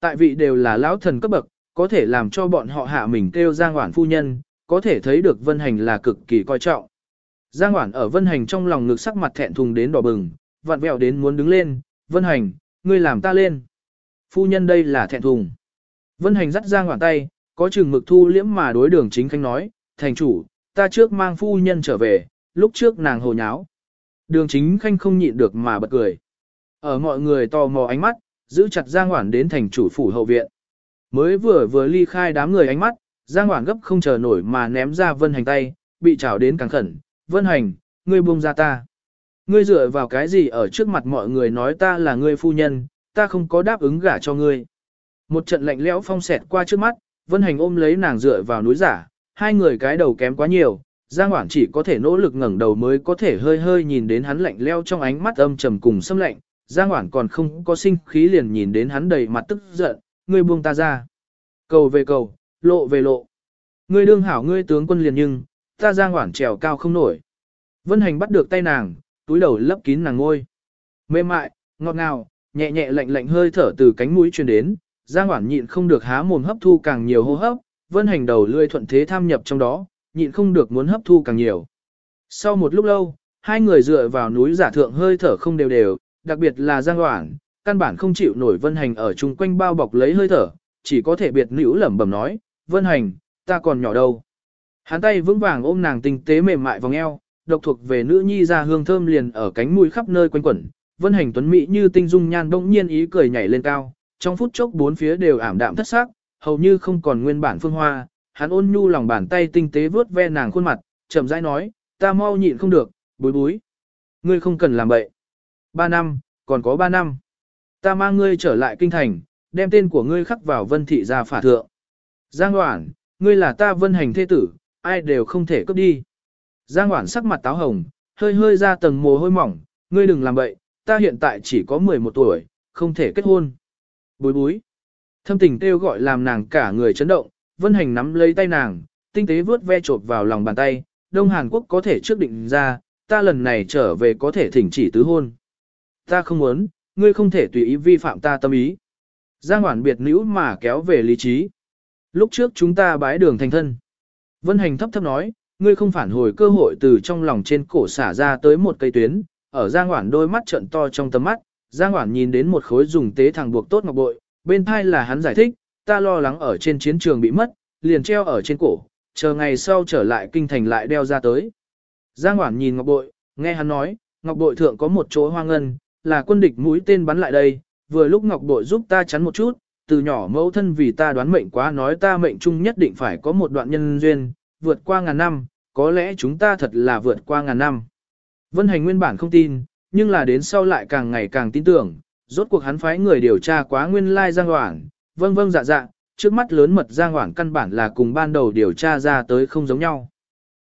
Tại vị đều là lão thần cấp bậc, có thể làm cho bọn họ hạ mình kêu Giang Hoản phu nhân, có thể thấy được Vân Hành là cực kỳ coi trọng. Giang Hoản ở Vân Hành trong lòng ngực sắc mặt thẹn thùng đến đỏ bừng, vặn vẹo đến muốn đứng lên, Vân Hành, ngươi làm ta lên. Phu nhân đây là thẹn thùng. Vân Hành dắt Giang Hoản tay, có chừng mực thu liễm mà đối đường chính khánh nói, thành chủ, ta trước mang phu nhân trở về, lúc trước nàng hồ nháo. Đường chính khanh không nhịn được mà bật cười. Ở mọi người tò mò ánh mắt, giữ chặt Giang Hoản đến thành chủ phủ hậu viện. Mới vừa vừa ly khai đám người ánh mắt, Giang Hoản gấp không chờ nổi mà ném ra Vân Hành tay, bị chảo đến càng khẩn. Vân Hành, ngươi buông ra ta. Ngươi dựa vào cái gì ở trước mặt mọi người nói ta là ngươi phu nhân, ta không có đáp ứng gả cho ngươi. Một trận lạnh lẽo phong xẹt qua trước mắt, Vân Hành ôm lấy nàng dựa vào núi giả, hai người cái đầu kém quá nhiều, Giang Hoảng chỉ có thể nỗ lực ngẩng đầu mới có thể hơi hơi nhìn đến hắn lạnh leo trong ánh mắt âm trầm cùng xâm lạnh, Giang Hoảng còn không có sinh khí liền nhìn đến hắn đầy mặt tức giận, ngươi buông ta ra. Cầu về cầu, lộ về lộ. Ngươi đương hảo ngươi tướng quân liền nhưng, ta Giang Hoảng trèo cao không nổi. Vân Hành bắt được tay nàng, túi đầu lấp kín nàng ngôi. Mềm mại, ngọt ngào, nhẹ nhẹ lạnh lạnh hơi thở từ cánh mũi truyền đến, Giang Hoảng nhịn không được há mồm hấp thu càng nhiều hô hấp, Vân Hành đầu lươi thuận thế tham nhập trong đó, nhịn không được muốn hấp thu càng nhiều. Sau một lúc lâu, hai người dựa vào núi giả thượng hơi thở không đều đều, đặc biệt là Giang Hoảng, căn bản không chịu nổi Vân Hành ở chung quanh bao bọc lấy hơi thở, chỉ có thể biệt nữ lẩm bẩm nói, Vân Hành, ta còn nhỏ đâu. Hắn tay vững vàng ôm nàng tinh tế mềm mại vòng eo, độc thuộc về nữ nhi ra hương thơm liền ở cánh mũi khắp nơi quanh quẩn. Vân Hành tuấn mỹ như tinh dung nhan bỗng nhiên ý cười nhảy lên cao, trong phút chốc bốn phía đều ảm đạm thất sắc, hầu như không còn nguyên bản phương hoa, hắn ôn nhu lòng bàn tay tinh tế vướt ve nàng khuôn mặt, chậm rãi nói, ta mau nhịn không được, bối bối. Ngươi không cần làm bậy. Ba năm, còn có ba năm. Ta mang ngươi trở lại kinh thành, đem tên của ngươi khắc vào vân thị gia phả thượng. Giang Hoản, ngươi là ta vân hành thế tử, ai đều không thể cướp đi. Giang Hoản sắc mặt táo hồng, hơi hơi ra tầng mồ hôi mỏng, ngươi đừng làm bậy, ta hiện tại chỉ có 11 tuổi, không thể kết hôn. Bối bối. Thâm tình kêu gọi làm nàng cả người chấn động, Vân Hành nắm lấy tay nàng, tinh tế vướt ve trộp vào lòng bàn tay, Đông Hàn Quốc có thể trước định ra, ta lần này trở về có thể thỉnh chỉ tứ hôn. Ta không muốn, ngươi không thể tùy ý vi phạm ta tâm ý. Giang Hoản biệt nữ mà kéo về lý trí. Lúc trước chúng ta bái đường thành thân. Vân Hành thấp thấp nói, ngươi không phản hồi cơ hội từ trong lòng trên cổ xả ra tới một cây tuyến, ở Giang Hoản đôi mắt trận to trong tầm mắt, Giang Hoản nhìn đến một khối dùng tế thẳng buộc tốt ngọc bội, bên thai là hắn giải thích, ta lo lắng ở trên chiến trường bị mất, liền treo ở trên cổ, chờ ngày sau trở lại kinh thành lại đeo ra tới. Giang Hoản nhìn ngọc bội, nghe hắn nói, ngọc bội thượng có một chỗ hoa ngân, là quân địch mũi tên bắn lại đây, vừa lúc ngọc bội giúp ta chắn một chút, từ nhỏ mẫu thân vì ta đoán mệnh quá nói ta mệnh chung nhất định phải có một đoạn nhân duyên, vượt qua ngàn năm, có lẽ chúng ta thật là vượt qua ngàn năm. Vân Hành nguyên bản không tin, nhưng là đến sau lại càng ngày càng tin tưởng, rốt cuộc hắn phái người điều tra quá nguyên lai Giang Hoảng, vâng vâng dạ dạ, trước mắt lớn mật Giang Hoảng căn bản là cùng ban đầu điều tra ra tới không giống nhau.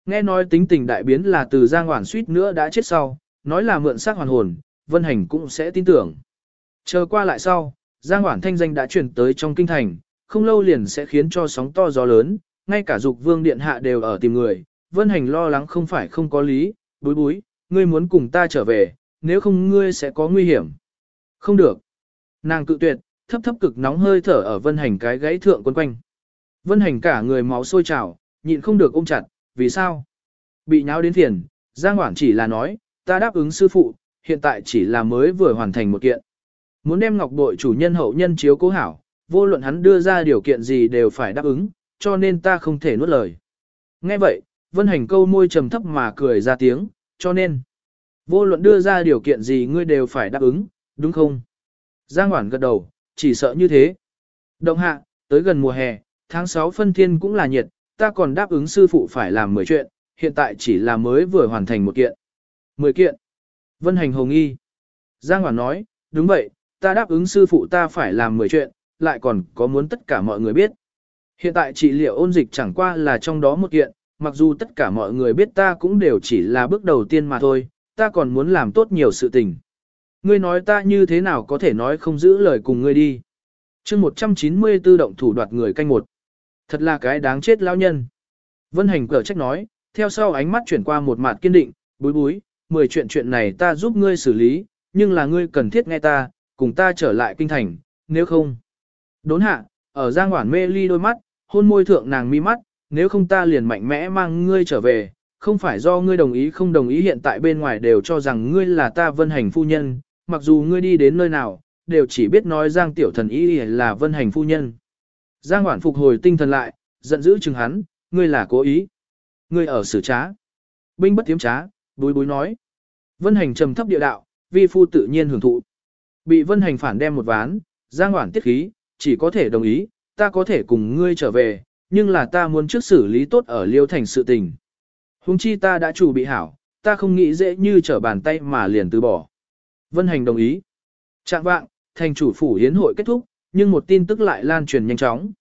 Nghe nói tính tình đại biến là từ Giang Hoảng suýt nữa đã chết sau, nói là mượn xác hoàn hồn, Vân Hành cũng sẽ tin tưởng. Chờ qua lại sau, Giang Hoản thanh danh đã chuyển tới trong kinh thành, không lâu liền sẽ khiến cho sóng to gió lớn, ngay cả dục vương điện hạ đều ở tìm người, Vân Hành lo lắng không phải không có lý, bối bối, ngươi muốn cùng ta trở về, nếu không ngươi sẽ có nguy hiểm. Không được. Nàng cự tuyệt, thấp thấp cực nóng hơi thở ở vân hành cái gãy thượng quấn quanh. Vân hành cả người máu sôi trào, nhịn không được ôm chặt, vì sao? Bị nháo đến phiền, Giang Hoản chỉ là nói, ta đáp ứng sư phụ, hiện tại chỉ là mới vừa hoàn thành một kiện. Muốn đem ngọc bội chủ nhân hậu nhân chiếu cố hảo, vô luận hắn đưa ra điều kiện gì đều phải đáp ứng, cho nên ta không thể nuốt lời. Nghe vậy, Vân Hành câu môi trầm thấp mà cười ra tiếng, cho nên, vô luận đưa ra điều kiện gì ngươi đều phải đáp ứng, đúng không? Giang Hoản gật đầu, chỉ sợ như thế. Động hạ, tới gần mùa hè, tháng 6 phân thiên cũng là nhiệt, ta còn đáp ứng sư phụ phải làm 10 chuyện, hiện tại chỉ là mới vừa hoàn thành một kiện. 10 kiện. Vân Hành hồng nghi. Giang Hoản nói, đúng vậy, ta đáp ứng sư phụ ta phải làm 10 chuyện, lại còn có muốn tất cả mọi người biết. Hiện tại trị liệu ôn dịch chẳng qua là trong đó một kiện, mặc dù tất cả mọi người biết ta cũng đều chỉ là bước đầu tiên mà thôi, ta còn muốn làm tốt nhiều sự tình. Ngươi nói ta như thế nào có thể nói không giữ lời cùng ngươi đi. chương 194 động thủ đoạt người canh một. Thật là cái đáng chết lão nhân. Vân hành cờ trách nói, theo sau ánh mắt chuyển qua một mặt kiên định, búi búi, mười chuyện chuyện này ta giúp ngươi xử lý, nhưng là ngươi cần thiết nghe ta, cùng ta trở lại kinh thành, nếu không. Đốn hạ, ở Giang hoảng mê ly đôi mắt, hôn môi thượng nàng mi mắt, nếu không ta liền mạnh mẽ mang ngươi trở về, không phải do ngươi đồng ý không đồng ý hiện tại bên ngoài đều cho rằng ngươi là ta vân hành phu nhân, mặc dù ngươi đi đến nơi nào, đều chỉ biết nói Giang tiểu thần ý là vân hành phu nhân. Giang hoảng phục hồi tinh thần lại, giận dữ chừng hắn, ngươi là cố ý. Ngươi ở xử trá. Binh bất tiếm trá, bối bối nói. Vân hành trầm thấp địa đạo, vi phu tự nhiên hưởng thụ. Bị vân hành phản đem một ván, Giang hoảng tiết khí, chỉ có thể đồng ý, ta có thể cùng ngươi trở về, nhưng là ta muốn trước xử lý tốt ở liêu thành sự tình. Hùng chi ta đã chủ bị hảo, ta không nghĩ dễ như trở bàn tay mà liền từ bỏ. Vân Hành đồng ý. Trạng vạng, thành chủ phủ hiến hội kết thúc, nhưng một tin tức lại lan truyền nhanh chóng.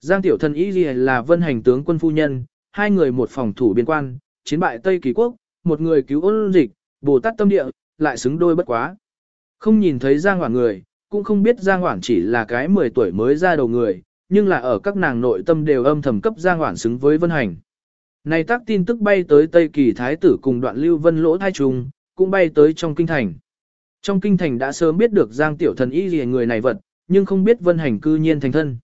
Giang Tiểu Thần Y là Vân Hành tướng quân phu nhân, hai người một phòng thủ biên quan, chiến bại Tây Kỳ Quốc, một người cứu ôn dịch, Bồ Tát tâm địa, lại xứng đôi bất quá. Không nhìn thấy Giang Hoảng người, cũng không biết Giang Hoảng chỉ là cái 10 tuổi mới ra đầu người, nhưng là ở các nàng nội tâm đều âm thầm cấp Giang Hoảng xứng với Vân Hành. Này tác tin tức bay tới Tây Kỳ Thái tử cùng đoạn lưu vân lỗ thai trùng, cũng bay tới trong kinh thành. Trong kinh thành đã sớm biết được Giang Tiểu Thần y gì người này vật, nhưng không biết Vân Hành cư nhiên thành thân.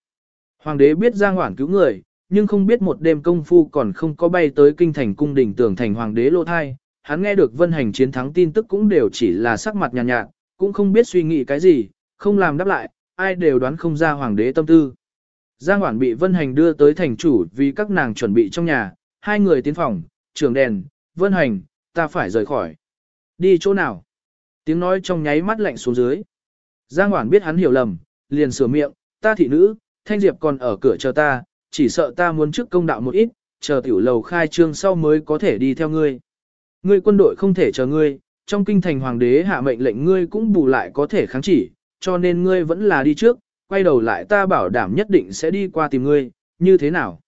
Hoàng đế biết Giang Hoảng cứu người, nhưng không biết một đêm công phu còn không có bay tới kinh thành cung đình tưởng thành hoàng đế lô thai. Hắn nghe được Vân Hành chiến thắng tin tức cũng đều chỉ là sắc mặt nhàn nhạt, nhạt, cũng không biết suy nghĩ cái gì, không làm đáp lại, ai đều đoán không ra hoàng đế tâm tư. Giang Hoản bị Vân Hành đưa tới thành chủ vì các nàng chuẩn bị trong nhà, hai người tiến phòng, trường đèn, Vân Hành, ta phải rời khỏi. Đi chỗ nào? Tiếng nói trong nháy mắt lạnh xuống dưới. Giang Hoản biết hắn hiểu lầm, liền sửa miệng, ta thị nữ, Thanh Diệp còn ở cửa chờ ta, chỉ sợ ta muốn trước công đạo một ít, chờ tiểu lầu khai trương sau mới có thể đi theo ngươi. Ngươi quân đội không thể chờ ngươi, trong kinh thành hoàng đế hạ mệnh lệnh ngươi cũng bù lại có thể kháng chỉ, cho nên ngươi vẫn là đi trước, quay đầu lại ta bảo đảm nhất định sẽ đi qua tìm ngươi, như thế nào?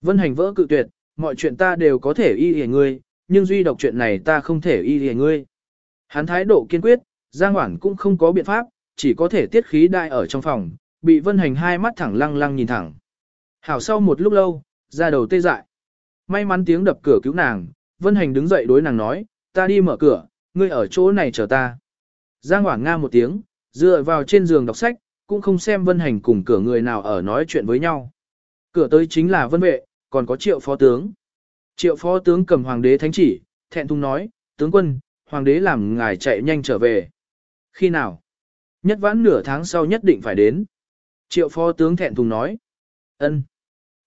Vân hành vỡ cự tuyệt, mọi chuyện ta đều có thể y hề ngươi, nhưng duy độc chuyện này ta không thể y hề ngươi. Hắn thái độ kiên quyết, Giang Hoảng cũng không có biện pháp, chỉ có thể tiết khí đại ở trong phòng, bị vân hành hai mắt thẳng lăng lăng nhìn thẳng. Hảo sau một lúc lâu, ra đầu tê dại. May mắn tiếng đập cửa cứu nàng, vân hành đứng dậy đối nàng nói, ta đi mở cửa, ngươi ở chỗ này chờ ta. Giang Hoảng nga một tiếng, dựa vào trên giường đọc sách, cũng không xem vân hành cùng cửa người nào ở nói chuyện với nhau. Cửa tới chính là vân vệ, còn có triệu phó tướng. Triệu phó tướng cầm hoàng đế thánh chỉ, thẹn thùng nói, tướng quân, hoàng đế làm ngài chạy nhanh trở về. Khi nào? Nhất vãn nửa tháng sau nhất định phải đến. Triệu phó tướng thẹn thùng nói. ân.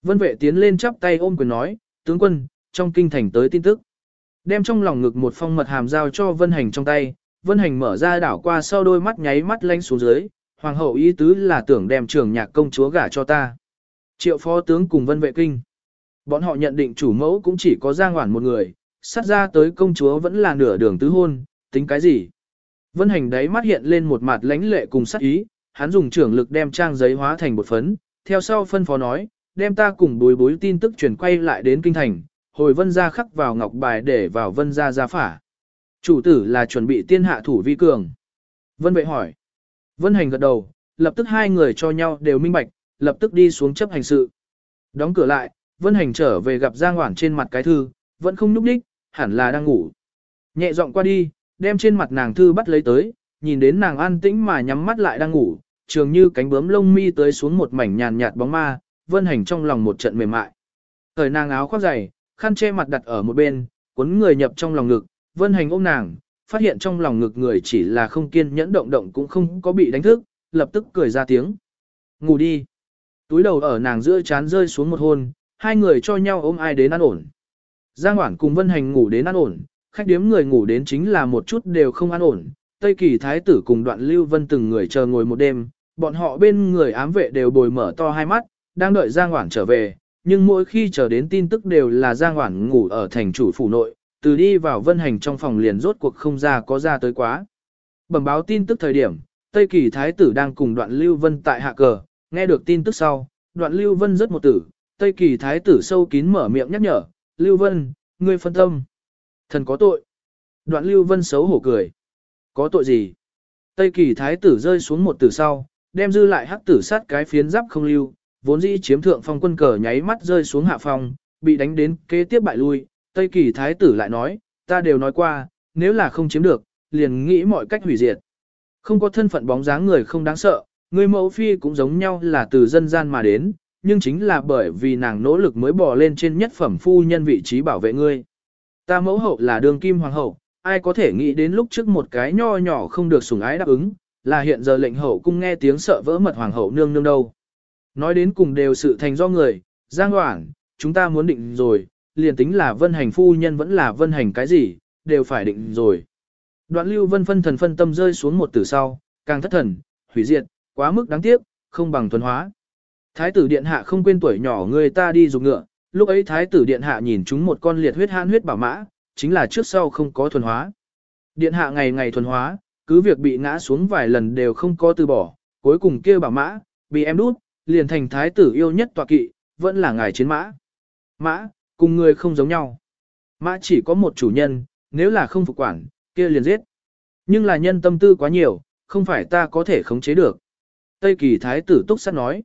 Vân vệ tiến lên chắp tay ôm quyền nói, tướng quân, trong kinh thành tới tin tức. Đem trong lòng ngực một phong mật hàm giao cho Vân Hành trong tay, Vân Hành mở ra đảo qua sau đôi mắt nháy mắt lanh xuống dưới, hoàng hậu ý tứ là tưởng đem trường nhạc công chúa gả cho ta. Triệu phó tướng cùng Vân vệ kinh. Bọn họ nhận định chủ mẫu cũng chỉ có Giang Hoản một người, sát ra tới công chúa vẫn là nửa đường tứ hôn, tính cái gì? Vân Hành đấy mắt hiện lên một mặt lãnh lệ cùng sát ý, hắn dùng trưởng lực đem trang giấy hóa thành một phấn, theo sau phân phó nói, đem ta cùng bối bối tin tức chuyển quay lại đến kinh thành, hồi vân gia khắc vào ngọc bài để vào vân gia gia phả. Chủ tử là chuẩn bị tiên hạ thủ vi cường. Vân vệ hỏi. Vân hành gật đầu, lập tức hai người cho nhau đều minh bạch, lập tức đi xuống chấp hành sự. Đóng cửa lại, vân hành trở về gặp Giang Hoảng trên mặt cái thư, vẫn không nhúc đích, hẳn là đang ngủ. Nhẹ giọng qua đi, đem trên mặt nàng thư bắt lấy tới, nhìn đến nàng an tĩnh mà nhắm mắt lại đang ngủ, trường như cánh bướm lông mi tới xuống một mảnh nhàn nhạt bóng ma, vân hành trong lòng một trận mềm mại. Thời nàng áo khoác dày, khăn che mặt đặt ở một bên, cuốn người nhập trong lòng ngực, vân hành ôm nàng, phát hiện trong lòng ngực người chỉ là không kiên nhẫn động động cũng không có bị đánh thức, lập tức cười ra tiếng. Ngủ đi. Túi đầu ở nàng giữa chán rơi xuống một hôn, hai người cho nhau ôm ai đến ăn ổn. Giang Hoản cùng Vân Hành ngủ đến ăn ổn, khách điếm người ngủ đến chính là một chút đều không ăn ổn. Tây Kỳ Thái tử cùng đoạn Lưu Vân từng người chờ ngồi một đêm, bọn họ bên người ám vệ đều bồi mở to hai mắt, đang đợi Giang Hoản trở về, nhưng mỗi khi chờ đến tin tức đều là Giang Hoản ngủ ở thành chủ phủ nội, từ đi vào vân hành trong phòng liền rốt cuộc không ra có ra tới quá. Bẩm báo tin tức thời điểm, Tây Kỳ Thái tử đang cùng đoạn Lưu Vân tại hạ cờ, nghe được tin tức sau, đoạn Lưu Vân rất một tử, Tây Kỳ Thái tử sâu kín mở miệng nhắc nhở, Lưu Vân, ngươi phân tâm. Thần có tội. Đoạn Lưu Vân xấu hổ cười. Có tội gì? Tây Kỳ Thái tử rơi xuống một tử sau, đem dư lại hắc tử sát cái phiến giáp không lưu, vốn dĩ chiếm thượng phong quân cờ nháy mắt rơi xuống hạ phong, bị đánh đến kế tiếp bại lui, Tây Kỳ Thái tử lại nói, ta đều nói qua, nếu là không chiếm được, liền nghĩ mọi cách hủy diệt. Không có thân phận bóng dáng người không đáng sợ, người mẫu phi cũng giống nhau là từ dân gian mà đến, nhưng chính là bởi vì nàng nỗ lực mới bò lên trên nhất phẩm phu nhân vị trí bảo vệ ngươi. Ta mẫu hậu là đường kim hoàng hậu, ai có thể nghĩ đến lúc trước một cái nho nhỏ không được sủng ái đáp ứng, là hiện giờ lệnh hậu cung nghe tiếng sợ vỡ mật hoàng hậu nương nương đâu. Nói đến cùng đều sự thành do người, giang hoảng, chúng ta muốn định rồi, liền tính là vân hành phu nhân vẫn là vân hành cái gì, đều phải định rồi. Đoạn lưu vân phân thần phân tâm rơi xuống một từ sau, càng thất thần, hủy diệt, quá mức đáng tiếc, không bằng thuần hóa. Thái tử điện hạ không quên tuổi nhỏ người ta đi dục ngựa, lúc ấy thái tử điện hạ nhìn chúng một con liệt huyết hãn huyết bảo mã, chính là trước sau không có thuần hóa. Điện hạ ngày ngày thuần hóa, cứ việc bị ngã xuống vài lần đều không có từ bỏ, cuối cùng kia bảo mã, bị em đút, liền thành thái tử yêu nhất tọa kỵ, vẫn là ngài chiến mã. Mã, cùng người không giống nhau. Mã chỉ có một chủ nhân, nếu là không phục quản, kia liền giết. Nhưng là nhân tâm tư quá nhiều, không phải ta có thể khống chế được. Tây kỳ thái tử túc sát nói.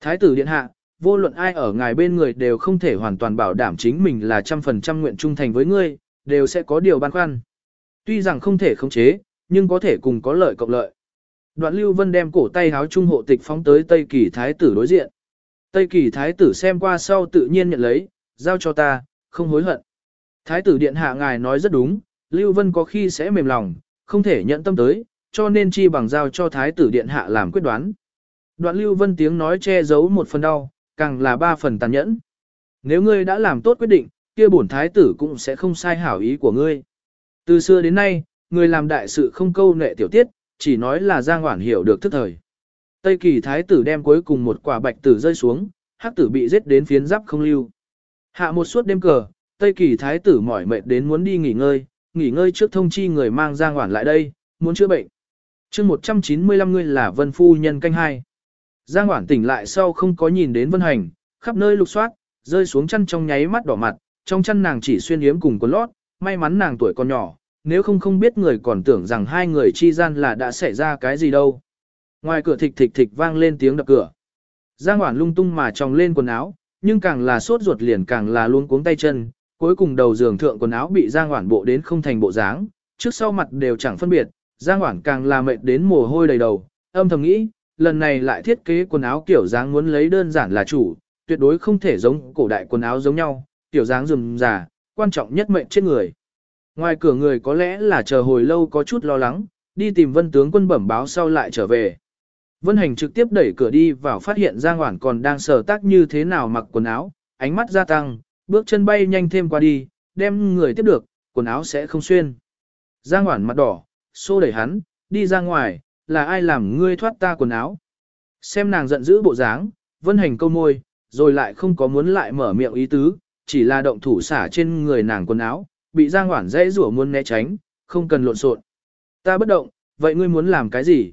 Thái tử điện hạ, vô luận ai ở ngài bên người đều không thể hoàn toàn bảo đảm chính mình là trăm phần trăm nguyện trung thành với ngươi, đều sẽ có điều băn khoăn. Tuy rằng không thể khống chế, nhưng có thể cùng có lợi cộng lợi. Đoạn Lưu Vân đem cổ tay háo trung hộ tịch phóng tới Tây Kỳ Thái tử đối diện. Tây Kỳ Thái tử xem qua sau tự nhiên nhận lấy, giao cho ta, không hối hận. Thái tử điện hạ ngài nói rất đúng, Lưu Vân có khi sẽ mềm lòng, không thể nhận tâm tới, cho nên chi bằng giao cho Thái tử điện hạ làm quyết đoán. Đoạn Lưu Vân tiếng nói che giấu một phần đau, càng là ba phần tàn nhẫn. Nếu ngươi đã làm tốt quyết định, kia bổn thái tử cũng sẽ không sai hảo ý của ngươi. Từ xưa đến nay, người làm đại sự không câu nệ tiểu tiết, chỉ nói là Giang Hoản hiểu được thức thời. Tây kỳ thái tử đem cuối cùng một quả bạch tử rơi xuống, hắc tử bị giết đến phiến giáp không lưu. Hạ một suốt đêm cờ, Tây kỳ thái tử mỏi mệt đến muốn đi nghỉ ngơi, nghỉ ngơi trước thông chi người mang Giang Hoản lại đây, muốn chữa bệnh. chương 195 người là Vân Phu Nhân canh hai. Giang Hoản tỉnh lại sau không có nhìn đến Vân Hành, khắp nơi lục soát, rơi xuống chân trong nháy mắt đỏ mặt, trong chân nàng chỉ xuyên yếm cùng quần lót, may mắn nàng tuổi còn nhỏ, nếu không không biết người còn tưởng rằng hai người chi gian là đã xảy ra cái gì đâu. Ngoài cửa thịch thịch thịch vang lên tiếng đập cửa. Giang Hoản lung tung mà tròng lên quần áo, nhưng càng là sốt ruột liền càng là luôn cuống tay chân, cuối cùng đầu giường thượng quần áo bị Giang Hoản bộ đến không thành bộ dáng, trước sau mặt đều chẳng phân biệt, Giang Hoản càng là mệt đến mồ hôi đầy đầu, âm thầm nghĩ, lần này lại thiết kế quần áo kiểu dáng muốn lấy đơn giản là chủ, tuyệt đối không thể giống cổ đại quần áo giống nhau, kiểu dáng rườm rà, quan trọng nhất mệnh trên người. Ngoài cửa người có lẽ là chờ hồi lâu có chút lo lắng, đi tìm vân tướng quân bẩm báo sau lại trở về. Vân hành trực tiếp đẩy cửa đi vào phát hiện Giang Hoản còn đang sờ tác như thế nào mặc quần áo, ánh mắt gia tăng, bước chân bay nhanh thêm qua đi, đem người tiếp được, quần áo sẽ không xuyên. Giang Hoản mặt đỏ, xô đẩy hắn, đi ra ngoài, là ai làm ngươi thoát ta quần áo. Xem nàng giận dữ bộ dáng, vân hành câu môi, rồi lại không có muốn lại mở miệng ý tứ, chỉ là động thủ xả trên người nàng quần áo, bị Giang Hoản dễ rủa muốn né tránh, không cần lộn xộn. Ta bất động, vậy ngươi muốn làm cái gì?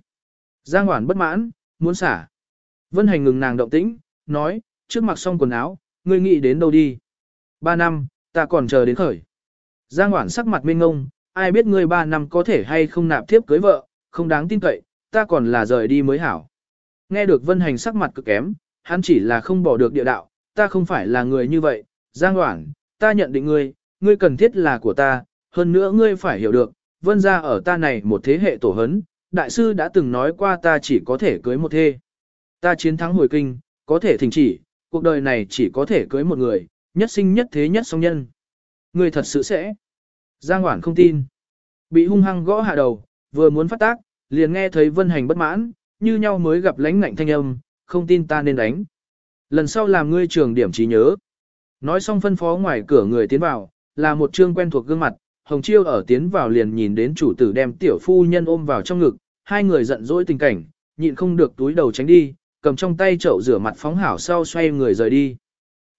Giang Hoản bất mãn, muốn xả. Vân Hành ngừng nàng động tĩnh, nói, trước mặc xong quần áo, ngươi nghĩ đến đâu đi? Ba năm, ta còn chờ đến khởi. Giang Hoản sắc mặt mênh ngông, ai biết ngươi ba năm có thể hay không nạp thiếp cưới vợ, không đáng tin cậy, ta còn là rời đi mới hảo. Nghe được Vân Hành sắc mặt cực kém, hắn chỉ là không bỏ được địa đạo, ta không phải là người như vậy, Giang Hoản, ta nhận định ngươi, ngươi cần thiết là của ta, hơn nữa ngươi phải hiểu được, vân ra ở ta này một thế hệ tổ hấn, đại sư đã từng nói qua ta chỉ có thể cưới một thê. Ta chiến thắng hồi kinh, có thể thỉnh chỉ, cuộc đời này chỉ có thể cưới một người, nhất sinh nhất thế nhất song nhân. Ngươi thật sự sẽ. Giang Hoản không tin. Bị hung hăng gõ hạ đầu, vừa muốn phát tác, liền nghe thấy vân hành bất mãn, như nhau mới gặp lãnh ngạnh thanh âm, không tin ta nên đánh. Lần sau làm ngươi trường điểm trí nhớ. Nói xong phân phó ngoài cửa người tiến vào, là một trương quen thuộc gương mặt, Hồng Chiêu ở tiến vào liền nhìn đến chủ tử đem tiểu phu nhân ôm vào trong ngực, hai người giận dỗi tình cảnh, nhịn không được túi đầu tránh đi, cầm trong tay chậu rửa mặt phóng hảo sau xoay người rời đi.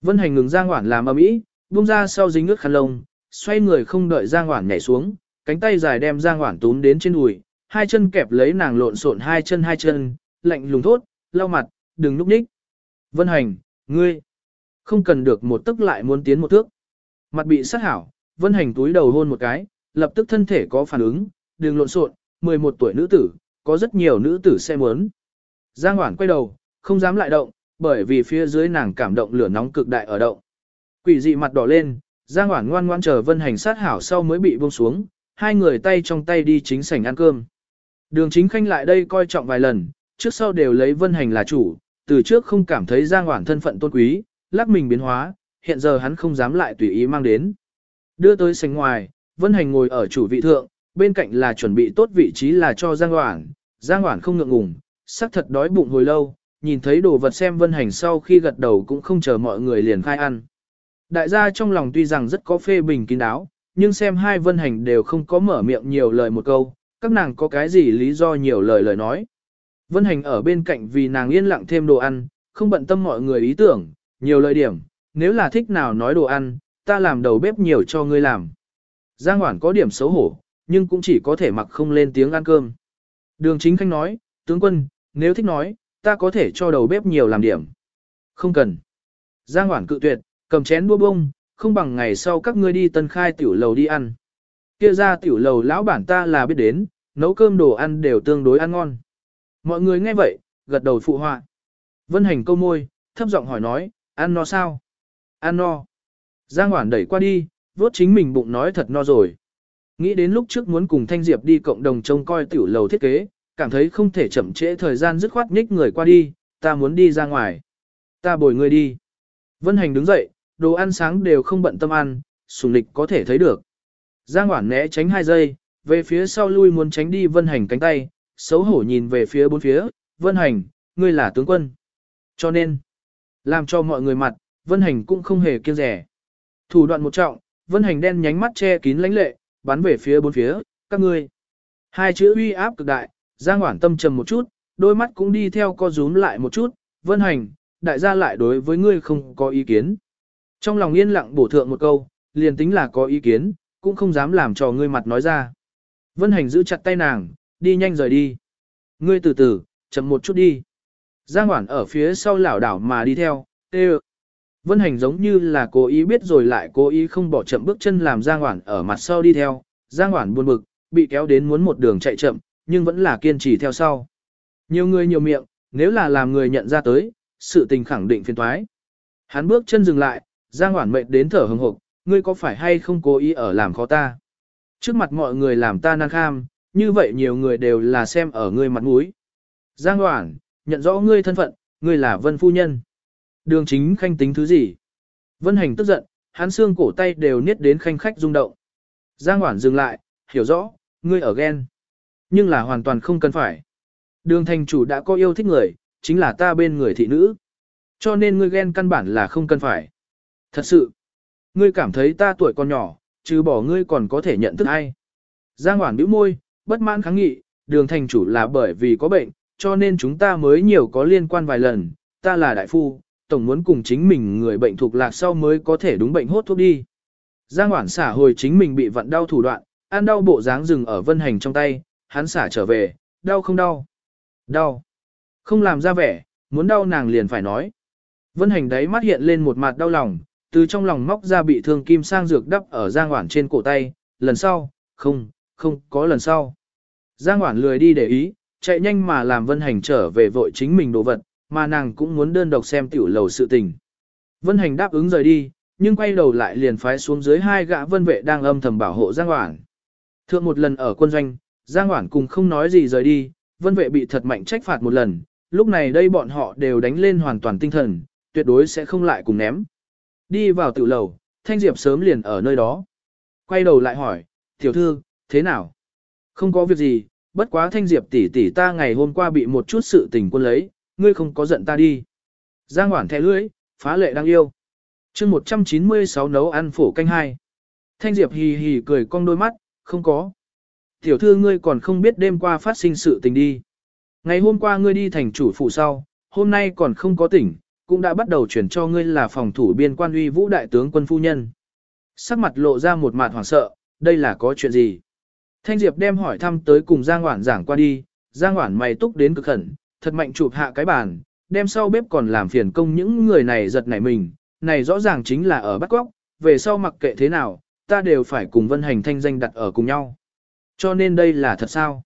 Vân Hành ngừng Giang Hoản làm ầm ĩ, buông ra sau dính ướt khăn lông, xoay người không đợi Giang Hoản nhảy xuống, cánh tay dài đem Giang Hoản túm đến trên đùi, hai chân kẹp lấy nàng lộn xộn hai chân hai chân, lạnh lùng thốt, lau mặt, đừng lúc ních. Vân Hành, ngươi, không cần được một tức lại muốn tiến một thước. Mặt bị sát hảo, vân hành túi đầu hôn một cái, lập tức thân thể có phản ứng, đừng lộn xộn, 11 tuổi nữ tử, có rất nhiều nữ tử sẽ muốn. Giang Hoản quay đầu, không dám lại động, bởi vì phía dưới nàng cảm động lửa nóng cực đại ở động. Quỷ dị mặt đỏ lên, Giang Hoản ngoan ngoan chờ vân hành sát hảo sau mới bị buông xuống, hai người tay trong tay đi chính sảnh ăn cơm. Đường chính khanh lại đây coi trọng vài lần, trước sau đều lấy Vân Hành là chủ, từ trước không cảm thấy Giang Hoản thân phận tôn quý, lắc mình biến hóa, hiện giờ hắn không dám lại tùy ý mang đến. Đưa tới sảnh ngoài, Vân Hành ngồi ở chủ vị thượng, bên cạnh là chuẩn bị tốt vị trí là cho Giang Hoảng, Giang Hoảng không ngượng ngùng, sắc thật đói bụng hồi lâu, nhìn thấy đồ vật xem Vân Hành sau khi gật đầu cũng không chờ mọi người liền khai ăn. Đại gia trong lòng tuy rằng rất có phê bình kín đáo, nhưng xem hai Vân Hành đều không có mở miệng nhiều lời một câu, các nàng có cái gì lý do nhiều lời lời nói. Vân Hành ở bên cạnh vì nàng yên lặng thêm đồ ăn, không bận tâm mọi người ý tưởng, nhiều lời điểm, nếu là thích nào nói đồ ăn, ta làm đầu bếp nhiều cho ngươi làm. Giang Hoản có điểm xấu hổ, nhưng cũng chỉ có thể mặc không lên tiếng ăn cơm. Đường chính khanh nói, tướng quân, nếu thích nói, ta có thể cho đầu bếp nhiều làm điểm. Không cần. Giang Hoản cự tuyệt, cầm chén đua bông, không bằng ngày sau các ngươi đi tân khai tiểu lầu đi ăn. Kia ra tiểu lầu lão bản ta là biết đến, nấu cơm đồ ăn đều tương đối ăn ngon. Mọi người nghe vậy, gật đầu phụ họa. Vân hành câu môi, thấp giọng hỏi nói, ăn no sao? Ăn no. Giang Hoản đẩy qua đi, vốt chính mình bụng nói thật no rồi. Nghĩ đến lúc trước muốn cùng Thanh Diệp đi cộng đồng trông coi tiểu lầu thiết kế, cảm thấy không thể chậm trễ thời gian dứt khoát nhích người qua đi, ta muốn đi ra ngoài. Ta bồi người đi. Vân Hành đứng dậy, đồ ăn sáng đều không bận tâm ăn, sùng lịch có thể thấy được. Giang Hoản né tránh hai giây, về phía sau lui muốn tránh đi Vân Hành cánh tay, xấu hổ nhìn về phía bốn phía, Vân Hành, ngươi là tướng quân. Cho nên, làm cho mọi người mặt, Vân Hành cũng không hề kiêng rẻ. Thủ đoạn một trọng, Vân Hành đen nhánh mắt che kín lãnh lệ, bắn về phía bốn phía, các ngươi. Hai chữ uy áp cực đại, Giang Hoản tâm trầm một chút, đôi mắt cũng đi theo co rúm lại một chút, Vân Hành, đại gia lại đối với ngươi không có ý kiến. Trong lòng yên lặng bổ thượng một câu, liền tính là có ý kiến, cũng không dám làm cho ngươi mặt nói ra. Vân Hành giữ chặt tay nàng, đi nhanh rời đi. Ngươi từ từ, chậm một chút đi. Giang Hoản ở phía sau lảo đảo mà đi theo, tê Vân Hành giống như là cố ý biết rồi lại cố ý không bỏ chậm bước chân làm Giang Hoản ở mặt sau đi theo. Giang Hoản buồn bực, bị kéo đến muốn một đường chạy chậm, nhưng vẫn là kiên trì theo sau. Nhiều người nhiều miệng, nếu là làm người nhận ra tới, sự tình khẳng định phiền toái. Hắn bước chân dừng lại, Giang Hoản mệt đến thở hừng hực, ngươi có phải hay không cố ý ở làm khó ta? Trước mặt mọi người làm ta nan kham, như vậy nhiều người đều là xem ở ngươi mặt mũi. Giang Hoản, nhận rõ ngươi thân phận, ngươi là Vân Phu Nhân. Đường chính khanh tính thứ gì? Vân Hành tức giận, hắn xương cổ tay đều niết đến khanh khách rung động. Giang Hoản dừng lại, hiểu rõ, ngươi ở ghen. Nhưng là hoàn toàn không cần phải. Đường thành chủ đã có yêu thích người, chính là ta bên người thị nữ. Cho nên ngươi ghen căn bản là không cần phải. Thật sự, ngươi cảm thấy ta tuổi còn nhỏ, trừ bỏ ngươi còn có thể nhận thức ai. Giang Hoản bĩu môi, bất mãn kháng nghị, đường thành chủ là bởi vì có bệnh, cho nên chúng ta mới nhiều có liên quan vài lần, ta là đại phu, tổng muốn cùng chính mình người bệnh thuộc lạc sau mới có thể đúng bệnh hốt thuốc đi. Giang Hoản xả hồi chính mình bị vận đau thủ đoạn, ăn đau bộ dáng dừng ở vân hành trong tay, hắn xả trở về, đau không đau? Đau. Không làm ra vẻ, muốn đau nàng liền phải nói. Vân hành đấy mắt hiện lên một mặt đau lòng, từ trong lòng móc ra bị thương kim sang dược đắp ở Giang Hoản trên cổ tay, lần sau, không, không có lần sau. Giang Hoản lười đi để ý, chạy nhanh mà làm Vân Hành trở về vội chính mình đồ vật, mà nàng cũng muốn đơn độc xem tiểu lầu sự tình. Vân Hành đáp ứng rời đi, nhưng quay đầu lại liền phái xuống dưới hai gã vân vệ đang âm thầm bảo hộ Giang Hoảng. Thượng một lần ở quân doanh, Giang Hoảng cùng không nói gì rời đi, vân vệ bị thật mạnh trách phạt một lần, lúc này đây bọn họ đều đánh lên hoàn toàn tinh thần, tuyệt đối sẽ không lại cùng ném. Đi vào tiểu lầu, Thanh Diệp sớm liền ở nơi đó. Quay đầu lại hỏi, tiểu thư, thế nào? Không có việc gì, bất quá Thanh Diệp tỷ tỷ ta ngày hôm qua bị một chút sự tình quân lấy, ngươi không có giận ta đi. Giang Hoản thẻ lưỡi, phá lệ đang yêu. chương 196 nấu ăn phổ canh hai. Thanh Diệp hì hì cười cong đôi mắt, không có. Tiểu thư ngươi còn không biết đêm qua phát sinh sự tình đi. Ngày hôm qua ngươi đi thành chủ phủ sau, hôm nay còn không có tỉnh, cũng đã bắt đầu chuyển cho ngươi là phòng thủ biên quan uy vũ đại tướng quân phu nhân. Sắc mặt lộ ra một mặt hoảng sợ, đây là có chuyện gì? Thanh Diệp đem hỏi thăm tới cùng Giang Hoản giảng qua đi, Giang Hoản mày túc đến cực khẩn, thật mạnh chụp hạ cái bàn, đem sau bếp còn làm phiền công những người này giật nảy mình, này rõ ràng chính là ở bắt góc, về sau mặc kệ thế nào, ta đều phải cùng vân hành thanh danh đặt ở cùng nhau. Cho nên đây là thật sao?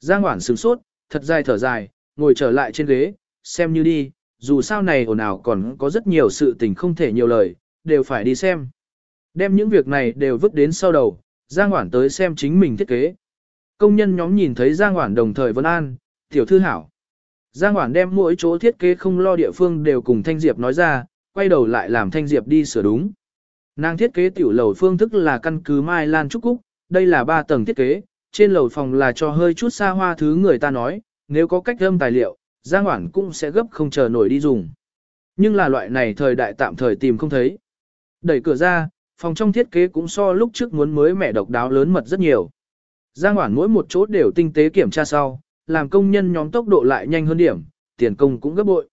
Giang Hoản sửng sốt, thật dài thở dài, ngồi trở lại trên ghế, xem như đi, dù sao này ồn ào còn có rất nhiều sự tình không thể nhiều lời, đều phải đi xem. Đem những việc này đều vứt đến sau đầu, Giang Hoản tới xem chính mình thiết kế. Công nhân nhóm nhìn thấy Giang Hoản đồng thời vân an, tiểu thư hảo. Giang Hoản đem mỗi chỗ thiết kế không lo địa phương đều cùng Thanh Diệp nói ra, quay đầu lại làm Thanh Diệp đi sửa đúng. Nàng thiết kế tiểu lầu phương thức là căn cứ Mai Lan Trúc Cúc, đây là 3 tầng thiết kế, trên lầu phòng là cho hơi chút xa hoa thứ người ta nói, nếu có cách âm tài liệu, Giang Hoản cũng sẽ gấp không chờ nổi đi dùng. Nhưng là loại này thời đại tạm thời tìm không thấy. Đẩy cửa ra, phòng trong thiết kế cũng so lúc trước muốn mới mẹ độc đáo lớn mật rất nhiều. Giang Hoản mỗi một chỗ đều tinh tế kiểm tra sau, làm công nhân nhóm tốc độ lại nhanh hơn điểm, tiền công cũng gấp bội.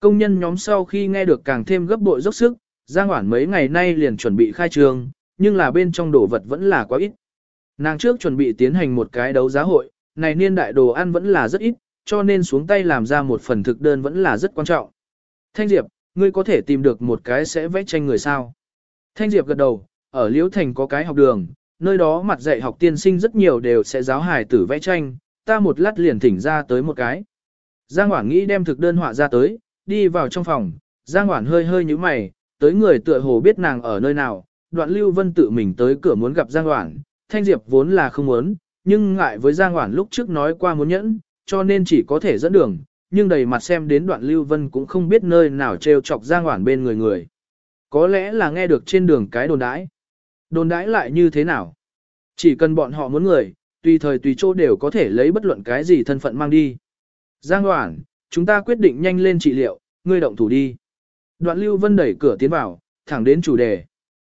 Công nhân nhóm sau khi nghe được càng thêm gấp bội dốc sức, Giang Hoản mấy ngày nay liền chuẩn bị khai trường, nhưng là bên trong đồ vật vẫn là quá ít. Nàng trước chuẩn bị tiến hành một cái đấu giá hội, này niên đại đồ ăn vẫn là rất ít, cho nên xuống tay làm ra một phần thực đơn vẫn là rất quan trọng. Thanh Diệp, ngươi có thể tìm được một cái sẽ vẽ tranh người sao? Thanh Diệp gật đầu, ở Liễu Thành có cái học đường, nơi đó mặt dạy học tiên sinh rất nhiều đều sẽ giáo hài tử vẽ tranh, ta một lát liền thỉnh ra tới một cái. Giang Hoảng nghĩ đem thực đơn họa ra tới, đi vào trong phòng, Giang Hoảng hơi hơi như mày, tới người tựa hồ biết nàng ở nơi nào, đoạn Lưu Vân tự mình tới cửa muốn gặp Giang Hoảng, Thanh Diệp vốn là không muốn, nhưng ngại với Giang Hoảng lúc trước nói qua muốn nhẫn, cho nên chỉ có thể dẫn đường, nhưng đầy mặt xem đến đoạn Lưu Vân cũng không biết nơi nào trêu chọc Giang Hoảng bên người người. Có lẽ là nghe được trên đường cái đồn đãi. Đồn đãi lại như thế nào? Chỉ cần bọn họ muốn người, tùy thời tùy chỗ đều có thể lấy bất luận cái gì thân phận mang đi. Giang Hoản, chúng ta quyết định nhanh lên trị liệu, ngươi động thủ đi. Đoạn Lưu Vân đẩy cửa tiến vào, thẳng đến chủ đề.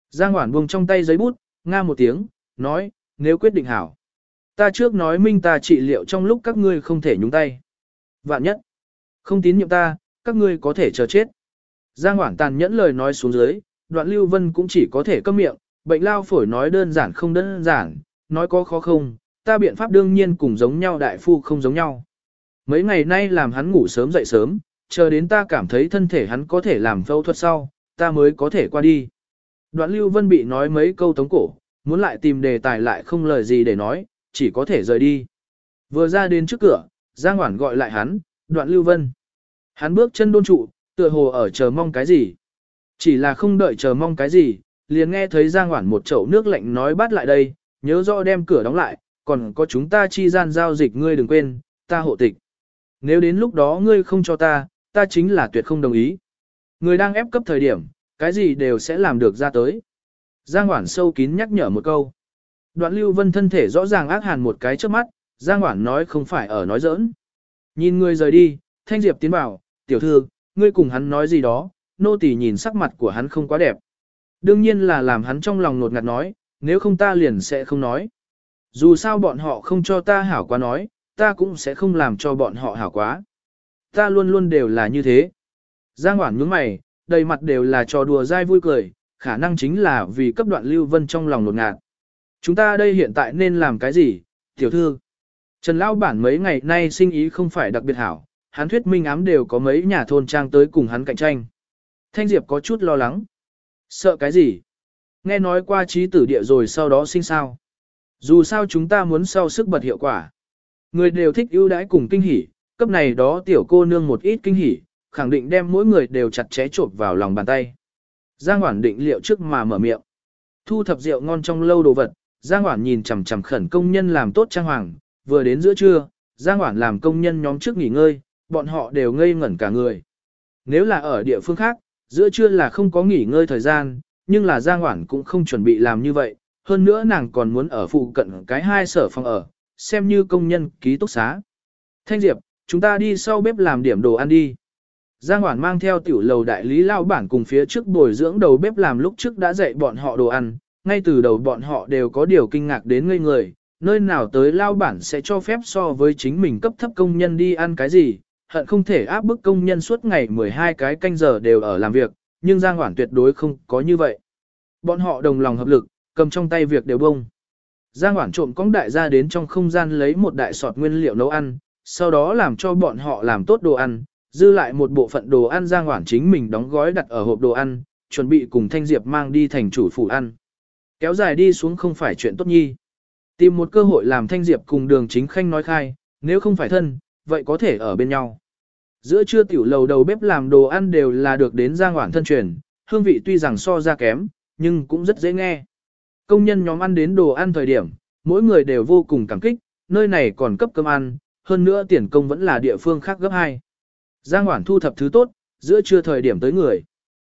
Giang Hoản buông trong tay giấy bút, nga một tiếng, nói, nếu quyết định hảo. Ta trước nói minh ta trị liệu trong lúc các ngươi không thể nhúng tay. Vạn nhất, không tín nhiệm ta, các ngươi có thể chờ chết. Giang Hoản tàn nhẫn lời nói xuống dưới, đoạn Lưu Vân cũng chỉ có thể câm miệng, bệnh lao phổi nói đơn giản không đơn giản, nói có khó không, ta biện pháp đương nhiên cùng giống nhau đại phu không giống nhau. Mấy ngày nay làm hắn ngủ sớm dậy sớm, chờ đến ta cảm thấy thân thể hắn có thể làm phẫu thuật sau, ta mới có thể qua đi. Đoạn Lưu Vân bị nói mấy câu tống cổ, muốn lại tìm đề tài lại không lời gì để nói, chỉ có thể rời đi. Vừa ra đến trước cửa, Giang Hoản gọi lại hắn, đoạn Lưu Vân. Hắn bước chân đôn trụ, tựa hồ ở chờ mong cái gì. Chỉ là không đợi chờ mong cái gì, liền nghe thấy Giang Hoản một chậu nước lạnh nói bắt lại đây, nhớ rõ đem cửa đóng lại, còn có chúng ta chi gian giao dịch ngươi đừng quên, ta hộ tịch. Nếu đến lúc đó ngươi không cho ta, ta chính là tuyệt không đồng ý. Người đang ép cấp thời điểm, cái gì đều sẽ làm được ra tới. Giang Hoản sâu kín nhắc nhở một câu. Đoạn Lưu Vân thân thể rõ ràng ác hàn một cái trước mắt, Giang Hoản nói không phải ở nói giỡn. Nhìn người rời đi, Thanh Diệp tiến vào, tiểu thư, ngươi cùng hắn nói gì đó, nô tỳ nhìn sắc mặt của hắn không quá đẹp. Đương nhiên là làm hắn trong lòng nột ngạt nói, nếu không ta liền sẽ không nói. Dù sao bọn họ không cho ta hảo quá nói, ta cũng sẽ không làm cho bọn họ hảo quá. Ta luôn luôn đều là như thế. Giang Hoảng nhướng mày, đầy mặt đều là trò đùa dai vui cười, khả năng chính là vì cấp đoạn Lưu Vân trong lòng nột ngạt. Chúng ta đây hiện tại nên làm cái gì, tiểu thư? Trần Lão Bản mấy ngày nay sinh ý không phải đặc biệt hảo, hắn thuyết minh ám đều có mấy nhà thôn trang tới cùng hắn cạnh tranh. Thanh Diệp có chút lo lắng. Sợ cái gì? Nghe nói qua trí tử địa rồi sau đó sinh sao. Dù sao chúng ta muốn sau sức bật hiệu quả. Người đều thích ưu đãi cùng kinh hỉ, cấp này đó tiểu cô nương một ít kinh hỉ, khẳng định đem mỗi người đều chặt chẽ trộn vào lòng bàn tay. Giang Hoản định liệu trước mà mở miệng. Thu thập rượu ngon trong lâu đồ vật, Giang Hoản nhìn chằm chằm khẩn công nhân làm tốt trang hoàng, vừa đến giữa trưa, Giang Hoản làm công nhân nhóm trước nghỉ ngơi, bọn họ đều ngây ngẩn cả người. Nếu là ở địa phương khác, giữa trưa là không có nghỉ ngơi thời gian, nhưng là Giang Hoản cũng không chuẩn bị làm như vậy, hơn nữa nàng còn muốn ở phụ cận cái hai sở phòng ở, xem như công nhân ký túc xá. Thanh Diệp, chúng ta đi sau bếp làm điểm đồ ăn đi. Giang Hoản mang theo tiểu lầu đại lý lao bản cùng phía trước bồi dưỡng đầu bếp làm lúc trước đã dạy bọn họ đồ ăn, ngay từ đầu bọn họ đều có điều kinh ngạc đến ngây người, nơi nào tới lao bản sẽ cho phép so với chính mình cấp thấp công nhân đi ăn cái gì, hận không thể áp bức công nhân suốt ngày 12 cái canh giờ đều ở làm việc, nhưng Giang Hoản tuyệt đối không có như vậy. Bọn họ đồng lòng hợp lực, cầm trong tay việc đều bông. Giang Hoản trộm cong đại gia đến trong không gian lấy một đại sọt nguyên liệu nấu ăn, sau đó làm cho bọn họ làm tốt đồ ăn, dư lại một bộ phận đồ ăn Giang Hoản chính mình đóng gói đặt ở hộp đồ ăn, chuẩn bị cùng Thanh Diệp mang đi thành chủ phủ ăn. Kéo dài đi xuống không phải chuyện tốt nhi. Tìm một cơ hội làm Thanh Diệp cùng đường chính khanh nói khai, nếu không phải thân, vậy có thể ở bên nhau. Giữa trưa tiểu lầu đầu bếp làm đồ ăn đều là được đến Giang Hoản thân truyền, hương vị tuy rằng so ra kém, nhưng cũng rất dễ nghe. Công nhân nhóm ăn đến đồ ăn thời điểm, mỗi người đều vô cùng cảm kích, nơi này còn cấp cơm ăn, hơn nữa tiền công vẫn là địa phương khác gấp hai. Giang Hoản thu thập thứ tốt, giữa trưa thời điểm tới người.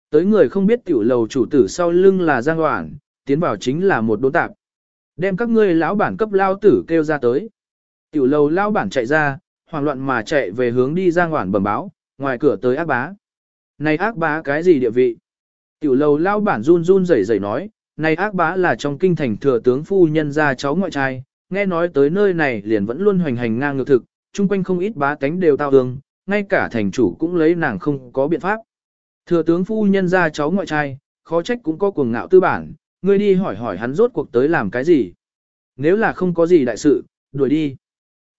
Tới người không biết tiểu lầu chủ tử sau lưng là Giang Hoản, tiến vào chính là một đốn tạp. Đem các ngươi lão bản cấp lao tử kêu ra tới. Tiểu lầu lao bản chạy ra, hoảng loạn mà chạy về hướng đi Giang Hoản bẩm báo, ngoài cửa tới ác bá. Này ác bá cái gì địa vị? Tiểu lầu lao bản run run rẩy rẩy nói, này ác bá là trong kinh thành thừa tướng phu nhân gia cháu ngoại trai, nghe nói tới nơi này liền vẫn luôn hoành hành ngang ngược thực, chung quanh không ít bá tánh đều tao hương, ngay cả thành chủ cũng lấy nàng không có biện pháp. Thừa tướng phu nhân gia cháu ngoại trai, khó trách cũng có cuồng ngạo tư bản, ngươi đi hỏi hỏi hắn rốt cuộc tới làm cái gì. Nếu là không có gì đại sự, đuổi đi.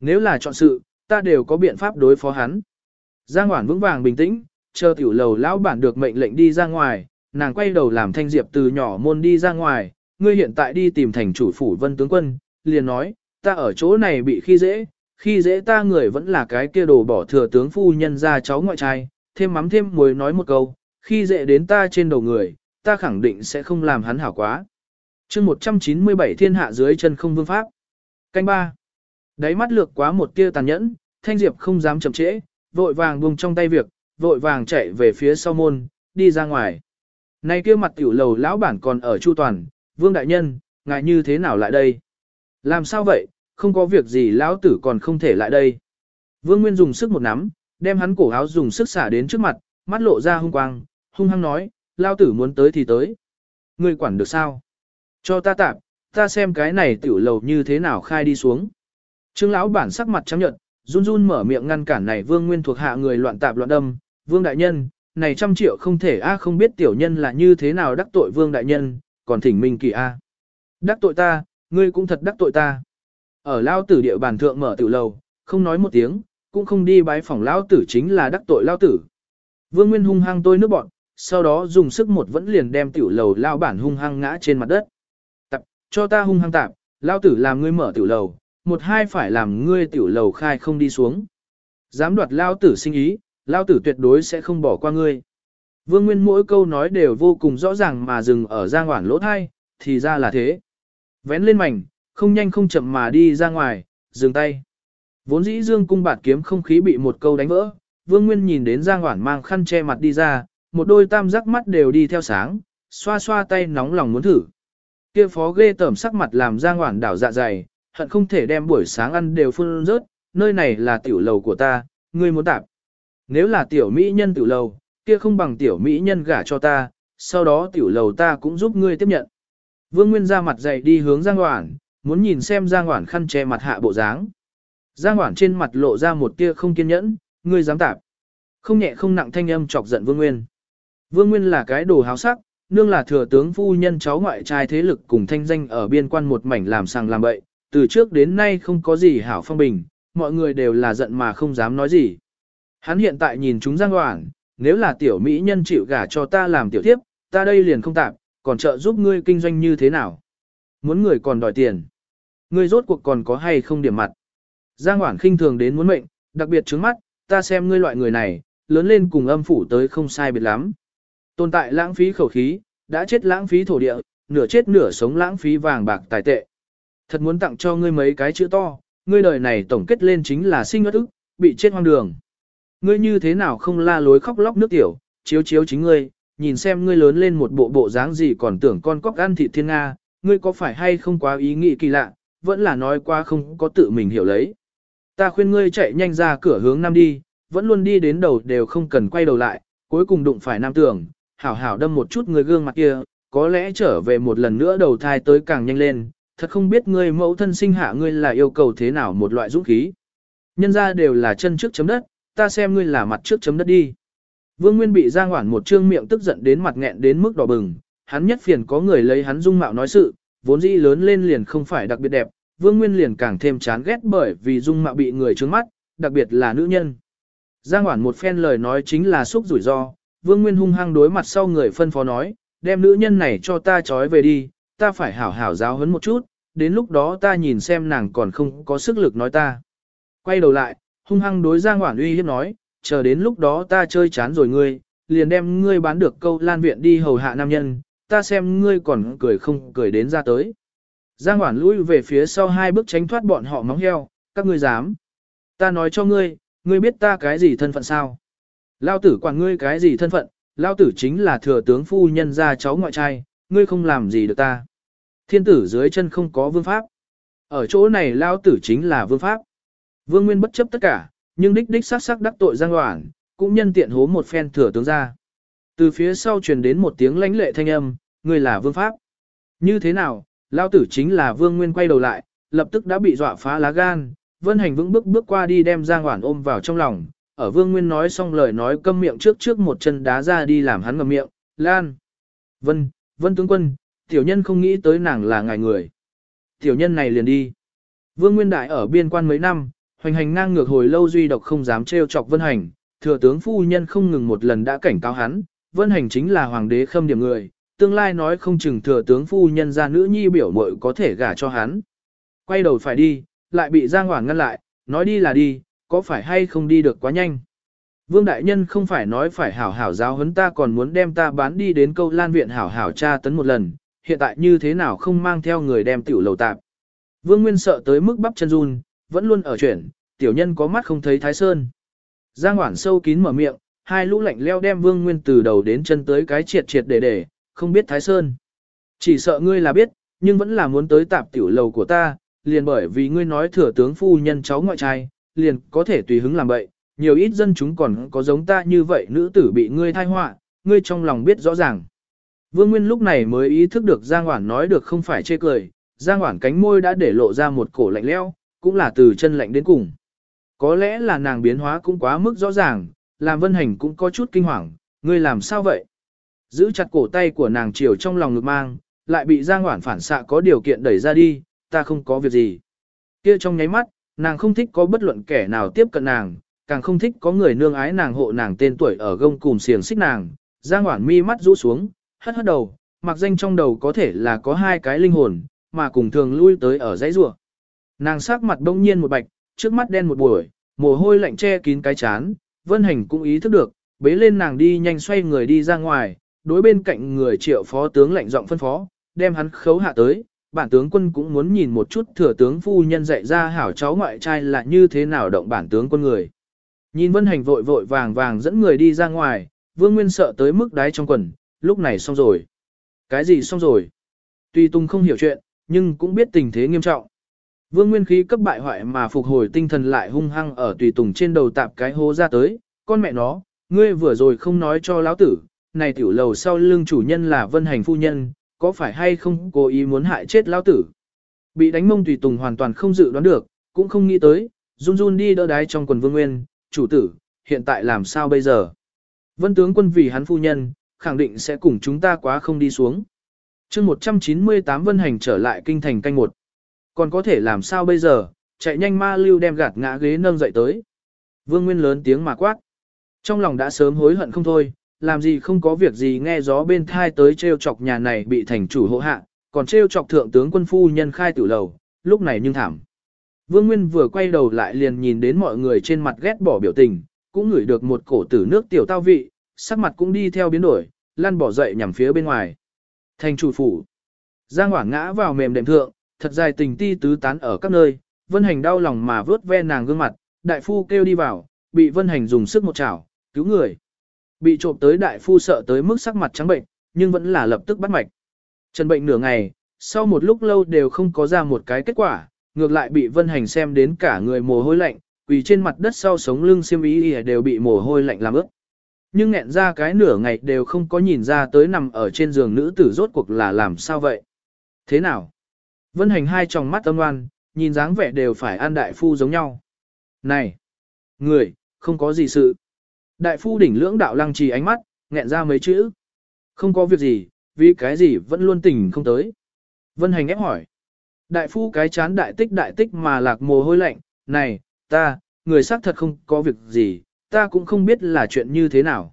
Nếu là chọn sự, ta đều có biện pháp đối phó hắn. Giang Hoản vững vàng bình tĩnh, chờ tiểu lầu lão bản được mệnh lệnh đi ra ngoài, nàng quay đầu làm thanh diệp từ nhỏ môn đi ra ngoài, ngươi hiện tại đi tìm thành chủ phủ vân tướng quân, liền nói, ta ở chỗ này bị khi dễ, khi dễ ta người vẫn là cái kia đồ bỏ thừa tướng phu nhân ra cháu ngoại trai, thêm mắm thêm muối nói một câu, khi dễ đến ta trên đầu người, ta khẳng định sẽ không làm hắn hảo quá. chương 197 thiên hạ dưới chân không vương pháp. Canh ba Đáy mắt lược quá một tia tàn nhẫn, thanh diệp không dám chậm trễ, vội vàng buông trong tay việc, vội vàng chạy về phía sau môn, đi ra ngoài nay kia mặt tiểu lầu lão bản còn ở chu toàn, vương đại nhân, ngài như thế nào lại đây? Làm sao vậy, không có việc gì lão tử còn không thể lại đây. Vương Nguyên dùng sức một nắm, đem hắn cổ áo dùng sức xả đến trước mặt, mắt lộ ra hung quang, hung hăng nói, lão tử muốn tới thì tới. Ngươi quản được sao? Cho ta tạm, ta xem cái này tiểu lầu như thế nào khai đi xuống. Trương lão bản sắc mặt trắng nhợt, run run mở miệng ngăn cản này Vương Nguyên thuộc hạ người loạn tạp loạn đâm, "Vương đại nhân, này trăm triệu không thể a không biết tiểu nhân là như thế nào đắc tội Vương đại nhân, còn thỉnh minh kỳ a." "Đắc tội ta, ngươi cũng thật đắc tội ta." Ở lao tử địa bàn thượng mở tiểu lầu, không nói một tiếng, cũng không đi bái phòng lao tử chính là đắc tội lao tử. Vương Nguyên hung hăng tôi nước bọn, sau đó dùng sức một vẫn liền đem tiểu lầu lao bản hung hăng ngã trên mặt đất. Tập, cho ta hung hăng tạp, lao tử làm ngươi mở tiểu lầu, một hai phải làm ngươi tiểu lầu khai không đi xuống. Dám đoạt lao tử sinh ý, lao tử tuyệt đối sẽ không bỏ qua ngươi. Vương Nguyên mỗi câu nói đều vô cùng rõ ràng mà dừng ở giang hoảng lỗ thai, thì ra là thế. Vén lên mảnh, không nhanh không chậm mà đi ra ngoài, dừng tay. Vốn dĩ dương cung bạt kiếm không khí bị một câu đánh vỡ, Vương Nguyên nhìn đến Giang Hoản mang khăn che mặt đi ra, một đôi tam giác mắt đều đi theo sáng, xoa xoa tay nóng lòng muốn thử. Kia phó ghê tởm sắc mặt làm Giang Hoản đảo dạ dày, hận không thể đem buổi sáng ăn đều phun rớt, nơi này là tiểu lầu của ta, ngươi muốn tạp. Nếu là tiểu mỹ nhân tiểu lầu, kia không bằng tiểu mỹ nhân gả cho ta, sau đó tiểu lầu ta cũng giúp ngươi tiếp nhận. Vương Nguyên ra mặt dày đi hướng Giang Hoản, muốn nhìn xem Giang Hoản khăn che mặt hạ bộ dáng. Giang Hoản trên mặt lộ ra một tia không kiên nhẫn, ngươi dám tạp. Không nhẹ không nặng thanh âm chọc giận Vương Nguyên. Vương Nguyên là cái đồ háo sắc, nương là thừa tướng phu nhân cháu ngoại trai thế lực cùng thanh danh ở biên quan một mảnh làm sàng làm bậy, từ trước đến nay không có gì hảo phong bình, mọi người đều là giận mà không dám nói gì. Hắn hiện tại nhìn chúng Giang hoảng, nếu là tiểu mỹ nhân chịu gả cho ta làm tiểu tiếp, ta đây liền không tạp, còn trợ giúp ngươi kinh doanh như thế nào. Muốn người còn đòi tiền. Ngươi rốt cuộc còn có hay không điểm mặt. Giang hoảng khinh thường đến muốn mệnh, đặc biệt trứng mắt, ta xem ngươi loại người này, lớn lên cùng âm phủ tới không sai biệt lắm. Tồn tại lãng phí khẩu khí, đã chết lãng phí thổ địa, nửa chết nửa sống lãng phí vàng bạc tài tệ. Thật muốn tặng cho ngươi mấy cái chữ to, ngươi đời này tổng kết lên chính là sinh ngất ức, bị chết hoang đường. Ngươi như thế nào không la lối khóc lóc nước tiểu, chiếu chiếu chính ngươi, nhìn xem ngươi lớn lên một bộ bộ dáng gì còn tưởng con cóc ăn thịt thiên Nga, ngươi có phải hay không quá ý nghĩ kỳ lạ, vẫn là nói qua không có tự mình hiểu lấy. Ta khuyên ngươi chạy nhanh ra cửa hướng nam đi, vẫn luôn đi đến đầu đều không cần quay đầu lại, cuối cùng đụng phải nam tưởng, hảo hảo đâm một chút người gương mặt kia, có lẽ trở về một lần nữa đầu thai tới càng nhanh lên, thật không biết ngươi mẫu thân sinh hạ ngươi là yêu cầu thế nào một loại dũng khí. Nhân ra đều là chân trước chấm đất, ta xem ngươi là mặt trước chấm đất đi. Vương Nguyên bị Giang Hoản một trương miệng tức giận đến mặt nghẹn đến mức đỏ bừng, hắn nhất phiền có người lấy hắn dung mạo nói sự, vốn dĩ lớn lên liền không phải đặc biệt đẹp, Vương Nguyên liền càng thêm chán ghét bởi vì dung mạo bị người trướng mắt, đặc biệt là nữ nhân. Giang Hoản một phen lời nói chính là xúc rủi ro, Vương Nguyên hung hăng đối mặt sau người phân phó nói, đem nữ nhân này cho ta trói về đi, ta phải hảo hảo giáo huấn một chút, đến lúc đó ta nhìn xem nàng còn không có sức lực nói ta. Quay đầu lại, hung hăng đối Giang Hoản uy hiếp nói, chờ đến lúc đó ta chơi chán rồi ngươi, liền đem ngươi bán được câu lan viện đi hầu hạ nam nhân, ta xem ngươi còn cười không cười đến ra tới. Giang Hoản lui về phía sau hai bước tránh thoát bọn họ móng heo, các ngươi dám. Ta nói cho ngươi, ngươi biết ta cái gì thân phận sao? Lao tử quản ngươi cái gì thân phận, Lao tử chính là thừa tướng phu nhân gia cháu ngoại trai, ngươi không làm gì được ta. Thiên tử dưới chân không có vương pháp. Ở chỗ này Lao tử chính là vương pháp. Vương Nguyên bất chấp tất cả, nhưng đích đích sắc sắc đắc tội Giang Hoản, cũng nhân tiện hố một phen thừa tướng ra. Từ phía sau truyền đến một tiếng lãnh lệ thanh âm, người là vương pháp. Như thế nào, Lao tử chính là vương nguyên quay đầu lại, lập tức đã bị dọa phá lá gan, vân hành vững bước bước qua đi đem Giang Hoản ôm vào trong lòng, ở vương nguyên nói xong lời nói câm miệng trước trước một chân đá ra đi làm hắn ngậm miệng, lan. Vân, vân tướng quân, tiểu nhân không nghĩ tới nàng là ngài người. Tiểu nhân này liền đi. Vương Nguyên Đại ở biên quan mấy năm, hoành hành ngang ngược hồi lâu duy độc không dám trêu chọc vân hành, thừa tướng phu nhân không ngừng một lần đã cảnh cáo hắn, vân hành chính là hoàng đế khâm điểm người, tương lai nói không chừng thừa tướng phu nhân ra nữ nhi biểu muội có thể gả cho hắn. Quay đầu phải đi, lại bị Giang Hoảng ngăn lại, nói đi là đi, có phải hay không đi được quá nhanh. Vương Đại Nhân không phải nói phải hảo hảo giáo huấn ta còn muốn đem ta bán đi đến câu lan viện hảo hảo tra tấn một lần, hiện tại như thế nào không mang theo người đem tiểu lầu tạp. Vương Nguyên sợ tới mức bắp chân run, vẫn luôn ở chuyển, tiểu nhân có mắt không thấy Thái Sơn. Giang Hoản sâu kín mở miệng, hai lũ lạnh leo đem Vương Nguyên từ đầu đến chân tới cái triệt triệt để để, không biết Thái Sơn. Chỉ sợ ngươi là biết, nhưng vẫn là muốn tới tạp tiểu lầu của ta, liền bởi vì ngươi nói thừa tướng phu nhân cháu ngoại trai, liền có thể tùy hứng làm bậy, nhiều ít dân chúng còn có giống ta như vậy nữ tử bị ngươi thai họa, ngươi trong lòng biết rõ ràng. Vương Nguyên lúc này mới ý thức được Giang Hoản nói được không phải chê cười, Giang Hoản cánh môi đã để lộ ra một cổ lạnh leo, cũng là từ chân lạnh đến cùng. Có lẽ là nàng biến hóa cũng quá mức rõ ràng, làm vân hành cũng có chút kinh hoàng, ngươi làm sao vậy? Giữ chặt cổ tay của nàng chiều trong lòng ngực mang, lại bị Giang Hoản phản xạ có điều kiện đẩy ra đi, ta không có việc gì. Kia trong nháy mắt, nàng không thích có bất luận kẻ nào tiếp cận nàng, càng không thích có người nương ái nàng hộ nàng tên tuổi ở gông cùm xiềng xích nàng. Giang Hoản mi mắt rũ xuống, hất hất đầu, mặc danh trong đầu có thể là có hai cái linh hồn, mà cùng thường lui tới ở dãy rùa. Nàng sắc mặt đông nhiên một bạch, trước mắt đen một buổi, mồ hôi lạnh che kín cái chán, Vân Hành cũng ý thức được, bế lên nàng đi nhanh xoay người đi ra ngoài, đối bên cạnh người triệu phó tướng lạnh giọng phân phó, đem hắn khấu hạ tới, bản tướng quân cũng muốn nhìn một chút thừa tướng phu nhân dạy ra hảo cháu ngoại trai là như thế nào động bản tướng quân người. Nhìn Vân Hành vội vội vàng vàng dẫn người đi ra ngoài, Vương Nguyên sợ tới mức đáy trong quần, lúc này xong rồi. Cái gì xong rồi? Tuy Tung không hiểu chuyện, nhưng cũng biết tình thế nghiêm trọng. Vương Nguyên khí cấp bại hoại mà phục hồi tinh thần lại hung hăng ở tùy tùng trên đầu tạp cái hố ra tới, con mẹ nó, ngươi vừa rồi không nói cho lão tử, này tiểu lầu sau lưng chủ nhân là vân hành phu nhân, có phải hay không cố ý muốn hại chết lão tử. Bị đánh mông tùy tùng hoàn toàn không dự đoán được, cũng không nghĩ tới, run run đi đỡ đái trong quần Vương Nguyên, chủ tử, hiện tại làm sao bây giờ? Vân tướng quân vì hắn phu nhân, khẳng định sẽ cùng chúng ta quá không đi xuống. chương 198 Vân Hành trở lại kinh thành canh một. Còn có thể làm sao bây giờ, chạy nhanh ma lưu đem gạt ngã ghế nâng dậy tới. Vương Nguyên lớn tiếng mà quát. Trong lòng đã sớm hối hận không thôi, làm gì không có việc gì nghe gió bên thai tới treo chọc nhà này bị thành chủ hộ hạ, còn treo chọc thượng tướng quân phu nhân khai tử lầu, lúc này nhưng thảm. Vương Nguyên vừa quay đầu lại liền nhìn đến mọi người trên mặt ghét bỏ biểu tình, cũng ngửi được một cổ tử nước tiểu tao vị, sắc mặt cũng đi theo biến đổi, lăn bỏ dậy nhằm phía bên ngoài. Thành chủ phủ. Giang Hoảng ngã vào mềm đệm thượng, thật dài tình ti tứ tán ở các nơi, Vân Hành đau lòng mà vớt ve nàng gương mặt, đại phu kêu đi vào, bị Vân Hành dùng sức một chảo, cứu người. Bị trộm tới đại phu sợ tới mức sắc mặt trắng bệnh, nhưng vẫn là lập tức bắt mạch. Trần bệnh nửa ngày, sau một lúc lâu đều không có ra một cái kết quả, ngược lại bị Vân Hành xem đến cả người mồ hôi lạnh, quỳ trên mặt đất sau sống lưng xiêm y đều bị mồ hôi lạnh làm ướt. Nhưng nghẹn ra cái nửa ngày đều không có nhìn ra tới nằm ở trên giường nữ tử rốt cuộc là làm sao vậy. Thế nào? Vân hành hai tròng mắt âm ngoan, nhìn dáng vẻ đều phải an đại phu giống nhau. Này! Người, không có gì sự. Đại phu đỉnh lưỡng đạo lăng trì ánh mắt, nghẹn ra mấy chữ. Không có việc gì, vì cái gì vẫn luôn tỉnh không tới. Vân hành ép hỏi. Đại phu cái chán đại tích đại tích mà lạc mồ hôi lạnh, này, ta, người xác thật không có việc gì, ta cũng không biết là chuyện như thế nào.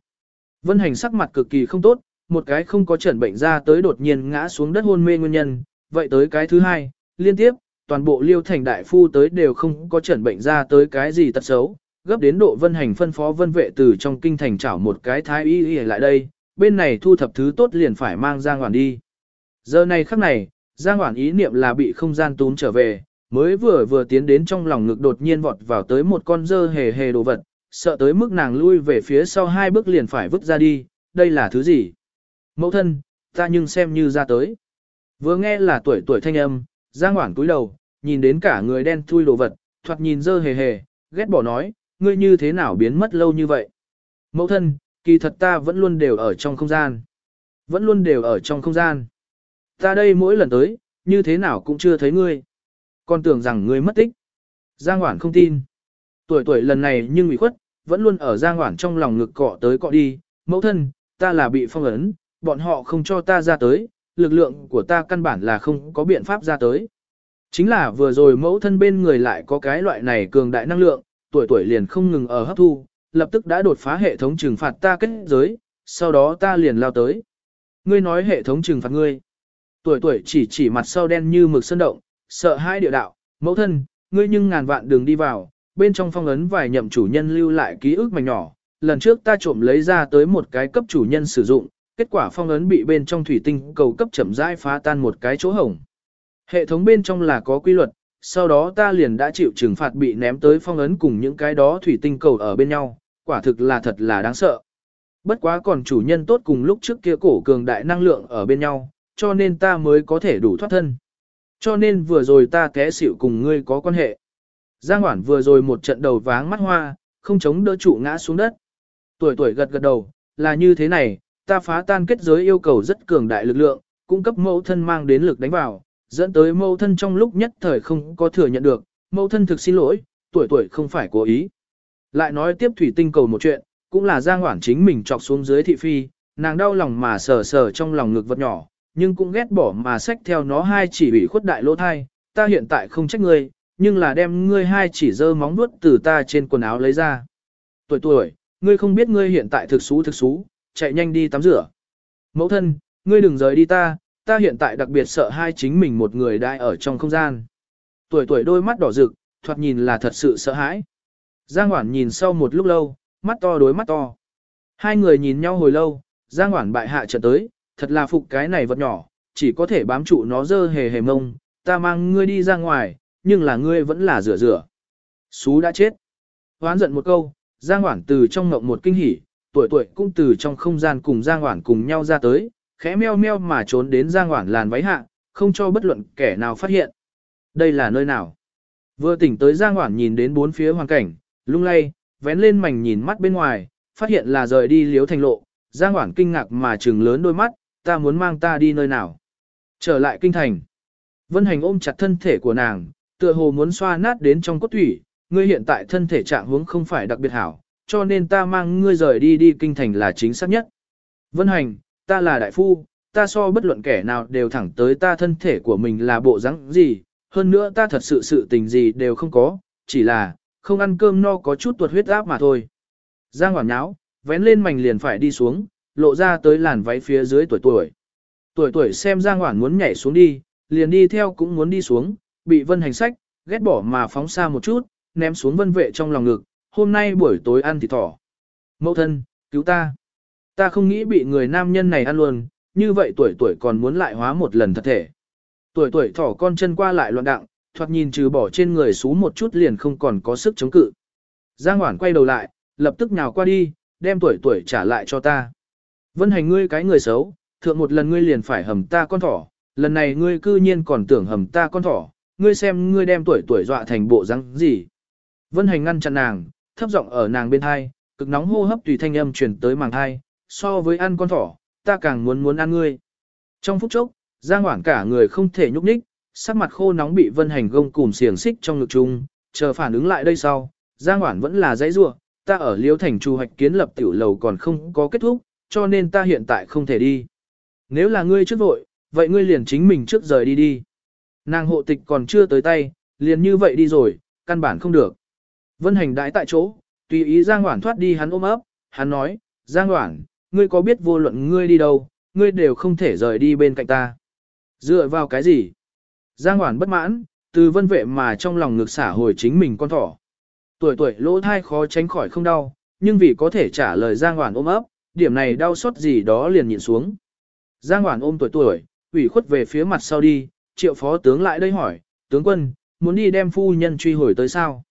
Vân hành sắc mặt cực kỳ không tốt, một cái không có chẩn bệnh ra tới đột nhiên ngã xuống đất hôn mê nguyên nhân, vậy tới cái thứ hai, liên tiếp, toàn bộ liêu thành đại phu tới đều không có chẩn bệnh ra tới cái gì tật xấu, gấp đến độ vân hành phân phó vân vệ từ trong kinh thành chảo một cái thái y y lại đây, bên này thu thập thứ tốt liền phải mang Giang Hoản đi. Giờ này khắc này, Giang Hoản ý niệm là bị không gian tún trở về, mới vừa vừa tiến đến trong lòng ngực đột nhiên vọt vào tới một con dơ hề hề đồ vật, sợ tới mức nàng lui về phía sau hai bước liền phải vứt ra đi, đây là thứ gì? Mẫu thân, ta nhưng xem như ra tới. Vừa nghe là tuổi tuổi thanh âm, Giang Hoảng cúi đầu, nhìn đến cả người đen thui đồ vật, thoạt nhìn dơ hề hề, ghét bỏ nói, ngươi như thế nào biến mất lâu như vậy? Mẫu thân, kỳ thật ta vẫn luôn đều ở trong không gian. Vẫn luôn đều ở trong không gian. Ta đây mỗi lần tới, như thế nào cũng chưa thấy ngươi. Còn tưởng rằng ngươi mất tích. Giang Hoảng không tin. Tuổi tuổi lần này nhưng bị khuất, vẫn luôn ở Giang Hoảng trong lòng ngực cọ tới cọ đi. Mẫu thân, ta là bị phong ấn, bọn họ không cho ta ra tới, lực lượng của ta căn bản là không có biện pháp ra tới. Chính là vừa rồi mẫu thân bên người lại có cái loại này cường đại năng lượng, tuổi tuổi liền không ngừng ở hấp thu, lập tức đã đột phá hệ thống trừng phạt ta kết giới, sau đó ta liền lao tới. Ngươi nói hệ thống trừng phạt ngươi. Tuổi tuổi chỉ chỉ mặt sau đen như mực sơn động, sợ hai địa đạo, mẫu thân, ngươi nhưng ngàn vạn đường đi vào, bên trong phong ấn vài nhậm chủ nhân lưu lại ký ức mảnh nhỏ, lần trước ta trộm lấy ra tới một cái cấp chủ nhân sử dụng, kết quả phong ấn bị bên trong thủy tinh cầu cấp chậm rãi phá tan một cái chỗ hổng. Hệ thống bên trong là có quy luật, sau đó ta liền đã chịu trừng phạt bị ném tới phong ấn cùng những cái đó thủy tinh cầu ở bên nhau, quả thực là thật là đáng sợ. Bất quá còn chủ nhân tốt cùng lúc trước kia cổ cường đại năng lượng ở bên nhau, cho nên ta mới có thể đủ thoát thân. Cho nên vừa rồi ta té xỉu cùng ngươi có quan hệ. Giang Hoản vừa rồi một trận đầu váng mắt hoa, không chống đỡ trụ ngã xuống đất. Tuổi tuổi gật gật đầu, là như thế này, ta phá tan kết giới yêu cầu rất cường đại lực lượng, cung cấp mẫu thân mang đến lực đánh vào, dẫn tới mẫu thân trong lúc nhất thời không có thừa nhận được, mẫu thân thực xin lỗi, tuổi tuổi không phải cố ý. Lại nói tiếp thủy tinh cầu một chuyện, cũng là Giang Hoản chính mình chọc xuống dưới thị phi, nàng đau lòng mà sờ sờ trong lòng ngực vật nhỏ, nhưng cũng ghét bỏ mà xách theo nó hai chỉ bị khuất đại lỗ thai, ta hiện tại không trách ngươi, nhưng là đem ngươi hai chỉ dơ móng nuốt từ ta trên quần áo lấy ra. Tuổi tuổi, ngươi không biết ngươi hiện tại thực xú thực xú, chạy nhanh đi tắm rửa. Mẫu thân, ngươi đừng rời đi ta, ta hiện tại đặc biệt sợ hai chính mình một người đại ở trong không gian. Tuổi tuổi đôi mắt đỏ rực, thoạt nhìn là thật sự sợ hãi. Giang Hoản nhìn sau một lúc lâu, mắt to đối mắt to. Hai người nhìn nhau hồi lâu, Giang Hoản bại hạ trận tới, thật là phục cái này vật nhỏ, chỉ có thể bám trụ nó dơ hề hề mông, ta mang ngươi đi ra ngoài, nhưng là ngươi vẫn là rửa rửa. Xú đã chết. Hoán giận một câu, Giang Hoản từ trong ngộng một kinh hỉ, tuổi tuổi cũng từ trong không gian cùng Giang Hoản cùng nhau ra tới, khẽ meo meo mà trốn đến Giang Hoản làn váy hạ, không cho bất luận kẻ nào phát hiện. Đây là nơi nào? Vừa tỉnh tới Giang Hoản nhìn đến bốn phía hoàn cảnh, lung lay, vén lên mảnh nhìn mắt bên ngoài, phát hiện là rời đi liếu thành lộ, Giang Hoản kinh ngạc mà trừng lớn đôi mắt, ta muốn mang ta đi nơi nào. Trở lại kinh thành. Vân Hành ôm chặt thân thể của nàng, tựa hồ muốn xoa nát đến trong cốt thủy, ngươi hiện tại thân thể trạng huống không phải đặc biệt hảo, cho nên ta mang ngươi rời đi đi kinh thành là chính xác nhất. Vân Hành, ta là đại phu, ta so bất luận kẻ nào đều thẳng tới ta thân thể của mình là bộ dáng gì, hơn nữa ta thật sự sự tình gì đều không có, chỉ là, không ăn cơm no có chút tuột huyết áp mà thôi. Giang hoảng nháo, vén lên mảnh liền phải đi xuống, lộ ra tới làn váy phía dưới tuổi tuổi. Tuổi tuổi xem Giang hoảng muốn nhảy xuống đi, liền đi theo cũng muốn đi xuống, bị vân hành sách, ghét bỏ mà phóng xa một chút, ném xuống vân vệ trong lòng ngực, hôm nay buổi tối ăn thịt thỏ. Mẫu thân, cứu ta. Ta không nghĩ bị người nam nhân này ăn luôn, như vậy tuổi tuổi còn muốn lại hóa một lần thật thể. Tuổi tuổi thỏ con chân qua lại loạn đặng, thoạt nhìn trừ bỏ trên người xú một chút liền không còn có sức chống cự. Giang Hoản quay đầu lại, lập tức nhào qua đi, đem tuổi tuổi trả lại cho ta. Vân hành ngươi cái người xấu, thượng một lần ngươi liền phải hầm ta con thỏ, lần này ngươi cư nhiên còn tưởng hầm ta con thỏ, ngươi xem ngươi đem tuổi tuổi dọa thành bộ răng gì. Vân hành ngăn chặn nàng, thấp giọng ở nàng bên hai, cực nóng hô hấp tùy thanh âm truyền tới màng hai, so với ăn con thỏ, ta càng muốn muốn ăn ngươi. Trong phút chốc, Giang Hoảng cả người không thể nhúc nhích, sắc mặt khô nóng bị Vân Hành gông cùm xiềng xích trong ngực chung, chờ phản ứng lại đây sau, Giang Hoảng vẫn là dãy rủa, ta ở Liêu Thành Chu Hoạch kiến lập tiểu lầu còn không có kết thúc, cho nên ta hiện tại không thể đi. Nếu là ngươi trước vội, vậy ngươi liền chính mình trước rời đi đi. Nàng hộ tịch còn chưa tới tay, liền như vậy đi rồi, căn bản không được. Vân hành đãi tại chỗ, tùy ý Giang Hoản thoát đi hắn ôm ấp, hắn nói, Giang Hoản, ngươi có biết vô luận ngươi đi đâu, ngươi đều không thể rời đi bên cạnh ta. Dựa vào cái gì? Giang Hoản bất mãn, từ vân vệ mà trong lòng ngực xả hồi chính mình con thỏ. Tuổi tuổi lỗ thai khó tránh khỏi không đau, nhưng vì có thể trả lời Giang Hoản ôm ấp, điểm này đau xót gì đó liền nhịn xuống. Giang Hoản ôm tuổi tuổi, ủy khuất về phía mặt sau đi, triệu phó tướng lại đây hỏi, tướng quân, muốn đi đem phu nhân truy hồi tới sao.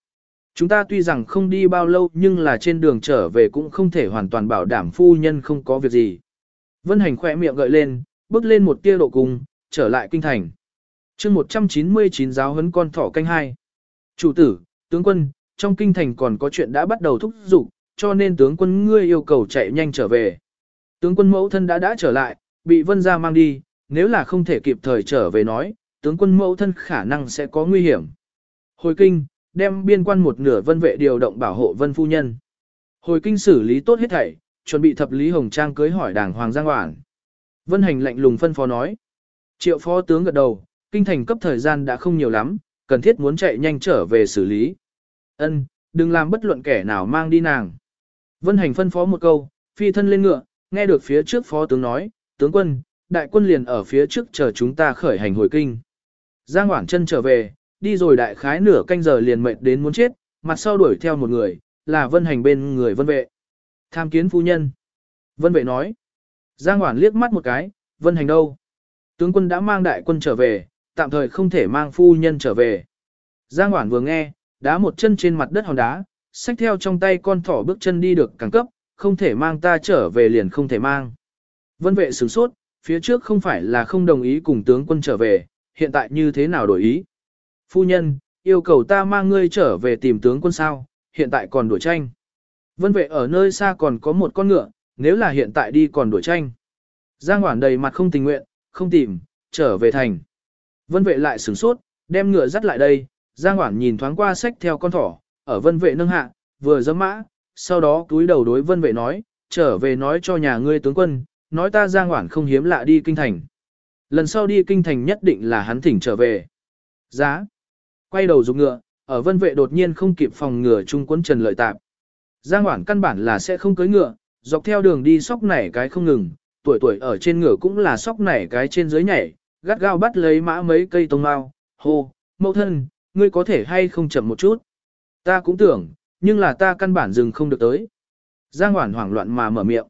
Chúng ta tuy rằng không đi bao lâu nhưng là trên đường trở về cũng không thể hoàn toàn bảo đảm phu nhân không có việc gì. Vân Hành khỏe miệng gợi lên, bước lên một tia độ cùng, trở lại kinh thành. chương 199 giáo huấn con thỏ canh hai. Chủ tử, tướng quân, trong kinh thành còn có chuyện đã bắt đầu thúc giục, cho nên tướng quân ngươi yêu cầu chạy nhanh trở về. Tướng quân mẫu thân đã đã trở lại, bị vân gia mang đi, nếu là không thể kịp thời trở về nói, tướng quân mẫu thân khả năng sẽ có nguy hiểm. Hồi kinh, đem biên quan một nửa vân vệ điều động bảo hộ vân phu nhân. Hồi kinh xử lý tốt hết thảy, chuẩn bị thập lý hồng trang cưới hỏi đảng Hoàng Giang Hoảng. Vân hành lạnh lùng phân phó nói. Triệu phó tướng gật đầu, kinh thành cấp thời gian đã không nhiều lắm, cần thiết muốn chạy nhanh trở về xử lý. Ân, đừng làm bất luận kẻ nào mang đi nàng. Vân hành phân phó một câu, phi thân lên ngựa, nghe được phía trước phó tướng nói, tướng quân, đại quân liền ở phía trước chờ chúng ta khởi hành hồi kinh. Giang Hoảng chân trở về, đi rồi đại khái nửa canh giờ liền mệt đến muốn chết, mặt sau đuổi theo một người, là vân hành bên người vân vệ. Tham kiến phu nhân. Vân vệ nói. Giang Hoản liếc mắt một cái, vân hành đâu? Tướng quân đã mang đại quân trở về, tạm thời không thể mang phu nhân trở về. Giang Hoản vừa nghe, đá một chân trên mặt đất hòn đá, xách theo trong tay con thỏ bước chân đi được càng cấp, không thể mang ta trở về liền không thể mang. Vân vệ sửng sốt, phía trước không phải là không đồng ý cùng tướng quân trở về, hiện tại như thế nào đổi ý. Phu nhân, yêu cầu ta mang ngươi trở về tìm tướng quân sao, hiện tại còn đuổi tranh. Vân vệ ở nơi xa còn có một con ngựa, nếu là hiện tại đi còn đuổi tranh. Giang Hoản đầy mặt không tình nguyện, không tìm, trở về thành. Vân vệ lại sửng sốt, đem ngựa dắt lại đây, Giang Hoản nhìn thoáng qua sách theo con thỏ, ở vân vệ nâng hạ, vừa dấm mã, sau đó túi đầu đối vân vệ nói, trở về nói cho nhà ngươi tướng quân, nói ta Giang Hoản không hiếm lạ đi kinh thành. Lần sau đi kinh thành nhất định là hắn thỉnh trở về. Giá. Quay đầu dùng ngựa, ở vân vệ đột nhiên không kịp phòng ngừa trung quân trần lợi tạp. Giang Hoản căn bản là sẽ không cưới ngựa, dọc theo đường đi sóc nảy cái không ngừng, tuổi tuổi ở trên ngựa cũng là sóc nảy cái trên dưới nhảy, gắt gao bắt lấy mã mấy cây tông mao, hô, mẫu thân, ngươi có thể hay không chậm một chút. Ta cũng tưởng, nhưng là ta căn bản dừng không được tới. Giang Hoản hoảng loạn mà mở miệng.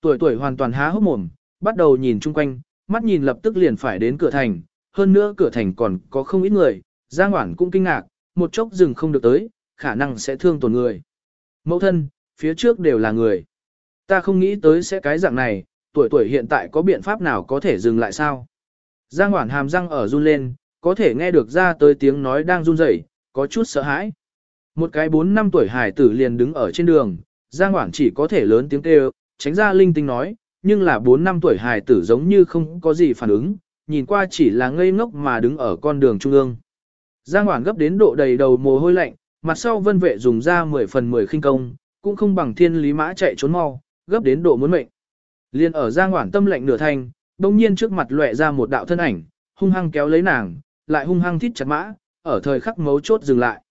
Tuổi tuổi hoàn toàn há hốc mồm, bắt đầu nhìn chung quanh, mắt nhìn lập tức liền phải đến cửa thành, hơn nữa cửa thành còn có không ít người, Giang Hoản cũng kinh ngạc, một chốc dừng không được tới, khả năng sẽ thương tổn người. Mẫu thân, phía trước đều là người. Ta không nghĩ tới sẽ cái dạng này, tuổi tuổi hiện tại có biện pháp nào có thể dừng lại sao? Giang Hoản hàm răng ở run lên, có thể nghe được ra tới tiếng nói đang run rẩy, có chút sợ hãi. Một cái 4 năm tuổi hải tử liền đứng ở trên đường, Giang Hoản chỉ có thể lớn tiếng kêu, tránh ra linh tinh nói, nhưng là 4 năm tuổi hải tử giống như không có gì phản ứng, nhìn qua chỉ là ngây ngốc mà đứng ở con đường trung ương. Giang Hoảng gấp đến độ đầy đầu mồ hôi lạnh, mặt sau vân vệ dùng ra 10 phần 10 khinh công, cũng không bằng thiên lý mã chạy trốn mau, gấp đến độ muốn mệnh. Liên ở Giang Hoảng tâm lạnh nửa thanh, đồng nhiên trước mặt lệ ra một đạo thân ảnh, hung hăng kéo lấy nàng, lại hung hăng thít chặt mã, ở thời khắc mấu chốt dừng lại.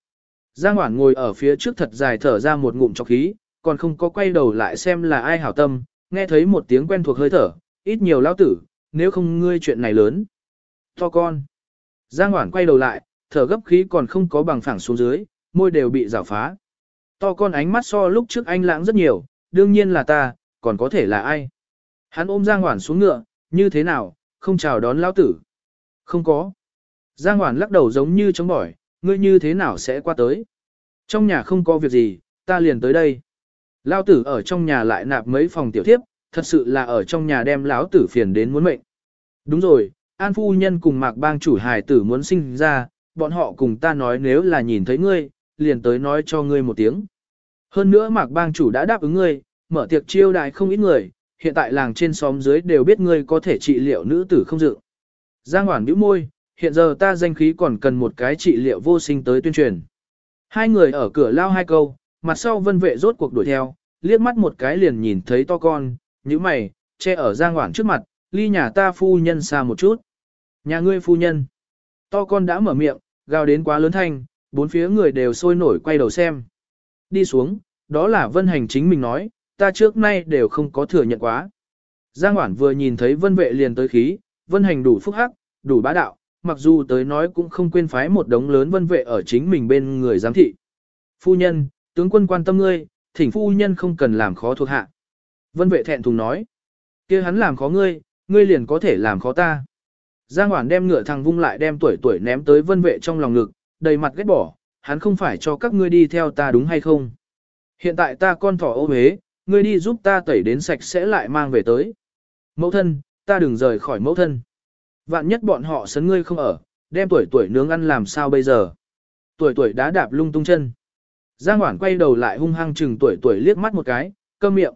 Giang Hoảng ngồi ở phía trước thật dài thở ra một ngụm chọc khí, còn không có quay đầu lại xem là ai hảo tâm, nghe thấy một tiếng quen thuộc hơi thở, ít nhiều lao tử, nếu không ngươi chuyện này lớn. To con. Giang Hoảng quay đầu lại, thở gấp khí còn không có bằng phẳng xuống dưới, môi đều bị rào phá. To con ánh mắt so lúc trước anh lãng rất nhiều, đương nhiên là ta, còn có thể là ai. Hắn ôm Giang Hoản xuống ngựa, như thế nào, không chào đón lão tử. Không có. Giang Hoản lắc đầu giống như chống bỏi, ngươi như thế nào sẽ qua tới. Trong nhà không có việc gì, ta liền tới đây. Lão tử ở trong nhà lại nạp mấy phòng tiểu thiếp, thật sự là ở trong nhà đem lão tử phiền đến muốn mệnh. Đúng rồi, An phu nhân cùng Mạc Bang chủ hài tử muốn sinh ra, bọn họ cùng ta nói nếu là nhìn thấy ngươi, liền tới nói cho ngươi một tiếng. Hơn nữa Mạc Bang chủ đã đáp ứng ngươi, mở tiệc chiêu đại không ít người, hiện tại làng trên xóm dưới đều biết ngươi có thể trị liệu nữ tử không dự. Giang Hoản bĩu môi, hiện giờ ta danh khí còn cần một cái trị liệu vô sinh tới tuyên truyền. Hai người ở cửa lao hai câu, mặt sau vân vệ rốt cuộc đuổi theo, liếc mắt một cái liền nhìn thấy to con, như mày, che ở Giang Hoản trước mặt, ly nhà ta phu nhân xa một chút. Nhà ngươi phu nhân. To con đã mở miệng, gào đến quá lớn thanh, bốn phía người đều sôi nổi quay đầu xem. Đi xuống, đó là vân hành chính mình nói, ta trước nay đều không có thừa nhận quá. Giang Hoản vừa nhìn thấy vân vệ liền tới khí, vân hành đủ phúc hắc, đủ bá đạo, mặc dù tới nói cũng không quên phái một đống lớn vân vệ ở chính mình bên người giám thị. Phu nhân, tướng quân quan tâm ngươi, thỉnh phu nhân không cần làm khó thuộc hạ. Vân vệ thẹn thùng nói, kia hắn làm khó ngươi, ngươi liền có thể làm khó ta. Giang Hoản đem ngựa thằng vung lại đem tuổi tuổi ném tới vân vệ trong lòng ngực, đầy mặt ghét bỏ, hắn không phải cho các ngươi đi theo ta đúng hay không. Hiện tại ta con thỏ ô hế, ngươi đi giúp ta tẩy đến sạch sẽ lại mang về tới. Mẫu thân, ta đừng rời khỏi mẫu thân. Vạn nhất bọn họ sấn ngươi không ở, đem tuổi tuổi nướng ăn làm sao bây giờ. Tuổi tuổi đá đạp lung tung chân. Giang Hoản quay đầu lại hung hăng chừng tuổi tuổi liếc mắt một cái, câm miệng.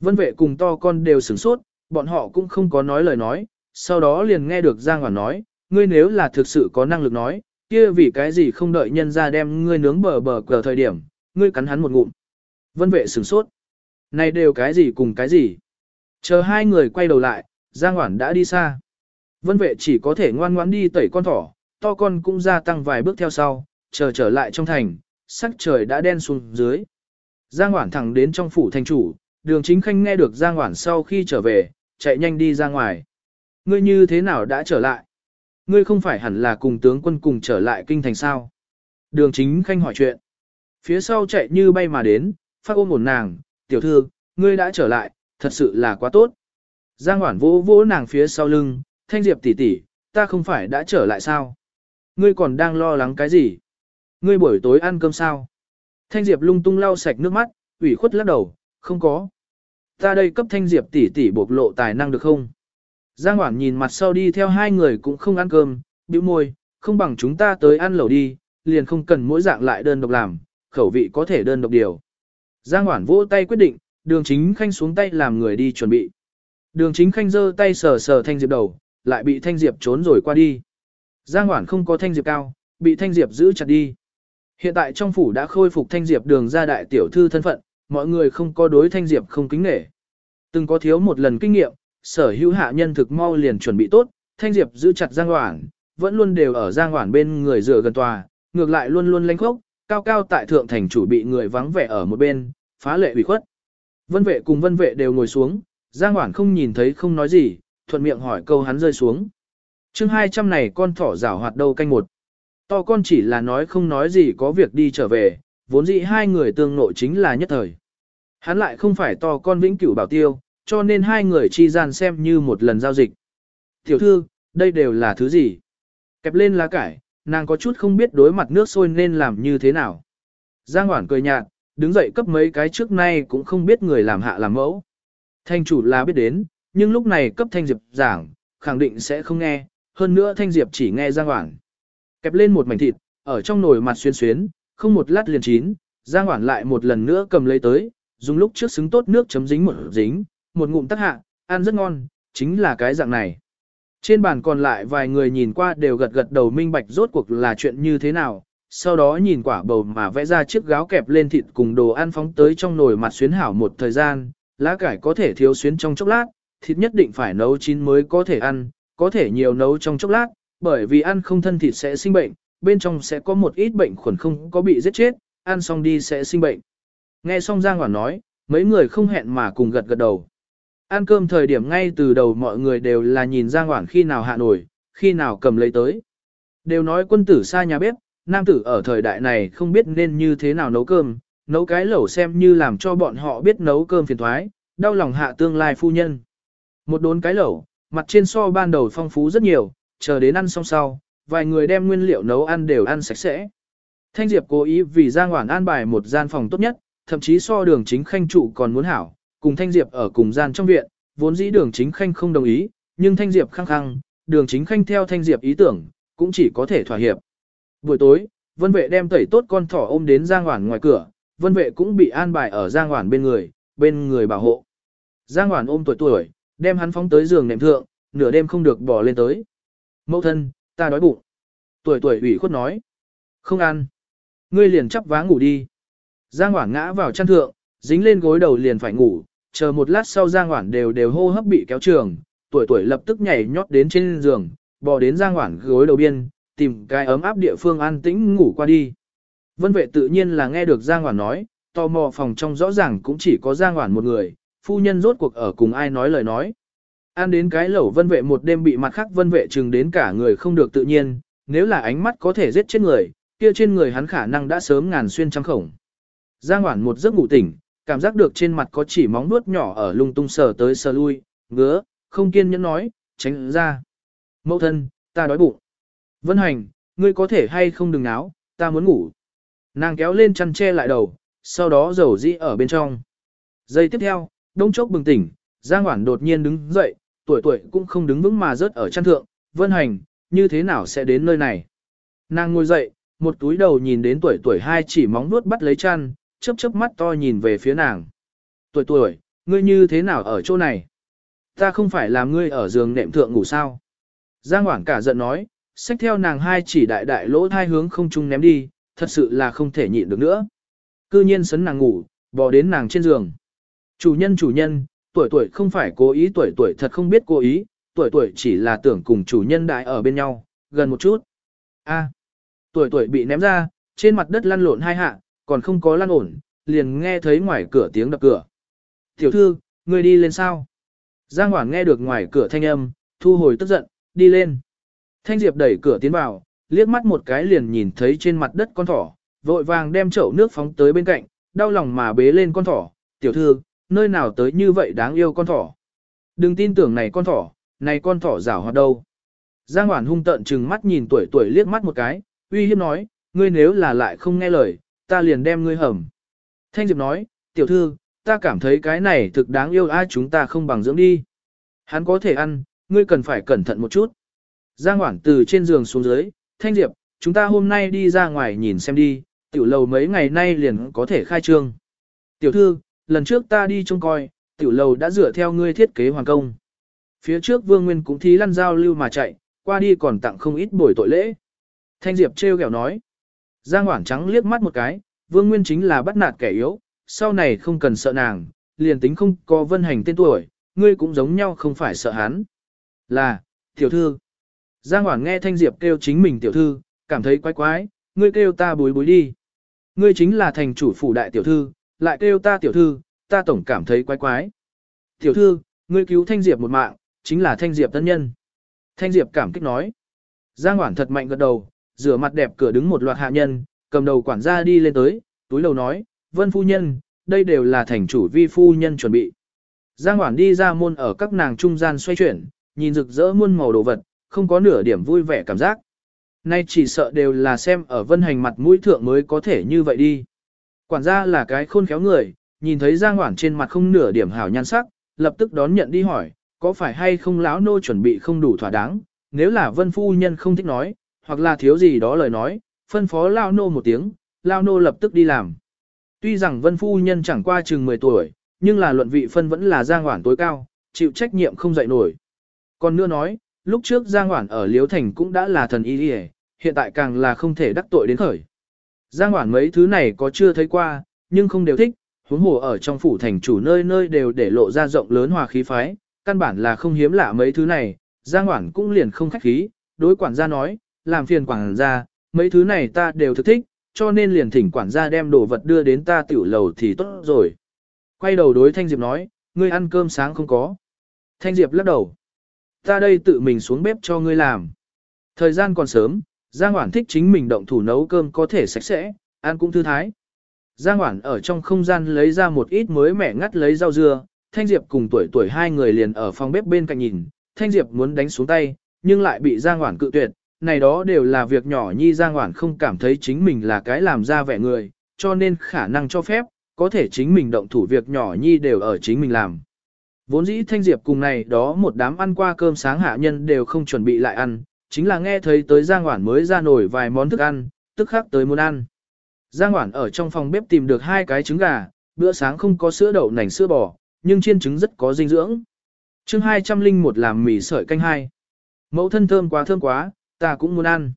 Vân vệ cùng to con đều sửng sốt, bọn họ cũng không có nói lời nói, sau đó liền nghe được Giang Hoản nói, ngươi nếu là thực sự có năng lực nói, kia vì cái gì không đợi nhân ra đem ngươi nướng bờ bờ cờ thời điểm, ngươi cắn hắn một ngụm. Vân vệ sửng sốt. Này đều cái gì cùng cái gì? Chờ hai người quay đầu lại, Giang Hoản đã đi xa. Vân vệ chỉ có thể ngoan ngoãn đi tẩy con thỏ, to con cũng gia tăng vài bước theo sau, chờ trở lại trong thành, sắc trời đã đen xuống dưới. Giang Hoản thẳng đến trong phủ thành chủ, đường chính khanh nghe được Giang Hoản sau khi trở về, chạy nhanh đi ra ngoài. Ngươi như thế nào đã trở lại? Ngươi không phải hẳn là cùng tướng quân cùng trở lại kinh thành sao? Đường chính khanh hỏi chuyện. Phía sau chạy như bay mà đến, phát ôm ổn nàng, tiểu thư, ngươi đã trở lại, thật sự là quá tốt. Giang Hoản vỗ vỗ nàng phía sau lưng, thanh diệp tỷ tỷ, ta không phải đã trở lại sao? Ngươi còn đang lo lắng cái gì? Ngươi buổi tối ăn cơm sao? Thanh diệp lung tung lau sạch nước mắt, ủy khuất lắc đầu, không có. Ta đây cấp thanh diệp tỷ tỷ bộc lộ tài năng được không? Giang Hoản nhìn mặt sau đi theo hai người cũng không ăn cơm, bĩu môi, không bằng chúng ta tới ăn lẩu đi, liền không cần mỗi dạng lại đơn độc làm, khẩu vị có thể đơn độc điều. Giang Hoản vỗ tay quyết định, đường chính khanh xuống tay làm người đi chuẩn bị. Đường chính khanh giơ tay sờ sờ thanh diệp đầu, lại bị thanh diệp trốn rồi qua đi. Giang Hoản không có thanh diệp cao, bị thanh diệp giữ chặt đi. Hiện tại trong phủ đã khôi phục thanh diệp đường ra đại tiểu thư thân phận, mọi người không có đối thanh diệp không kính nể. Từng có thiếu một lần kinh nghiệm, sở hữu hạ nhân thực mau liền chuẩn bị tốt, thanh diệp giữ chặt Giang Hoản, vẫn luôn đều ở Giang Hoản bên người dựa gần tòa, ngược lại luôn luôn lênh khốc, cao cao tại thượng thành chủ bị người vắng vẻ ở một bên, phá lệ ủy khuất. Vân vệ cùng vân vệ đều ngồi xuống, Giang Hoản không nhìn thấy không nói gì, thuận miệng hỏi câu hắn rơi xuống. chương 200 này con thỏ rảo hoạt đâu canh một. To con chỉ là nói không nói gì có việc đi trở về, vốn dĩ hai người tương nội chính là nhất thời. Hắn lại không phải to con vĩnh cửu bảo tiêu, cho nên hai người chi gian xem như một lần giao dịch. Tiểu thư, đây đều là thứ gì? Kẹp lên lá cải, nàng có chút không biết đối mặt nước sôi nên làm như thế nào. Giang Hoản cười nhạt, đứng dậy cấp mấy cái trước nay cũng không biết người làm hạ làm mẫu. Thanh chủ là biết đến, nhưng lúc này cấp Thanh Diệp giảng, khẳng định sẽ không nghe, hơn nữa Thanh Diệp chỉ nghe Giang Hoản. Kẹp lên một mảnh thịt, ở trong nồi mặt xuyên xuyến, không một lát liền chín, Giang Hoản lại một lần nữa cầm lấy tới, dùng lúc trước xứng tốt nước chấm dính một dính, một ngụm tắc hạ, ăn rất ngon, chính là cái dạng này. Trên bàn còn lại vài người nhìn qua đều gật gật đầu minh bạch rốt cuộc là chuyện như thế nào, sau đó nhìn quả bầu mà vẽ ra chiếc gáo kẹp lên thịt cùng đồ ăn phóng tới trong nồi mặt xuyến hảo một thời gian, lá cải có thể thiếu xuyến trong chốc lát, thịt nhất định phải nấu chín mới có thể ăn, có thể nhiều nấu trong chốc lát, bởi vì ăn không thân thịt sẽ sinh bệnh, bên trong sẽ có một ít bệnh khuẩn không có bị giết chết, ăn xong đi sẽ sinh bệnh. Nghe xong Giang Hoản nói, mấy người không hẹn mà cùng gật gật đầu. Ăn cơm thời điểm ngay từ đầu mọi người đều là nhìn Giang Hoảng khi nào hạ nổi, khi nào cầm lấy tới. Đều nói quân tử xa nhà bếp, nam tử ở thời đại này không biết nên như thế nào nấu cơm, nấu cái lẩu xem như làm cho bọn họ biết nấu cơm phiền thoái, đau lòng hạ tương lai phu nhân. Một đốn cái lẩu, mặt trên so ban đầu phong phú rất nhiều, chờ đến ăn xong sau, vài người đem nguyên liệu nấu ăn đều ăn sạch sẽ. Thanh Diệp cố ý vì Giang Hoảng an bài một gian phòng tốt nhất, thậm chí so đường chính khanh trụ còn muốn hảo, cùng Thanh Diệp ở cùng gian trong viện, vốn dĩ đường chính khanh không đồng ý, nhưng Thanh Diệp khăng khăng, đường chính khanh theo Thanh Diệp ý tưởng, cũng chỉ có thể thỏa hiệp. Buổi tối, vân vệ đem tẩy tốt con thỏ ôm đến Giang Hoản ngoài cửa, vân vệ cũng bị an bài ở Giang Hoản bên người, bên người bảo hộ. Giang Hoản ôm tuổi tuổi, đem hắn phóng tới giường nệm thượng, nửa đêm không được bỏ lên tới. Mẫu thân, ta đói bụng. Tuổi tuổi ủy khuất nói. Không ăn. Ngươi liền chắp vá ngủ đi. Giang Hoản ngã vào chăn thượng, dính lên gối đầu liền phải ngủ, chờ một lát sau Giang Hoản đều đều hô hấp bị kéo trường, tuổi tuổi lập tức nhảy nhót đến trên giường, bò đến Giang Hoản gối đầu biên, tìm cái ấm áp địa phương an tĩnh ngủ qua đi. Vân vệ tự nhiên là nghe được Giang Hoản nói, tò mò phòng trong rõ ràng cũng chỉ có Giang Hoản một người, phu nhân rốt cuộc ở cùng ai nói lời nói. An đến cái lẩu vân vệ một đêm bị mặt khác vân vệ chừng đến cả người không được tự nhiên, nếu là ánh mắt có thể giết chết người, kia trên người hắn khả năng đã sớm ngàn xuyên trăng khổng. Giang Hoản một giấc ngủ tỉnh, cảm giác được trên mặt có chỉ móng nuốt nhỏ ở lung tung sờ tới sờ lui, ngứa, không kiên nhẫn nói, tránh ra. Mẫu thân, ta đói bụng. Vân hành, ngươi có thể hay không đừng náo, ta muốn ngủ. Nàng kéo lên chăn che lại đầu, sau đó dầu dĩ ở bên trong. Giây tiếp theo, đông chốc bừng tỉnh, Giang Hoản đột nhiên đứng dậy, tuổi tuổi cũng không đứng vững mà rớt ở chăn thượng, vân hành, như thế nào sẽ đến nơi này. Nàng ngồi dậy, một túi đầu nhìn đến tuổi tuổi hai chỉ móng nuốt bắt lấy chăn, chớp chớp mắt to nhìn về phía nàng. Tuổi tuổi, ngươi như thế nào ở chỗ này? Ta không phải làm ngươi ở giường nệm thượng ngủ sao? Giang Hoảng cả giận nói, xách theo nàng hai chỉ đại đại lỗ thai hướng không chung ném đi, thật sự là không thể nhịn được nữa. Cư nhiên sấn nàng ngủ, bò đến nàng trên giường. Chủ nhân chủ nhân, tuổi tuổi không phải cố ý tuổi tuổi thật không biết cố ý, tuổi tuổi chỉ là tưởng cùng chủ nhân đại ở bên nhau, gần một chút. A, tuổi tuổi bị ném ra, trên mặt đất lăn lộn hai hạ, còn không có lăn ổn, liền nghe thấy ngoài cửa tiếng đập cửa. Tiểu thư, ngươi đi lên sao? Giang Hoảng nghe được ngoài cửa thanh âm, thu hồi tức giận, đi lên. Thanh Diệp đẩy cửa tiến vào, liếc mắt một cái liền nhìn thấy trên mặt đất con thỏ, vội vàng đem chậu nước phóng tới bên cạnh, đau lòng mà bế lên con thỏ. Tiểu thư, nơi nào tới như vậy đáng yêu con thỏ? Đừng tin tưởng này con thỏ, này con thỏ rảo hoạt đâu. Giang Hoản hung tợn trừng mắt nhìn tuổi tuổi liếc mắt một cái, uy hiếp nói, ngươi nếu là lại không nghe lời, ta liền đem ngươi hầm. Thanh Diệp nói, tiểu thư, ta cảm thấy cái này thực đáng yêu ai chúng ta không bằng dưỡng đi. Hắn có thể ăn, ngươi cần phải cẩn thận một chút. Giang Hoảng từ trên giường xuống dưới, Thanh Diệp, chúng ta hôm nay đi ra ngoài nhìn xem đi, tiểu lầu mấy ngày nay liền có thể khai trương. Tiểu thư, lần trước ta đi trông coi, tiểu lầu đã dựa theo ngươi thiết kế hoàn công. Phía trước Vương Nguyên cũng thí lăn giao lưu mà chạy, qua đi còn tặng không ít buổi tội lễ. Thanh Diệp trêu ghẹo nói. Giang Hoảng trắng liếc mắt một cái, Vương Nguyên chính là bắt nạt kẻ yếu, sau này không cần sợ nàng, liền tính không có vân hành tên tuổi, ngươi cũng giống nhau không phải sợ hắn. Là, tiểu thư. Giang Hoảng nghe Thanh Diệp kêu chính mình tiểu thư, cảm thấy quái quái, ngươi kêu ta bối bối đi. Ngươi chính là thành chủ phủ đại tiểu thư, lại kêu ta tiểu thư, ta tổng cảm thấy quái quái. Tiểu thư, ngươi cứu Thanh Diệp một mạng, chính là Thanh Diệp tân nhân. Thanh Diệp cảm kích nói. Giang Hoảng thật mạnh gật đầu, rửa mặt đẹp cửa đứng một loạt hạ nhân, cầm đầu quản gia đi lên tới, túi lầu nói, vân phu nhân, đây đều là thành chủ vi phu nhân chuẩn bị. Giang Hoảng đi ra môn ở các nàng trung gian xoay chuyển, nhìn rực rỡ muôn màu đồ vật, không có nửa điểm vui vẻ cảm giác. Nay chỉ sợ đều là xem ở vân hành mặt mũi thượng mới có thể như vậy đi. Quản gia là cái khôn khéo người, nhìn thấy Giang Hoảng trên mặt không nửa điểm hảo nhan sắc, lập tức đón nhận đi hỏi, có phải hay không lão nô chuẩn bị không đủ thỏa đáng, nếu là vân phu nhân không thích nói, hoặc là thiếu gì đó lời nói, phân phó lao nô một tiếng, lao nô lập tức đi làm. Tuy rằng vân phu nhân chẳng qua chừng 10 tuổi, nhưng là luận vị phân vẫn là giang hoản tối cao, chịu trách nhiệm không dậy nổi. Còn nữa nói, lúc trước giang hoản ở Liếu Thành cũng đã là thần y đi hiện tại càng là không thể đắc tội đến khởi. Giang hoản mấy thứ này có chưa thấy qua, nhưng không đều thích, huống hồ ở trong phủ thành chủ nơi nơi đều để lộ ra rộng lớn hòa khí phái, căn bản là không hiếm lạ mấy thứ này, Giang Hoản cũng liền không khách khí, đối quản gia nói, làm phiền quản gia, mấy thứ này ta đều thực thích, cho nên liền thỉnh quản gia đem đồ vật đưa đến ta tiểu lầu thì tốt rồi. Quay đầu đối Thanh Diệp nói, ngươi ăn cơm sáng không có. Thanh Diệp lắc đầu. Ta đây tự mình xuống bếp cho ngươi làm. Thời gian còn sớm, Giang Hoản thích chính mình động thủ nấu cơm có thể sạch sẽ, ăn cũng thư thái. Giang Hoản ở trong không gian lấy ra một ít mới mẻ ngắt lấy rau dưa, Thanh Diệp cùng tuổi tuổi hai người liền ở phòng bếp bên cạnh nhìn, Thanh Diệp muốn đánh xuống tay, nhưng lại bị Giang Hoản cự tuyệt, này đó đều là việc nhỏ nhi Giang Hoản không cảm thấy chính mình là cái làm ra vẻ người, cho nên khả năng cho phép, có thể chính mình động thủ việc nhỏ nhi đều ở chính mình làm. Vốn dĩ Thanh Diệp cùng này đó một đám ăn qua cơm sáng hạ nhân đều không chuẩn bị lại ăn, chính là nghe thấy tới Giang Hoản mới ra nổi vài món thức ăn, tức khắc tới muốn ăn. Giang Hoản ở trong phòng bếp tìm được hai cái trứng gà, bữa sáng không có sữa đậu nành sữa bò, nhưng chiên trứng rất có dinh dưỡng. chương 201 làm mì sợi canh hai. Mẫu thân thơm quá thơm quá, ta cũng muốn ăn.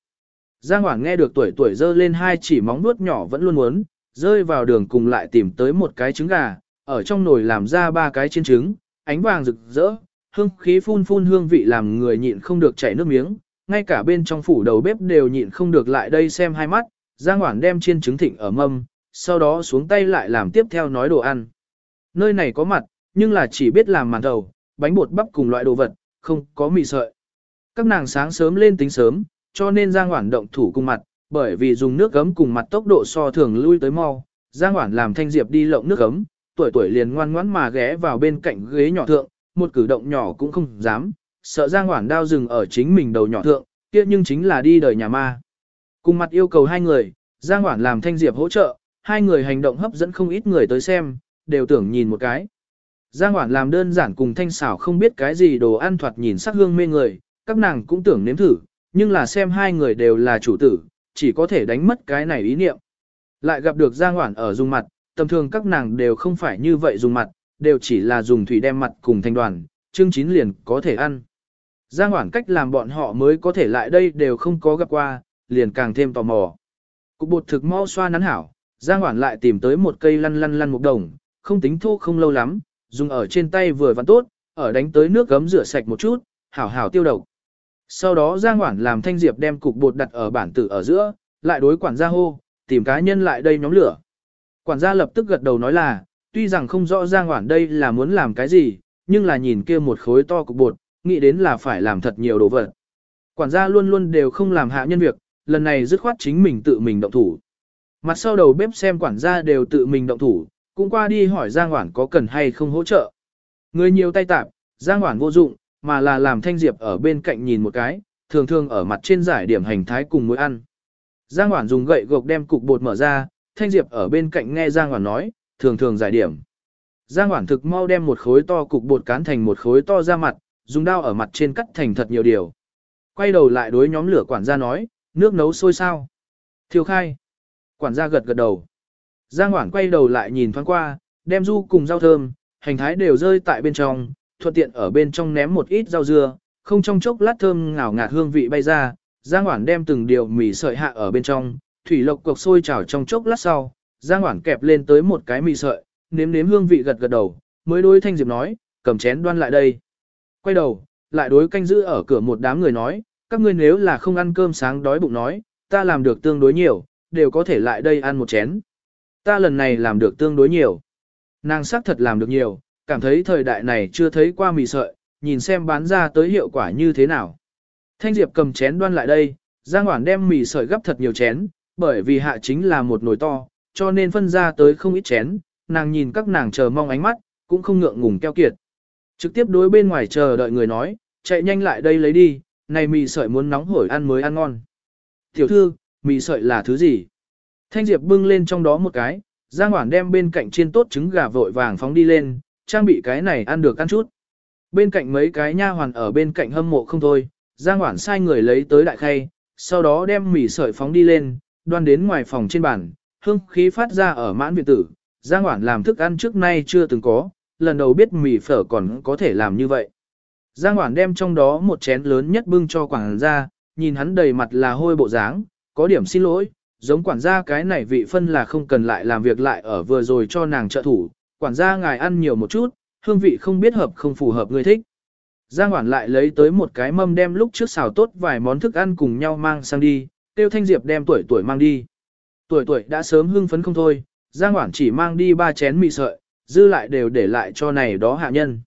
Giang Hoảng nghe được tuổi tuổi dơ lên hai chỉ móng nuốt nhỏ vẫn luôn muốn, rơi vào đường cùng lại tìm tới một cái trứng gà, ở trong nồi làm ra ba cái chiên trứng, ánh vàng rực rỡ, hương khí phun phun hương vị làm người nhịn không được chảy nước miếng, ngay cả bên trong phủ đầu bếp đều nhịn không được lại đây xem hai mắt, Giang Hoảng đem chiên trứng thịnh ở mâm, sau đó xuống tay lại làm tiếp theo nói đồ ăn. Nơi này có mặt, nhưng là chỉ biết làm màn thầu, bánh bột bắp cùng loại đồ vật, không có mì sợi. Các nàng sáng sớm lên tính sớm, cho nên Giang Hoản động thủ cùng mặt, bởi vì dùng nước gấm cùng mặt tốc độ so thường lui tới mau. Giang Hoản làm Thanh Diệp đi lộng nước gấm, tuổi tuổi liền ngoan ngoãn mà ghé vào bên cạnh ghế nhỏ thượng, một cử động nhỏ cũng không dám, sợ Giang Hoản đao dừng ở chính mình đầu nhỏ thượng, kia nhưng chính là đi đời nhà ma. Cùng mặt yêu cầu hai người, Giang Hoản làm Thanh Diệp hỗ trợ, hai người hành động hấp dẫn không ít người tới xem, đều tưởng nhìn một cái. Giang Hoản làm đơn giản cùng Thanh xảo không biết cái gì đồ ăn thoạt nhìn sắc hương mê người, các nàng cũng tưởng nếm thử, nhưng là xem hai người đều là chủ tử, chỉ có thể đánh mất cái này ý niệm. Lại gặp được Giang Hoản ở dùng mặt, tầm thường các nàng đều không phải như vậy dùng mặt, đều chỉ là dùng thủy đem mặt cùng thanh đoàn, chương chín liền có thể ăn. Giang Hoản cách làm bọn họ mới có thể lại đây đều không có gặp qua, liền càng thêm tò mò. Cục bột thực mau xoa nắn hảo, Giang Hoản lại tìm tới một cây lăn lăn lăn một đồng, không tính thô không lâu lắm, dùng ở trên tay vừa vặn tốt, ở đánh tới nước gấm rửa sạch một chút, hảo hảo tiêu độc. Sau đó Giang Hoản làm Thanh Diệp đem cục bột đặt ở bản tử ở giữa, lại đối quản gia hô, tìm cá nhân lại đây nhóm lửa. Quản gia lập tức gật đầu nói là, tuy rằng không rõ Giang Hoản đây là muốn làm cái gì, nhưng là nhìn kia một khối to cục bột, nghĩ đến là phải làm thật nhiều đồ vật. Quản gia luôn luôn đều không làm hạ nhân việc, lần này dứt khoát chính mình tự mình động thủ. Mặt sau đầu bếp xem quản gia đều tự mình động thủ, cũng qua đi hỏi Giang Hoản có cần hay không hỗ trợ. Người nhiều tay tạp, Giang Hoản vô dụng, mà là làm Thanh Diệp ở bên cạnh nhìn một cái, thường thường ở mặt trên giải điểm hành thái cùng muối ăn. Giang Hoản dùng gậy gộc đem cục bột mở ra, Thanh Diệp ở bên cạnh nghe Giang Hoản nói, thường thường giải điểm. Giang Hoản thực mau đem một khối to cục bột cán thành một khối to ra mặt, dùng dao ở mặt trên cắt thành thật nhiều điều. Quay đầu lại đối nhóm lửa quản gia nói, nước nấu sôi sao. Thiêu khai. Quản gia gật gật đầu. Giang Hoản quay đầu lại nhìn thoáng qua, đem du cùng rau thơm, hành thái đều rơi tại bên trong, thuận tiện ở bên trong ném một ít rau dưa, không trong chốc lát thơm ngào ngạt hương vị bay ra, Giang Hoản đem từng điều mì sợi hạ ở bên trong, thủy lộc cục sôi trào trong chốc lát sau, Giang Hoản kẹp lên tới một cái mì sợi, nếm nếm hương vị gật gật đầu, mới đối Thanh Diệp nói, cầm chén đoan lại đây. Quay đầu, lại đối canh giữ ở cửa một đám người nói, các ngươi nếu là không ăn cơm sáng đói bụng nói, ta làm được tương đối nhiều, đều có thể lại đây ăn một chén. Ta lần này làm được tương đối nhiều. Nàng xác thật làm được nhiều, cảm thấy thời đại này chưa thấy qua mì sợi, nhìn xem bán ra tới hiệu quả như thế nào. Thanh Diệp cầm chén đoan lại đây, Giang Hoản đem mì sợi gấp thật nhiều chén, bởi vì hạ chính là một nồi to, cho nên phân ra tới không ít chén, nàng nhìn các nàng chờ mong ánh mắt, cũng không ngượng ngùng keo kiệt. Trực tiếp đối bên ngoài chờ đợi người nói, chạy nhanh lại đây lấy đi, này mì sợi muốn nóng hổi ăn mới ăn ngon. Tiểu thư, mì sợi là thứ gì? Thanh Diệp bưng lên trong đó một cái, Giang Hoản đem bên cạnh chiên tốt trứng gà vội vàng phóng đi lên, trang bị cái này ăn được ăn chút. Bên cạnh mấy cái nha hoàn ở bên cạnh hâm mộ không thôi, Giang Hoản sai người lấy tới đại khay, sau đó đem mì sợi phóng đi lên, đoan đến ngoài phòng trên bàn, hương khí phát ra ở mãn viện tử. Giang Hoản làm thức ăn trước nay chưa từng có, lần đầu biết mì phở còn có thể làm như vậy. Giang Hoản đem trong đó một chén lớn nhất bưng cho quản gia, nhìn hắn đầy mặt là hôi bộ dáng, có điểm xin lỗi, giống quản gia cái này vị phân là không cần lại làm việc lại ở vừa rồi cho nàng trợ thủ, quản gia ngài ăn nhiều một chút, hương vị không biết hợp không phù hợp người thích. Giang Hoản lại lấy tới một cái mâm đem lúc trước xào tốt vài món thức ăn cùng nhau mang sang đi, tiêu thanh diệp đem tuổi tuổi mang đi. Tuổi tuổi đã sớm hưng phấn không thôi, Giang Hoản chỉ mang đi ba chén mì sợi, dư lại đều để lại cho này đó hạ nhân.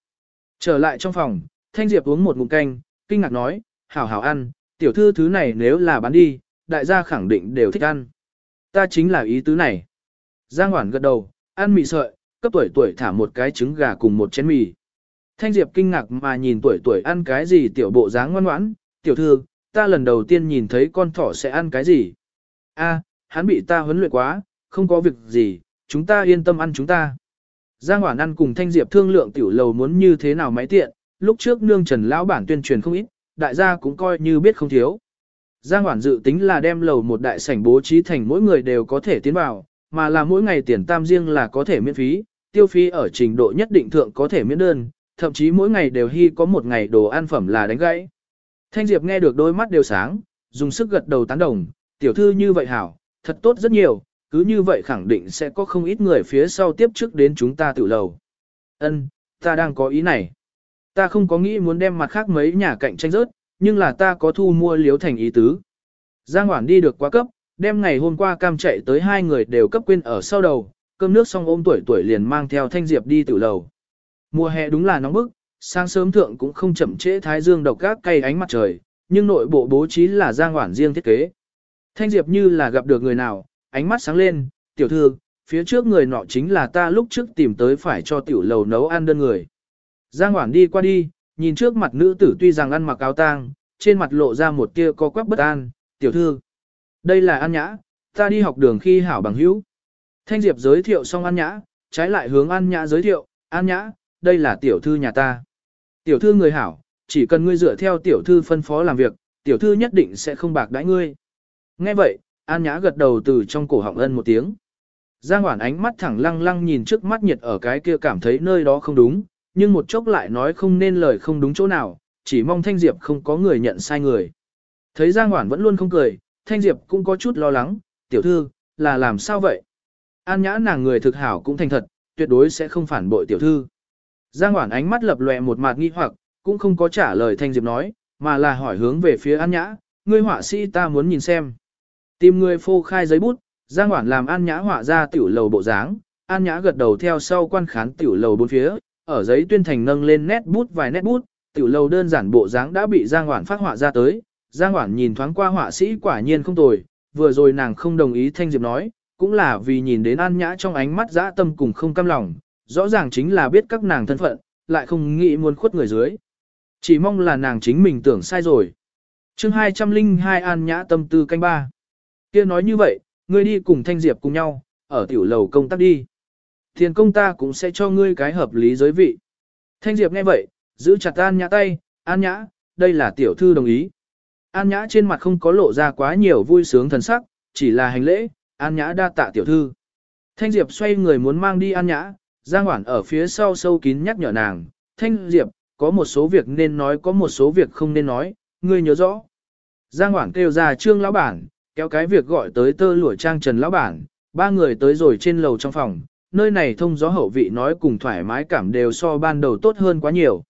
Trở lại trong phòng, thanh diệp uống một ngụm canh, kinh ngạc nói, hảo hảo ăn, tiểu thư thứ này nếu là bán đi, đại gia khẳng định đều thích ăn. Ta chính là ý tứ này. Giang Hoản gật đầu, ăn mì sợi, cấp tuổi tuổi thả một cái trứng gà cùng một chén mì. Thanh Diệp kinh ngạc mà nhìn tuổi tuổi ăn cái gì tiểu bộ dáng ngoan ngoãn, tiểu thư, ta lần đầu tiên nhìn thấy con thỏ sẽ ăn cái gì. A, hắn bị ta huấn luyện quá, không có việc gì, chúng ta yên tâm ăn chúng ta. Giang Hoản ăn cùng Thanh Diệp thương lượng tiểu lầu muốn như thế nào máy tiện, lúc trước nương trần lão bản tuyên truyền không ít, đại gia cũng coi như biết không thiếu. Giang Hoản dự tính là đem lầu một đại sảnh bố trí thành mỗi người đều có thể tiến vào, mà là mỗi ngày tiền tam riêng là có thể miễn phí, tiêu phí ở trình độ nhất định thượng có thể miễn đơn, thậm chí mỗi ngày đều hy có một ngày đồ ăn phẩm là đánh gãy. Thanh Diệp nghe được đôi mắt đều sáng, dùng sức gật đầu tán đồng, tiểu thư như vậy hảo, thật tốt rất nhiều, cứ như vậy khẳng định sẽ có không ít người phía sau tiếp trước đến chúng ta tự lầu. Ân, ta đang có ý này. Ta không có nghĩ muốn đem mặt khác mấy nhà cạnh tranh rớt, nhưng là ta có thu mua liếu thành ý tứ. Giang Hoản đi được quá cấp, đem ngày hôm qua cam chạy tới hai người đều cấp quên ở sau đầu, cơm nước xong ôm tuổi tuổi liền mang theo Thanh Diệp đi tự lầu. Mùa hè đúng là nóng bức, sáng sớm thượng cũng không chậm trễ thái dương độc gác cay ánh mặt trời, nhưng nội bộ bố trí là Giang Hoản riêng thiết kế. Thanh Diệp như là gặp được người nào, ánh mắt sáng lên, tiểu thư, phía trước người nọ chính là ta lúc trước tìm tới phải cho tiểu lầu nấu ăn đơn người. Giang Hoản đi qua đi, nhìn trước mặt nữ tử tuy rằng ăn mặc áo tang, trên mặt lộ ra một tia co quắp bất an, tiểu thư. Đây là An Nhã, ta đi học đường khi hảo bằng hữu. Thanh Diệp giới thiệu xong An Nhã, trái lại hướng An Nhã giới thiệu, An Nhã, đây là tiểu thư nhà ta. Tiểu thư người hảo, chỉ cần ngươi dựa theo tiểu thư phân phó làm việc, tiểu thư nhất định sẽ không bạc đãi ngươi. Nghe vậy, An Nhã gật đầu từ trong cổ họng ân một tiếng. Giang Hoản ánh mắt thẳng lăng lăng nhìn trước mắt nhiệt ở cái kia cảm thấy nơi đó không đúng, nhưng một chốc lại nói không nên lời không đúng chỗ nào, chỉ mong Thanh Diệp không có người nhận sai người. Thấy Giang Hoản vẫn luôn không cười, Thanh Diệp cũng có chút lo lắng, tiểu thư, là làm sao vậy? An nhã nàng người thực hảo cũng thành thật, tuyệt đối sẽ không phản bội tiểu thư. Giang Hoản ánh mắt lập lòe một mặt nghi hoặc, cũng không có trả lời Thanh Diệp nói, mà là hỏi hướng về phía An Nhã, ngươi họa sĩ ta muốn nhìn xem. Tìm người phô khai giấy bút, Giang Hoản làm An Nhã họa ra tiểu lầu bộ dáng, An Nhã gật đầu theo sau quan khán tiểu lầu bốn phía, ở giấy tuyên thành nâng lên nét bút vài nét bút, tiểu lầu đơn giản bộ dáng đã bị Giang Hoản phát họa ra tới. Giang Hoản nhìn thoáng qua họa sĩ quả nhiên không tồi, vừa rồi nàng không đồng ý Thanh Diệp nói, cũng là vì nhìn đến An Nhã trong ánh mắt dã tâm cùng không cam lòng, rõ ràng chính là biết các nàng thân phận, lại không nghĩ muốn khuất người dưới. Chỉ mong là nàng chính mình tưởng sai rồi. chương 202 An Nhã tâm tư canh ba. kia nói như vậy, ngươi đi cùng Thanh Diệp cùng nhau, ở tiểu lầu công tác đi. thiền công ta cũng sẽ cho ngươi cái hợp lý giới vị. Thanh Diệp nghe vậy, giữ chặt An Nhã tay, An Nhã, đây là tiểu thư đồng ý. An Nhã trên mặt không có lộ ra quá nhiều vui sướng thần sắc, chỉ là hành lễ, An Nhã đa tạ tiểu thư. Thanh Diệp xoay người muốn mang đi An Nhã, Giang Hoản ở phía sau sâu kín nhắc nhở nàng, Thanh Diệp, có một số việc nên nói có một số việc không nên nói, ngươi nhớ rõ. Giang Hoản kêu ra trương lão bản, kéo cái việc gọi tới tơ lụa trang trần lão bản, ba người tới rồi trên lầu trong phòng, nơi này thông gió hậu vị nói cùng thoải mái cảm đều so ban đầu tốt hơn quá nhiều.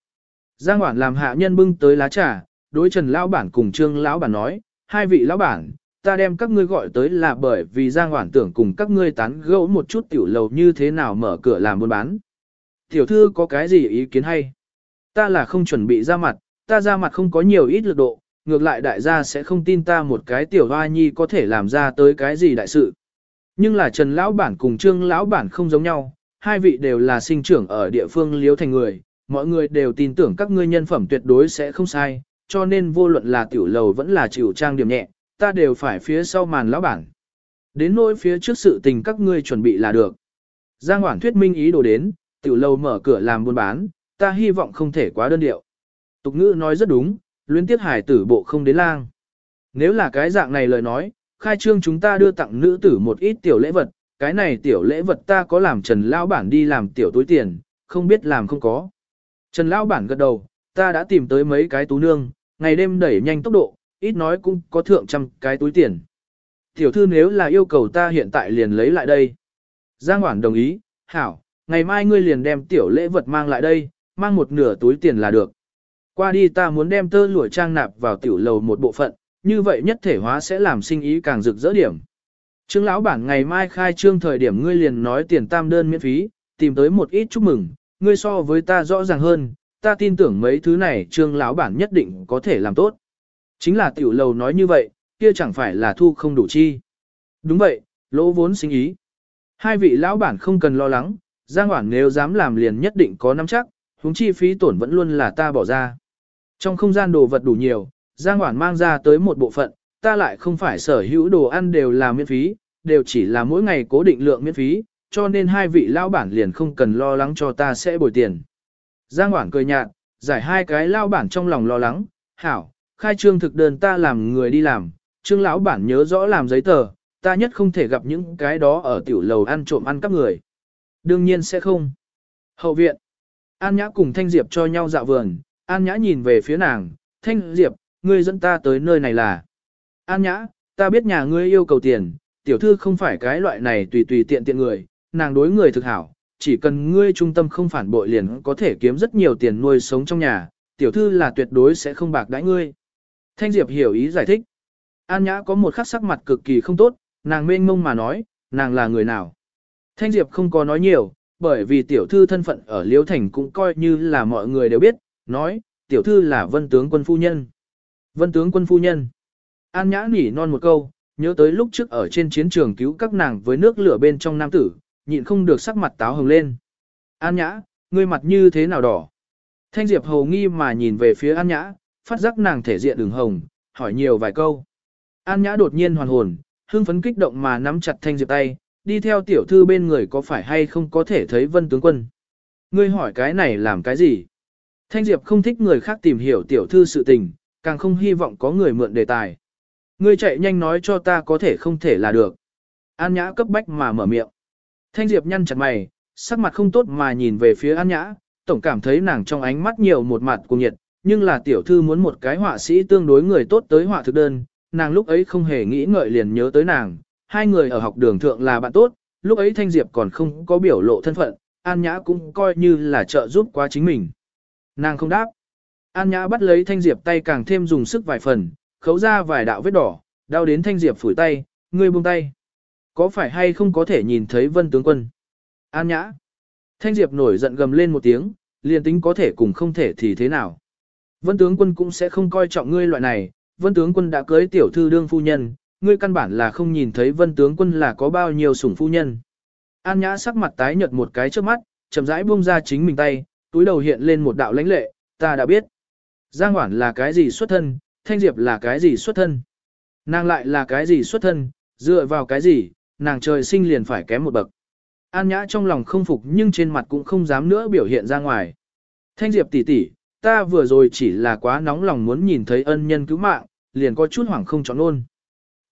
Giang Hoản làm hạ nhân bưng tới lá trà, đối trần lão bản cùng trương lão bản nói, hai vị lão bản, ta đem các ngươi gọi tới là bởi vì Giang Hoản tưởng cùng các ngươi tán gẫu một chút tiểu lầu như thế nào mở cửa làm buôn bán. Tiểu thư có cái gì ý kiến hay? Ta là không chuẩn bị ra mặt, ta ra mặt không có nhiều ít lực độ, ngược lại đại gia sẽ không tin ta một cái tiểu hoa nhi có thể làm ra tới cái gì đại sự. Nhưng là Trần Lão Bản cùng Trương Lão Bản không giống nhau, hai vị đều là sinh trưởng ở địa phương liếu thành người, mọi người đều tin tưởng các ngươi nhân phẩm tuyệt đối sẽ không sai, cho nên vô luận là tiểu lầu vẫn là chịu trang điểm nhẹ, ta đều phải phía sau màn Lão Bản. Đến nỗi phía trước sự tình các ngươi chuẩn bị là được. Giang Hoảng thuyết minh ý đồ đến, tiểu Lâu mở cửa làm buôn bán, ta hy vọng không thể quá đơn điệu. Tục ngữ nói rất đúng, luyến tiết hải tử bộ không đến lang. Nếu là cái dạng này lời nói, khai trương chúng ta đưa tặng nữ tử một ít tiểu lễ vật, cái này tiểu lễ vật ta có làm Trần Lão Bản đi làm tiểu túi tiền, không biết làm không có. Trần Lão Bản gật đầu, ta đã tìm tới mấy cái tú nương, ngày đêm đẩy nhanh tốc độ, ít nói cũng có thượng trăm cái túi tiền. Tiểu thư nếu là yêu cầu ta hiện tại liền lấy lại đây. Giang Hoảng đồng ý, hảo, ngày mai ngươi liền đem tiểu lễ vật mang lại đây, mang một nửa túi tiền là được. Qua đi ta muốn đem tơ lụa trang nạp vào tiểu lầu một bộ phận, như vậy nhất thể hóa sẽ làm sinh ý càng rực rỡ điểm. Trương lão bản ngày mai khai trương thời điểm ngươi liền nói tiền tam đơn miễn phí, tìm tới một ít chúc mừng, ngươi so với ta rõ ràng hơn, ta tin tưởng mấy thứ này trương lão bản nhất định có thể làm tốt. Chính là tiểu lầu nói như vậy, kia chẳng phải là thu không đủ chi. Đúng vậy, lỗ vốn sinh ý. Hai vị lão bản không cần lo lắng, Giang Hoảng nếu dám làm liền nhất định có nắm chắc, huống chi phí tổn vẫn luôn là ta bỏ ra. Trong không gian đồ vật đủ nhiều, Giang Hoảng mang ra tới một bộ phận, ta lại không phải sở hữu đồ ăn đều là miễn phí, đều chỉ là mỗi ngày cố định lượng miễn phí, cho nên hai vị lão bản liền không cần lo lắng cho ta sẽ bồi tiền. Giang Hoảng cười nhạt, giải hai cái lao bản trong lòng lo lắng, hảo, khai trương thực đơn ta làm người đi làm, trương lão bản nhớ rõ làm giấy tờ, ta nhất không thể gặp những cái đó ở tiểu lầu ăn trộm ăn các người. Đương nhiên sẽ không. Hậu viện. An Nhã cùng Thanh Diệp cho nhau dạo vườn, An Nhã nhìn về phía nàng, Thanh Diệp, ngươi dẫn ta tới nơi này là. An Nhã, ta biết nhà ngươi yêu cầu tiền, tiểu thư không phải cái loại này tùy tùy tiện tiện người, nàng đối người thực hảo, chỉ cần ngươi trung tâm không phản bội liền có thể kiếm rất nhiều tiền nuôi sống trong nhà, tiểu thư là tuyệt đối sẽ không bạc đãi ngươi. Thanh Diệp hiểu ý giải thích. An Nhã có một khắc sắc mặt cực kỳ không tốt, nàng mênh mông mà nói, nàng là người nào. Thanh Diệp không có nói nhiều, bởi vì tiểu thư thân phận ở Liêu Thành cũng coi như là mọi người đều biết, nói, tiểu thư là vân tướng quân phu nhân. Vân tướng quân phu nhân. An nhã nỉ non một câu, nhớ tới lúc trước ở trên chiến trường cứu các nàng với nước lửa bên trong nam tử, nhịn không được sắc mặt táo hồng lên. An nhã, ngươi mặt như thế nào đỏ? Thanh Diệp hầu nghi mà nhìn về phía An nhã, phát giác nàng thể diện đường hồng, hỏi nhiều vài câu. An Nhã đột nhiên hoàn hồn, hưng phấn kích động mà nắm chặt Thanh Diệp tay, đi theo tiểu thư bên người có phải hay không có thể thấy vân tướng quân. Ngươi hỏi cái này làm cái gì? Thanh Diệp không thích người khác tìm hiểu tiểu thư sự tình, càng không hy vọng có người mượn đề tài. Ngươi chạy nhanh nói cho ta có thể không thể là được. An Nhã cấp bách mà mở miệng. Thanh Diệp nhăn chặt mày, sắc mặt không tốt mà nhìn về phía An Nhã, tổng cảm thấy nàng trong ánh mắt nhiều một mặt cùng nhiệt, nhưng là tiểu thư muốn một cái họa sĩ tương đối người tốt tới họa thực đơn, nàng lúc ấy không hề nghĩ ngợi liền nhớ tới nàng, hai người ở học đường thượng là bạn tốt, lúc ấy Thanh Diệp còn không có biểu lộ thân phận, An Nhã cũng coi như là trợ giúp quá chính mình. Nàng không đáp. An Nhã bắt lấy Thanh Diệp tay càng thêm dùng sức vài phần, khấu ra vài đạo vết đỏ, đau đến Thanh Diệp phủi tay, ngươi buông tay. Có phải hay không có thể nhìn thấy vân tướng quân? An Nhã. Thanh Diệp nổi giận gầm lên một tiếng, liền tính có thể cùng không thể thì thế nào. Vân tướng quân cũng sẽ không coi trọng ngươi loại này, vân tướng quân đã cưới tiểu thư đương phu nhân, ngươi căn bản là không nhìn thấy vân tướng quân là có bao nhiêu sủng phu nhân. An nhã sắc mặt tái nhợt một cái trước mắt, chậm rãi buông ra chính mình tay, túi đầu hiện lên một đạo lãnh lệ, ta đã biết. Giang Hoản là cái gì xuất thân, Thanh Diệp là cái gì xuất thân. Nàng lại là cái gì xuất thân, dựa vào cái gì, nàng trời sinh liền phải kém một bậc. An Nhã trong lòng không phục nhưng trên mặt cũng không dám nữa biểu hiện ra ngoài. Thanh Diệp tỷ tỷ, ta vừa rồi chỉ là quá nóng lòng muốn nhìn thấy ân nhân cứu mạng, liền có chút hoảng không chọn luôn.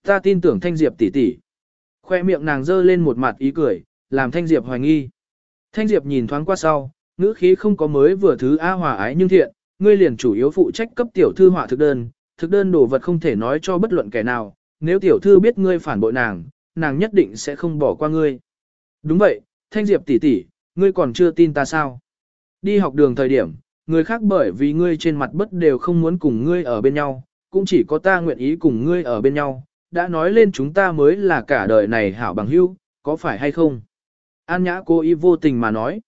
Ta tin tưởng Thanh Diệp tỷ tỷ. Khoe miệng nàng dơ lên một mặt ý cười, làm Thanh Diệp hoài nghi. Thanh Diệp nhìn thoáng qua sau, ngữ khí không có mới vừa thứ A hòa ái nhưng thiện, ngươi liền chủ yếu phụ trách cấp tiểu thư họa thực đơn, thực đơn đồ vật không thể nói cho bất luận kẻ nào, nếu tiểu thư biết ngươi phản bội nàng, nàng nhất định sẽ không bỏ qua ngươi. Đúng vậy, Thanh Diệp tỷ tỷ, ngươi còn chưa tin ta sao? Đi học đường thời điểm, người khác bởi vì ngươi trên mặt bất đều không muốn cùng ngươi ở bên nhau, cũng chỉ có ta nguyện ý cùng ngươi ở bên nhau, đã nói lên chúng ta mới là cả đời này hảo bằng hữu, có phải hay không? An Nhã cố ý vô tình mà nói.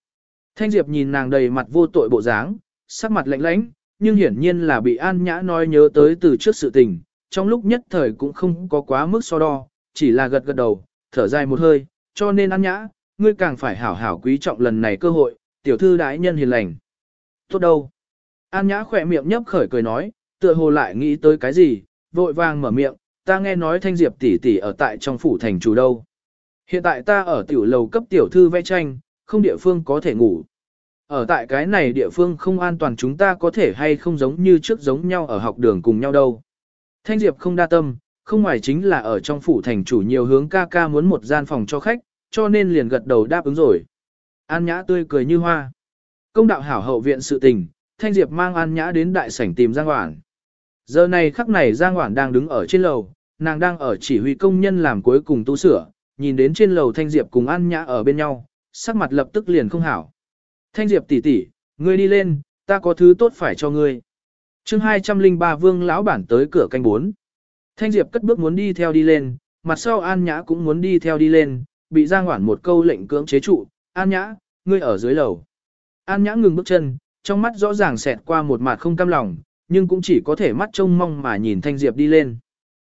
Thanh Diệp nhìn nàng đầy mặt vô tội bộ dáng, sắc mặt lạnh lãnh, nhưng hiển nhiên là bị An Nhã nói nhớ tới từ trước sự tình, trong lúc nhất thời cũng không có quá mức so đo, chỉ là gật gật đầu, thở dài một hơi, cho nên An Nhã, ngươi càng phải hảo hảo quý trọng lần này cơ hội, tiểu thư đái nhân hiền lành. Tốt đâu? An Nhã khỏe miệng nhấp khởi cười nói, tựa hồ lại nghĩ tới cái gì, vội vàng mở miệng, ta nghe nói Thanh Diệp tỷ tỷ ở tại trong phủ thành chủ đâu. Hiện tại ta ở tiểu lầu cấp tiểu thư vẽ tranh, không địa phương có thể ngủ. Ở tại cái này địa phương không an toàn chúng ta có thể hay không giống như trước giống nhau ở học đường cùng nhau đâu. Thanh Diệp không đa tâm, không ngoài chính là ở trong phủ thành chủ nhiều hướng ca ca muốn một gian phòng cho khách, cho nên liền gật đầu đáp ứng rồi. An Nhã tươi cười như hoa. Công đạo hảo hậu viện sự tình, Thanh Diệp mang An Nhã đến đại sảnh tìm Giang Hoản. Giờ này khắc này Giang Hoản đang đứng ở trên lầu, nàng đang ở chỉ huy công nhân làm cuối cùng tu sửa, nhìn đến trên lầu Thanh Diệp cùng An Nhã ở bên nhau, sắc mặt lập tức liền không hảo. Thanh Diệp tỷ tỷ, ngươi đi lên, ta có thứ tốt phải cho ngươi. Chương 203 Vương lão bản tới cửa canh 4. Thanh Diệp cất bước muốn đi theo đi lên, mặt sau An Nhã cũng muốn đi theo đi lên, bị Giang Hoản một câu lệnh cưỡng chế trụ, An Nhã, ngươi ở dưới lầu. An Nhã ngừng bước chân, trong mắt rõ ràng xẹt qua một mặt không cam lòng, nhưng cũng chỉ có thể mắt trông mong mà nhìn Thanh Diệp đi lên.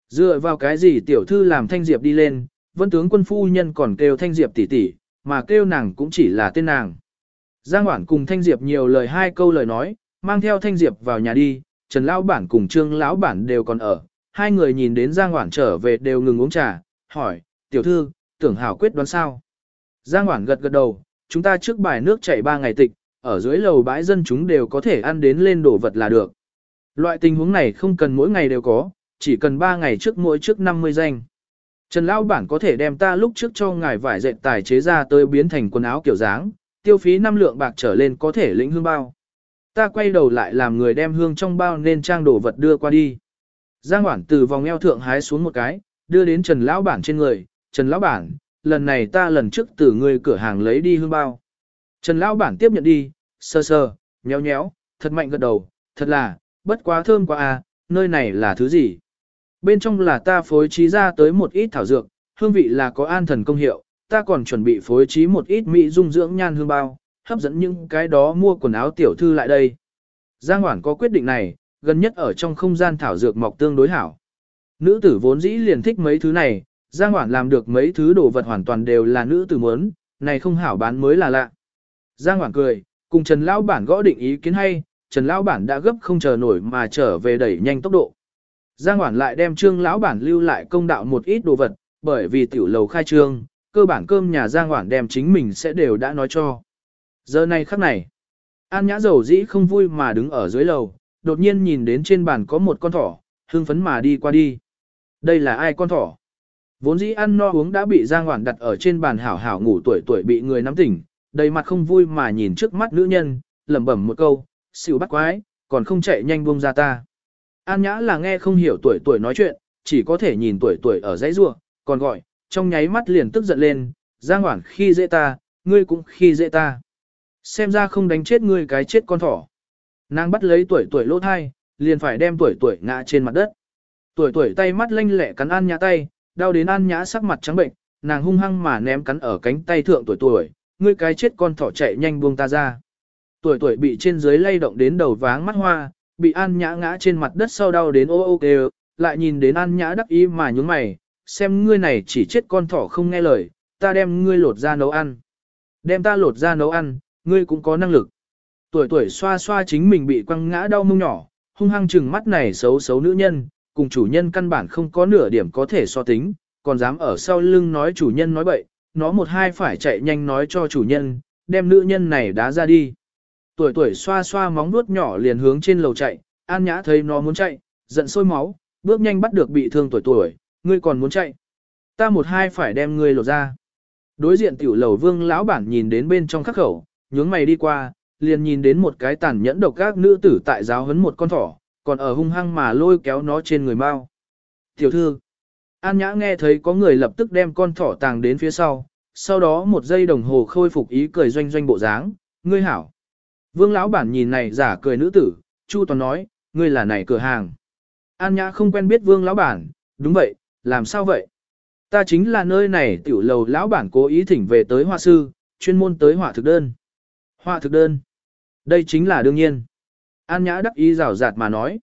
Dựa vào cái gì tiểu thư làm Thanh Diệp đi lên, vân tướng quân phu nhân còn kêu Thanh Diệp tỷ tỷ, mà kêu nàng cũng chỉ là tên nàng. Giang Hoản cùng Thanh Diệp nhiều lời hai câu lời nói, mang theo Thanh Diệp vào nhà đi, Trần Lão Bản cùng Trương Lão Bản đều còn ở. Hai người nhìn đến Giang Hoản trở về đều ngừng uống trà, hỏi, tiểu thư, tưởng hảo quyết đoán sao? Giang Hoản gật gật đầu, chúng ta trước bài nước chảy ba ngày tịch, ở dưới lầu bãi dân chúng đều có thể ăn đến lên đổ vật là được. Loại tình huống này không cần mỗi ngày đều có, chỉ cần ba ngày trước mỗi trước 50 danh. Trần Lão Bản có thể đem ta lúc trước cho ngài vải dệt tài chế ra tới biến thành quần áo kiểu dáng, tiêu phí năm lượng bạc trở lên có thể lĩnh hương bao. Ta quay đầu lại làm người đem hương trong bao nên trang đồ vật đưa qua đi. Giang Hoản từ vòng eo thượng hái xuống một cái, đưa đến Trần Lão Bản trên người, Trần Lão Bản, lần này ta lần trước từ người cửa hàng lấy đi hương bao. Trần Lão Bản tiếp nhận đi, sơ sơ, nhéo nhéo, thật mạnh gật đầu, thật là, bất quá thơm quá à, nơi này là thứ gì? Bên trong là ta phối trí ra tới một ít thảo dược, hương vị là có an thần công hiệu, ta còn chuẩn bị phối trí một ít mỹ dung dưỡng nhan hương bao, hấp dẫn những cái đó mua quần áo tiểu thư lại đây. Giang Hoảng có quyết định này, gần nhất ở trong không gian thảo dược mọc tương đối hảo. Nữ tử vốn dĩ liền thích mấy thứ này, Giang Hoản làm được mấy thứ đồ vật hoàn toàn đều là nữ tử muốn, này không hảo bán mới là lạ. Giang Hoản cười, cùng Trần Lão Bản gõ định ý kiến hay, Trần Lão Bản đã gấp không chờ nổi mà trở về đẩy nhanh tốc độ. Giang Hoản lại đem trương lão bản lưu lại công đạo một ít đồ vật, bởi vì tiểu lầu khai trương, cơ bản cơm nhà Giang Hoản đem chính mình sẽ đều đã nói cho. Giờ này khắc này, An Nhã dầu dĩ không vui mà đứng ở dưới lầu, đột nhiên nhìn đến trên bàn có một con thỏ, hưng phấn mà đi qua đi. Đây là ai con thỏ? Vốn dĩ ăn no uống đã bị Giang Hoản đặt ở trên bàn hảo hảo ngủ tuổi tuổi bị người nắm tỉnh, đầy mặt không vui mà nhìn trước mắt nữ nhân, lẩm bẩm một câu, xỉu bắt quái, còn không chạy nhanh buông ra ta. An Nhã là nghe không hiểu tuổi tuổi nói chuyện, chỉ có thể nhìn tuổi tuổi ở dãy rua, còn gọi, trong nháy mắt liền tức giận lên, Giang Hoản khi dễ ta, ngươi cũng khi dễ ta. Xem ra không đánh chết ngươi cái chết con thỏ. Nàng bắt lấy tuổi tuổi lỗ thai, liền phải đem tuổi tuổi ngã trên mặt đất. Tuổi tuổi tay mắt lanh lẹ cắn An Nhã tay, đau đến An Nhã sắc mặt trắng bệnh, nàng hung hăng mà ném cắn ở cánh tay thượng tuổi tuổi, ngươi cái chết con thỏ chạy nhanh buông ta ra. Tuổi tuổi bị trên dưới lay động đến đầu váng mắt hoa, bị An Nhã ngã trên mặt đất sau đau đến ô ô kêu, lại nhìn đến An Nhã đắc ý mà nhún mày, xem ngươi này chỉ chết con thỏ không nghe lời, ta đem ngươi lột ra nấu ăn. Đem ta lột ra nấu ăn, ngươi cũng có năng lực. Tuổi tuổi xoa xoa chính mình bị quăng ngã đau mông nhỏ, hung hăng chừng mắt này xấu xấu nữ nhân, cùng chủ nhân căn bản không có nửa điểm có thể so tính, còn dám ở sau lưng nói chủ nhân nói bậy, nó một hai phải chạy nhanh nói cho chủ nhân, đem nữ nhân này đá ra đi. Tuổi tuổi xoa xoa móng nuốt nhỏ liền hướng trên lầu chạy, An Nhã thấy nó muốn chạy, giận sôi máu, bước nhanh bắt được bị thương tuổi tuổi, ngươi còn muốn chạy. Ta một hai phải đem ngươi lột ra. Đối diện tiểu lầu vương lão bản nhìn đến bên trong khắc khẩu, nhướng mày đi qua, liền nhìn đến một cái tàn nhẫn độc các nữ tử tại giáo huấn một con thỏ, còn ở hung hăng mà lôi kéo nó trên người mau. Tiểu thư, An Nhã nghe thấy có người lập tức đem con thỏ tàng đến phía sau, sau đó một giây đồng hồ khôi phục ý cười doanh doanh bộ dáng, ngươi hảo. Vương lão bản nhìn này giả cười nữ tử, Chu Toàn nói, ngươi là này cửa hàng. An Nhã không quen biết Vương lão bản, đúng vậy, làm sao vậy? Ta chính là nơi này tiểu lầu lão bản cố ý thỉnh về tới họa sư, chuyên môn tới họa thực đơn. Họa thực đơn. Đây chính là đương nhiên. An Nhã đắc ý rào rạt mà nói.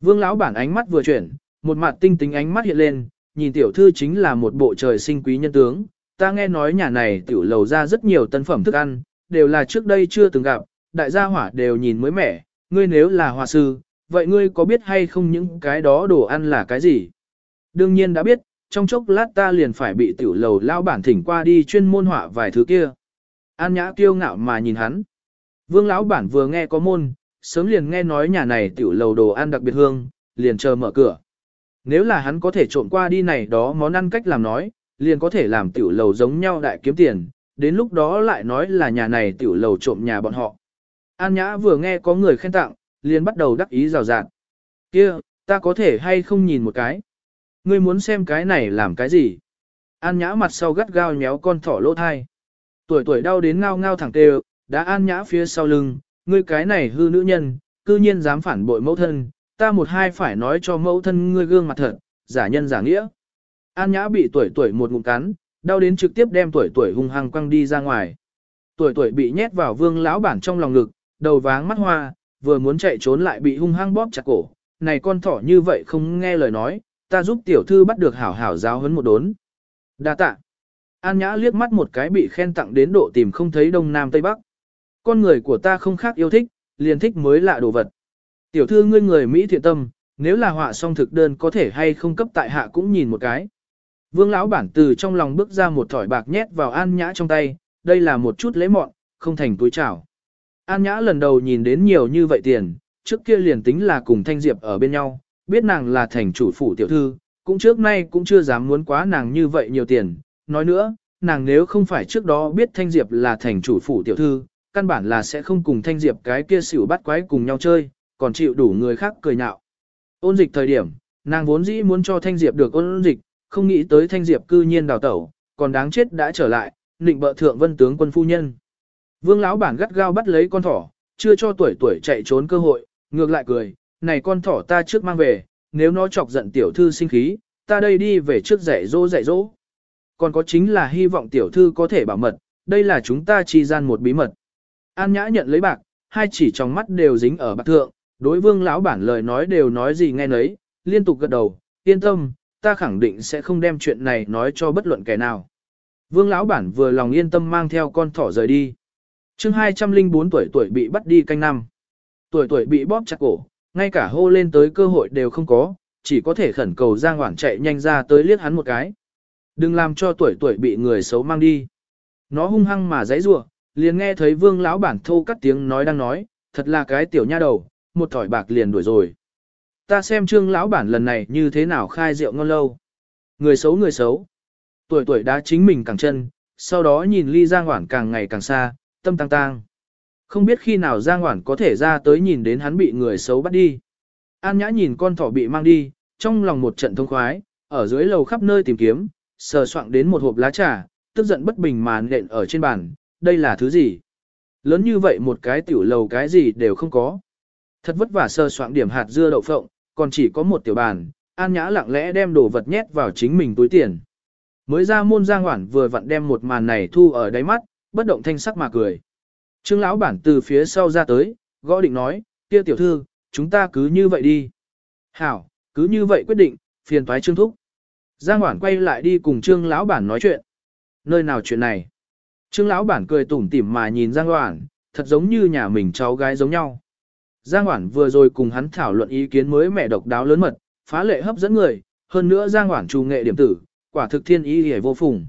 Vương lão bản ánh mắt vừa chuyển, một mặt tinh tính ánh mắt hiện lên, nhìn tiểu thư chính là một bộ trời sinh quý nhân tướng. Ta nghe nói nhà này tiểu lầu ra rất nhiều tân phẩm thức ăn, đều là trước đây chưa từng gặp, đại gia hỏa đều nhìn mới mẻ, ngươi nếu là hòa sư, vậy ngươi có biết hay không những cái đó đồ ăn là cái gì? Đương nhiên đã biết, trong chốc lát ta liền phải bị tiểu lầu lao bản thỉnh qua đi chuyên môn họa vài thứ kia. An nhã kiêu ngạo mà nhìn hắn. Vương lão bản vừa nghe có môn, sớm liền nghe nói nhà này tiểu lầu đồ ăn đặc biệt hương, liền chờ mở cửa. Nếu là hắn có thể trộn qua đi này đó món ăn cách làm nói, liền có thể làm tiểu lầu giống nhau đại kiếm tiền, đến lúc đó lại nói là nhà này tiểu lầu trộm nhà bọn họ. An Nhã vừa nghe có người khen tặng, liền bắt đầu đắc ý rào rạt. Kia, ta có thể hay không nhìn một cái? Ngươi muốn xem cái này làm cái gì? An Nhã mặt sau gắt gao nhéo con thỏ lỗ thai. Tuổi tuổi đau đến ngao ngao thẳng tê đã An Nhã phía sau lưng, ngươi cái này hư nữ nhân, cư nhiên dám phản bội mẫu thân, ta một hai phải nói cho mẫu thân ngươi gương mặt thật, giả nhân giả nghĩa. An Nhã bị tuổi tuổi một ngụm cắn, đau đến trực tiếp đem tuổi tuổi hung hăng quăng đi ra ngoài. Tuổi tuổi bị nhét vào vương lão bản trong lòng ngực, đầu váng mắt hoa, vừa muốn chạy trốn lại bị hung hăng bóp chặt cổ. Này con thỏ như vậy không nghe lời nói, ta giúp tiểu thư bắt được hảo hảo giáo huấn một đốn. Đa tạ. An Nhã liếc mắt một cái bị khen tặng đến độ tìm không thấy đông nam tây bắc. Con người của ta không khác yêu thích, liền thích mới lạ đồ vật. Tiểu thư ngươi người Mỹ thiện tâm, nếu là họa xong thực đơn có thể hay không cấp tại hạ cũng nhìn một cái. Vương lão bản từ trong lòng bước ra một thỏi bạc nhét vào An Nhã trong tay, đây là một chút lễ mọn, không thành túi chảo. An Nhã lần đầu nhìn đến nhiều như vậy tiền, trước kia liền tính là cùng Thanh Diệp ở bên nhau, biết nàng là thành chủ phủ tiểu thư, cũng trước nay cũng chưa dám muốn quá nàng như vậy nhiều tiền. Nói nữa, nàng nếu không phải trước đó biết Thanh Diệp là thành chủ phủ tiểu thư, căn bản là sẽ không cùng Thanh Diệp cái kia xỉu bắt quái cùng nhau chơi, còn chịu đủ người khác cười nhạo. Ôn dịch thời điểm, nàng vốn dĩ muốn cho Thanh Diệp được ôn dịch, không nghĩ tới Thanh Diệp cư nhiên đào tẩu, còn đáng chết đã trở lại, định bợ thượng vân tướng quân phu nhân. Vương lão bản gắt gao bắt lấy con thỏ, chưa cho tuổi tuổi chạy trốn cơ hội, ngược lại cười, này con thỏ ta trước mang về, nếu nó chọc giận tiểu thư sinh khí, ta đây đi về trước dạy dỗ dạy dỗ. Còn có chính là hy vọng tiểu thư có thể bảo mật, đây là chúng ta chi gian một bí mật. An nhã nhận lấy bạc, hai chỉ trong mắt đều dính ở bạc thượng, đối vương lão bản lời nói đều nói gì nghe nấy, liên tục gật đầu, yên tâm, ta khẳng định sẽ không đem chuyện này nói cho bất luận kẻ nào. Vương lão bản vừa lòng yên tâm mang theo con thỏ rời đi chương 204 tuổi tuổi bị bắt đi canh năm. Tuổi tuổi bị bóp chặt cổ, ngay cả hô lên tới cơ hội đều không có, chỉ có thể khẩn cầu Giang hoảng chạy nhanh ra tới liếc hắn một cái. Đừng làm cho tuổi tuổi bị người xấu mang đi. Nó hung hăng mà giãy giụa, liền nghe thấy Vương lão bản thô cắt tiếng nói đang nói, thật là cái tiểu nha đầu, một thỏi bạc liền đuổi rồi. Ta xem Trương lão bản lần này như thế nào khai rượu ngon lâu. Người xấu người xấu. Tuổi tuổi đã chính mình càng chân, sau đó nhìn ly Giang Hoản càng ngày càng xa, tâm tăng tăng. Không biết khi nào Giang Hoản có thể ra tới nhìn đến hắn bị người xấu bắt đi. An Nhã nhìn con thỏ bị mang đi, trong lòng một trận thông khoái, ở dưới lầu khắp nơi tìm kiếm, sờ soạn đến một hộp lá trà, tức giận bất bình mà nện ở trên bàn, đây là thứ gì? Lớn như vậy một cái tiểu lầu cái gì đều không có. Thật vất vả sơ soạn điểm hạt dưa đậu phộng, còn chỉ có một tiểu bàn, An Nhã lặng lẽ đem đồ vật nhét vào chính mình túi tiền. Mới ra môn Giang Hoản vừa vặn đem một màn này thu ở đáy mắt, bất động thanh sắc mà cười. Trương lão bản từ phía sau ra tới, gõ định nói, kia tiểu thư, chúng ta cứ như vậy đi. Hảo, cứ như vậy quyết định, phiền toái trương thúc. Giang Hoản quay lại đi cùng trương lão bản nói chuyện. Nơi nào chuyện này? Trương lão bản cười tủm tỉm mà nhìn Giang Hoản, thật giống như nhà mình cháu gái giống nhau. Giang Hoản vừa rồi cùng hắn thảo luận ý kiến mới mẹ độc đáo lớn mật, phá lệ hấp dẫn người, hơn nữa Giang Hoản trù nghệ điểm tử, quả thực thiên ý hề vô phùng.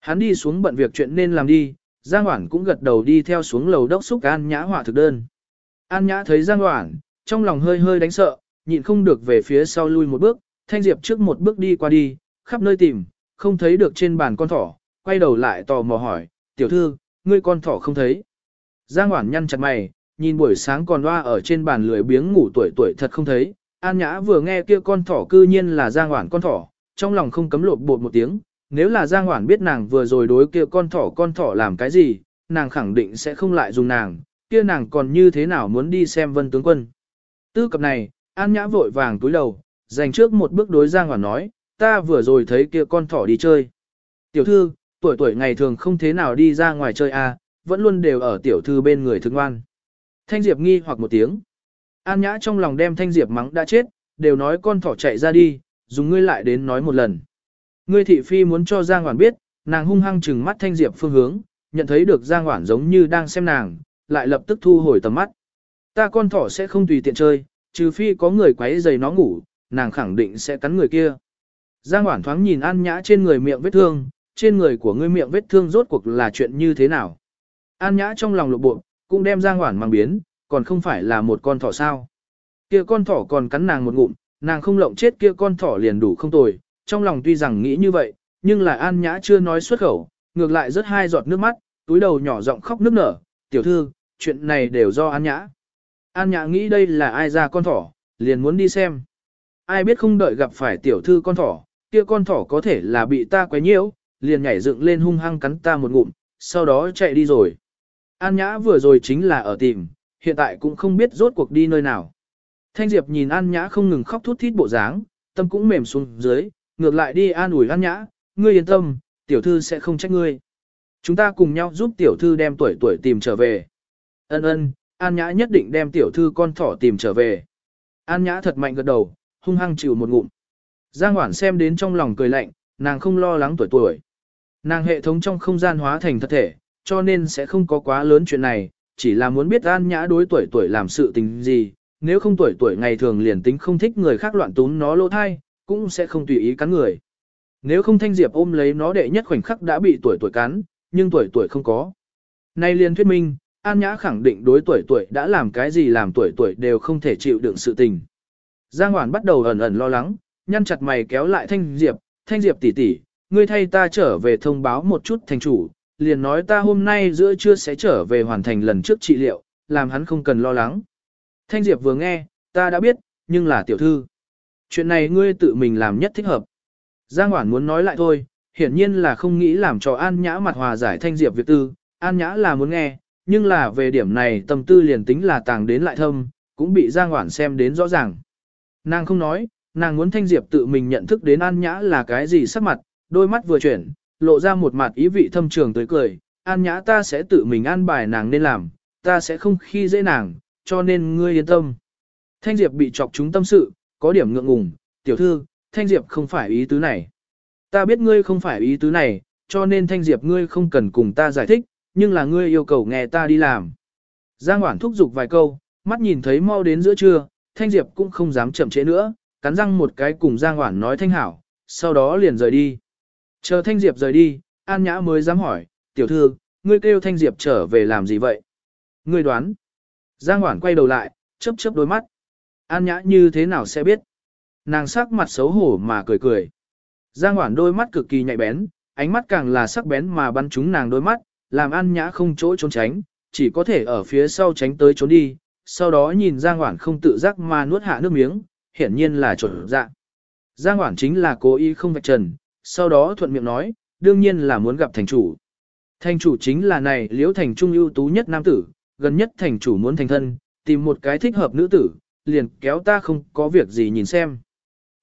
Hắn đi xuống bận việc chuyện nên làm đi, Giang Hoản cũng gật đầu đi theo xuống lầu đốc xúc An Nhã hỏa thực đơn. An Nhã thấy Giang Hoản, trong lòng hơi hơi đánh sợ, nhịn không được về phía sau lui một bước, Thanh Diệp trước một bước đi qua đi, khắp nơi tìm, không thấy được trên bàn con thỏ, quay đầu lại tò mò hỏi, tiểu thư, ngươi con thỏ không thấy. Giang Hoản nhăn chặt mày, nhìn buổi sáng còn loa ở trên bàn lười biếng ngủ tuổi tuổi thật không thấy. An Nhã vừa nghe kia con thỏ cư nhiên là Giang Hoản con thỏ, trong lòng không cấm lột bột một tiếng, nếu là Giang Hoản biết nàng vừa rồi đối kia con thỏ con thỏ làm cái gì, nàng khẳng định sẽ không lại dùng nàng, kia nàng còn như thế nào muốn đi xem vân tướng quân. Tư cập này, An Nhã vội vàng túi đầu, dành trước một bước đối Giang Hoản nói, ta vừa rồi thấy kia con thỏ đi chơi. Tiểu thư, tuổi tuổi ngày thường không thế nào đi ra ngoài chơi à, vẫn luôn đều ở tiểu thư bên người thương ngoan. Thanh Diệp nghi hoặc một tiếng. An Nhã trong lòng đem Thanh Diệp mắng đã chết, đều nói con thỏ chạy ra đi, dùng ngươi lại đến nói một lần. Ngươi thị phi muốn cho Giang Hoản biết, nàng hung hăng trừng mắt Thanh Diệp phương hướng, nhận thấy được Giang Hoản giống như đang xem nàng, lại lập tức thu hồi tầm mắt. Ta con thỏ sẽ không tùy tiện chơi, trừ phi có người quấy giày nó ngủ, nàng khẳng định sẽ cắn người kia. Giang Hoản thoáng nhìn An Nhã trên người miệng vết thương, trên người của ngươi miệng vết thương rốt cuộc là chuyện như thế nào. An Nhã trong lòng lộ bộ, cũng đem Giang Hoản mang biến, còn không phải là một con thỏ sao. Kia con thỏ còn cắn nàng một ngụm, nàng không lộng chết kia con thỏ liền đủ không tồi, trong lòng tuy rằng nghĩ như vậy, nhưng là An Nhã chưa nói xuất khẩu, ngược lại rất hai giọt nước mắt, túi đầu nhỏ giọng khóc nức nở, tiểu thư, chuyện này đều do An Nhã. An Nhã nghĩ đây là ai ra con thỏ, liền muốn đi xem. Ai biết không đợi gặp phải tiểu thư con thỏ, kia con thỏ có thể là bị ta quấy nhiễu, liền nhảy dựng lên hung hăng cắn ta một ngụm, sau đó chạy đi rồi. An Nhã vừa rồi chính là ở tìm, hiện tại cũng không biết rốt cuộc đi nơi nào. Thanh Diệp nhìn An Nhã không ngừng khóc thút thít bộ dáng, tâm cũng mềm xuống dưới, ngược lại đi an ủi An Nhã, ngươi yên tâm, tiểu thư sẽ không trách ngươi. Chúng ta cùng nhau giúp tiểu thư đem tuổi tuổi tìm trở về. Ân ân, An Nhã nhất định đem tiểu thư con thỏ tìm trở về. An Nhã thật mạnh gật đầu, hung hăng chịu một ngụm. Giang Hoản xem đến trong lòng cười lạnh, nàng không lo lắng tuổi tuổi. Nàng hệ thống trong không gian hóa thành thật thể, cho nên sẽ không có quá lớn chuyện này, chỉ là muốn biết An Nhã đối tuổi tuổi làm sự tình gì, nếu không tuổi tuổi ngày thường liền tính không thích người khác loạn tún nó lỗ thai, cũng sẽ không tùy ý cắn người. Nếu không Thanh Diệp ôm lấy nó đệ nhất khoảnh khắc đã bị tuổi tuổi cắn, nhưng tuổi tuổi không có. Nay liền thuyết minh, An Nhã khẳng định đối tuổi tuổi đã làm cái gì làm tuổi tuổi đều không thể chịu đựng sự tình. Giang Hoản bắt đầu ẩn ẩn lo lắng, nhăn chặt mày kéo lại Thanh Diệp, Thanh Diệp tỷ tỷ, ngươi thay ta trở về thông báo một chút thành chủ, liền nói ta hôm nay giữa trưa sẽ trở về hoàn thành lần trước trị liệu, làm hắn không cần lo lắng. Thanh Diệp vừa nghe, ta đã biết, nhưng là tiểu thư. Chuyện này ngươi tự mình làm nhất thích hợp. Giang Hoản muốn nói lại thôi, hiển nhiên là không nghĩ làm cho An Nhã mặt hòa giải Thanh Diệp việc tư, An Nhã là muốn nghe, nhưng là về điểm này tâm tư liền tính là tàng đến lại thâm, cũng bị Giang Hoản xem đến rõ ràng. Nàng không nói, nàng muốn Thanh Diệp tự mình nhận thức đến An Nhã là cái gì sắc mặt, đôi mắt vừa chuyển, lộ ra một mặt ý vị thâm trường tới cười, An Nhã ta sẽ tự mình an bài nàng nên làm, ta sẽ không khi dễ nàng, cho nên ngươi yên tâm. Thanh Diệp bị chọc chúng tâm sự, có điểm ngượng ngùng, tiểu thư, Thanh Diệp không phải ý tứ này. Ta biết ngươi không phải ý tứ này, cho nên Thanh Diệp ngươi không cần cùng ta giải thích, nhưng là ngươi yêu cầu nghe ta đi làm. Giang Hoản thúc giục vài câu, mắt nhìn thấy mau đến giữa trưa, Thanh Diệp cũng không dám chậm trễ nữa, cắn răng một cái cùng Giang Hoản nói thanh hảo, sau đó liền rời đi. Chờ Thanh Diệp rời đi, An Nhã mới dám hỏi, tiểu thư, ngươi kêu Thanh Diệp trở về làm gì vậy? Ngươi đoán. Giang Hoản quay đầu lại, chớp chớp đôi mắt. An Nhã như thế nào sẽ biết? Nàng sắc mặt xấu hổ mà cười cười. Giang Hoản đôi mắt cực kỳ nhạy bén, ánh mắt càng là sắc bén mà bắn trúng nàng đôi mắt, làm An Nhã không chỗ trốn tránh, chỉ có thể ở phía sau tránh tới trốn đi, sau đó nhìn Giang Hoản không tự giác mà nuốt hạ nước miếng, hiển nhiên là trộn dạ. Giang Hoản chính là cố ý không vạch trần, sau đó thuận miệng nói, đương nhiên là muốn gặp thành chủ. Thành chủ chính là này liễu thành trung ưu tú nhất nam tử, gần nhất thành chủ muốn thành thân, tìm một cái thích hợp nữ tử, liền kéo ta không có việc gì nhìn xem.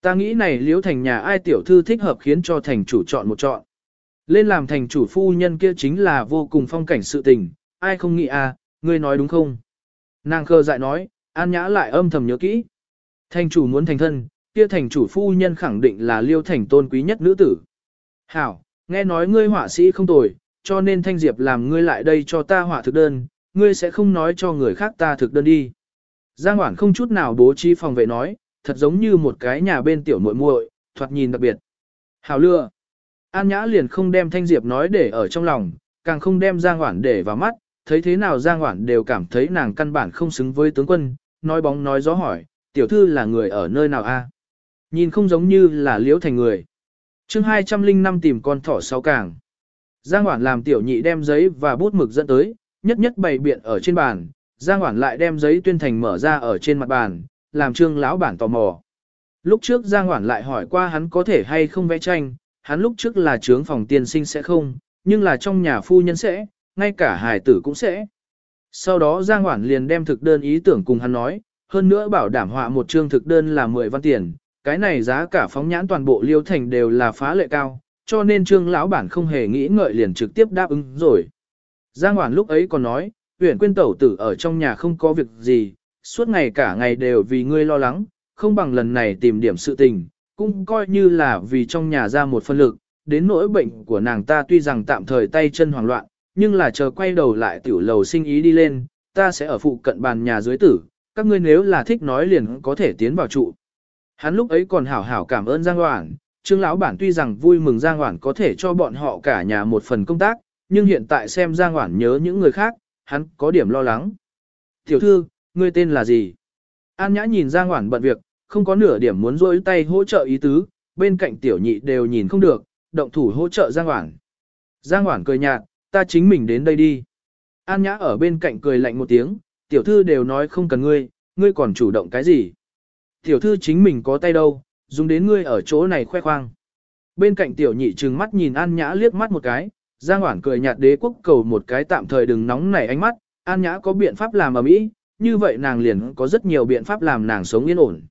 Ta nghĩ này liễu thành nhà ai tiểu thư thích hợp khiến cho thành chủ chọn một chọn. Lên làm thành chủ phu nhân kia chính là vô cùng phong cảnh sự tình, ai không nghĩ à, ngươi nói đúng không? Nàng khờ dại nói, an nhã lại âm thầm nhớ kỹ. Thành chủ muốn thành thân, kia thành chủ phu nhân khẳng định là liêu thành tôn quý nhất nữ tử. Hảo, nghe nói ngươi họa sĩ không tồi, cho nên thanh diệp làm ngươi lại đây cho ta họa thực đơn, ngươi sẽ không nói cho người khác ta thực đơn đi. Giang Hoản không chút nào bố trí phòng vệ nói, thật giống như một cái nhà bên tiểu muội muội, thoạt nhìn đặc biệt. Hảo lừa. An Nhã liền không đem Thanh Diệp nói để ở trong lòng, càng không đem Giang Hoản để vào mắt, thấy thế nào Giang Hoản đều cảm thấy nàng căn bản không xứng với tướng quân, nói bóng nói gió hỏi, tiểu thư là người ở nơi nào a? Nhìn không giống như là liễu thành người. chương 205 tìm con thỏ sáu càng. Giang Hoản làm tiểu nhị đem giấy và bút mực dẫn tới, nhất nhất bày biện ở trên bàn, Giang Hoản lại đem giấy tuyên thành mở ra ở trên mặt bàn, làm trương lão bản tò mò. Lúc trước Giang Hoản lại hỏi qua hắn có thể hay không vẽ tranh, hắn lúc trước là trướng phòng tiên sinh sẽ không, nhưng là trong nhà phu nhân sẽ, ngay cả hài tử cũng sẽ. Sau đó Giang Hoản liền đem thực đơn ý tưởng cùng hắn nói, hơn nữa bảo đảm họa một chương thực đơn là 10 văn tiền, cái này giá cả phóng nhãn toàn bộ liêu thành đều là phá lệ cao, cho nên trương lão bản không hề nghĩ ngợi liền trực tiếp đáp ứng rồi. Giang Hoản lúc ấy còn nói, huyện quyên tẩu tử ở trong nhà không có việc gì, suốt ngày cả ngày đều vì ngươi lo lắng, không bằng lần này tìm điểm sự tình, cũng coi như là vì trong nhà ra một phân lực, đến nỗi bệnh của nàng ta tuy rằng tạm thời tay chân hoảng loạn, nhưng là chờ quay đầu lại tiểu lầu sinh ý đi lên, ta sẽ ở phụ cận bàn nhà dưới tử, các ngươi nếu là thích nói liền có thể tiến vào trụ. Hắn lúc ấy còn hảo hảo cảm ơn Giang Hoảng, Trương lão bản tuy rằng vui mừng Giang Hoảng có thể cho bọn họ cả nhà một phần công tác, nhưng hiện tại xem Giang Hoảng nhớ những người khác, hắn có điểm lo lắng. Tiểu thư, ngươi tên là gì? An Nhã nhìn Giang Hoảng bận việc, không có nửa điểm muốn rôi tay hỗ trợ ý tứ, bên cạnh tiểu nhị đều nhìn không được, động thủ hỗ trợ Giang Hoảng. Giang Hoảng cười nhạt, ta chính mình đến đây đi. An Nhã ở bên cạnh cười lạnh một tiếng, tiểu thư đều nói không cần ngươi, ngươi còn chủ động cái gì? Tiểu thư chính mình có tay đâu, dùng đến ngươi ở chỗ này khoe khoang. Bên cạnh tiểu nhị trừng mắt nhìn An Nhã liếc mắt một cái, Giang Hoản cười nhạt đế quốc cầu một cái tạm thời đừng nóng nảy ánh mắt, An Nhã có biện pháp làm ở mỹ, như vậy nàng liền có rất nhiều biện pháp làm nàng sống yên ổn.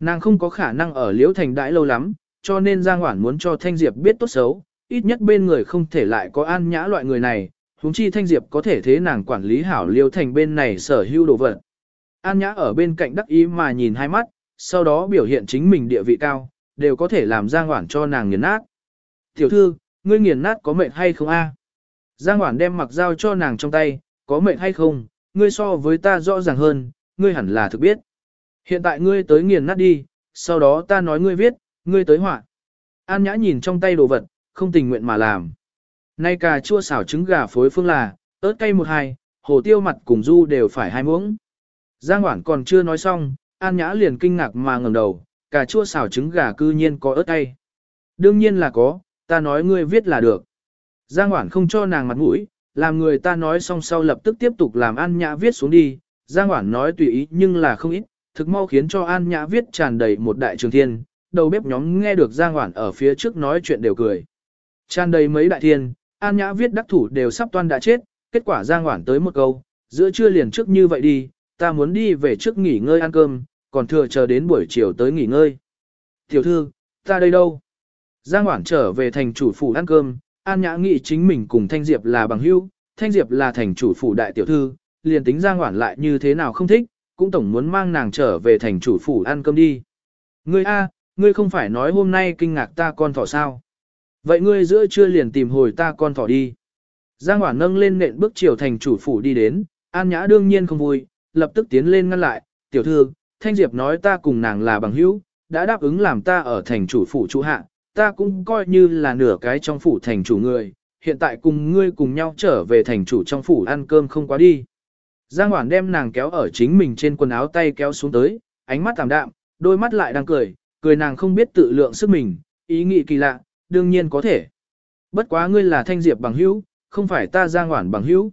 Nàng không có khả năng ở Liễu Thành đãi lâu lắm, cho nên Giang Hoản muốn cho Thanh Diệp biết tốt xấu, ít nhất bên người không thể lại có An Nhã loại người này, huống chi Thanh Diệp có thể thế nàng quản lý hảo Liễu Thành bên này sở hữu đồ vật. An Nhã ở bên cạnh đắc ý mà nhìn hai mắt, sau đó biểu hiện chính mình địa vị cao, đều có thể làm Giang Hoản cho nàng nghiền nát. Tiểu thư, ngươi nghiền nát có mệnh hay không a? Giang Hoản đem mặc dao cho nàng trong tay, có mệnh hay không, ngươi so với ta rõ ràng hơn, ngươi hẳn là thực biết. Hiện tại ngươi tới nghiền nát đi, sau đó ta nói ngươi viết, ngươi tới họa. An Nhã nhìn trong tay đồ vật, không tình nguyện mà làm. Nay cà chua xào trứng gà phối phương là, ớt cay một hai, hồ tiêu mặt cùng du đều phải hai muỗng. Giang Hoản còn chưa nói xong, An Nhã liền kinh ngạc mà ngẩng đầu, cà chua xào trứng gà cư nhiên có ớt cay. Đương nhiên là có, ta nói ngươi viết là được. Giang Hoản không cho nàng mặt mũi, làm người ta nói xong sau lập tức tiếp tục làm An Nhã viết xuống đi. Giang Hoản nói tùy ý nhưng là không ít, thực mau khiến cho An Nhã viết tràn đầy một đại trường thiên, đầu bếp nhóm nghe được Giang Hoản ở phía trước nói chuyện đều cười. Tràn đầy mấy đại thiên, An Nhã viết đắc thủ đều sắp toan đã chết, kết quả Giang Hoản tới một câu, giữa trưa liền trước như vậy đi, ta muốn đi về trước nghỉ ngơi ăn cơm, còn thừa chờ đến buổi chiều tới nghỉ ngơi. Tiểu thư, ta đây đâu? Giang Hoảng trở về thành chủ phủ ăn cơm, An Nhã nghĩ chính mình cùng Thanh Diệp là bằng hữu, Thanh Diệp là thành chủ phủ đại tiểu thư, liền tính Giang Hoảng lại như thế nào không thích, cũng tổng muốn mang nàng trở về thành chủ phủ ăn cơm đi. Ngươi a, ngươi không phải nói hôm nay kinh ngạc ta con thỏ sao? Vậy ngươi giữa trưa liền tìm hồi ta con thỏ đi. Giang Hoảng nâng lên nện bước chiều thành chủ phủ đi đến, An Nhã đương nhiên không vui, lập tức tiến lên ngăn lại, tiểu thư, Thanh Diệp nói ta cùng nàng là bằng hữu, đã đáp ứng làm ta ở thành chủ phủ chủ hạ, ta cũng coi như là nửa cái trong phủ thành chủ người, hiện tại cùng ngươi cùng nhau trở về thành chủ trong phủ ăn cơm không quá đi. Giang Hoản đem nàng kéo ở chính mình trên quần áo tay kéo xuống tới, ánh mắt tạm đạm, đôi mắt lại đang cười, cười nàng không biết tự lượng sức mình, ý nghĩ kỳ lạ, đương nhiên có thể. Bất quá ngươi là thanh diệp bằng hữu, không phải ta Giang Hoản bằng hữu.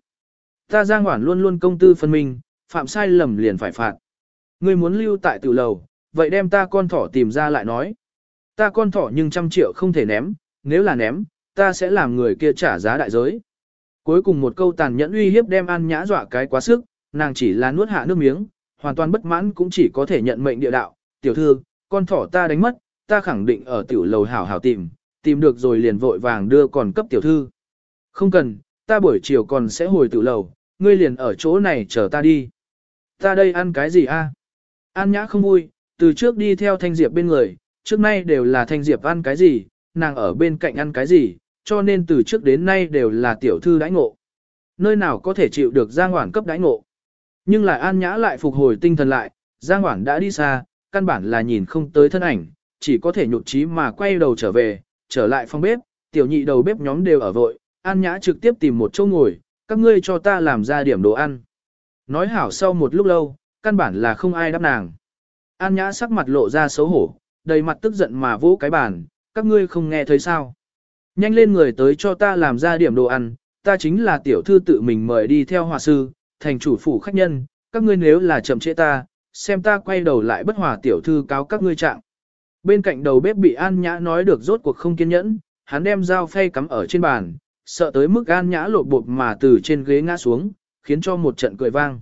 Ta Giang Hoản luôn luôn công tư phân minh, phạm sai lầm liền phải phạt. Ngươi muốn lưu tại tiểu lầu, vậy đem ta con thỏ tìm ra lại nói. Ta con thỏ nhưng trăm triệu không thể ném, nếu là ném, ta sẽ làm người kia trả giá đại giới. Cuối cùng một câu tàn nhẫn uy hiếp đem An Nhã dọa cái quá sức, nàng chỉ là nuốt hạ nước miếng, hoàn toàn bất mãn cũng chỉ có thể nhận mệnh địa đạo, tiểu thư, con thỏ ta đánh mất, ta khẳng định ở tiểu lầu hảo hảo tìm, tìm được rồi liền vội vàng đưa còn cấp tiểu thư. Không cần, ta buổi chiều còn sẽ hồi tiểu lầu, ngươi liền ở chỗ này chờ ta đi. Ta đây ăn cái gì a? An Nhã không vui, từ trước đi theo Thanh Diệp bên người, trước nay đều là Thanh Diệp ăn cái gì, nàng ở bên cạnh ăn cái gì, cho nên từ trước đến nay đều là tiểu thư đãi ngộ. Nơi nào có thể chịu được Giang Hoản cấp đãi ngộ. Nhưng lại An Nhã lại phục hồi tinh thần lại, Giang Hoản đã đi xa, căn bản là nhìn không tới thân ảnh, chỉ có thể nhụt chí mà quay đầu trở về, trở lại phòng bếp, tiểu nhị đầu bếp nhóm đều ở vội, An Nhã trực tiếp tìm một chỗ ngồi, các ngươi cho ta làm ra điểm đồ ăn. Nói hảo sau một lúc lâu, căn bản là không ai đáp nàng. An Nhã sắc mặt lộ ra xấu hổ, đầy mặt tức giận mà vỗ cái bàn, các ngươi không nghe thấy sao. Nhanh lên người tới cho ta làm ra điểm đồ ăn, ta chính là tiểu thư tự mình mời đi theo hòa sư, thành chủ phủ khách nhân, các ngươi nếu là chậm trễ ta, xem ta quay đầu lại bất hòa tiểu thư cáo các ngươi trạng. Bên cạnh đầu bếp bị An Nhã nói được rốt cuộc không kiên nhẫn, hắn đem dao phay cắm ở trên bàn, sợ tới mức An Nhã lột bột mà từ trên ghế ngã xuống, khiến cho một trận cười vang.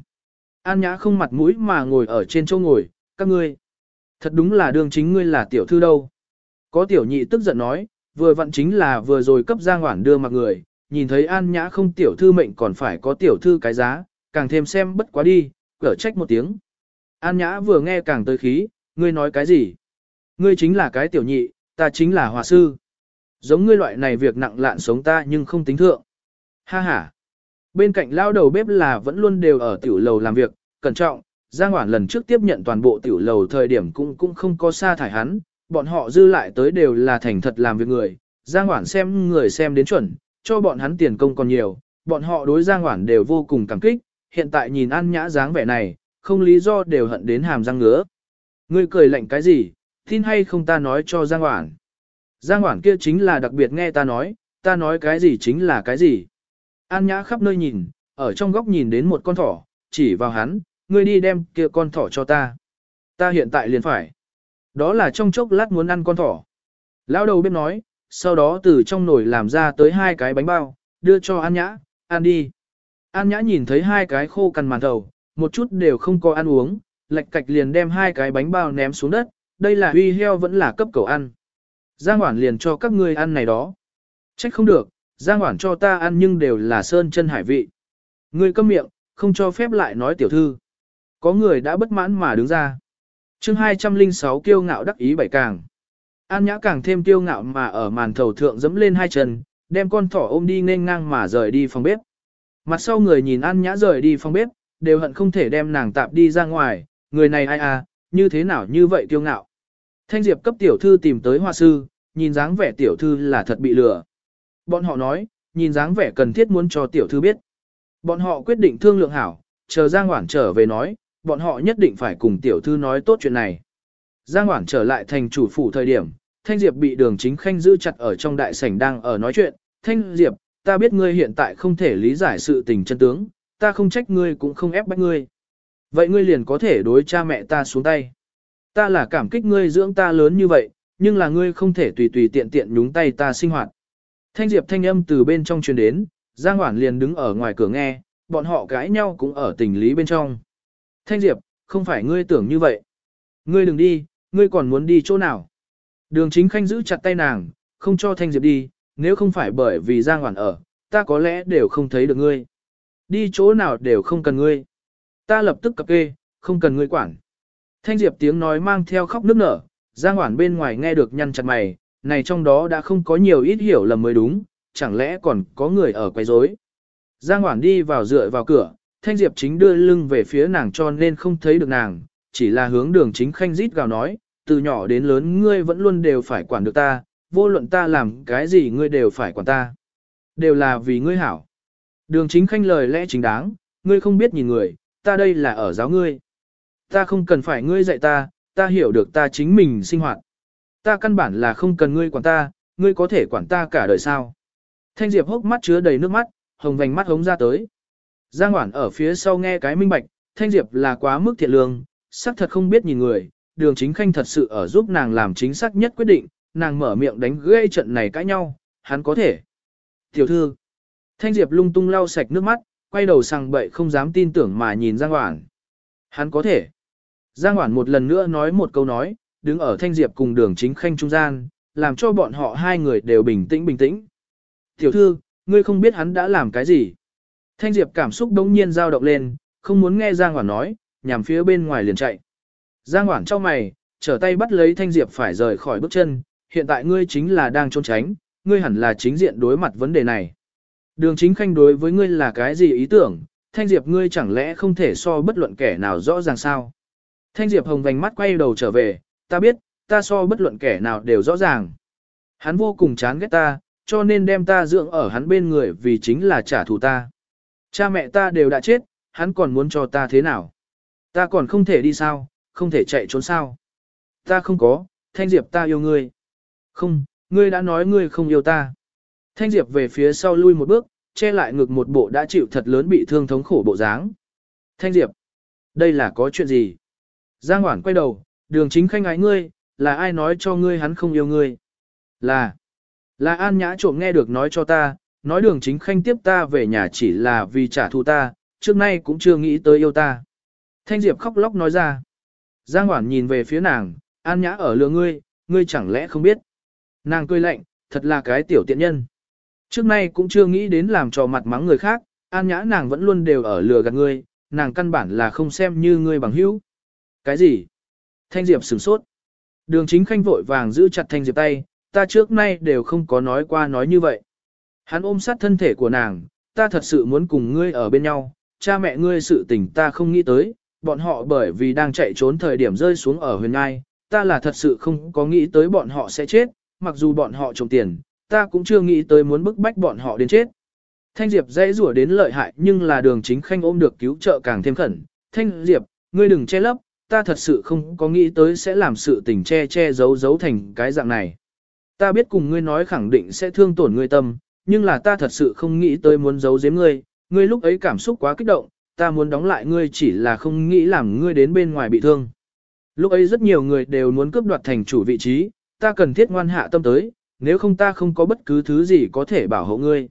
An Nhã không mặt mũi mà ngồi ở trên chỗ ngồi, các ngươi. Thật đúng là đương chính ngươi là tiểu thư đâu. Có tiểu nhị tức giận nói, vừa vặn chính là vừa rồi cấp Giang Hoản đưa mặc người, nhìn thấy An Nhã không tiểu thư mệnh còn phải có tiểu thư cái giá, càng thêm xem bất quá đi, cở trách một tiếng. An Nhã vừa nghe càng tới khí, ngươi nói cái gì? Ngươi chính là cái tiểu nhị, ta chính là hòa sư. Giống ngươi loại này việc nặng lạn sống ta nhưng không tính thượng. Ha ha. Bên cạnh lao đầu bếp là vẫn luôn đều ở tiểu lầu làm việc, cẩn trọng, Giang Hoản lần trước tiếp nhận toàn bộ tiểu lầu thời điểm cũng cũng không có xa thải hắn, bọn họ dư lại tới đều là thành thật làm việc người, Giang Hoản xem người xem đến chuẩn, cho bọn hắn tiền công còn nhiều, bọn họ đối Giang Hoản đều vô cùng cảm kích, hiện tại nhìn ăn nhã dáng vẻ này, không lý do đều hận đến hàm răng ngứa. Ngươi cười lạnh cái gì, tin hay không ta nói cho Giang Hoản. Giang Hoản kia chính là đặc biệt nghe ta nói, ta nói cái gì chính là cái gì. An nhã khắp nơi nhìn, ở trong góc nhìn đến một con thỏ, chỉ vào hắn, ngươi đi đem kia con thỏ cho ta. Ta hiện tại liền phải. Đó là trong chốc lát muốn ăn con thỏ. Lão đầu bếp nói, sau đó từ trong nồi làm ra tới hai cái bánh bao, đưa cho An Nhã, ăn đi. An Nhã nhìn thấy hai cái khô cằn màn thầu, một chút đều không có ăn uống, lệch cạch liền đem hai cái bánh bao ném xuống đất, đây là huy heo vẫn là cấp cầu ăn. Giang Hoản liền cho các ngươi ăn này đó. Trách không được, Giang Hoản cho ta ăn nhưng đều là sơn chân hải vị. Ngươi câm miệng, không cho phép lại nói tiểu thư. Có người đã bất mãn mà đứng ra. chương 206 kiêu ngạo đắc ý bảy càng. An nhã càng thêm kiêu ngạo mà ở màn thầu thượng dẫm lên hai chân, đem con thỏ ôm đi nên ngang mà rời đi phòng bếp. Mặt sau người nhìn An nhã rời đi phòng bếp, đều hận không thể đem nàng tạp đi ra ngoài, người này ai à, như thế nào như vậy kiêu ngạo. Thanh Diệp cấp tiểu thư tìm tới hoa sư, nhìn dáng vẻ tiểu thư là thật bị lừa. Bọn họ nói, nhìn dáng vẻ cần thiết muốn cho tiểu thư biết. Bọn họ quyết định thương lượng hảo, chờ Giang Hoảng trở về nói, bọn họ nhất định phải cùng tiểu thư nói tốt chuyện này. Giang Hoảng trở lại thành chủ phủ thời điểm, Thanh Diệp bị đường chính khanh giữ chặt ở trong đại sảnh đang ở nói chuyện. Thanh Diệp, ta biết ngươi hiện tại không thể lý giải sự tình chân tướng, ta không trách ngươi cũng không ép bách ngươi. Vậy ngươi liền có thể đối cha mẹ ta xuống tay. Ta là cảm kích ngươi dưỡng ta lớn như vậy, nhưng là ngươi không thể tùy tùy tiện tiện nhúng tay ta sinh hoạt. Thanh Diệp thanh âm từ bên trong truyền đến, Giang Hoản liền đứng ở ngoài cửa nghe, bọn họ cãi nhau cũng ở tình lý bên trong. Thanh Diệp, không phải ngươi tưởng như vậy. Ngươi đừng đi, ngươi còn muốn đi chỗ nào. Đường chính khanh giữ chặt tay nàng, không cho Thanh Diệp đi, nếu không phải bởi vì Giang Hoản ở, ta có lẽ đều không thấy được ngươi. Đi chỗ nào đều không cần ngươi. Ta lập tức cập kê, không cần ngươi quản. Thanh Diệp tiếng nói mang theo khóc nức nở, Giang Hoản bên ngoài nghe được nhăn chặt mày, này trong đó đã không có nhiều ít hiểu lầm mới đúng, chẳng lẽ còn có người ở quấy rối. Giang Hoản đi vào dựa vào cửa, Thanh Diệp chính đưa lưng về phía nàng cho nên không thấy được nàng, chỉ là hướng đường chính khanh rít gào nói, từ nhỏ đến lớn ngươi vẫn luôn đều phải quản được ta, vô luận ta làm cái gì ngươi đều phải quản ta. Đều là vì ngươi hảo. Đường chính khanh lời lẽ chính đáng, ngươi không biết nhìn người, ta đây là ở giáo ngươi. Ta không cần phải ngươi dạy ta, ta hiểu được ta chính mình sinh hoạt. Ta căn bản là không cần ngươi quản ta, ngươi có thể quản ta cả đời sao. Thanh Diệp hốc mắt chứa đầy nước mắt, hồng vành mắt hống ra tới. Giang Hoản ở phía sau nghe cái minh bạch, Thanh Diệp là quá mức thiện lương, xác thật không biết nhìn người, đường chính khanh thật sự ở giúp nàng làm chính xác nhất quyết định, nàng mở miệng đánh gây trận này cãi nhau, hắn có thể. Tiểu thư, Thanh Diệp lung tung lau sạch nước mắt, quay đầu sang bậy không dám tin tưởng mà nhìn Giang Hoản. Hắn có thể. Giang Hoản một lần nữa nói một câu nói, đứng ở Thanh Diệp cùng đường chính khanh trung gian, làm cho bọn họ hai người đều bình tĩnh bình tĩnh. Tiểu thư, ngươi không biết hắn đã làm cái gì. Thanh Diệp cảm xúc đống nhiên dao động lên, không muốn nghe Giang Hoản nói, nhằm phía bên ngoài liền chạy. Giang Hoản cho mày, trở tay bắt lấy Thanh Diệp phải rời khỏi bước chân, hiện tại ngươi chính là đang trốn tránh, ngươi hẳn là chính diện đối mặt vấn đề này. Đường chính khanh đối với ngươi là cái gì ý tưởng, Thanh Diệp ngươi chẳng lẽ không thể so bất luận kẻ nào rõ ràng sao? Thanh Diệp hồng vành mắt quay đầu trở về, ta biết, ta so bất luận kẻ nào đều rõ ràng. Hắn vô cùng chán ghét ta, cho nên đem ta dưỡng ở hắn bên người vì chính là trả thù ta. Cha mẹ ta đều đã chết, hắn còn muốn cho ta thế nào? Ta còn không thể đi sao, không thể chạy trốn sao? Ta không có, Thanh Diệp ta yêu ngươi. Không, ngươi đã nói ngươi không yêu ta. Thanh Diệp về phía sau lui một bước, che lại ngực một bộ đã chịu thật lớn bị thương thống khổ bộ dáng. Thanh Diệp, đây là có chuyện gì? Giang Hoản quay đầu, đường chính khanh ái ngươi, là ai nói cho ngươi hắn không yêu ngươi? Là, là An Nhã trộm nghe được nói cho ta, nói đường chính khanh tiếp ta về nhà chỉ là vì trả thù ta, trước nay cũng chưa nghĩ tới yêu ta. Thanh Diệp khóc lóc nói ra. Giang Hoản nhìn về phía nàng, An Nhã ở lừa ngươi, ngươi chẳng lẽ không biết. Nàng cười lạnh, thật là cái tiểu tiện nhân. Trước nay cũng chưa nghĩ đến làm trò mặt mắng người khác, An Nhã nàng vẫn luôn đều ở lừa gạt ngươi, nàng căn bản là không xem như ngươi bằng hữu. Cái gì? Thanh Diệp sửng sốt. Đường chính khanh vội vàng giữ chặt Thanh Diệp tay, ta trước nay đều không có nói qua nói như vậy. Hắn ôm sát thân thể của nàng, ta thật sự muốn cùng ngươi ở bên nhau, cha mẹ ngươi sự tình ta không nghĩ tới, bọn họ bởi vì đang chạy trốn thời điểm rơi xuống ở huyền ngai, ta là thật sự không có nghĩ tới bọn họ sẽ chết, mặc dù bọn họ trồng tiền, ta cũng chưa nghĩ tới muốn bức bách bọn họ đến chết. Thanh Diệp dãy rủa đến lợi hại nhưng là đường chính khanh ôm được cứu trợ càng thêm khẩn. Thanh Diệp, ngươi đừng che lấp, ta thật sự không có nghĩ tới sẽ làm sự tình che che giấu giấu thành cái dạng này. Ta biết cùng ngươi nói khẳng định sẽ thương tổn ngươi tâm, nhưng là ta thật sự không nghĩ tới muốn giấu giếm ngươi, ngươi lúc ấy cảm xúc quá kích động, ta muốn đóng lại ngươi chỉ là không nghĩ làm ngươi đến bên ngoài bị thương. Lúc ấy rất nhiều người đều muốn cướp đoạt thành chủ vị trí, ta cần thiết ngoan hạ tâm tới, nếu không ta không có bất cứ thứ gì có thể bảo hộ ngươi.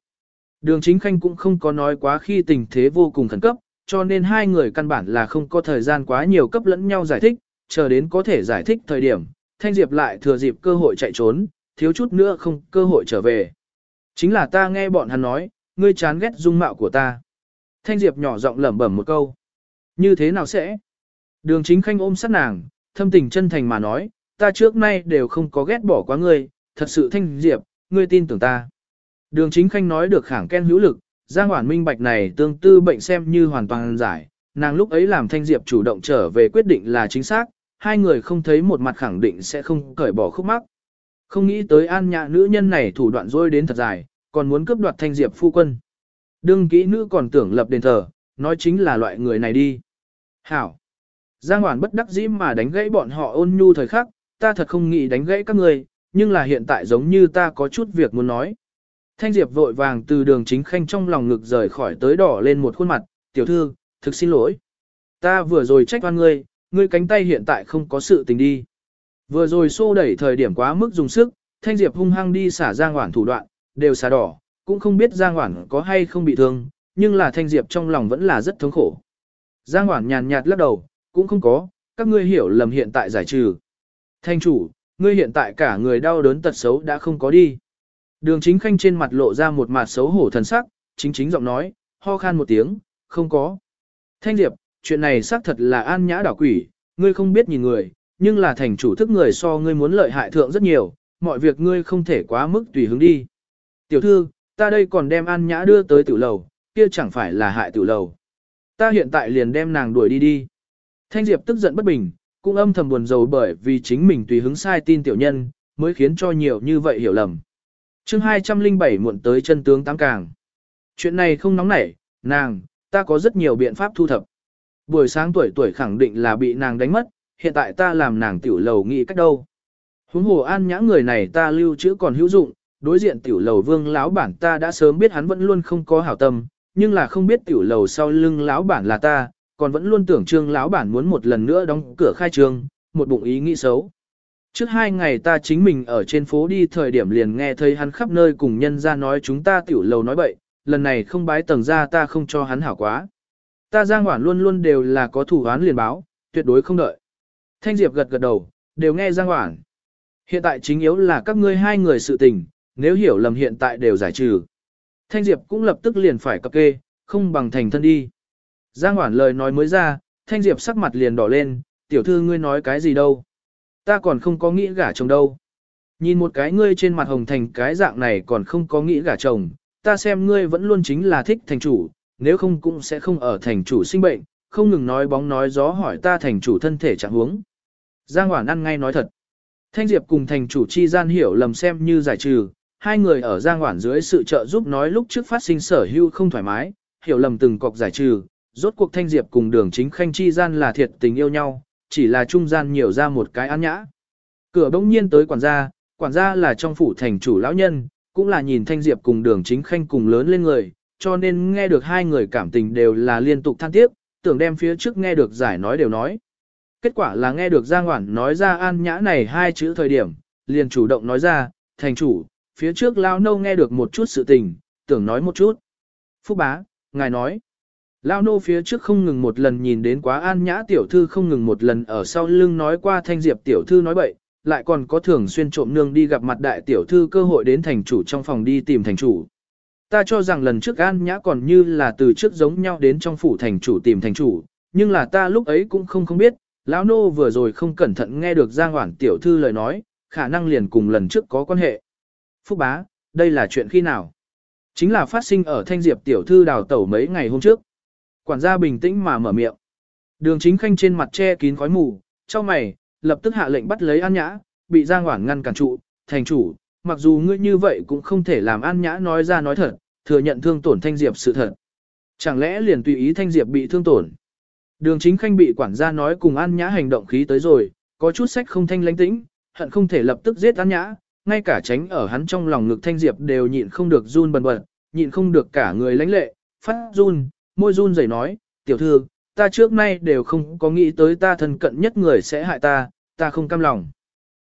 Đường chính khanh cũng không có nói quá khi tình thế vô cùng khẩn cấp, cho nên hai người căn bản là không có thời gian quá nhiều cấp lẫn nhau giải thích, chờ đến có thể giải thích thời điểm, Thanh Diệp lại thừa dịp cơ hội chạy trốn, thiếu chút nữa không cơ hội trở về. Chính là ta nghe bọn hắn nói, ngươi chán ghét dung mạo của ta. Thanh Diệp nhỏ giọng lẩm bẩm một câu. Như thế nào sẽ? Đường chính khanh ôm sát nàng, thâm tình chân thành mà nói, ta trước nay đều không có ghét bỏ quá ngươi, thật sự Thanh Diệp, ngươi tin tưởng ta. Đường chính khanh nói được khẳng ken hữu lực, Giang Hoản minh bạch này tương tư bệnh xem như hoàn toàn giải, nàng lúc ấy làm Thanh Diệp chủ động trở về quyết định là chính xác, hai người không thấy một mặt khẳng định sẽ không cởi bỏ khúc mắc. Không nghĩ tới an nhã nữ nhân này thủ đoạn dối đến thật dài, còn muốn cướp đoạt Thanh Diệp phu quân. Đương kỹ nữ còn tưởng lập đền thờ, nói chính là loại người này đi. Hảo! Giang Hoản bất đắc dĩ mà đánh gãy bọn họ ôn nhu thời khắc, ta thật không nghĩ đánh gãy các người, nhưng là hiện tại giống như ta có chút việc muốn nói. Thanh Diệp vội vàng từ đường chính khanh trong lòng ngực rời khỏi tới đỏ lên một khuôn mặt, tiểu thư, thực xin lỗi. Ta vừa rồi trách oan ngươi, ngươi cánh tay hiện tại không có sự tình đi. Vừa rồi xô đẩy thời điểm quá mức dùng sức, Thanh Diệp hung hăng đi xả Giang Hoản thủ đoạn, đều xả đỏ, cũng không biết Giang Hoản có hay không bị thương, nhưng là Thanh Diệp trong lòng vẫn là rất thống khổ. Giang Hoản nhàn nhạt lắc đầu, cũng không có, các ngươi hiểu lầm hiện tại giải trừ. Thanh chủ, ngươi hiện tại cả người đau đớn tật xấu đã không có đi. Đường chính khanh trên mặt lộ ra một mặt xấu hổ thần sắc, chính chính giọng nói, ho khan một tiếng, không có. Thanh Diệp, chuyện này xác thật là an nhã đảo quỷ, ngươi không biết nhìn người, nhưng là thành chủ thức người so ngươi muốn lợi hại thượng rất nhiều, mọi việc ngươi không thể quá mức tùy hứng đi. Tiểu thư, ta đây còn đem an nhã đưa tới tiểu lầu, kia chẳng phải là hại tiểu lầu. Ta hiện tại liền đem nàng đuổi đi đi. Thanh Diệp tức giận bất bình, cũng âm thầm buồn rầu bởi vì chính mình tùy hứng sai tin tiểu nhân, mới khiến cho nhiều như vậy hiểu lầm chương 207 muộn tới chân tướng tám càng. Chuyện này không nóng nảy, nàng, ta có rất nhiều biện pháp thu thập. Buổi sáng tuổi tuổi khẳng định là bị nàng đánh mất, hiện tại ta làm nàng tiểu lầu nghĩ cách đâu. Huống hồ an nhã người này ta lưu trữ còn hữu dụng, đối diện tiểu lầu vương lão bản ta đã sớm biết hắn vẫn luôn không có hảo tâm, nhưng là không biết tiểu lầu sau lưng lão bản là ta, còn vẫn luôn tưởng trương lão bản muốn một lần nữa đóng cửa khai trương, một bụng ý nghĩ xấu. Trước hai ngày ta chính mình ở trên phố đi thời điểm liền nghe thấy hắn khắp nơi cùng nhân ra nói chúng ta tiểu lầu nói bậy, lần này không bái tầng ra ta không cho hắn hảo quá. Ta giang hoản luôn luôn đều là có thủ án liền báo, tuyệt đối không đợi. Thanh Diệp gật gật đầu, đều nghe giang hoản. Hiện tại chính yếu là các ngươi hai người sự tình, nếu hiểu lầm hiện tại đều giải trừ. Thanh Diệp cũng lập tức liền phải cập kê, không bằng thành thân đi. Giang Hoản lời nói mới ra, Thanh Diệp sắc mặt liền đỏ lên, tiểu thư ngươi nói cái gì đâu. Ta còn không có nghĩ gả chồng đâu. Nhìn một cái ngươi trên mặt hồng thành cái dạng này còn không có nghĩ gả chồng, ta xem ngươi vẫn luôn chính là thích thành chủ, nếu không cũng sẽ không ở thành chủ sinh bệnh, không ngừng nói bóng nói gió hỏi ta thành chủ thân thể trạng huống. Giang Hoản ăn ngay nói thật. Thanh Diệp cùng thành chủ chi gian hiểu lầm xem như giải trừ, hai người ở Giang Hoản dưới sự trợ giúp nói lúc trước phát sinh sở hưu không thoải mái, hiểu lầm từng cọc giải trừ, rốt cuộc Thanh Diệp cùng đường chính khanh chi gian là thiệt tình yêu nhau, chỉ là trung gian nhiều ra một cái an nhã. Cửa bỗng nhiên tới quản gia, quản gia là trong phủ thành chủ lão nhân, cũng là nhìn Thanh Diệp cùng đường chính khanh cùng lớn lên người, cho nên nghe được hai người cảm tình đều là liên tục than tiếc, tưởng đem phía trước nghe được giải nói đều nói. Kết quả là nghe được Giang Hoản nói ra an nhã này hai chữ thời điểm, liền chủ động nói ra, thành chủ, phía trước Lao Nô nghe được một chút sự tình, tưởng nói một chút. Phúc bá, ngài nói. Lao Nô phía trước không ngừng một lần nhìn đến quá an nhã tiểu thư không ngừng một lần ở sau lưng nói qua thanh diệp tiểu thư nói bậy, lại còn có thường xuyên trộm nương đi gặp mặt đại tiểu thư cơ hội đến thành chủ trong phòng đi tìm thành chủ. Ta cho rằng lần trước an nhã còn như là từ trước giống nhau đến trong phủ thành chủ tìm thành chủ, nhưng là ta lúc ấy cũng không không biết, lão nô vừa rồi không cẩn thận nghe được Giang Hoảng tiểu thư lời nói, khả năng liền cùng lần trước có quan hệ. Phúc bá, đây là chuyện khi nào? Chính là phát sinh ở Thanh Diệp tiểu thư đào tẩu mấy ngày hôm trước. Quản gia bình tĩnh mà mở miệng. Đường chính khanh trên mặt che kín khói mù, cho mày, lập tức hạ lệnh bắt lấy An Nhã, bị Giang Hoảng ngăn cản trụ, thành chủ, mặc dù ngươi như vậy cũng không thể làm An Nhã nói ra nói thật, thừa nhận thương tổn Thanh Diệp sự thật. Chẳng lẽ liền tùy ý Thanh Diệp bị thương tổn? Đường chính khanh bị quản gia nói cùng An Nhã hành động khí tới rồi, có chút sách không thanh lãnh tĩnh, hận không thể lập tức giết An Nhã, ngay cả tránh ở hắn trong lòng ngực thanh diệp đều nhịn không được run bần bật, nhịn không được cả người lãnh lệ, phát run, môi run rẩy nói, tiểu thư, ta trước nay đều không có nghĩ tới ta thân cận nhất người sẽ hại ta, ta không cam lòng.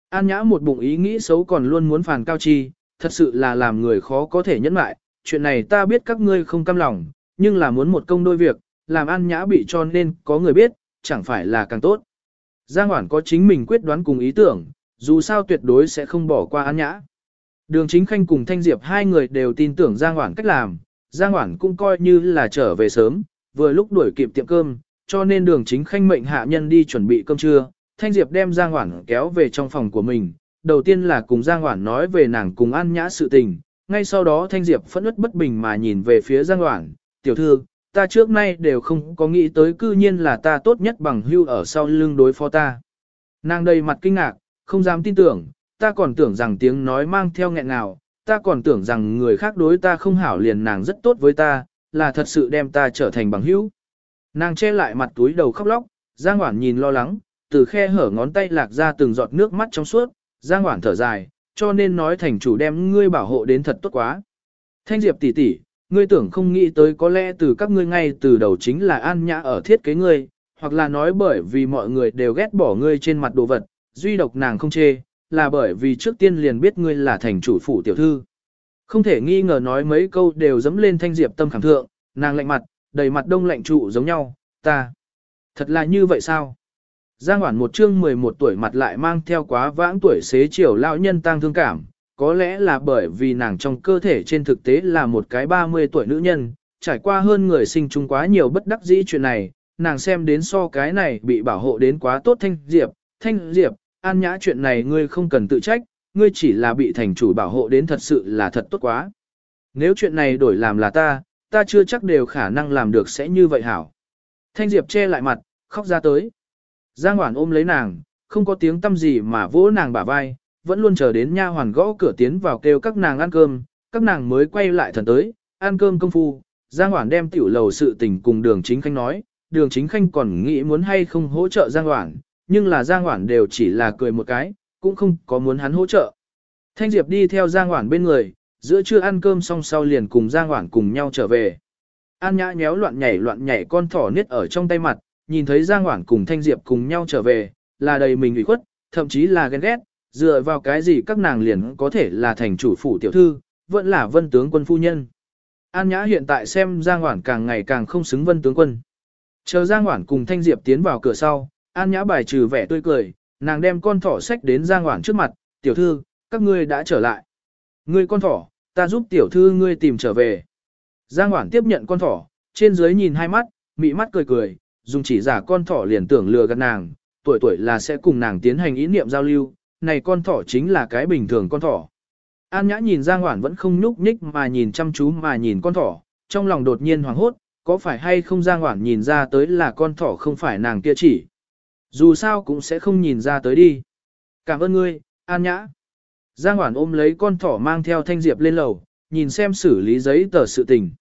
An nhã một bụng ý nghĩ xấu còn luôn muốn phản cao chi, thật sự là làm người khó có thể nhẫn lại, chuyện này ta biết các ngươi không cam lòng, nhưng là muốn một công đôi việc, làm an nhã bị cho nên có người biết, chẳng phải là càng tốt. Giang Hoản có chính mình quyết đoán cùng ý tưởng, dù sao tuyệt đối sẽ không bỏ qua An Nhã. Đường Chính Khanh cùng Thanh Diệp hai người đều tin tưởng Giang Hoản cách làm, Giang Hoản cũng coi như là trở về sớm, vừa lúc đuổi kịp tiệm cơm, cho nên Đường Chính Khanh mệnh hạ nhân đi chuẩn bị cơm trưa, Thanh Diệp đem Giang Hoản kéo về trong phòng của mình, đầu tiên là cùng Giang Hoản nói về nàng cùng An Nhã sự tình, ngay sau đó Thanh Diệp phẫn ức bất bình mà nhìn về phía Giang Hoản, tiểu thư, ta trước nay đều không có nghĩ tới cư nhiên là ta tốt nhất bằng hưu ở sau lưng đối phó ta. Nàng đầy mặt kinh ngạc, không dám tin tưởng, ta còn tưởng rằng tiếng nói mang theo nghẹn nào, ta còn tưởng rằng người khác đối ta không hảo liền nàng rất tốt với ta, là thật sự đem ta trở thành bằng hữu. Nàng che lại mặt túi đầu khóc lóc, Giang Hoản nhìn lo lắng, từ khe hở ngón tay lạc ra từng giọt nước mắt trong suốt, Giang Hoản thở dài, cho nên nói thành chủ đem ngươi bảo hộ đến thật tốt quá. Thanh Diệp tỷ tỷ, ngươi tưởng không nghĩ tới có lẽ từ các ngươi ngay từ đầu chính là an nhã ở thiết kế ngươi, hoặc là nói bởi vì mọi người đều ghét bỏ ngươi trên mặt đồ vật, duy độc nàng không chê, là bởi vì trước tiên liền biết ngươi là thành chủ phủ tiểu thư. Không thể nghi ngờ nói mấy câu đều dẫm lên thanh diệp tâm khảm thượng, nàng lạnh mặt, đầy mặt đông lạnh trụ giống nhau, ta. Thật là như vậy sao? Giang Hoản một chương 11 tuổi mặt lại mang theo quá vãng tuổi xế chiều lão nhân tăng thương cảm, có lẽ là bởi vì nàng trong cơ thể trên thực tế là một cái 30 tuổi nữ nhân, trải qua hơn người sinh chung quá nhiều bất đắc dĩ chuyện này, nàng xem đến so cái này bị bảo hộ đến quá tốt thanh diệp, thanh diệp, an nhã chuyện này ngươi không cần tự trách, ngươi chỉ là bị thành chủ bảo hộ đến thật sự là thật tốt quá. Nếu chuyện này đổi làm là ta, ta chưa chắc đều khả năng làm được sẽ như vậy hảo. Thanh Diệp che lại mặt, khóc ra tới. Giang Hoản ôm lấy nàng, không có tiếng tâm gì mà vỗ nàng bả vai, vẫn luôn chờ đến nha hoàn gõ cửa tiến vào kêu các nàng ăn cơm, các nàng mới quay lại thần tới, ăn cơm công phu. Giang Hoản đem tiểu lầu sự tình cùng đường chính khanh nói, đường chính khanh còn nghĩ muốn hay không hỗ trợ Giang Hoản, nhưng là Giang Hoản đều chỉ là cười một cái, cũng không có muốn hắn hỗ trợ. Thanh Diệp đi theo Giang Hoản bên người, giữa trưa ăn cơm xong sau liền cùng Giang Hoản cùng nhau trở về. An Nhã nhéo loạn nhảy loạn nhảy con thỏ niết ở trong tay mặt, nhìn thấy Giang Hoản cùng Thanh Diệp cùng nhau trở về, là đầy mình ủy khuất, thậm chí là ghen ghét, dựa vào cái gì các nàng liền có thể là thành chủ phủ tiểu thư, vẫn là vân tướng quân phu nhân. An Nhã hiện tại xem Giang Hoản càng ngày càng không xứng vân tướng quân. Chờ Giang Hoản cùng Thanh Diệp tiến vào cửa sau, An Nhã bài trừ vẻ tươi cười, nàng đem con thỏ sách đến Giang Hoảng trước mặt, tiểu thư, các ngươi đã trở lại. Ngươi con thỏ, ta giúp tiểu thư ngươi tìm trở về. Giang Hoảng tiếp nhận con thỏ, trên dưới nhìn hai mắt, mị mắt cười cười, dùng chỉ giả con thỏ liền tưởng lừa gạt nàng, tuổi tuổi là sẽ cùng nàng tiến hành ý niệm giao lưu, này con thỏ chính là cái bình thường con thỏ. An Nhã nhìn Giang Hoản vẫn không nhúc nhích mà nhìn chăm chú mà nhìn con thỏ, trong lòng đột nhiên hoảng hốt, có phải hay không Giang Hoản nhìn ra tới là con thỏ không phải nàng kia chỉ. Dù sao cũng sẽ không nhìn ra tới đi. Cảm ơn ngươi, An Nhã. Giang Hoản ôm lấy con thỏ mang theo Thanh Diệp lên lầu, nhìn xem xử lý giấy tờ sự tình.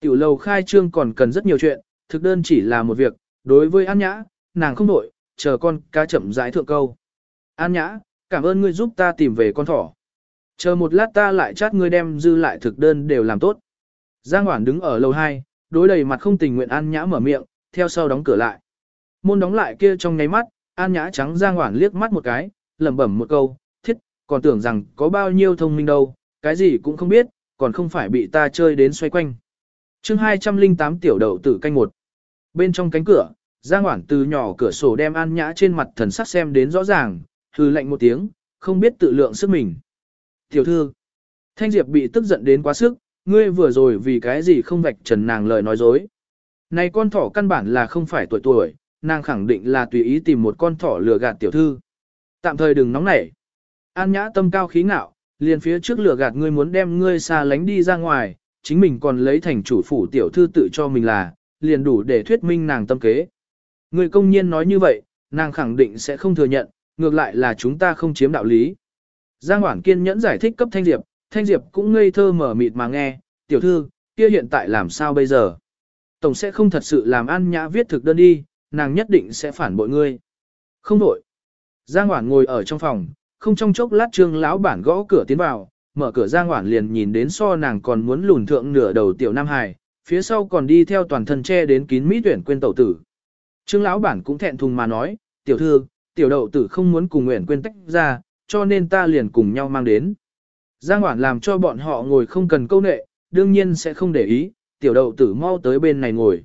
Tiểu lầu khai trương còn cần rất nhiều chuyện, thực đơn chỉ là một việc, đối với An Nhã, nàng không đổi, chờ con cá chậm rãi thượng câu. An Nhã, cảm ơn ngươi giúp ta tìm về con thỏ. Chờ một lát ta lại chát ngươi đem dư lại thực đơn đều làm tốt. Giang Hoản đứng ở lầu 2, đối đầy mặt không tình nguyện An Nhã mở miệng, theo sau đóng cửa lại. Môn đóng lại kia trong nháy mắt, An Nhã trắng Giang Hoản liếc mắt một cái, lẩm bẩm một câu, thiết, còn tưởng rằng có bao nhiêu thông minh đâu, cái gì cũng không biết, còn không phải bị ta chơi đến xoay quanh. chương 208 tiểu đậu tử canh một. Bên trong cánh cửa, Giang Hoản từ nhỏ cửa sổ đem An Nhã trên mặt thần sắc xem đến rõ ràng, hừ lạnh một tiếng, không biết tự lượng sức mình. Tiểu thư, Thanh Diệp bị tức giận đến quá sức, ngươi vừa rồi vì cái gì không vạch trần nàng lời nói dối. Này con thỏ căn bản là không phải tuổi tuổi, nàng khẳng định là tùy ý tìm một con thỏ lừa gạt tiểu thư. Tạm thời đừng nóng nảy. An nhã tâm cao khí ngạo, liền phía trước lừa gạt ngươi muốn đem ngươi xa lánh đi ra ngoài, chính mình còn lấy thành chủ phủ tiểu thư tự cho mình là, liền đủ để thuyết minh nàng tâm kế. Ngươi công nhiên nói như vậy, nàng khẳng định sẽ không thừa nhận, ngược lại là chúng ta không chiếm đạo lý. Giang Hoảng kiên nhẫn giải thích cấp Thanh Diệp, Thanh Diệp cũng ngây thơ mở mịt mà nghe, tiểu thư, kia hiện tại làm sao bây giờ? Tổng sẽ không thật sự làm ăn nhã viết thực đơn đi, nàng nhất định sẽ phản bội ngươi. Không đổi. Giang Hoảng ngồi ở trong phòng, không trong chốc lát trương lão bản gõ cửa tiến vào, mở cửa Giang Hoảng liền nhìn đến so nàng còn muốn lùn thượng nửa đầu tiểu Nam Hải, phía sau còn đi theo toàn thân che đến kín mỹ tuyển quên tẩu tử. Trương lão bản cũng thẹn thùng mà nói, tiểu thư, tiểu đậu tử không muốn cùng nguyện quên tách ra, cho nên ta liền cùng nhau mang đến. Giang Hoản làm cho bọn họ ngồi không cần câu nệ, đương nhiên sẽ không để ý, tiểu đậu tử mau tới bên này ngồi.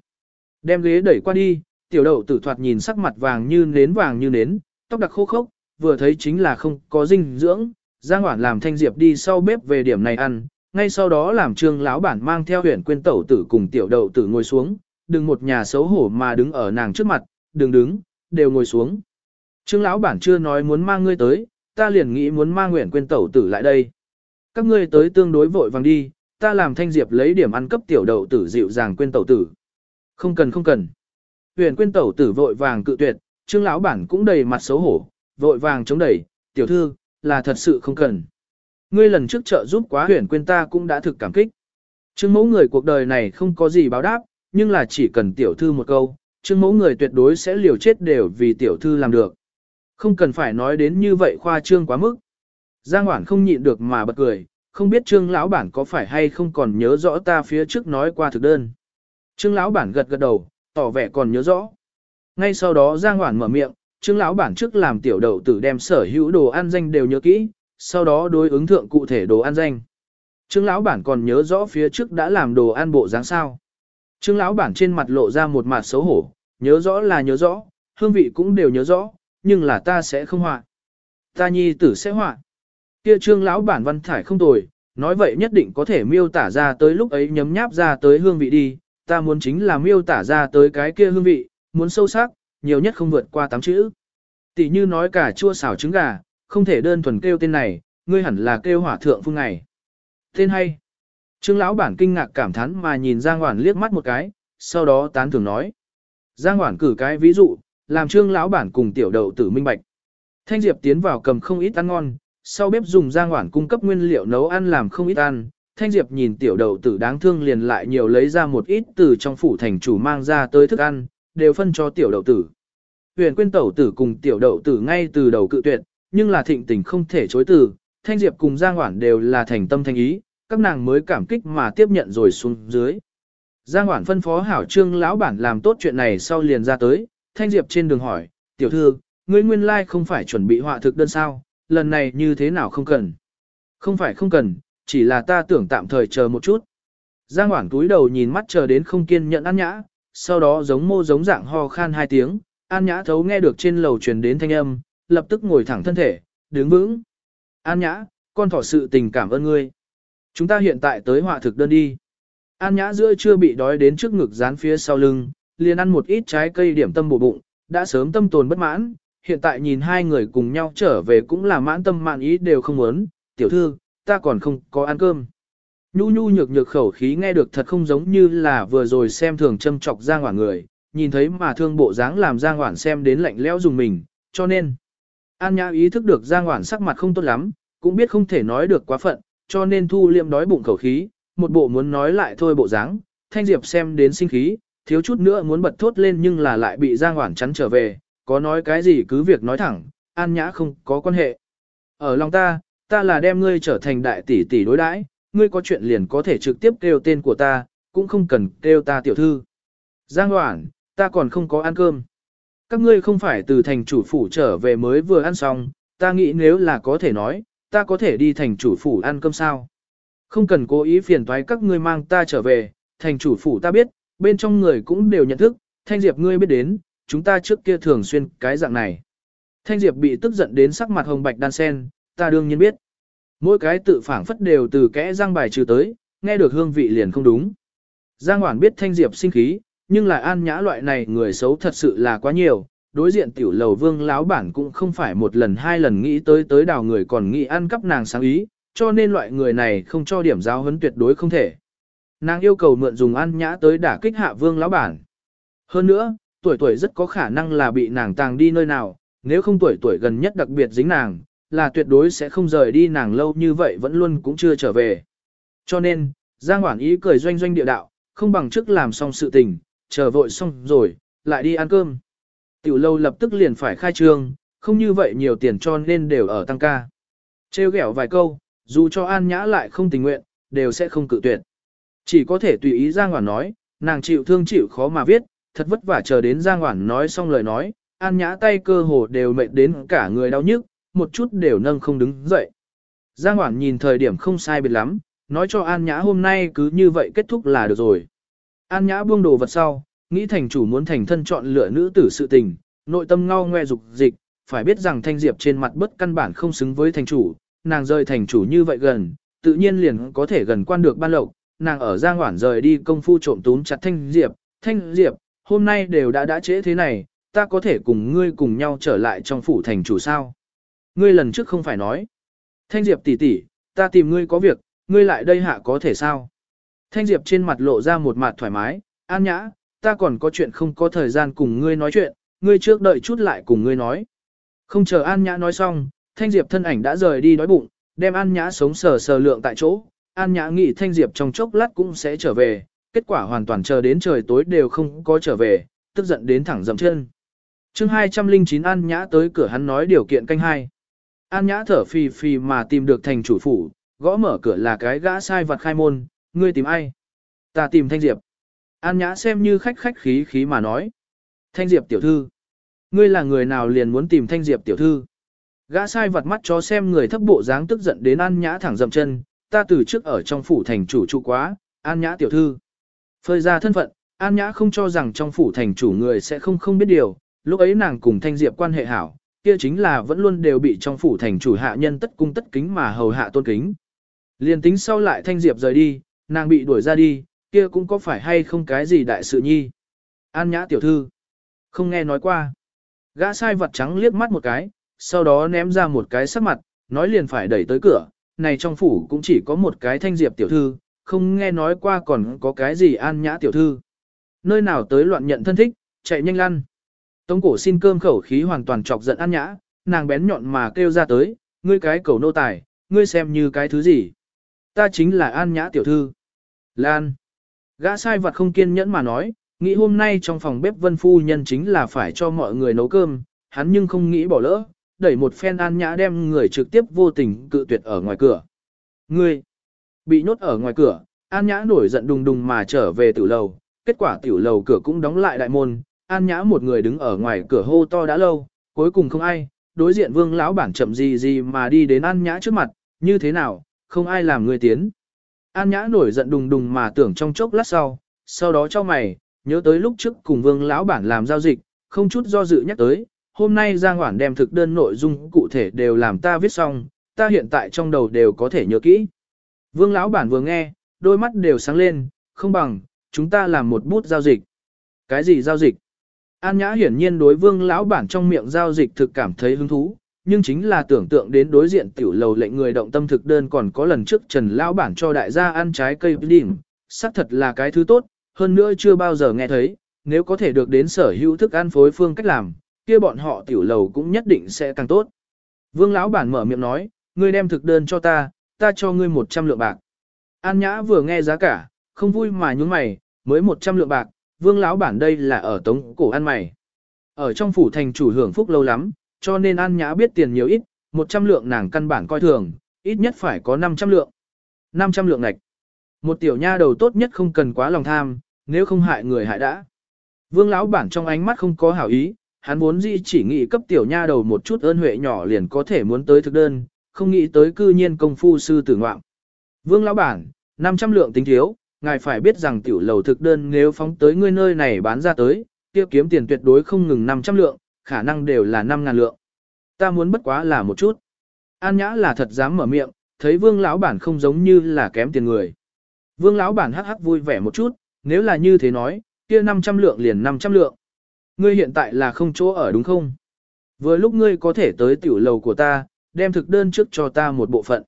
Đem ghế đẩy qua đi, tiểu đậu tử thoạt nhìn sắc mặt vàng như nến vàng như nến, tóc đặc khô khốc, vừa thấy chính là không có dinh dưỡng. Giang Hoản làm thanh diệp đi sau bếp về điểm này ăn, ngay sau đó làm trương lão bản mang theo huyền quên tẩu tử cùng tiểu đậu tử ngồi xuống, đừng một nhà xấu hổ mà đứng ở nàng trước mặt, đừng đứng, đều ngồi xuống. Trương lão bản chưa nói muốn mang ngươi tới, ta liền nghĩ muốn mang nguyện quên tẩu tử lại đây. Các ngươi tới tương đối vội vàng đi, ta làm thanh diệp lấy điểm ăn cấp tiểu đậu tử dịu dàng quên tẩu tử. Không cần không cần. Huyền Quyên tẩu tử vội vàng cự tuyệt, trương lão bản cũng đầy mặt xấu hổ, vội vàng chống đẩy, tiểu thư, là thật sự không cần. Ngươi lần trước trợ giúp quá huyền Quyên ta cũng đã thực cảm kích. Trương mẫu người cuộc đời này không có gì báo đáp, nhưng là chỉ cần tiểu thư một câu, trương mẫu người tuyệt đối sẽ liều chết đều vì tiểu thư làm được. Không cần phải nói đến như vậy khoa trương quá mức. Giang Hoản không nhịn được mà bật cười, không biết trương lão bản có phải hay không còn nhớ rõ ta phía trước nói qua thực đơn. Trương lão bản gật gật đầu, tỏ vẻ còn nhớ rõ. Ngay sau đó Giang Hoản mở miệng, trương lão bản trước làm tiểu đầu tử đem sở hữu đồ ăn danh đều nhớ kỹ, sau đó đối ứng thượng cụ thể đồ ăn danh. Trương lão bản còn nhớ rõ phía trước đã làm đồ ăn bộ dáng sao. Trương lão bản trên mặt lộ ra một mặt xấu hổ, nhớ rõ là nhớ rõ, hương vị cũng đều nhớ rõ, nhưng là ta sẽ không họa. Ta nhi tử sẽ họa. Kia trương lão bản văn thải không tồi, nói vậy nhất định có thể miêu tả ra tới lúc ấy nhấm nháp ra tới hương vị đi, ta muốn chính là miêu tả ra tới cái kia hương vị, muốn sâu sắc, nhiều nhất không vượt qua 8 chữ. Tỷ như nói cả chua xào trứng gà, không thể đơn thuần kêu tên này, ngươi hẳn là kêu hỏa thượng phương này. Tên hay. Trương lão bản kinh ngạc cảm thán mà nhìn Giang Hoản liếc mắt một cái, sau đó tán thưởng nói. Giang Hoản cử cái ví dụ, làm trương lão bản cùng tiểu đầu tử minh bạch. Thanh Diệp tiến vào cầm không ít ăn ngon, sau bếp dùng giang hoản cung cấp nguyên liệu nấu ăn làm không ít ăn. Thanh Diệp nhìn tiểu đậu tử đáng thương liền lại nhiều lấy ra một ít từ trong phủ thành chủ mang ra tới thức ăn, đều phân cho tiểu đậu tử. Huyền quyên tẩu tử cùng tiểu đậu tử ngay từ đầu cự tuyệt, nhưng là thịnh tình không thể chối từ, Thanh Diệp cùng Giang Hoản đều là thành tâm thành ý, các nàng mới cảm kích mà tiếp nhận rồi xuống dưới. Giang Hoản phân phó hảo trương lão bản làm tốt chuyện này sau liền ra tới, Thanh Diệp trên đường hỏi, tiểu thư, ngươi nguyên lai like không phải chuẩn bị họa thực đơn sao, lần này như thế nào không cần. Không phải không cần, chỉ là ta tưởng tạm thời chờ một chút. Giang Hoảng túi đầu nhìn mắt chờ đến không kiên nhận An nhã, sau đó giống mô giống dạng ho khan hai tiếng, An Nhã thấu nghe được trên lầu truyền đến thanh âm, lập tức ngồi thẳng thân thể, đứng vững. An Nhã, con thỏ sự tình cảm ơn ngươi. Chúng ta hiện tại tới họa thực đơn đi. An Nhã giữa chưa bị đói đến trước ngực dán phía sau lưng, liền ăn một ít trái cây điểm tâm bổ bụng, đã sớm tâm tồn bất mãn, hiện tại nhìn hai người cùng nhau trở về cũng là mãn tâm mạn ý đều không muốn, tiểu thư, ta còn không có ăn cơm. Nhu nhu nhược nhược khẩu khí nghe được thật không giống như là vừa rồi xem thường châm chọc Giang Hoảng người, nhìn thấy mà thương bộ dáng làm Giang Hoảng xem đến lạnh lẽo dùng mình, cho nên. An Nhã ý thức được Giang Hoảng sắc mặt không tốt lắm, cũng biết không thể nói được quá phận, cho nên thu liệm đói bụng khẩu khí, một bộ muốn nói lại thôi bộ dáng. Thanh Diệp xem đến sinh khí, thiếu chút nữa muốn bật thốt lên nhưng là lại bị Giang Hoảng chắn trở về, có nói cái gì cứ việc nói thẳng, An Nhã không có quan hệ. Ở lòng ta, ta là đem ngươi trở thành đại tỷ tỷ đối đãi, ngươi có chuyện liền có thể trực tiếp kêu tên của ta, cũng không cần kêu ta tiểu thư. Giang Hoản, ta còn không có ăn cơm. Các ngươi không phải từ thành chủ phủ trở về mới vừa ăn xong, ta nghĩ nếu là có thể nói, ta có thể đi thành chủ phủ ăn cơm sao. Không cần cố ý phiền toái các ngươi mang ta trở về, thành chủ phủ ta biết, bên trong người cũng đều nhận thức, Thanh Diệp ngươi biết đến, chúng ta trước kia thường xuyên cái dạng này. Thanh Diệp bị tức giận đến sắc mặt hồng bạch đan sen, ta đương nhiên biết. Mỗi cái tự phản phất đều từ kẽ răng bài trừ tới, nghe được hương vị liền không đúng. Giang Hoản biết Thanh Diệp sinh khí, nhưng lại an nhã loại này người xấu thật sự là quá nhiều. Đối diện tiểu lầu vương láo bản cũng không phải một lần hai lần nghĩ tới tới đào người còn nghĩ ăn cắp nàng sáng ý, cho nên loại người này không cho điểm giáo huấn tuyệt đối không thể. Nàng yêu cầu mượn dùng an nhã tới đả kích hạ vương lão bản. Hơn nữa, tuổi tuổi rất có khả năng là bị nàng tàng đi nơi nào, nếu không tuổi tuổi gần nhất đặc biệt dính nàng, là tuyệt đối sẽ không rời đi nàng lâu như vậy vẫn luôn cũng chưa trở về. Cho nên, Giang Hoản ý cười doanh doanh địa đạo, không bằng trước làm xong sự tình, chờ vội xong rồi, lại đi ăn cơm. Tiểu lâu lập tức liền phải khai trương, không như vậy nhiều tiền cho nên đều ở tăng ca. Trêu ghẹo vài câu, dù cho An Nhã lại không tình nguyện, đều sẽ không cự tuyệt. Chỉ có thể tùy ý Giang Hoản nói, nàng chịu thương chịu khó mà viết, thật vất vả chờ đến Giang Hoản nói xong lời nói, An Nhã tay cơ hồ đều mệt đến cả người đau nhức, một chút đều nâng không đứng dậy. Giang Hoảng nhìn thời điểm không sai biệt lắm, nói cho An Nhã hôm nay cứ như vậy kết thúc là được rồi. An Nhã buông đồ vật sau, nghĩ thành chủ muốn thành thân chọn lựa nữ tử sự tình, nội tâm ngao ngoe dục dịch, phải biết rằng Thanh Diệp trên mặt bất căn bản không xứng với thành chủ, nàng rời thành chủ như vậy gần, tự nhiên liền có thể gần quan được ban lộc, nàng ở Giang Hoảng rời đi công phu trộm túm chặt Thanh Diệp, Thanh Diệp, hôm nay đều đã đã trễ thế này, ta có thể cùng ngươi cùng nhau trở lại trong phủ thành chủ sao. Ngươi lần trước không phải nói. Thanh Diệp tỷ tỷ, ta tìm ngươi có việc, ngươi lại đây hạ có thể sao? Thanh Diệp trên mặt lộ ra một mặt thoải mái, an nhã, ta còn có chuyện không có thời gian cùng ngươi nói chuyện, ngươi trước đợi chút lại cùng ngươi nói. Không chờ an nhã nói xong, Thanh Diệp thân ảnh đã rời đi đói bụng, đem an nhã sống sờ sờ lượng tại chỗ. An nhã nghĩ Thanh Diệp trong chốc lát cũng sẽ trở về, kết quả hoàn toàn chờ đến trời tối đều không có trở về, tức giận đến thẳng dậm chân. chương 209 An Nhã tới cửa hắn nói điều kiện canh hai. An Nhã thở phì phì mà tìm được thành chủ phủ, gõ mở cửa là cái gã sai vật khai môn, ngươi tìm ai? Ta tìm Thanh Diệp. An Nhã xem như khách khách khí khí mà nói. Thanh Diệp tiểu thư. Ngươi là người nào liền muốn tìm Thanh Diệp tiểu thư? Gã sai vật mắt cho xem người thấp bộ dáng tức giận đến An Nhã thẳng dậm chân, ta từ trước ở trong phủ thành chủ trụ quá, An Nhã tiểu thư. Phơi ra thân phận, An Nhã không cho rằng trong phủ thành chủ người sẽ không không biết điều, lúc ấy nàng cùng Thanh Diệp quan hệ hảo, kia chính là vẫn luôn đều bị trong phủ thành chủ hạ nhân tất cung tất kính mà hầu hạ tôn kính. Liên tính sau lại Thanh Diệp rời đi, nàng bị đuổi ra đi, kia cũng có phải hay không cái gì đại sự nhi. An Nhã tiểu thư, không nghe nói qua. Gã sai vật trắng liếc mắt một cái, sau đó ném ra một cái sắc mặt, nói liền phải đẩy tới cửa, này trong phủ cũng chỉ có một cái Thanh Diệp tiểu thư, không nghe nói qua còn có cái gì an nhã tiểu thư. Nơi nào tới loạn nhận thân thích, chạy nhanh lăn. Tống cổ xin cơm khẩu khí hoàn toàn chọc giận An Nhã, nàng bén nhọn mà kêu ra tới, ngươi cái cầu nô tài, ngươi xem như cái thứ gì. Ta chính là An Nhã tiểu thư. Lan. Gã sai vật không kiên nhẫn mà nói, nghĩ hôm nay trong phòng bếp vân phu nhân chính là phải cho mọi người nấu cơm, hắn nhưng không nghĩ bỏ lỡ, đẩy một phen An Nhã đem người trực tiếp vô tình cự tuyệt ở ngoài cửa. Ngươi. Bị nhốt ở ngoài cửa, An Nhã nổi giận đùng đùng mà trở về tiểu lầu, kết quả tiểu lầu cửa cũng đóng lại đại môn, An Nhã một người đứng ở ngoài cửa hô to đã lâu, cuối cùng không ai, đối diện vương lão bản chậm gì gì mà đi đến An Nhã trước mặt, như thế nào, không ai làm người tiến. An Nhã nổi giận đùng đùng mà tưởng trong chốc lát sau, sau đó cho mày, nhớ tới lúc trước cùng vương lão bản làm giao dịch, không chút do dự nhắc tới, hôm nay Giang Hoản đem thực đơn nội dung cụ thể đều làm ta viết xong, ta hiện tại trong đầu đều có thể nhớ kỹ. Vương lão bản vừa nghe, đôi mắt đều sáng lên, không bằng, chúng ta làm một bút giao dịch. Cái gì giao dịch? An Nhã hiển nhiên đối vương lão bản trong miệng giao dịch thực cảm thấy hứng thú, nhưng chính là tưởng tượng đến đối diện tiểu lầu lệnh người động tâm thực đơn còn có lần trước Trần lão bản cho đại gia ăn trái cây đỉnh, xác thật là cái thứ tốt, hơn nữa chưa bao giờ nghe thấy, nếu có thể được đến sở hữu thức ăn phối phương cách làm, kia bọn họ tiểu lầu cũng nhất định sẽ càng tốt. Vương lão bản mở miệng nói, ngươi đem thực đơn cho ta, ta cho ngươi 100 lượng bạc. An Nhã vừa nghe giá cả, không vui mà nhún mày, mới 100 lượng bạc, vương lão bản đây là ở tống cổ ăn mày. Ở trong phủ thành chủ hưởng phúc lâu lắm, cho nên An Nhã biết tiền nhiều ít, 100 lượng nàng căn bản coi thường, ít nhất phải có 500 lượng. 500 lượng ngạch. Một tiểu nha đầu tốt nhất không cần quá lòng tham, nếu không hại người hại đã. Vương lão bản trong ánh mắt không có hảo ý, hắn vốn dĩ chỉ nghĩ cấp tiểu nha đầu một chút ơn huệ nhỏ liền có thể muốn tới thực đơn, không nghĩ tới cư nhiên công phu sư tử ngoạm. Vương lão bản, 500 lượng tính thiếu, ngài phải biết rằng tiểu lầu thực đơn nếu phóng tới ngươi nơi này bán ra tới, tiêu kiếm tiền tuyệt đối không ngừng 500 lượng, khả năng đều là 5.000 lượng. Ta muốn bất quá là một chút. An nhã là thật dám mở miệng, thấy vương lão bản không giống như là kém tiền người. Vương lão bản hắc hắc vui vẻ một chút, nếu là như thế nói, kia 500 lượng liền 500 lượng. Ngươi hiện tại là không chỗ ở đúng không? Vừa lúc ngươi có thể tới tiểu lầu của ta, đem thực đơn trước cho ta một bộ phận.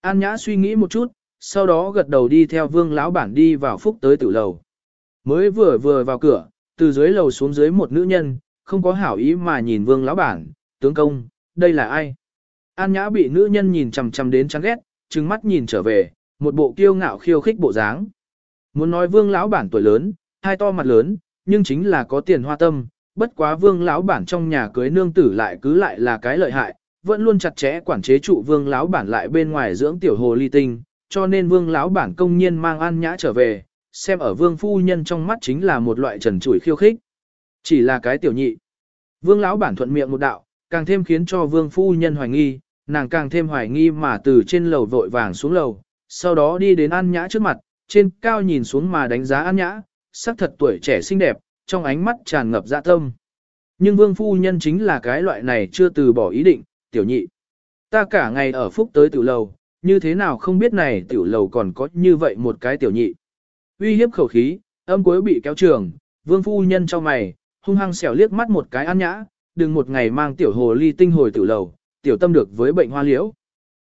An Nhã suy nghĩ một chút, sau đó gật đầu đi theo vương lão bản đi vào phúc tới tử lầu. Mới vừa vừa vào cửa, từ dưới lầu xuống dưới một nữ nhân, không có hảo ý mà nhìn vương lão bản, tướng công, đây là ai? An Nhã bị nữ nhân nhìn chằm chằm đến chán ghét, trừng mắt nhìn trở về, một bộ kiêu ngạo khiêu khích bộ dáng. Muốn nói vương lão bản tuổi lớn, hai to mặt lớn, nhưng chính là có tiền hoa tâm, bất quá vương lão bản trong nhà cưới nương tử lại cứ lại là cái lợi hại, vẫn luôn chặt chẽ quản chế trụ vương lão bản lại bên ngoài dưỡng tiểu hồ ly tinh, cho nên vương lão bản công nhiên mang an nhã trở về, xem ở vương phu nhân trong mắt chính là một loại trần trụi khiêu khích. Chỉ là cái tiểu nhị. Vương lão bản thuận miệng một đạo, càng thêm khiến cho vương phu nhân hoài nghi, nàng càng thêm hoài nghi mà từ trên lầu vội vàng xuống lầu, sau đó đi đến an nhã trước mặt, trên cao nhìn xuống mà đánh giá an nhã, sắc thật tuổi trẻ xinh đẹp, trong ánh mắt tràn ngập dạ tâm. Nhưng vương phu nhân chính là cái loại này chưa từ bỏ ý định, tiểu nhị. Ta cả ngày ở phúc tới tiểu lầu, như thế nào không biết này tiểu lầu còn có như vậy một cái tiểu nhị. Uy hiếp khẩu khí, âm cuối bị kéo trường, vương phu nhân cho mày, hung hăng xẻo liếc mắt một cái ăn nhã, đừng một ngày mang tiểu hồ ly tinh hồi tiểu lầu, tiểu tâm được với bệnh hoa liễu.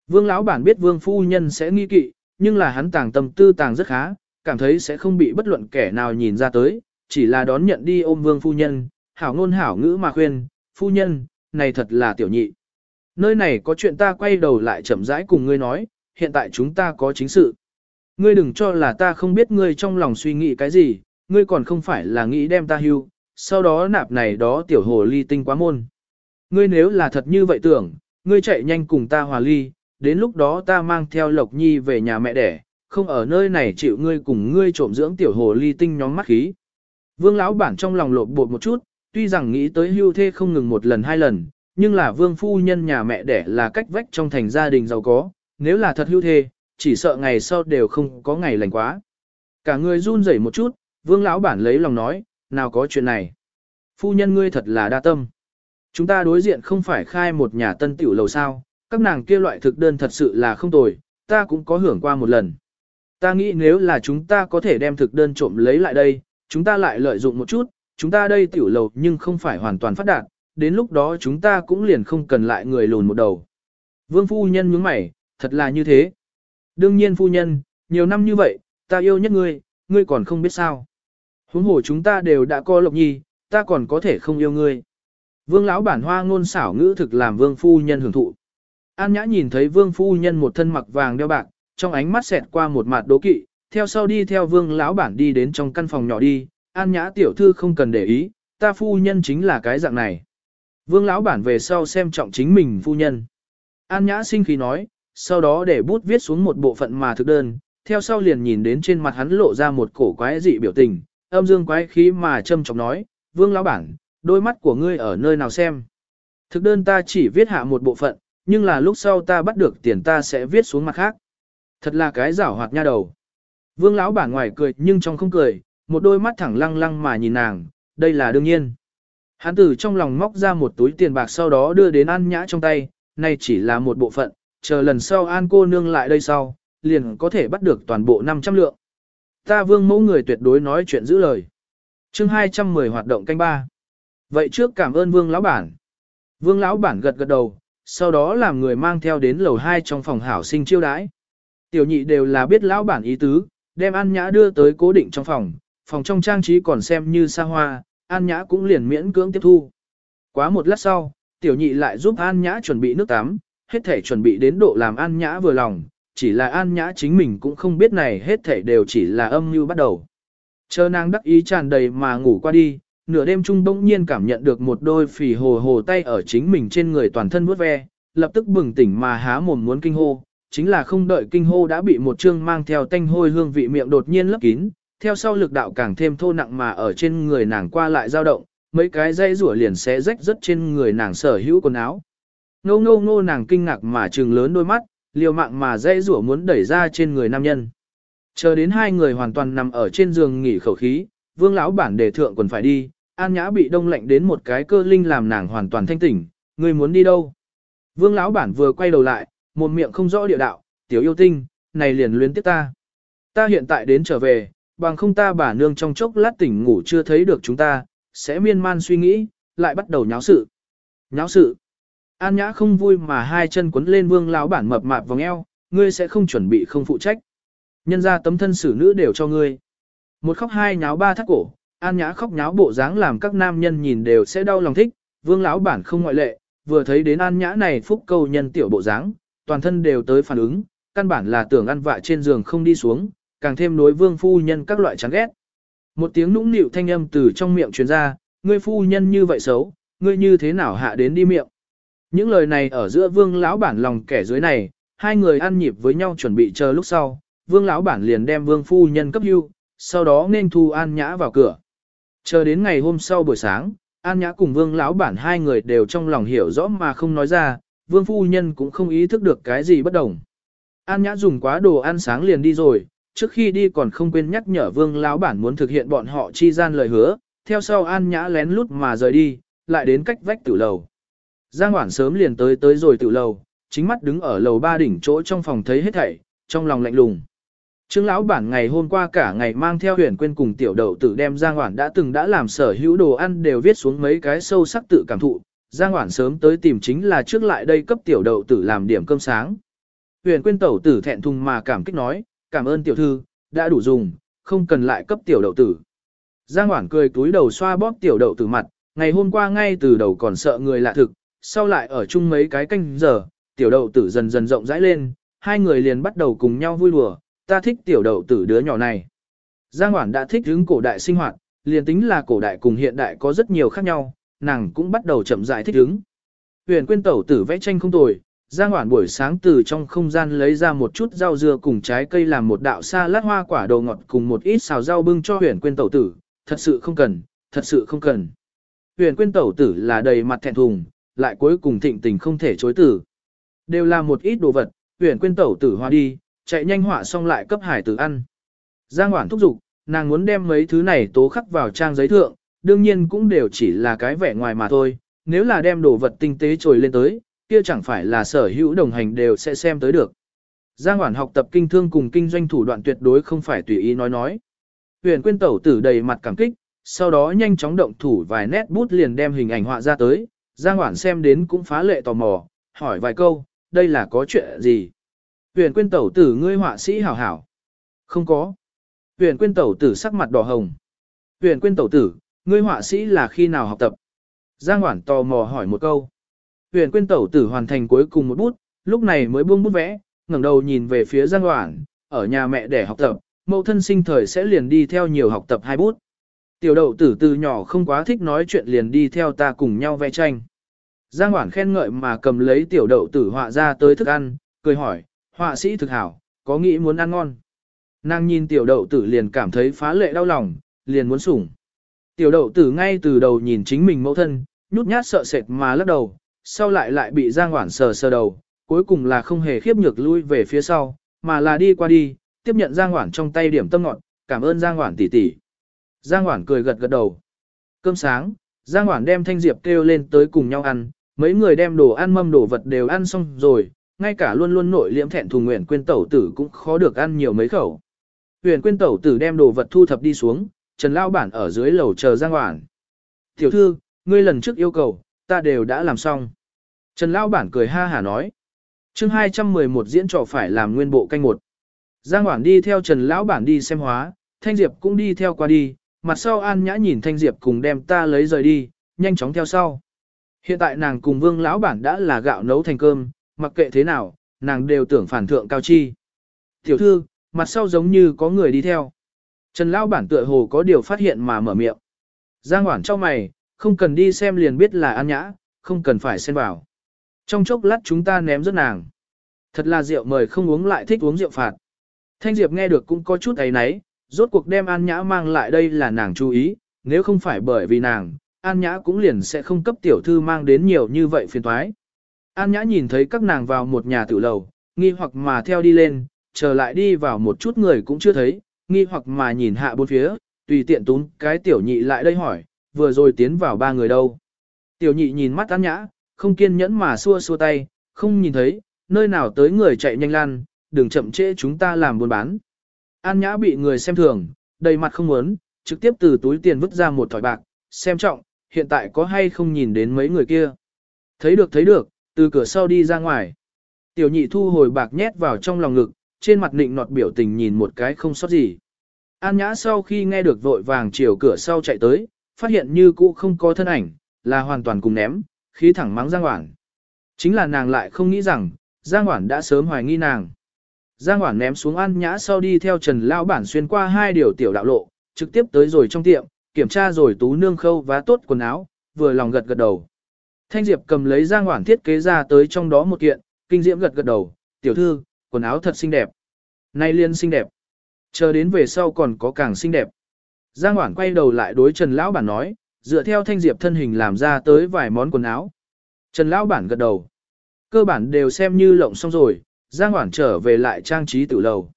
Vương lão bản biết vương phu nhân sẽ nghi kỵ, nhưng là hắn tàng tâm tư tàng rất khá, cảm thấy sẽ không bị bất luận kẻ nào nhìn ra tới, chỉ là đón nhận đi ôm vương phu nhân, hảo ngôn hảo ngữ mà khuyên, phu nhân, này thật là tiểu nhị. Nơi này có chuyện ta quay đầu lại chậm rãi cùng ngươi nói, hiện tại chúng ta có chính sự. Ngươi đừng cho là ta không biết ngươi trong lòng suy nghĩ cái gì, ngươi còn không phải là nghĩ đem ta hưu, sau đó nạp này đó tiểu hồ ly tinh quá môn. Ngươi nếu là thật như vậy tưởng, ngươi chạy nhanh cùng ta hòa ly, đến lúc đó ta mang theo Lộc Nhi về nhà mẹ đẻ, không ở nơi này chịu ngươi cùng ngươi trộm dưỡng tiểu hồ ly tinh nhóm mắt khí. Vương lão bản trong lòng lộp bột một chút, tuy rằng nghĩ tới hưu thê không ngừng một lần hai lần, nhưng là vương phu nhân nhà mẹ đẻ là cách vách trong thành gia đình giàu có, nếu là thật hưu thê, chỉ sợ ngày sau đều không có ngày lành quá. Cả người run rẩy một chút, vương lão bản lấy lòng nói, nào có chuyện này. Phu nhân ngươi thật là đa tâm. Chúng ta đối diện không phải khai một nhà tân tiểu lầu sao, các nàng kia loại thực đơn thật sự là không tồi, ta cũng có hưởng qua một lần. Ta nghĩ nếu là chúng ta có thể đem thực đơn trộm lấy lại đây, chúng ta lại lợi dụng một chút, chúng ta đây tiểu lầu nhưng không phải hoàn toàn phát đạt, đến lúc đó chúng ta cũng liền không cần lại người lùn một đầu. Vương phu nhân nhướng mày, thật là như thế. Đương nhiên phu nhân, nhiều năm như vậy, ta yêu nhất ngươi, ngươi còn không biết sao. Huống hồ chúng ta đều đã co lộc nhi, ta còn có thể không yêu ngươi. Vương lão bản hoa ngôn xảo ngữ thực làm vương phu nhân hưởng thụ. An nhã nhìn thấy vương phu nhân một thân mặc vàng đeo bạc, trong ánh mắt xẹt qua một mặt đố kỵ, theo sau đi theo vương lão bản đi đến trong căn phòng nhỏ đi, an nhã tiểu thư không cần để ý, ta phu nhân chính là cái dạng này. Vương lão bản về sau xem trọng chính mình phu nhân. An nhã sinh khí nói, sau đó để bút viết xuống một bộ phận mà thực đơn, theo sau liền nhìn đến trên mặt hắn lộ ra một cổ quái dị biểu tình, âm dương quái khí mà châm trọng nói, vương lão bản, đôi mắt của ngươi ở nơi nào xem. Thực đơn ta chỉ viết hạ một bộ phận, nhưng là lúc sau ta bắt được tiền ta sẽ viết xuống mặt khác. Thật là cái giảo hoạt nha đầu. Vương lão bản ngoài cười nhưng trong không cười, một đôi mắt thẳng lăng lăng mà nhìn nàng, đây là đương nhiên. Hắn từ trong lòng móc ra một túi tiền bạc sau đó đưa đến An Nhã trong tay, này chỉ là một bộ phận, chờ lần sau An cô nương lại đây sau, liền có thể bắt được toàn bộ 500 lượng. Ta vương mẫu người tuyệt đối nói chuyện giữ lời. chương 210 hoạt động canh ba. Vậy trước cảm ơn vương lão bản. Vương lão bản gật gật đầu, sau đó làm người mang theo đến lầu 2 trong phòng hảo sinh chiêu đãi. Tiểu nhị đều là biết lão bản ý tứ, đem An Nhã đưa tới cố định trong phòng, phòng trong trang trí còn xem như xa hoa, An Nhã cũng liền miễn cưỡng tiếp thu. Quá một lát sau, tiểu nhị lại giúp An Nhã chuẩn bị nước tắm, hết thể chuẩn bị đến độ làm An Nhã vừa lòng, chỉ là An Nhã chính mình cũng không biết này hết thể đều chỉ là âm mưu bắt đầu. Chờ nàng đắc ý tràn đầy mà ngủ qua đi, nửa đêm trung bỗng nhiên cảm nhận được một đôi phì hồ hồ tay ở chính mình trên người toàn thân vuốt ve, lập tức bừng tỉnh mà há mồm muốn kinh hô, chính là không đợi kinh hô đã bị một chương mang theo tanh hôi hương vị miệng đột nhiên lấp kín, theo sau lực đạo càng thêm thô nặng mà ở trên người nàng qua lại dao động, mấy cái dây rủa liền xé rách rất trên người nàng sở hữu quần áo. Ngô ngô ngô nàng kinh ngạc mà trừng lớn đôi mắt, liều mạng mà dây rủa muốn đẩy ra trên người nam nhân. Chờ đến hai người hoàn toàn nằm ở trên giường nghỉ khẩu khí, vương lão bản đề thượng quần phải đi, an nhã bị đông lạnh đến một cái cơ linh làm nàng hoàn toàn thanh tỉnh, người muốn đi đâu? Vương lão bản vừa quay đầu lại, một miệng không rõ địa đạo, tiểu yêu tinh, này liền luyến tiếp ta. Ta hiện tại đến trở về, bằng không ta bà nương trong chốc lát tỉnh ngủ chưa thấy được chúng ta, sẽ miên man suy nghĩ, lại bắt đầu nháo sự. Nháo sự. An nhã không vui mà hai chân quấn lên vương lão bản mập mạp vòng eo, ngươi sẽ không chuẩn bị không phụ trách. Nhân ra tấm thân xử nữ đều cho ngươi. Một khóc hai nháo ba thắt cổ, an nhã khóc nháo bộ dáng làm các nam nhân nhìn đều sẽ đau lòng thích, vương lão bản không ngoại lệ, vừa thấy đến an nhã này phúc câu nhân tiểu bộ dáng, toàn thân đều tới phản ứng, căn bản là tưởng ăn vạ trên giường không đi xuống, càng thêm đối vương phu nhân các loại chán ghét. Một tiếng nũng nịu thanh âm từ trong miệng truyền ra, ngươi phu nhân như vậy xấu, ngươi như thế nào hạ đến đi miệng. Những lời này ở giữa vương lão bản lòng kẻ dưới này, hai người ăn nhịp với nhau chuẩn bị chờ lúc sau, vương lão bản liền đem vương phu nhân cấp hưu, sau đó nên thu an nhã vào cửa. Chờ đến ngày hôm sau buổi sáng, an nhã cùng vương lão bản hai người đều trong lòng hiểu rõ mà không nói ra, vương phu nhân cũng không ý thức được cái gì bất đồng. An nhã dùng quá đồ ăn sáng liền đi rồi, trước khi đi còn không quên nhắc nhở vương lão bản muốn thực hiện bọn họ chi gian lời hứa, theo sau an nhã lén lút mà rời đi, lại đến cách vách tử lầu. Giang Hoản sớm liền tới tới rồi tử lầu, chính mắt đứng ở lầu ba đỉnh chỗ trong phòng thấy hết thảy, trong lòng lạnh lùng. Trương lão bản ngày hôm qua cả ngày mang theo huyền quên cùng tiểu đậu tử đem Giang Hoản đã từng đã làm sở hữu đồ ăn đều viết xuống mấy cái sâu sắc tự cảm thụ. Giang Hoản sớm tới tìm chính là trước lại đây cấp tiểu đậu tử làm điểm cơm sáng. Huyền quên tẩu tử thẹn thùng mà cảm kích nói, cảm ơn tiểu thư, đã đủ dùng, không cần lại cấp tiểu đậu tử. Giang Hoảng cười túi đầu xoa bóp tiểu đậu tử mặt, ngày hôm qua ngay từ đầu còn sợ người lạ thực, sau lại ở chung mấy cái canh giờ, tiểu đậu tử dần dần rộng rãi lên, hai người liền bắt đầu cùng nhau vui đùa, ta thích tiểu đậu tử đứa nhỏ này. Giang Hoảng đã thích hướng cổ đại sinh hoạt, liền tính là cổ đại cùng hiện đại có rất nhiều khác nhau, nàng cũng bắt đầu chậm rãi thích ứng Huyền quyên tẩu tử vẽ tranh không tồi, Giang Hoản buổi sáng từ trong không gian lấy ra một chút rau dưa cùng trái cây làm một đạo xa lát hoa quả đồ ngọt cùng một ít xào rau bưng cho huyền quyên tẩu tử, thật sự không cần, thật sự không cần. Huyền quyên tẩu tử là đầy mặt thẹn thùng, lại cuối cùng thịnh tình không thể chối tử. Đều là một ít đồ vật, huyền quyên tẩu tử hoa đi, chạy nhanh họa xong lại cấp hải tử ăn. Giang Hoản thúc giục, nàng muốn đem mấy thứ này tố khắc vào trang giấy thượng, đương nhiên cũng đều chỉ là cái vẻ ngoài mà thôi, nếu là đem đồ vật tinh tế trồi lên tới, kia chẳng phải là sở hữu đồng hành đều sẽ xem tới được. Giang Hoản học tập kinh thương cùng kinh doanh thủ đoạn tuyệt đối không phải tùy ý nói nói. Huyền quyên tẩu tử đầy mặt cảm kích, sau đó nhanh chóng động thủ vài nét bút liền đem hình ảnh họa ra tới, Giang Hoản xem đến cũng phá lệ tò mò, hỏi vài câu, đây là có chuyện gì? Huyền quyên tẩu tử ngươi họa sĩ hảo hảo. Không có. Huyền quyên tẩu tử sắc mặt đỏ hồng. Huyền quyên tẩu tử, Ngươi họa sĩ là khi nào học tập? Giang Hoản tò mò hỏi một câu. Huyền Quyên tẩu tử hoàn thành cuối cùng một bút, lúc này mới buông bút vẽ, ngẩng đầu nhìn về phía Giang Hoảng, ở nhà mẹ để học tập, mẫu thân sinh thời sẽ liền đi theo nhiều học tập hai bút. Tiểu đậu tử từ nhỏ không quá thích nói chuyện liền đi theo ta cùng nhau vẽ tranh. Giang Hoảng khen ngợi mà cầm lấy tiểu đậu tử họa ra tới thức ăn, cười hỏi, họa sĩ thực hảo, có nghĩ muốn ăn ngon. Nàng nhìn tiểu đậu tử liền cảm thấy phá lệ đau lòng, liền muốn sủng. Tiểu đậu tử ngay từ đầu nhìn chính mình mẫu thân, nhút nhát sợ sệt mà lắc đầu, sau lại lại bị Giang Hoản sờ sờ đầu, cuối cùng là không hề khiếp nhược lui về phía sau, mà là đi qua đi, tiếp nhận Giang Hoản trong tay điểm tâm ngọt, cảm ơn Giang Hoản tỷ tỷ. Giang Hoản cười gật gật đầu. Cơm sáng, Giang Hoản đem Thanh Diệp kêu lên tới cùng nhau ăn, mấy người đem đồ ăn mâm đồ vật đều ăn xong rồi, ngay cả luôn luôn nội liễm thẹn thùng nguyện quên tẩu tử cũng khó được ăn nhiều mấy khẩu. Huyền quên tẩu tử đem đồ vật thu thập đi xuống, Trần Lao Bản ở dưới lầu chờ Giang Hoản. Tiểu thư, ngươi lần trước yêu cầu, ta đều đã làm xong. Trần Lão Bản cười ha hả nói. chương 211 diễn trò phải làm nguyên bộ canh một. Giang Hoảng đi theo Trần Lão Bản đi xem hóa, Thanh Diệp cũng đi theo qua đi, mặt sau An Nhã nhìn Thanh Diệp cùng đem ta lấy rời đi, nhanh chóng theo sau. Hiện tại nàng cùng Vương Lão Bản đã là gạo nấu thành cơm, mặc kệ thế nào, nàng đều tưởng phản thượng cao chi. Tiểu thư, mặt sau giống như có người đi theo. Trần Lão Bản tựa hồ có điều phát hiện mà mở miệng. Giang Hoảng cho mày, không cần đi xem liền biết là An Nhã, không cần phải xen vào. Trong chốc lát chúng ta ném rất nàng. Thật là rượu mời không uống lại thích uống rượu phạt. Thanh Diệp nghe được cũng có chút ấy náy, rốt cuộc đem An Nhã mang lại đây là nàng chú ý, nếu không phải bởi vì nàng, An Nhã cũng liền sẽ không cấp tiểu thư mang đến nhiều như vậy phiền toái. An Nhã nhìn thấy các nàng vào một nhà tử lầu, nghi hoặc mà theo đi lên, trở lại đi vào một chút người cũng chưa thấy, nghi hoặc mà nhìn hạ bốn phía, tùy tiện tún cái tiểu nhị lại đây hỏi, vừa rồi tiến vào ba người đâu. Tiểu nhị nhìn mắt An Nhã, không kiên nhẫn mà xua xua tay, không nhìn thấy, nơi nào tới người chạy nhanh lan, đừng chậm trễ chúng ta làm buôn bán. An Nhã bị người xem thường, đầy mặt không muốn, trực tiếp từ túi tiền vứt ra một thỏi bạc, xem trọng, hiện tại có hay không nhìn đến mấy người kia. Thấy được thấy được, từ cửa sau đi ra ngoài. Tiểu nhị thu hồi bạc nhét vào trong lòng ngực, trên mặt nịnh nọt biểu tình nhìn một cái không sót gì. An Nhã sau khi nghe được vội vàng chiều cửa sau chạy tới, phát hiện như cũ không có thân ảnh, là hoàn toàn cùng ném, khí thẳng mắng Giang Hoản. Chính là nàng lại không nghĩ rằng, Giang Hoản đã sớm hoài nghi nàng. Giang Hoản ném xuống ăn Nhã sau đi theo Trần Lao Bản xuyên qua hai điều tiểu đạo lộ, trực tiếp tới rồi trong tiệm, kiểm tra rồi tú nương khâu vá tốt quần áo, vừa lòng gật gật đầu. Thanh Diệp cầm lấy Giang Hoản thiết kế ra tới trong đó một kiện, kinh diễm gật gật đầu, tiểu thư, quần áo thật xinh đẹp. Nay liên xinh đẹp. Chờ đến về sau còn có càng xinh đẹp. Giang Hoảng quay đầu lại đối Trần Lão Bản nói, dựa theo Thanh Diệp thân hình làm ra tới vài món quần áo. Trần Lão Bản gật đầu. Cơ bản đều xem như lộng xong rồi, Giang Hoảng trở về lại trang trí tử lầu.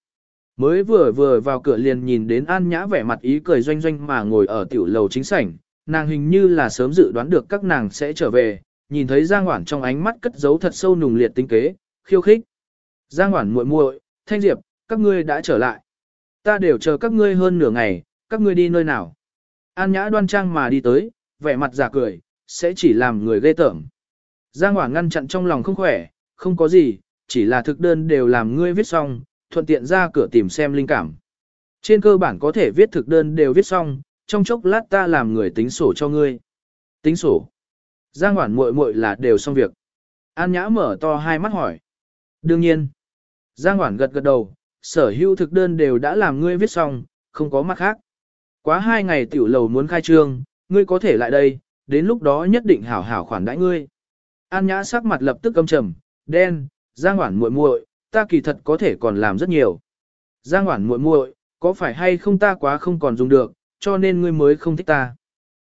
Mới vừa vừa vào cửa liền nhìn đến An Nhã vẻ mặt ý cười doanh doanh mà ngồi ở tiểu lầu chính sảnh, nàng hình như là sớm dự đoán được các nàng sẽ trở về, nhìn thấy Giang Hoản trong ánh mắt cất giấu thật sâu nùng liệt tinh kế, khiêu khích. Giang Hoản muội muội, Thanh Diệp, các ngươi đã trở lại. Ta đều chờ các ngươi hơn nửa ngày, các ngươi đi nơi nào? An Nhã đoan trang mà đi tới, vẻ mặt giả cười, sẽ chỉ làm người ghê tởm. Giang Hoản ngăn chặn trong lòng không khỏe, không có gì, chỉ là thực đơn đều làm ngươi viết xong, thuận tiện ra cửa tìm xem linh cảm. Trên cơ bản có thể viết thực đơn đều viết xong, trong chốc lát ta làm người tính sổ cho ngươi. Tính sổ. Giang Hoản muội muội là đều xong việc. An Nhã mở to hai mắt hỏi. Đương nhiên. Giang Hoản gật gật đầu, sở hữu thực đơn đều đã làm ngươi viết xong, không có mặt khác. Quá hai ngày tiểu lầu muốn khai trương, ngươi có thể lại đây, đến lúc đó nhất định hảo hảo khoản đãi ngươi. An Nhã sắc mặt lập tức âm trầm, đen, Giang Hoản muội muội, ta kỳ thật có thể còn làm rất nhiều. Giang Hoản muội muội, có phải hay không ta quá không còn dùng được, cho nên ngươi mới không thích ta.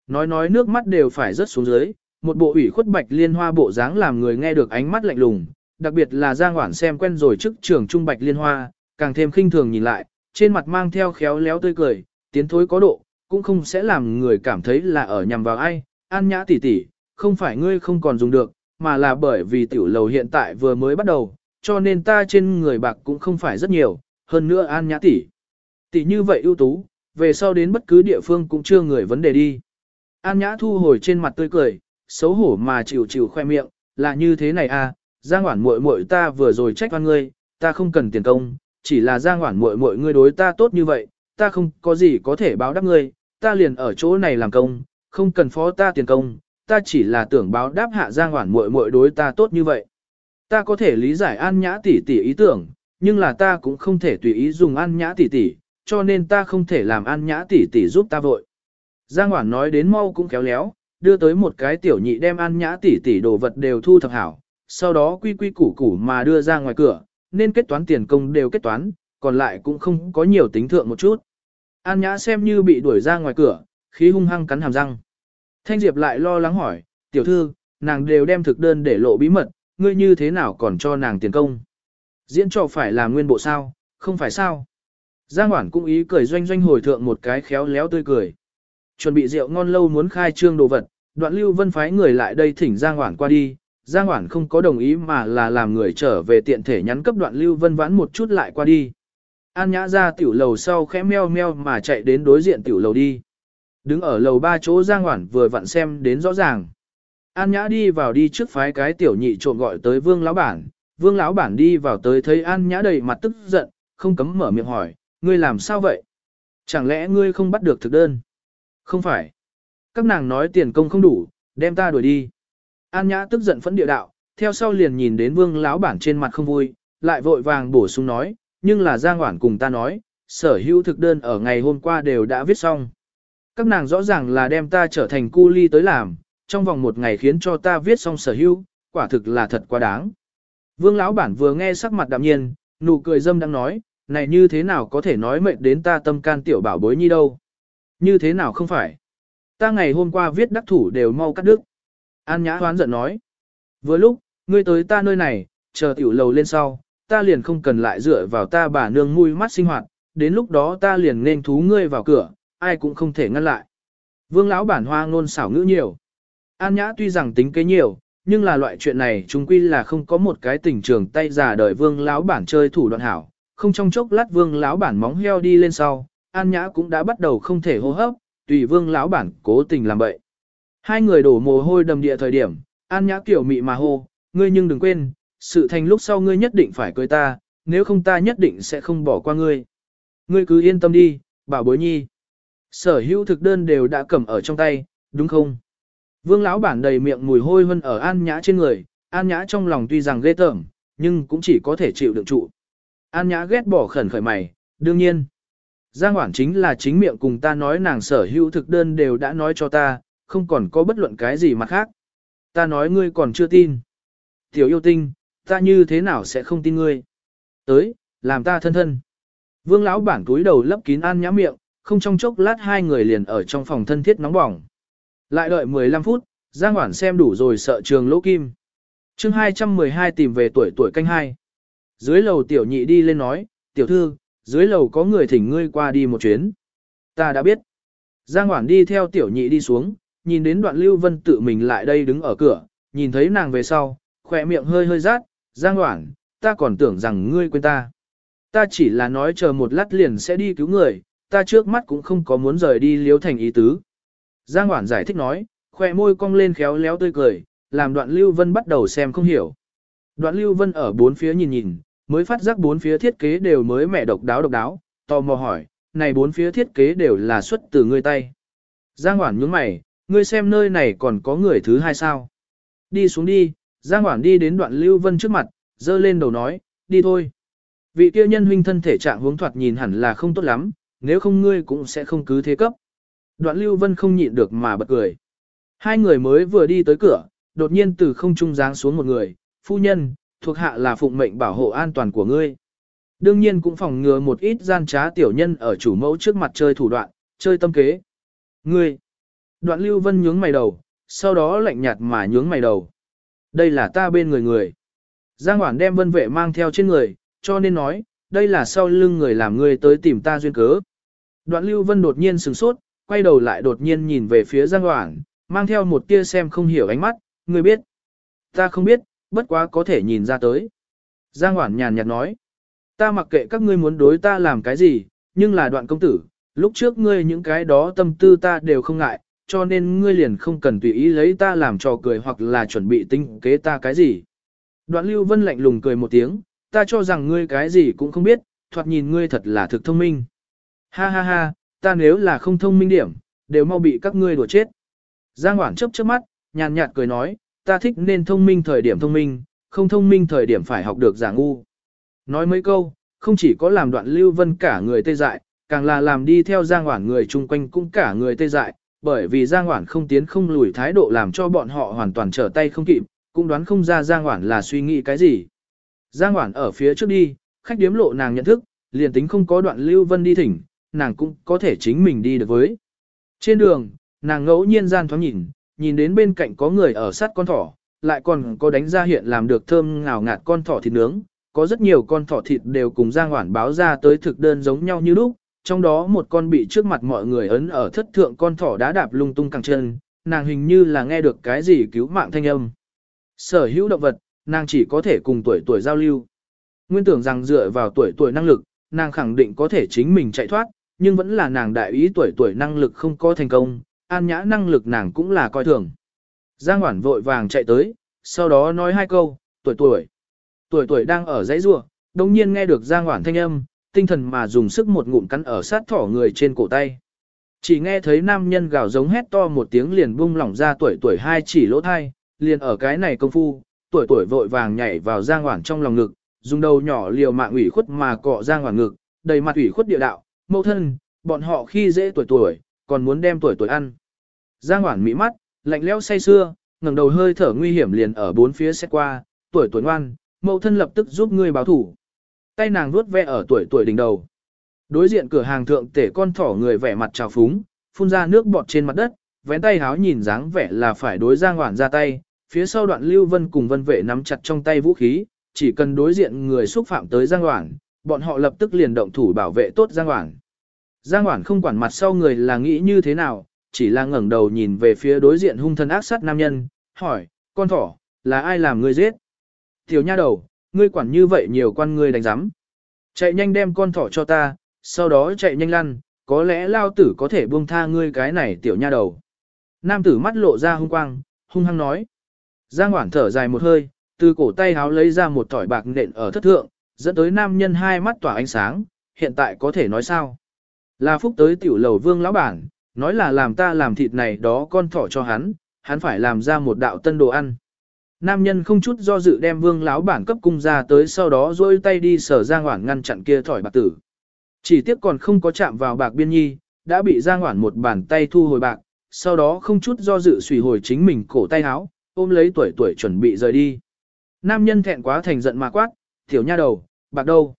Nói nói nước mắt đều phải rớt xuống dưới, một bộ ủy khuất bạch liên hoa bộ dáng làm người nghe được ánh mắt lạnh lùng, đặc biệt là Giang Hoản xem quen rồi trước trường trung bạch liên hoa, càng thêm khinh thường nhìn lại, trên mặt mang theo khéo léo tươi cười, tiến thối có độ, cũng không sẽ làm người cảm thấy là ở nhằm vào ai, an nhã tỷ tỷ, không phải ngươi không còn dùng được, mà là bởi vì tiểu lầu hiện tại vừa mới bắt đầu, cho nên ta trên người bạc cũng không phải rất nhiều, hơn nữa an nhã tỷ. Tỷ như vậy ưu tú, về sau đến bất cứ địa phương cũng chưa người vấn đề đi. An nhã thu hồi trên mặt tươi cười, xấu hổ mà chịu chịu khoe miệng, là như thế này à, giang hoản muội muội ta vừa rồi trách oan ngươi, ta không cần tiền công, chỉ là giang hoản muội muội ngươi đối ta tốt như vậy, ta không có gì có thể báo đáp ngươi, ta liền ở chỗ này làm công, không cần phó ta tiền công, ta chỉ là tưởng báo đáp hạ Giang Hoản muội muội đối ta tốt như vậy. Ta có thể lý giải An Nhã tỷ tỷ ý tưởng, nhưng là ta cũng không thể tùy ý dùng An Nhã tỷ tỷ, cho nên ta không thể làm An Nhã tỷ tỷ giúp ta vội. Giang Hoản nói đến mau cũng kéo léo, đưa tới một cái tiểu nhị đem An Nhã tỷ tỷ đồ vật đều thu thập hảo, sau đó quy quy củ củ mà đưa ra ngoài cửa, nên kết toán tiền công đều kết toán, còn lại cũng không có nhiều tính thượng một chút. An Nhã xem như bị đuổi ra ngoài cửa, khí hung hăng cắn hàm răng. Thanh Diệp lại lo lắng hỏi, tiểu thư, nàng đều đem thực đơn để lộ bí mật, ngươi như thế nào còn cho nàng tiền công? Diễn trò phải là nguyên bộ sao, không phải sao? Giang Hoản cũng ý cười doanh doanh hồi thượng một cái khéo léo tươi cười. Chuẩn bị rượu ngon lâu muốn khai trương đồ vật, đoạn lưu vân phái người lại đây thỉnh Giang Hoản qua đi. Giang Hoản không có đồng ý mà là làm người trở về tiện thể nhắn cấp đoạn lưu vân vãn một chút lại qua đi. An nhã ra tiểu lầu sau khẽ meo meo mà chạy đến đối diện tiểu lầu đi. Đứng ở lầu ba chỗ Giang Hoản vừa vặn xem đến rõ ràng. An Nhã đi vào đi trước phái cái tiểu nhị trộm gọi tới Vương lão bản, Vương lão bản đi vào tới thấy An Nhã đầy mặt tức giận, không cấm mở miệng hỏi, ngươi làm sao vậy? Chẳng lẽ ngươi không bắt được thực đơn? Không phải. Các nàng nói tiền công không đủ, đem ta đuổi đi. An Nhã tức giận phẫn địa đạo, theo sau liền nhìn đến Vương lão bản trên mặt không vui, lại vội vàng bổ sung nói, nhưng là Giang Hoản cùng ta nói, sở hữu thực đơn ở ngày hôm qua đều đã viết xong. Các nàng rõ ràng là đem ta trở thành cu ly tới làm, trong vòng một ngày khiến cho ta viết xong sở hữu, quả thực là thật quá đáng. Vương lão bản vừa nghe sắc mặt đạm nhiên, nụ cười dâm đang nói, này như thế nào có thể nói mệnh đến ta tâm can tiểu bảo bối nhi đâu. Như thế nào không phải. Ta ngày hôm qua viết đắc thủ đều mau cắt đứt. An nhã hoán giận nói. Vừa lúc, ngươi tới ta nơi này, chờ tiểu lầu lên sau, ta liền không cần lại dựa vào ta bà nương mui mắt sinh hoạt, đến lúc đó ta liền nên thú ngươi vào cửa, ai cũng không thể ngăn lại. Vương lão bản hoa ngôn xảo ngữ nhiều. An Nhã tuy rằng tính kế nhiều, nhưng là loại chuyện này chúng quy là không có một cái tình trường tay giả đời vương lão bản chơi thủ đoạn hảo. Không trong chốc lát vương lão bản móng heo đi lên sau, An Nhã cũng đã bắt đầu không thể hô hấp, tùy vương lão bản cố tình làm bậy. Hai người đổ mồ hôi đầm địa thời điểm, An Nhã kiểu mị mà hô, ngươi nhưng đừng quên, sự thành lúc sau ngươi nhất định phải cưới ta, nếu không ta nhất định sẽ không bỏ qua ngươi. Ngươi cứ yên tâm đi, bảo bối nhi. Sở hữu thực đơn đều đã cầm ở trong tay, đúng không? Vương lão bản đầy miệng mùi hôi hơn ở An Nhã trên người, An Nhã trong lòng tuy rằng ghê tởm, nhưng cũng chỉ có thể chịu đựng trụ. An Nhã ghét bỏ khẩn khởi mày, đương nhiên. Giang Hoản chính là chính miệng cùng ta nói nàng sở hữu thực đơn đều đã nói cho ta, không còn có bất luận cái gì mà khác. Ta nói ngươi còn chưa tin. Tiểu yêu tinh, ta như thế nào sẽ không tin ngươi? Tới, làm ta thân thân. Vương lão bản túi đầu lấp kín An Nhã miệng, không trong chốc lát hai người liền ở trong phòng thân thiết nóng bỏng. Lại đợi 15 phút, Giang Hoản xem đủ rồi sợ trường lỗ kim. chương 212 tìm về tuổi tuổi canh hai. Dưới lầu tiểu nhị đi lên nói, tiểu thư, dưới lầu có người thỉnh ngươi qua đi một chuyến. Ta đã biết. Giang Hoản đi theo tiểu nhị đi xuống, nhìn đến đoạn Lưu Vân tự mình lại đây đứng ở cửa, nhìn thấy nàng về sau, khỏe miệng hơi hơi rát, Giang Hoảng, ta còn tưởng rằng ngươi quên ta. Ta chỉ là nói chờ một lát liền sẽ đi cứu người, ta trước mắt cũng không có muốn rời đi liếu thành ý tứ. Giang Hoảng giải thích nói, khoe môi cong lên khéo léo tươi cười, làm đoạn Lưu Vân bắt đầu xem không hiểu. Đoạn Lưu Vân ở bốn phía nhìn nhìn, mới phát giác bốn phía thiết kế đều mới mẹ độc đáo độc đáo, tò mò hỏi, này bốn phía thiết kế đều là xuất từ ngươi tay. Giang Hoản nhướng mày, ngươi xem nơi này còn có người thứ hai sao. Đi xuống đi, Giang Hoản đi đến đoạn Lưu Vân trước mặt, dơ lên đầu nói, đi thôi. Vị kia nhân huynh thân thể trạng hướng thoạt nhìn hẳn là không tốt lắm, nếu không ngươi cũng sẽ không cứ thế cấp. Đoạn Lưu Vân không nhịn được mà bật cười. Hai người mới vừa đi tới cửa, đột nhiên từ không trung giáng xuống một người, phu nhân, thuộc hạ là phụng mệnh bảo hộ an toàn của ngươi. Đương nhiên cũng phòng ngừa một ít gian trá tiểu nhân ở chủ mẫu trước mặt chơi thủ đoạn, chơi tâm kế. Ngươi! Đoạn Lưu Vân nhướng mày đầu, sau đó lạnh nhạt mà nhướng mày đầu. Đây là ta bên người người. Giang Hoản đem vân vệ mang theo trên người, cho nên nói, đây là sau lưng người làm ngươi tới tìm ta duyên cớ. Đoạn Lưu Vân đột nhiên sửng sốt, quay đầu lại đột nhiên nhìn về phía Giang Hoảng, mang theo một tia xem không hiểu ánh mắt, ngươi biết. Ta không biết, bất quá có thể nhìn ra tới. Giang Hoảng nhàn nhạt nói, ta mặc kệ các ngươi muốn đối ta làm cái gì, nhưng là đoạn công tử, lúc trước ngươi những cái đó tâm tư ta đều không ngại, cho nên ngươi liền không cần tùy ý lấy ta làm trò cười hoặc là chuẩn bị tinh kế ta cái gì. Đoạn Lưu Vân lạnh lùng cười một tiếng, ta cho rằng ngươi cái gì cũng không biết, thoạt nhìn ngươi thật là thực thông minh. Ha ha ha, ta nếu là không thông minh điểm, đều mau bị các ngươi đùa chết. Giang Hoảng chớp chớp mắt, nhàn nhạt cười nói, ta thích nên thông minh thời điểm thông minh, không thông minh thời điểm phải học được giả ngu. Nói mấy câu, không chỉ có làm đoạn lưu vân cả người tê dại, càng là làm đi theo Giang Hoảng người chung quanh cũng cả người tê dại, bởi vì Giang Hoản không tiến không lùi thái độ làm cho bọn họ hoàn toàn trở tay không kịp, cũng đoán không ra Giang Hoản là suy nghĩ cái gì. Giang Hoản ở phía trước đi, khách điếm lộ nàng nhận thức, liền tính không có đoạn lưu vân đi thỉnh, nàng cũng có thể chính mình đi được với. Trên đường, nàng ngẫu nhiên gian thoáng nhìn, nhìn đến bên cạnh có người ở sát con thỏ, lại còn có đánh ra hiện làm được thơm ngào ngạt con thỏ thịt nướng, có rất nhiều con thỏ thịt đều cùng Giang Hoản báo ra tới thực đơn giống nhau như lúc, trong đó một con bị trước mặt mọi người ấn ở thất thượng con thỏ đá đạp lung tung cẳng chân, nàng hình như là nghe được cái gì cứu mạng thanh âm. Sở hữu động vật, nàng chỉ có thể cùng tuổi tuổi giao lưu. Nguyên tưởng rằng dựa vào tuổi tuổi năng lực, nàng khẳng định có thể chính mình chạy thoát, nhưng vẫn là nàng đại ý tuổi tuổi năng lực không có thành công, an nhã năng lực nàng cũng là coi thường. Giang Hoản vội vàng chạy tới, sau đó nói hai câu, tuổi tuổi. Tuổi tuổi đang ở dãy rua, đồng nhiên nghe được Giang Hoản thanh âm, tinh thần mà dùng sức một ngụm cắn ở sát thỏ người trên cổ tay. Chỉ nghe thấy nam nhân gào giống hét to một tiếng liền bung lỏng ra tuổi tuổi hai chỉ lỗ thai, liền ở cái này công phu, tuổi tuổi vội vàng nhảy vào Giang hoảng trong lòng ngực, dùng đầu nhỏ liều mạng ủy khuất mà cọ Giang hoảng ngực, đầy mặt ủy khuất địa đạo, mẫu thân, bọn họ khi dễ tuổi tuổi, còn muốn đem tuổi tuổi ăn. Giang hoảng mỹ mắt, lạnh lẽo say xưa, ngẩng đầu hơi thở nguy hiểm liền ở bốn phía xét qua, tuổi tuổi ngoan, mẫu thân lập tức giúp ngươi báo thủ. Tay nàng vuốt ve ở tuổi tuổi đỉnh đầu. Đối diện cửa hàng thượng tể con thỏ người vẻ mặt trào phúng, phun ra nước bọt trên mặt đất, vén tay háo nhìn dáng vẻ là phải đối Giang Hoản ra tay, phía sau đoạn Lưu Vân cùng Vân Vệ nắm chặt trong tay vũ khí, chỉ cần đối diện người xúc phạm tới Giang Hoảng, bọn họ lập tức liền động thủ bảo vệ tốt Giang Hoảng. Giang Hoảng không quản mặt sau người là nghĩ như thế nào, chỉ là ngẩng đầu nhìn về phía đối diện hung thân ác sát nam nhân, hỏi, con thỏ, là ai làm ngươi giết? Tiểu nha đầu, ngươi quản như vậy nhiều quan ngươi đánh giám. Chạy nhanh đem con thỏ cho ta, sau đó chạy nhanh lăn, có lẽ lao tử có thể buông tha ngươi cái này tiểu nha đầu. Nam tử mắt lộ ra hung quang, hung hăng nói. Giang Hoản thở dài một hơi, từ cổ tay háo lấy ra một tỏi bạc nện ở thất thượng, dẫn tới nam nhân hai mắt tỏa ánh sáng, hiện tại có thể nói sao. Là phúc tới tiểu lầu vương lão bản, nói là làm ta làm thịt này đó con thỏ cho hắn, hắn phải làm ra một đạo tân đồ ăn. Nam nhân không chút do dự đem vương lão bản cấp cung ra tới sau đó dôi tay đi sở Giang Hoản ngăn chặn kia thỏi bạc tử. Chỉ tiếc còn không có chạm vào bạc biên nhi, đã bị Giang Hoản một bàn tay thu hồi bạc, sau đó không chút do dự xùy hồi chính mình cổ tay áo, ôm lấy tuổi tuổi chuẩn bị rời đi. Nam nhân thẹn quá thành giận mà quát, tiểu nha đầu, bạc đâu?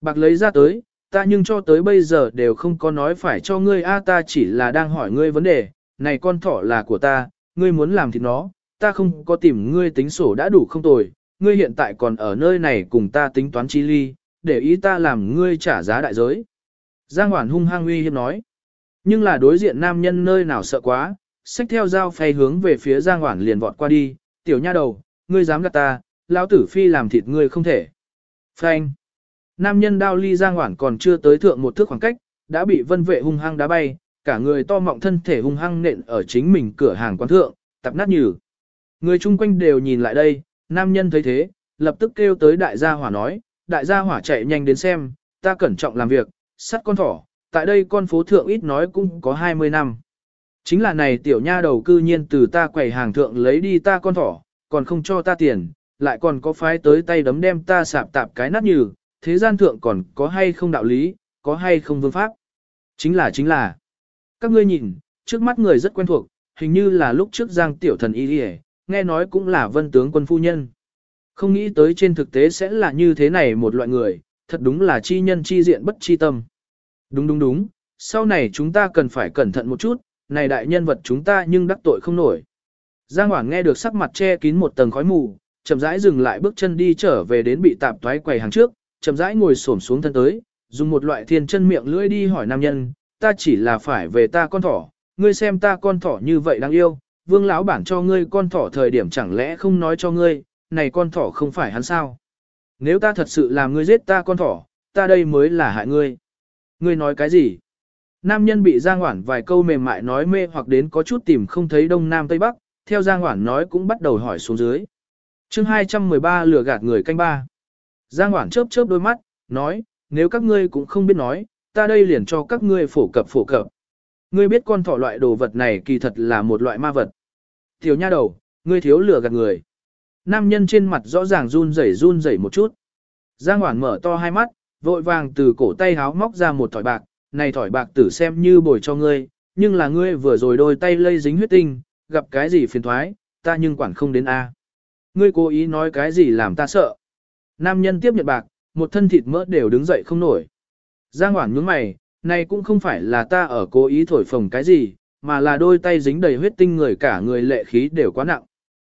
Bạc lấy ra tới, ta nhưng cho tới bây giờ đều không có nói phải cho ngươi a ta chỉ là đang hỏi ngươi vấn đề, này con thỏ là của ta, ngươi muốn làm thì nó, ta không có tìm ngươi tính sổ đã đủ không tồi, ngươi hiện tại còn ở nơi này cùng ta tính toán chi ly, để ý ta làm ngươi trả giá đại giới. Giang Hoản hung hăng uy hiếp nói, nhưng là đối diện nam nhân nơi nào sợ quá, xách theo dao phay hướng về phía Giang Hoản liền vọt qua đi, tiểu nha đầu, ngươi dám gạt ta, lão tử phi làm thịt ngươi không thể. Phanh. Nam nhân đao ly Giang Hoản còn chưa tới thượng một thước khoảng cách, đã bị vân vệ hung hăng đá bay, cả người to mọng thân thể hung hăng nện ở chính mình cửa hàng quán thượng, tập nát nhừ. Người chung quanh đều nhìn lại đây, nam nhân thấy thế, lập tức kêu tới đại gia hỏa nói, đại gia hỏa chạy nhanh đến xem, ta cẩn trọng làm việc, sắt con thỏ, tại đây con phố thượng ít nói cũng có 20 năm. Chính là này tiểu nha đầu cư nhiên từ ta quầy hàng thượng lấy đi ta con thỏ, còn không cho ta tiền, lại còn có phái tới tay đấm đem ta sạp tạp cái nát như, thế gian thượng còn có hay không đạo lý, có hay không vương pháp. Chính là chính là, các ngươi nhìn, trước mắt người rất quen thuộc, hình như là lúc trước giang tiểu thần y đi nghe nói cũng là vân tướng quân phu nhân. Không nghĩ tới trên thực tế sẽ là như thế này một loại người, thật đúng là chi nhân chi diện bất chi tâm. Đúng đúng đúng, sau này chúng ta cần phải cẩn thận một chút, này đại nhân vật chúng ta nhưng đắc tội không nổi. Giang Hoảng nghe được sắc mặt che kín một tầng khói mù, chậm rãi dừng lại bước chân đi trở về đến bị tạp toái quầy hàng trước, chậm rãi ngồi xổm xuống thân tới, dùng một loại thiên chân miệng lưỡi đi hỏi nam nhân, ta chỉ là phải về ta con thỏ, ngươi xem ta con thỏ như vậy đáng yêu, vương lão bản cho ngươi con thỏ thời điểm chẳng lẽ không nói cho ngươi, này con thỏ không phải hắn sao? Nếu ta thật sự làm ngươi giết ta con thỏ, ta đây mới là hại ngươi. Ngươi nói cái gì? Nam nhân bị Giang Hoản vài câu mềm mại nói mê hoặc đến có chút tìm không thấy đông nam tây bắc, theo Giang Hoản nói cũng bắt đầu hỏi xuống dưới. chương 213 lừa gạt người canh ba. Giang Hoản chớp chớp đôi mắt, nói, nếu các ngươi cũng không biết nói, ta đây liền cho các ngươi phổ cập phổ cập. Ngươi biết con thỏ loại đồ vật này kỳ thật là một loại ma vật. Tiểu nha đầu, ngươi thiếu lửa gạt người. Nam nhân trên mặt rõ ràng run rẩy run rẩy một chút. Giang Hoản mở to hai mắt, vội vàng từ cổ tay háo móc ra một thỏi bạc, này thỏi bạc tử xem như bồi cho ngươi, nhưng là ngươi vừa rồi đôi tay lây dính huyết tinh, gặp cái gì phiền thoái, ta nhưng quản không đến A. Ngươi cố ý nói cái gì làm ta sợ. Nam nhân tiếp nhận bạc, một thân thịt mỡ đều đứng dậy không nổi. Giang Hoản nhướng mày, này cũng không phải là ta ở cố ý thổi phồng cái gì, mà là đôi tay dính đầy huyết tinh người cả người lệ khí đều quá nặng.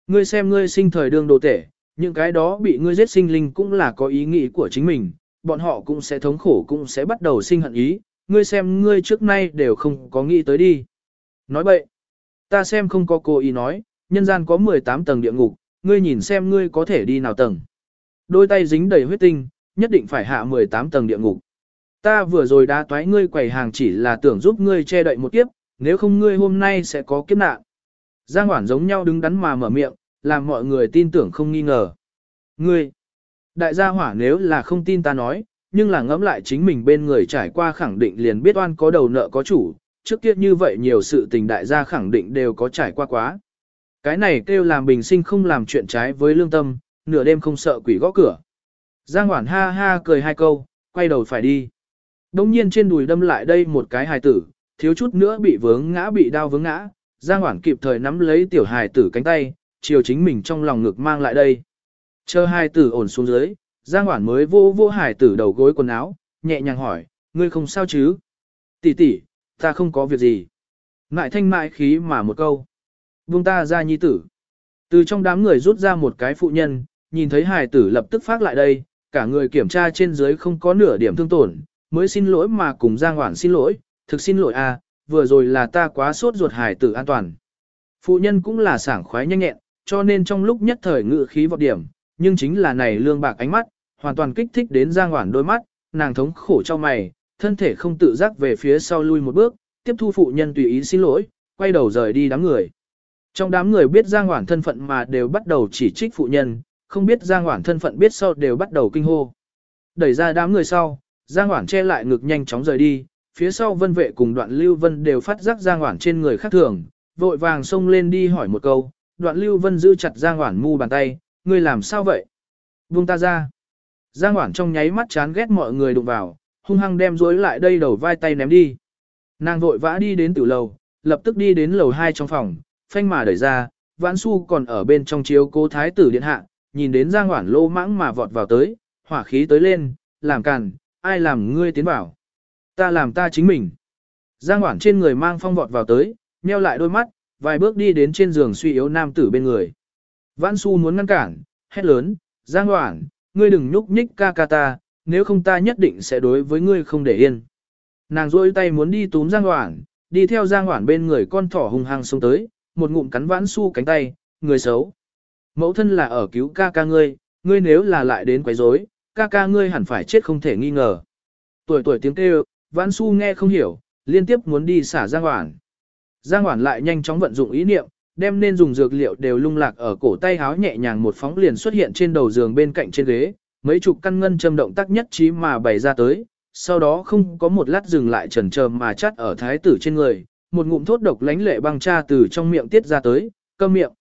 Ngươi xem ngươi sinh thời đương đồ tể, những cái đó bị ngươi giết sinh linh cũng là có ý nghĩ của chính mình, bọn họ cũng sẽ thống khổ cũng sẽ bắt đầu sinh hận ý, ngươi xem ngươi trước nay đều không có nghĩ tới đi. Nói bậy, ta xem không có cố ý nói, nhân gian có 18 tầng địa ngục, ngươi nhìn xem ngươi có thể đi nào tầng. Đôi tay dính đầy huyết tinh, nhất định phải hạ 18 tầng địa ngục. Ta vừa rồi đã toái ngươi quầy hàng chỉ là tưởng giúp ngươi che đậy một kiếp, nếu không ngươi hôm nay sẽ có kiếp nạn. Giang Hoản giống nhau đứng đắn mà mở miệng, làm mọi người tin tưởng không nghi ngờ. Ngươi, đại gia hỏa nếu là không tin ta nói, nhưng là ngẫm lại chính mình bên người trải qua khẳng định liền biết oan có đầu nợ có chủ, trước kia như vậy nhiều sự tình đại gia khẳng định đều có trải qua quá. Cái này kêu làm bình sinh không làm chuyện trái với lương tâm, nửa đêm không sợ quỷ gõ cửa. Giang Hoản ha ha cười hai câu, quay đầu phải đi. Đông nhiên trên đùi đâm lại đây một cái hài tử, thiếu chút nữa bị vướng ngã bị đau vướng ngã, Giang Hoản kịp thời nắm lấy tiểu hài tử cánh tay, chiều chính mình trong lòng ngực mang lại đây. Chờ hài tử ổn xuống dưới, Giang Hoản mới vô vô hài tử đầu gối quần áo, nhẹ nhàng hỏi, ngươi không sao chứ? Tỷ tỷ, ta không có việc gì. Ngại thanh mại khí mà một câu. Buông ta ra nhi tử. Từ trong đám người rút ra một cái phụ nhân, nhìn thấy hài tử lập tức phát lại đây, cả người kiểm tra trên dưới không có nửa điểm thương tổn, mới xin lỗi mà cùng Giang Hoản xin lỗi, thực xin lỗi à, vừa rồi là ta quá sốt ruột hài tử an toàn. Phụ nhân cũng là sảng khoái nhanh nhẹn, cho nên trong lúc nhất thời ngự khí vọt điểm, nhưng chính là này lương bạc ánh mắt, hoàn toàn kích thích đến Giang Hoản đôi mắt, nàng thống khổ cho mày, thân thể không tự giác về phía sau lui một bước, tiếp thu phụ nhân tùy ý xin lỗi, quay đầu rời đi đám người. Trong đám người biết Giang Hoản thân phận mà đều bắt đầu chỉ trích phụ nhân, không biết Giang Hoản thân phận biết sau đều bắt đầu kinh hô. Đẩy ra đám người sau, Giang Hoản che lại ngực nhanh chóng rời đi, phía sau vân vệ cùng đoạn lưu vân đều phát giác Giang Hoản trên người khác thường, vội vàng xông lên đi hỏi một câu, đoạn lưu vân giữ chặt Giang Hoản mu bàn tay, ngươi làm sao vậy? Buông ta ra. Giang Hoản trong nháy mắt chán ghét mọi người đụng vào, hung hăng đem rối lại đây đầu vai tay ném đi. Nàng vội vã đi đến tử lầu, lập tức đi đến lầu 2 trong phòng, phanh mà đẩy ra, Vãn Su còn ở bên trong chiếu cố thái tử điện hạ, nhìn đến Giang Hoản lô mãng mà vọt vào tới, hỏa khí tới lên, làm càn, ai làm ngươi tiến vào? Ta làm ta chính mình. Giang Hoản trên người mang phong vọt vào tới, nheo lại đôi mắt, vài bước đi đến trên giường suy yếu nam tử bên người. Vãn Su muốn ngăn cản, hét lớn, Giang Hoản, ngươi đừng nhúc nhích ca ca ta, nếu không ta nhất định sẽ đối với ngươi không để yên. Nàng rôi tay muốn đi túm Giang Hoản, đi theo Giang Hoản bên người con thỏ hung hăng xông tới, một ngụm cắn Vãn Su cánh tay, người xấu. Mẫu thân là ở cứu ca ca ngươi, ngươi nếu là lại đến quấy rối, ca ca ngươi hẳn phải chết không thể nghi ngờ. Tuổi tuổi tiếng kêu, Vãn Su nghe không hiểu, liên tiếp muốn đi xả Giang Hoản. Giang Hoản lại nhanh chóng vận dụng ý niệm, đem nên dùng dược liệu đều lung lạc ở cổ tay háo nhẹ nhàng một phóng liền xuất hiện trên đầu giường bên cạnh trên ghế, mấy chục căn ngân châm động tác nhất trí mà bày ra tới, sau đó không có một lát dừng lại chần chờ mà chắt ở thái tử trên người, một ngụm thốt độc lánh lệ băng cha từ trong miệng tiết ra tới, câm miệng.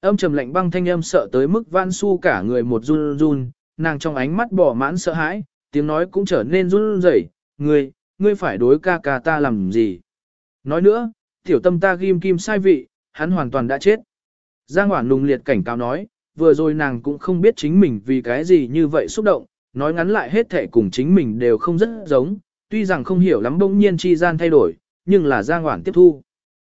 Âm trầm lạnh băng thanh âm sợ tới mức Vãn su cả người một run run, nàng trong ánh mắt bỏ mãn sợ hãi, tiếng nói cũng trở nên run rẩy, ngươi, ngươi phải đối ca ca ta làm gì? Nói nữa, tiểu tâm ta ghim kim sai vị, hắn hoàn toàn đã chết. Giang Hoản lùng liệt cảnh cáo nói, vừa rồi nàng cũng không biết chính mình vì cái gì như vậy xúc động, nói ngắn lại hết thể cùng chính mình đều không rất giống, tuy rằng không hiểu lắm bỗng nhiên chi gian thay đổi, nhưng là Giang Hoản tiếp thu.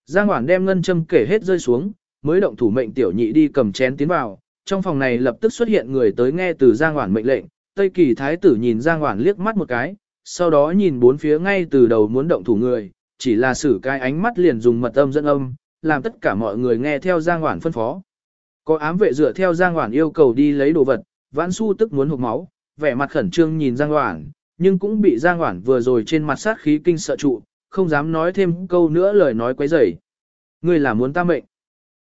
Giang Hoản đem ngân châm kể hết rơi xuống, mới động thủ mệnh tiểu nhị đi cầm chén tiến vào, trong phòng này lập tức xuất hiện người tới nghe từ Giang Hoản mệnh lệnh, Tây Kỳ Thái tử nhìn Giang Hoản liếc mắt một cái, sau đó nhìn bốn phía ngay từ đầu muốn động thủ người, chỉ là xử cái ánh mắt liền dùng mật âm dẫn âm, làm tất cả mọi người nghe theo Giang Hoản phân phó. Có ám vệ dựa theo Giang Hoản yêu cầu đi lấy đồ vật, Vãn Su tức muốn hộc máu, vẻ mặt khẩn trương nhìn Giang Hoản, nhưng cũng bị Giang Hoản vừa rồi trên mặt sát khí kinh sợ trụ, không dám nói thêm câu nữa lời nói quấy rầy. Ngươi là muốn ta mệnh.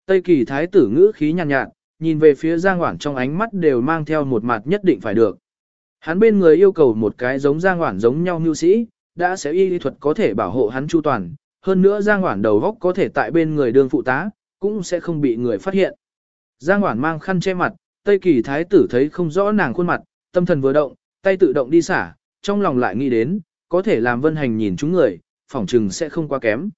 Tây Kỳ thái tử ngữ khí nhàn nhạt, nhạt, nhìn về phía Giang Hoản trong ánh mắt đều mang theo một mặt nhất định phải được. Hắn bên người yêu cầu một cái giống Giang Hoản giống nhau như sĩ, đã sẽ y lý thuật có thể bảo hộ hắn chu toàn, hơn nữa Giang Hoản đầu góc có thể tại bên người đương phụ tá, cũng sẽ không bị người phát hiện. Giang Hoản mang khăn che mặt, Tây Kỳ Thái tử thấy không rõ nàng khuôn mặt, tâm thần vừa động, tay tự động đi xả, trong lòng lại nghĩ đến, có thể làm vân hành nhìn chúng người, phỏng trừng sẽ không quá kém.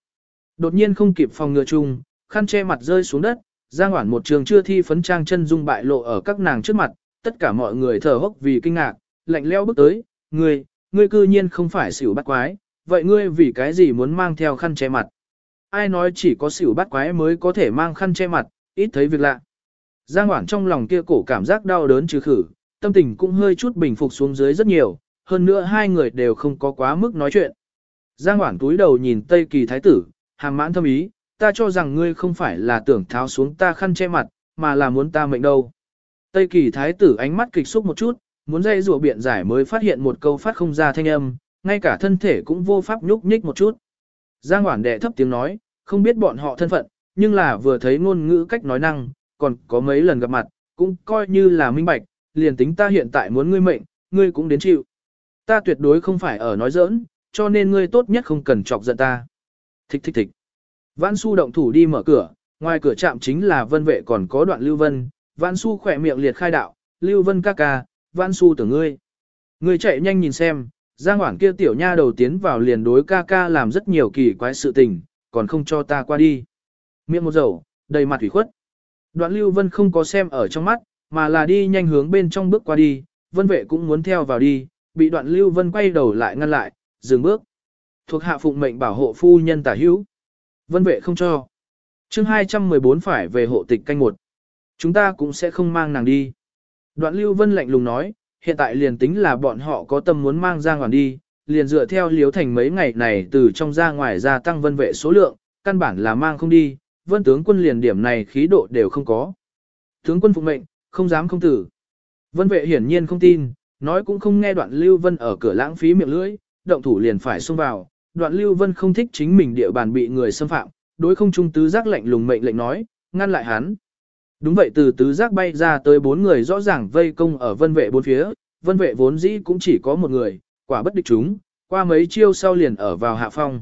Đột nhiên không kịp phòng ngừa chung, khăn che mặt rơi xuống đất, Giang Hoản một trường chưa thi phấn trang chân dung bại lộ ở các nàng trước mặt, tất cả mọi người thở hốc vì kinh ngạc, lạnh leo bước tới, ngươi, ngươi cư nhiên không phải xỉu bắt quái, vậy ngươi vì cái gì muốn mang theo khăn che mặt? Ai nói chỉ có xỉu bắt quái mới có thể mang khăn che mặt, ít thấy việc lạ. Giang Hoản trong lòng kia cổ cảm giác đau đớn trừ khử, tâm tình cũng hơi chút bình phục xuống dưới rất nhiều, hơn nữa hai người đều không có quá mức nói chuyện. Giang Hoản túi đầu nhìn Tây Kỳ Thái tử, hàm mãn thâm ý, ta cho rằng ngươi không phải là tưởng tháo xuống ta khăn che mặt, mà là muốn ta mệnh đâu. Tây Kỳ Thái tử ánh mắt kịch xúc một chút, muốn dây rùa biện giải mới phát hiện một câu phát không ra thanh âm, ngay cả thân thể cũng vô pháp nhúc nhích một chút. Giang Hoản đệ thấp tiếng nói, không biết bọn họ thân phận, nhưng là vừa thấy ngôn ngữ cách nói năng, còn có mấy lần gặp mặt, cũng coi như là minh bạch, liền tính ta hiện tại muốn ngươi mệnh, ngươi cũng đến chịu. Ta tuyệt đối không phải ở nói giỡn, cho nên ngươi tốt nhất không cần chọc giận ta. Thích thích thích. Vãn Su động thủ đi mở cửa, ngoài cửa trạm chính là vân vệ còn có đoạn Lưu Vân, Vãn Su khỏe miệng liệt khai đạo, Lưu Vân ca ca, Vãn Su tưởng ngươi. Ngươi chạy nhanh nhìn xem, Giang Hoảng kia tiểu nha đầu tiến vào liền đối ca ca làm rất nhiều kỳ quái sự tình, còn không cho ta qua đi. Miệng một dầu, đầy mặt ủy khuất. Đoạn Lưu Vân không có xem ở trong mắt, mà là đi nhanh hướng bên trong bước qua đi, vân vệ cũng muốn theo vào đi, bị đoạn Lưu Vân quay đầu lại ngăn lại, dừng bước. Thuộc hạ phụng mệnh bảo hộ phu nhân tả hữu. Vân vệ không cho. chương 214 phải về hộ tịch canh một. Chúng ta cũng sẽ không mang nàng đi. Đoạn Lưu Vân lạnh lùng nói, hiện tại liền tính là bọn họ có tâm muốn mang Giang Hoàn đi, liền dựa theo liếu thành mấy ngày này từ trong ra ngoài gia tăng vân vệ số lượng, căn bản là mang không đi, vân tướng quân liền điểm này khí độ đều không có. Tướng quân phụ mệnh, không dám không tử. Vân vệ hiển nhiên không tin, nói cũng không nghe đoạn Lưu Vân ở cửa lãng phí miệng lưỡi, động thủ liền phải xông vào. Đoạn Lưu Vân không thích chính mình địa bàn bị người xâm phạm, đối không trung tứ giác lệnh lùng mệnh lệnh nói, ngăn lại hắn. Đúng vậy từ tứ giác bay ra tới bốn người rõ ràng vây công ở vân vệ bốn phía, vân vệ vốn dĩ cũng chỉ có một người, quả bất địch chúng, qua mấy chiêu sau liền ở vào hạ phong.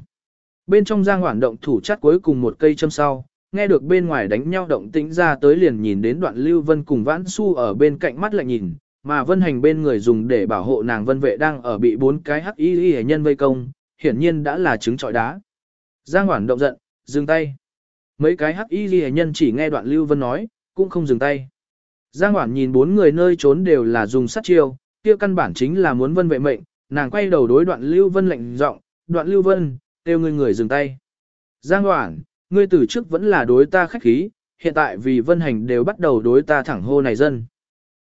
Bên trong giang hoảng động thủ chắt cuối cùng một cây châm sau, nghe được bên ngoài đánh nhau động tĩnh ra tới liền nhìn đến đoạn lưu vân cùng vãn su ở bên cạnh mắt lại nhìn, mà vân hành bên người dùng để bảo hộ nàng vân vệ đang ở bị bốn cái hắc y y nhân vây công, hiển nhiên đã là trứng trọi đá. Giang Hoản động giận, dừng tay. Mấy cái hắc y ghi nhân chỉ nghe đoạn lưu vân nói, cũng không dừng tay. Giang Hoản nhìn bốn người nơi trốn đều là dùng sát chiêu, kia căn bản chính là muốn vân vệ mệnh, nàng quay đầu đối đoạn Lưu Vân lệnh giọng, đoạn Lưu Vân, kêu người người dừng tay. Giang Hoản, ngươi từ trước vẫn là đối ta khách khí, hiện tại vì vân hành đều bắt đầu đối ta thẳng hô này dân.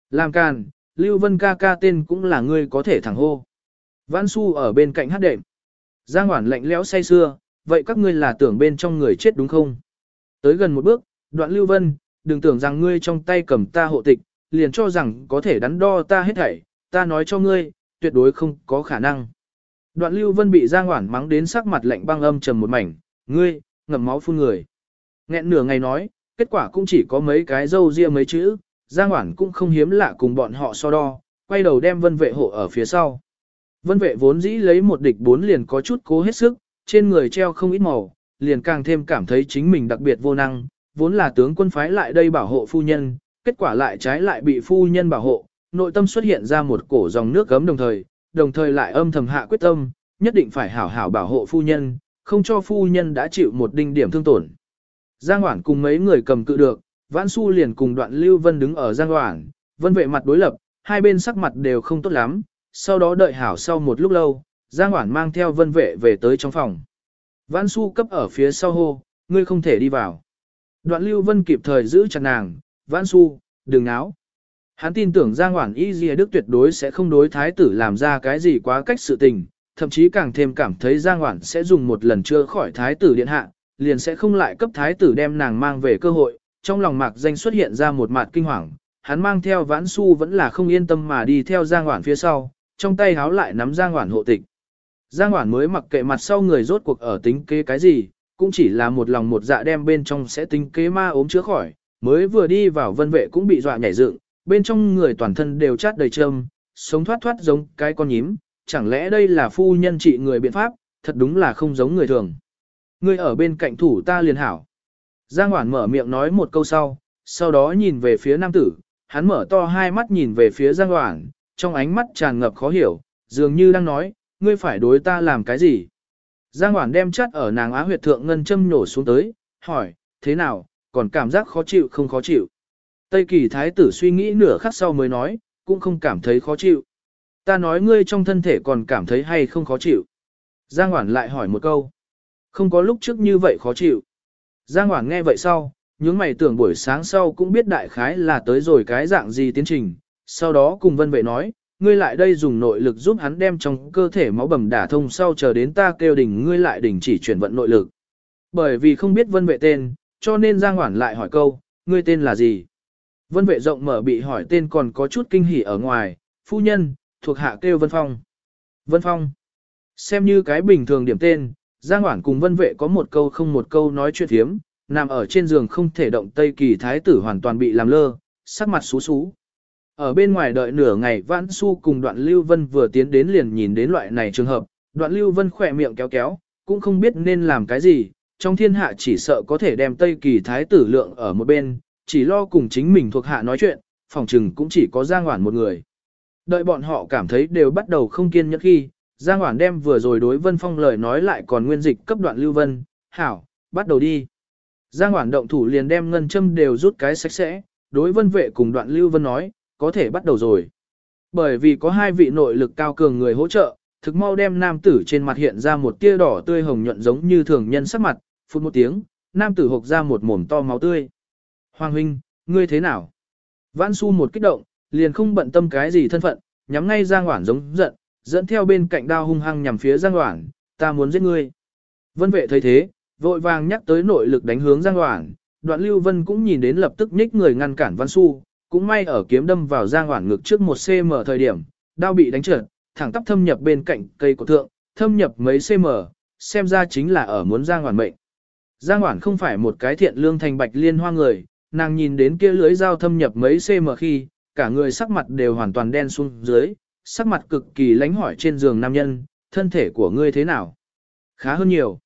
Làm càn, Lưu Vân ca ca tên cũng là ngươi có thể thẳng hô. Vãn Su ở bên cạnh hát đệm. Giang Hoản lạnh lẽo say xưa, vậy các ngươi là tưởng bên trong người chết đúng không? Tới gần một bước, đoạn Lưu Vân, đừng tưởng rằng ngươi trong tay cầm ta hộ tịch, liền cho rằng có thể đắn đo ta hết thảy, ta nói cho ngươi, tuyệt đối không có khả năng. Đoạn Lưu Vân bị Giang Hoản mắng đến sắc mặt lạnh băng âm trầm một mảnh, ngươi, ngậm máu phun người. Nghẹn nửa ngày nói, kết quả cũng chỉ có mấy cái dâu ria mấy chữ, Giang Hoản cũng không hiếm lạ cùng bọn họ so đo, quay đầu đem vân vệ hộ ở phía sau. Vân vệ vốn dĩ lấy một địch bốn liền có chút cố hết sức, trên người treo không ít màu, liền càng thêm cảm thấy chính mình đặc biệt vô năng, vốn là tướng quân phái lại đây bảo hộ phu nhân, kết quả lại trái lại bị phu nhân bảo hộ, nội tâm xuất hiện ra một cổ dòng nước gấm đồng thời, đồng thời lại âm thầm hạ quyết tâm, nhất định phải hảo hảo bảo hộ phu nhân, không cho phu nhân đã chịu một đinh điểm thương tổn. Giang Hoản cùng mấy người cầm cự được, Vãn Su liền cùng đoạn Lưu Vân đứng ở Giang Hoản, Vân vệ mặt đối lập, hai bên sắc mặt đều không tốt lắm, sau đó đợi hảo sau một lúc lâu, Giang Hoản mang theo Vân vệ về tới trong phòng. Vãn Su cấp ở phía sau hô, ngươi không thể đi vào. Đoạn Lưu Vân kịp thời giữ chặt nàng, Vãn Su, đừng náo. Hắn tin tưởng Giang Hoản Y Dìa Đức tuyệt đối sẽ không đối thái tử làm ra cái gì quá cách sự tình, thậm chí càng thêm cảm thấy Giang Hoản sẽ dùng một lần chưa khỏi thái tử điện hạ, liền sẽ không lại cấp thái tử đem nàng mang về cơ hội. Trong lòng mạc danh xuất hiện ra một mặt kinh hoàng, hắn mang theo Vãn Su vẫn là không yên tâm mà đi theo Giang Hoản phía sau, trong tay háo lại nắm Giang Hoản hộ tịch. Giang Hoản mới mặc kệ mặt sau người rốt cuộc ở tính kế cái gì, cũng chỉ là một lòng một dạ đem bên trong sẽ tính kế ma ốm chữa khỏi, mới vừa đi vào vân vệ cũng bị dọa nhảy dựng, bên trong người toàn thân đều chát đầy trơm, sống thoát thoát giống cái con nhím, chẳng lẽ đây là phu nhân trị người biện pháp, thật đúng là không giống người thường. người ở bên cạnh thủ ta liền hảo. Giang Hoản mở miệng nói một câu sau, sau đó nhìn về phía nam tử, hắn mở to hai mắt nhìn về phía Giang Hoản, trong ánh mắt tràn ngập khó hiểu, dường như đang nói, ngươi phải đối ta làm cái gì. Giang Hoản đem chắt ở nàng á huyệt thượng ngân châm nổ xuống tới, hỏi, thế nào, còn cảm giác khó chịu không khó chịu. Tây kỳ thái tử suy nghĩ nửa khắc sau mới nói, cũng không cảm thấy khó chịu. Ta nói ngươi trong thân thể còn cảm thấy hay không khó chịu. Giang Hoản lại hỏi một câu. Không có lúc trước như vậy khó chịu. Giang Hoản nghe vậy sau, những mày tưởng buổi sáng sau cũng biết đại khái là tới rồi cái dạng gì tiến trình. Sau đó cùng vân vệ nói, ngươi lại đây dùng nội lực giúp hắn đem trong cơ thể máu bầm đả thông sau chờ đến ta kêu đỉnh ngươi lại đỉnh chỉ chuyển vận nội lực. Bởi vì không biết vân vệ tên, cho nên Giang Hoản lại hỏi câu, ngươi tên là gì? Vân vệ rộng mở bị hỏi tên còn có chút kinh hỉ ở ngoài, phu nhân, thuộc hạ kêu Vân Phong. Vân Phong. Xem như cái bình thường điểm tên, Giang Hoản cùng Vân vệ có một câu không một câu nói chuyện thiếm, nằm ở trên giường không thể động Tây Kỳ Thái tử hoàn toàn bị làm lơ, sắc mặt xú xú. Ở bên ngoài đợi nửa ngày Vãn Su cùng Đoạn Lưu Vân vừa tiến đến liền nhìn đến loại này trường hợp, Đoạn Lưu Vân khỏe miệng kéo kéo, cũng không biết nên làm cái gì, trong thiên hạ chỉ sợ có thể đem Tây Kỳ Thái tử lượng ở một bên, chỉ lo cùng chính mình thuộc hạ nói chuyện, phòng trừng cũng chỉ có Giang Hoản một người. Đợi bọn họ cảm thấy đều bắt đầu không kiên nhẫn khi, Giang Hoản đem vừa rồi đối Vân Phong lời nói lại còn nguyên dịch cấp đoạn Lưu Vân, hảo, bắt đầu đi. Giang Hoản động thủ liền đem ngân châm đều rút cái sạch sẽ, đối vân vệ cùng đoạn Lưu Vân nói, có thể bắt đầu rồi. Bởi vì có hai vị nội lực cao cường người hỗ trợ, thực mau đem nam tử trên mặt hiện ra một tia đỏ tươi hồng nhuận giống như thường nhân sắc mặt, phút một tiếng, nam tử hộc ra một mồm to máu tươi. Hoàng huynh, ngươi thế nào? Vãn su một kích động, liền không bận tâm cái gì thân phận, nhắm ngay Giang Hoản giống giận, dẫn theo bên cạnh đao hung hăng nhằm phía Giang Hoản, ta muốn giết ngươi. Vân vệ thấy thế, vội vàng nhắc tới nội lực đánh hướng Giang Hoản, đoạn Lưu Vân cũng nhìn đến lập tức nhích người ngăn cản Văn Su, cũng may ở kiếm đâm vào Giang Hoản ngực trước một cm thời điểm, đao bị đánh trượt, thẳng tắp thâm nhập bên cạnh cây của thượng, thâm nhập mấy cm, xem ra chính là ở muốn Giang Hoản mệnh. Giang Hoản không phải một cái thiện lương thành bạch liên hoa người, nàng nhìn đến kia lưới dao thâm nhập mấy cm khi, cả người sắc mặt đều hoàn toàn đen xuống dưới, sắc mặt cực kỳ lánh hỏi trên giường nam nhân, thân thể của ngươi thế nào? Khá hơn nhiều.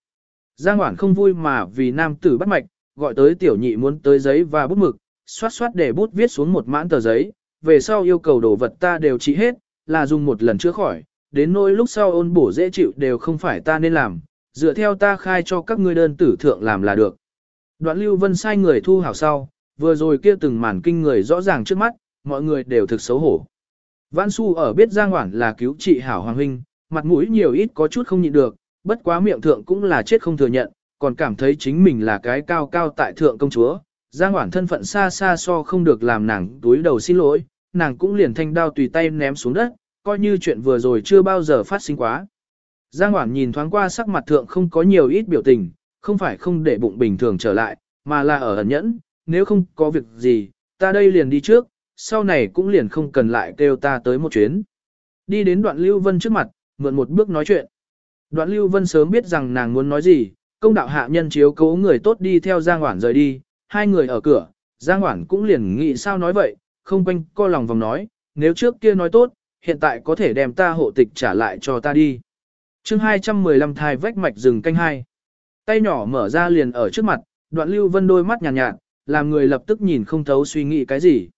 Giang Hoản không vui mà vì nam tử bắt mạch, gọi tới tiểu nhị muốn tới giấy và bút mực, xoát xoát để bút viết xuống một mãn tờ giấy, về sau yêu cầu đồ vật ta đều trị hết, là dùng một lần chữa khỏi, đến nỗi lúc sau ôn bổ dễ chịu đều không phải ta nên làm, dựa theo ta khai cho các ngươi đơn tử thượng làm là được. Đoạn Lưu Vân sai người thu hảo sau, vừa rồi kia từng màn kinh người rõ ràng trước mắt, mọi người đều thực xấu hổ. Vãn Su ở biết Giang Hoản là cứu trị hảo hoàng huynh, mặt mũi nhiều ít có chút không nhịn được, bất quá miệng thượng cũng là chết không thừa nhận, còn cảm thấy chính mình là cái cao cao tại thượng công chúa. Giang Hoản thân phận xa xa so không được làm nàng túi đầu xin lỗi, nàng cũng liền thanh đao tùy tay ném xuống đất, coi như chuyện vừa rồi chưa bao giờ phát sinh quá. Giang Hoản nhìn thoáng qua sắc mặt thượng không có nhiều ít biểu tình, không phải không để bụng bình thường trở lại, mà là ở ẩn nhẫn, nếu không có việc gì, ta đây liền đi trước, sau này cũng liền không cần lại kêu ta tới một chuyến. Đi đến đoạn Lưu Vân trước mặt, mượn một bước nói chuyện. Đoạn Lưu Vân sớm biết rằng nàng muốn nói gì, công đạo hạ nhân chiếu cố người tốt đi theo Giang Hoản rời đi, hai người ở cửa, Giang Hoản cũng liền nghĩ sao nói vậy, không quanh co lòng vòng nói, nếu trước kia nói tốt, hiện tại có thể đem ta hộ tịch trả lại cho ta đi. chương 215 thai vách mạch rừng canh hai. Tay nhỏ mở ra liền ở trước mặt, đoạn Lưu Vân đôi mắt nhàn nhạt, nhạt, làm người lập tức nhìn không thấu suy nghĩ cái gì.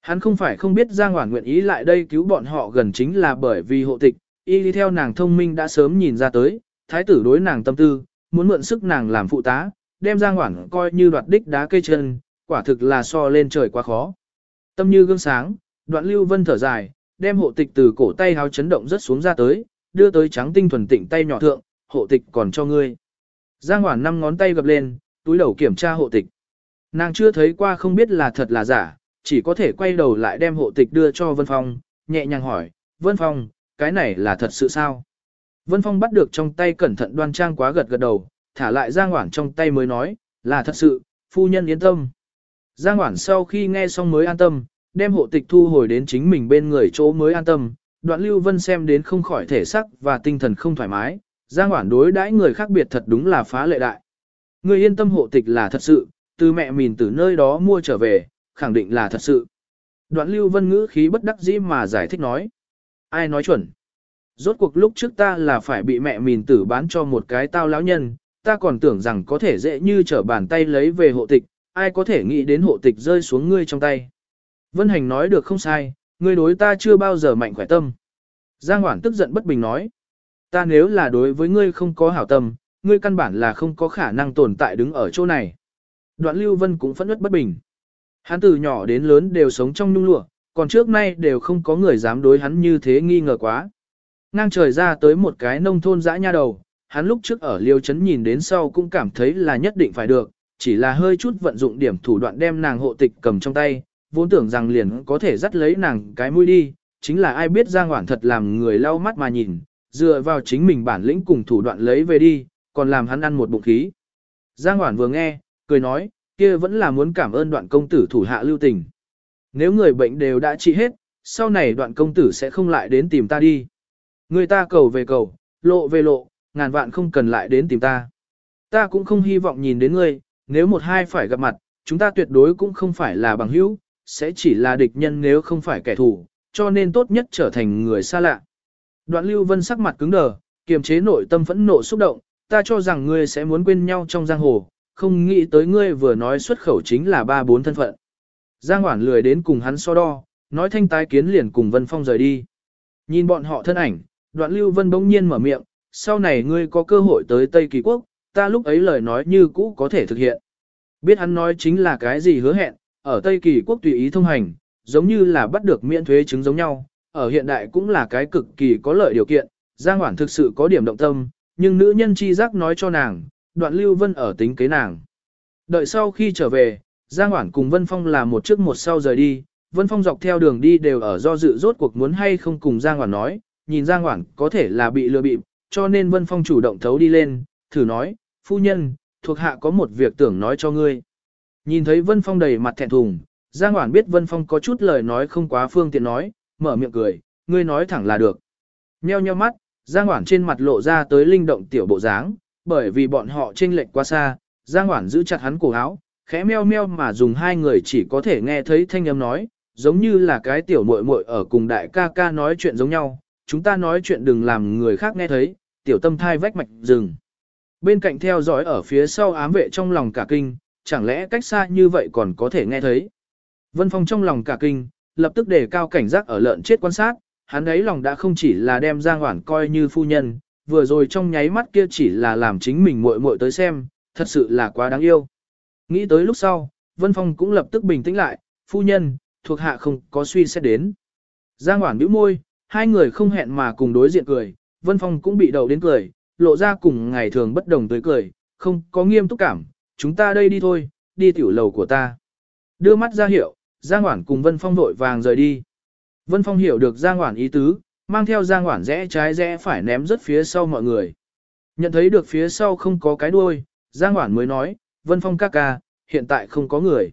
Hắn không phải không biết Giang Hoản nguyện ý lại đây cứu bọn họ gần chính là bởi vì hộ tịch, y đi theo nàng thông minh đã sớm nhìn ra tới, thái tử đối nàng tâm tư, muốn mượn sức nàng làm phụ tá, đem Giang Hoảng coi như đoạt đích đá cây chân, quả thực là so lên trời quá khó. Tâm như gương sáng, đoạn lưu vân thở dài, đem hộ tịch từ cổ tay háo chấn động rất xuống ra tới, đưa tới trắng tinh thuần tịnh tay nhỏ thượng, hộ tịch còn cho ngươi. Giang Hoảng năm ngón tay gập lên, túi đầu kiểm tra hộ tịch. Nàng chưa thấy qua không biết là thật là giả, chỉ có thể quay đầu lại đem hộ tịch đưa cho Vân Phong, nhẹ nhàng hỏi, Vân Phong, cái này là thật sự sao? Vân Phong bắt được trong tay cẩn thận đoan trang quá gật gật đầu, thả lại Giang Hoản trong tay mới nói, là thật sự, phu nhân yên tâm. Giang Hoản sau khi nghe xong mới an tâm, đem hộ tịch thu hồi đến chính mình bên người chỗ mới an tâm, đoạn Lưu Vân xem đến không khỏi thể sắc và tinh thần không thoải mái, Giang Hoản đối đãi người khác biệt thật đúng là phá lệ đại. Người yên tâm hộ tịch là thật sự, từ mẹ mình từ nơi đó mua trở về, khẳng định là thật sự. Đoạn Lưu Vân ngữ khí bất đắc dĩ mà giải thích nói. Ai nói chuẩn? Rốt cuộc lúc trước ta là phải bị mẹ mìn tử bán cho một cái tao lão nhân, ta còn tưởng rằng có thể dễ như trở bàn tay lấy về hộ tịch, ai có thể nghĩ đến hộ tịch rơi xuống ngươi trong tay. Vân Hành nói được không sai, ngươi đối ta chưa bao giờ mạnh khỏe tâm. Giang Hoản tức giận bất bình nói, ta nếu là đối với ngươi không có hảo tâm, ngươi căn bản là không có khả năng tồn tại đứng ở chỗ này. Đoạn Lưu Vân cũng phẫn nứt bất bình. Hắn từ nhỏ đến lớn đều sống trong nhung lụa, còn trước nay đều không có người dám đối hắn như thế nghi ngờ quá. Ngang trời ra tới một cái nông thôn dã nha đầu, hắn lúc trước ở liêu chấn nhìn đến sau cũng cảm thấy là nhất định phải được, chỉ là hơi chút vận dụng điểm thủ đoạn đem nàng hộ tịch cầm trong tay, vốn tưởng rằng liền có thể dắt lấy nàng cái mũi đi, chính là ai biết Giang Hoản thật làm người lau mắt mà nhìn, dựa vào chính mình bản lĩnh cùng thủ đoạn lấy về đi, còn làm hắn ăn một bụng khí. Giang Hoản vừa nghe, cười nói, kia vẫn là muốn cảm ơn đoạn công tử thủ hạ lưu tình. Nếu người bệnh đều đã trị hết, sau này đoạn công tử sẽ không lại đến tìm ta đi. Người ta cầu về cầu, lộ về lộ, ngàn vạn không cần lại đến tìm ta. Ta cũng không hy vọng nhìn đến ngươi, nếu một hai phải gặp mặt, chúng ta tuyệt đối cũng không phải là bằng hữu, sẽ chỉ là địch nhân nếu không phải kẻ thù, cho nên tốt nhất trở thành người xa lạ. Đoạn Lưu Vân sắc mặt cứng đờ, kiềm chế nội tâm phẫn nộ xúc động, ta cho rằng ngươi sẽ muốn quên nhau trong giang hồ, không nghĩ tới ngươi vừa nói xuất khẩu chính là ba bốn thân phận. Giang Hoản lười đến cùng hắn so đo, nói thanh tái kiến liền cùng Vân Phong rời đi. Nhìn bọn họ thân ảnh, đoạn Lưu Vân bỗng nhiên mở miệng, sau này ngươi có cơ hội tới Tây Kỳ Quốc, ta lúc ấy lời nói như cũ có thể thực hiện. Biết hắn nói chính là cái gì hứa hẹn, ở Tây Kỳ Quốc tùy ý thông hành, giống như là bắt được miễn thuế chứng giống nhau, ở hiện đại cũng là cái cực kỳ có lợi điều kiện, Giang Hoản thực sự có điểm động tâm, nhưng nữ nhân chi giác nói cho nàng, đoạn Lưu Vân ở tính kế nàng. Đợi sau khi trở về, Giang Hoản cùng Vân Phong là một trước một sau rời đi, Vân Phong dọc theo đường đi đều ở do dự rốt cuộc muốn hay không cùng Giang Hoản nói, nhìn Giang Hoản có thể là bị lừa bịp, cho nên Vân Phong chủ động thấu đi lên, thử nói, phu nhân, thuộc hạ có một việc tưởng nói cho ngươi. Nhìn thấy Vân Phong đầy mặt thẹn thùng, Giang Hoản biết Vân Phong có chút lời nói không quá phương tiện nói, mở miệng cười, ngươi nói thẳng là được. Nheo nheo mắt, Giang Hoản trên mặt lộ ra tới linh động tiểu bộ dáng, bởi vì bọn họ chênh lệch quá xa, Giang Hoản giữ chặt hắn cổ áo, khẽ meo meo mà dùng hai người chỉ có thể nghe thấy thanh âm nói, giống như là cái tiểu muội muội ở cùng đại ca ca nói chuyện giống nhau, chúng ta nói chuyện đừng làm người khác nghe thấy, tiểu tâm thai vách mạch rừng. Bên cạnh theo dõi ở phía sau ám vệ trong lòng cả kinh, chẳng lẽ cách xa như vậy còn có thể nghe thấy. Vân Phong trong lòng cả kinh, lập tức đề cao cảnh giác ở lợn chết quan sát, hắn ấy lòng đã không chỉ là đem Giang Hoản coi như phu nhân, vừa rồi trong nháy mắt kia chỉ là làm chính mình muội muội tới xem, thật sự là quá đáng yêu. Nghĩ tới lúc sau, Vân Phong cũng lập tức bình tĩnh lại, phu nhân, thuộc hạ không có suy xét đến. Giang Hoản bĩu môi, hai người không hẹn mà cùng đối diện cười, Vân Phong cũng bị đầu đến cười, lộ ra cùng ngày thường bất đồng tới cười, không có nghiêm túc cảm, chúng ta đây đi thôi, đi tiểu lầu của ta. Đưa mắt ra hiệu, Giang Hoản cùng Vân Phong vội vàng rời đi. Vân Phong hiểu được Giang Hoản ý tứ, mang theo Giang Hoản rẽ trái rẽ phải ném rất phía sau mọi người. Nhận thấy được phía sau không có cái đuôi, Giang Hoản mới nói, Vân Phong ca ca, hiện tại không có người.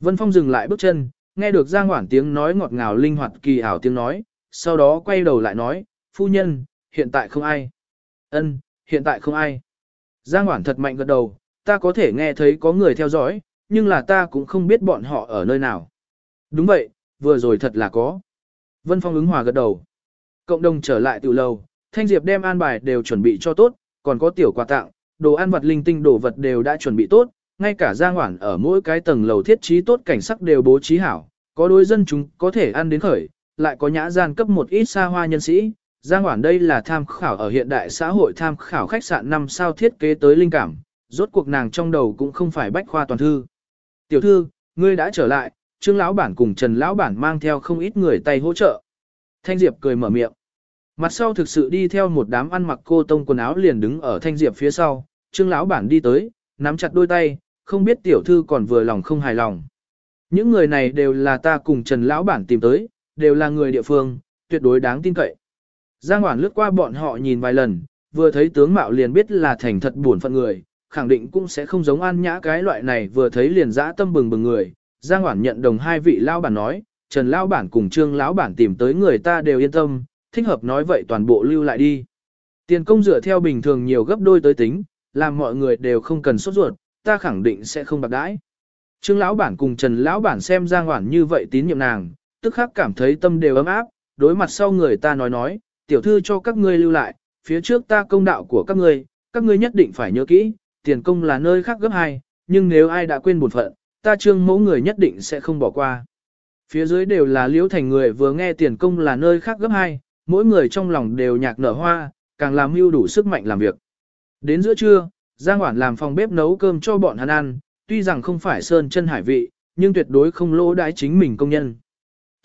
Vân Phong dừng lại bước chân, nghe được Giang Hoản tiếng nói ngọt ngào linh hoạt kỳ ảo tiếng nói, sau đó quay đầu lại nói, phu nhân, hiện tại không ai. Ân, hiện tại không ai. Giang Hoản thật mạnh gật đầu, ta có thể nghe thấy có người theo dõi, nhưng là ta cũng không biết bọn họ ở nơi nào. Đúng vậy, vừa rồi thật là có. Vân Phong ứng hòa gật đầu. Cộng đồng trở lại từ lầu, Thanh Diệp đem an bài đều chuẩn bị cho tốt, còn có tiểu quà tặng, đồ ăn vật linh tinh đồ vật đều đã chuẩn bị tốt, ngay cả Giang Hoản ở mỗi cái tầng lầu thiết trí tốt cảnh sắc đều bố trí hảo, có đối dân chúng có thể ăn đến khởi, lại có nhã gian cấp một ít xa hoa nhân sĩ. Giang Hoản đây là tham khảo ở hiện đại xã hội tham khảo khách sạn năm sao thiết kế tới linh cảm, rốt cuộc nàng trong đầu cũng không phải bách khoa toàn thư. Tiểu thư, ngươi đã trở lại, Trương lão bản cùng Trần lão bản mang theo không ít người tay hỗ trợ. Thanh Diệp cười mở miệng. Mặt sau thực sự đi theo một đám ăn mặc cô tông quần áo liền đứng ở Thanh Diệp phía sau, Trương lão bản đi tới, nắm chặt đôi tay, không biết tiểu thư còn vừa lòng không hài lòng. Những người này đều là ta cùng Trần lão bản tìm tới, đều là người địa phương, tuyệt đối đáng tin cậy. Giang Hoản lướt qua bọn họ nhìn vài lần, vừa thấy tướng mạo liền biết là thành thật buồn phận người, khẳng định cũng sẽ không giống an nhã cái loại này vừa thấy liền dã tâm bừng bừng người. Giang Hoản nhận đồng hai vị lão bản nói, Trần lão bản cùng Trương lão bản tìm tới người ta đều yên tâm, thích hợp nói vậy toàn bộ lưu lại đi. Tiền công dựa theo bình thường nhiều gấp đôi tới tính, làm mọi người đều không cần sốt ruột, ta khẳng định sẽ không bạc đãi. Trương lão bản cùng Trần lão bản xem Giang Hoản như vậy tín nhiệm nàng, tức khắc cảm thấy tâm đều ấm áp, đối mặt sau người ta nói nói, tiểu thư cho các ngươi lưu lại, phía trước ta công đạo của các ngươi, các ngươi nhất định phải nhớ kỹ, tiền công là nơi khác gấp hai, nhưng nếu ai đã quên bổn phận, ta trương mẫu người nhất định sẽ không bỏ qua. Phía dưới đều là liễu thành người vừa nghe tiền công là nơi khác gấp hai, mỗi người trong lòng đều nhạc nở hoa, càng làm mưu đủ sức mạnh làm việc. Đến giữa trưa, Giang Hoản làm phòng bếp nấu cơm cho bọn hắn ăn, tuy rằng không phải sơn chân hải vị, nhưng tuyệt đối không lỗ đãi chính mình công nhân.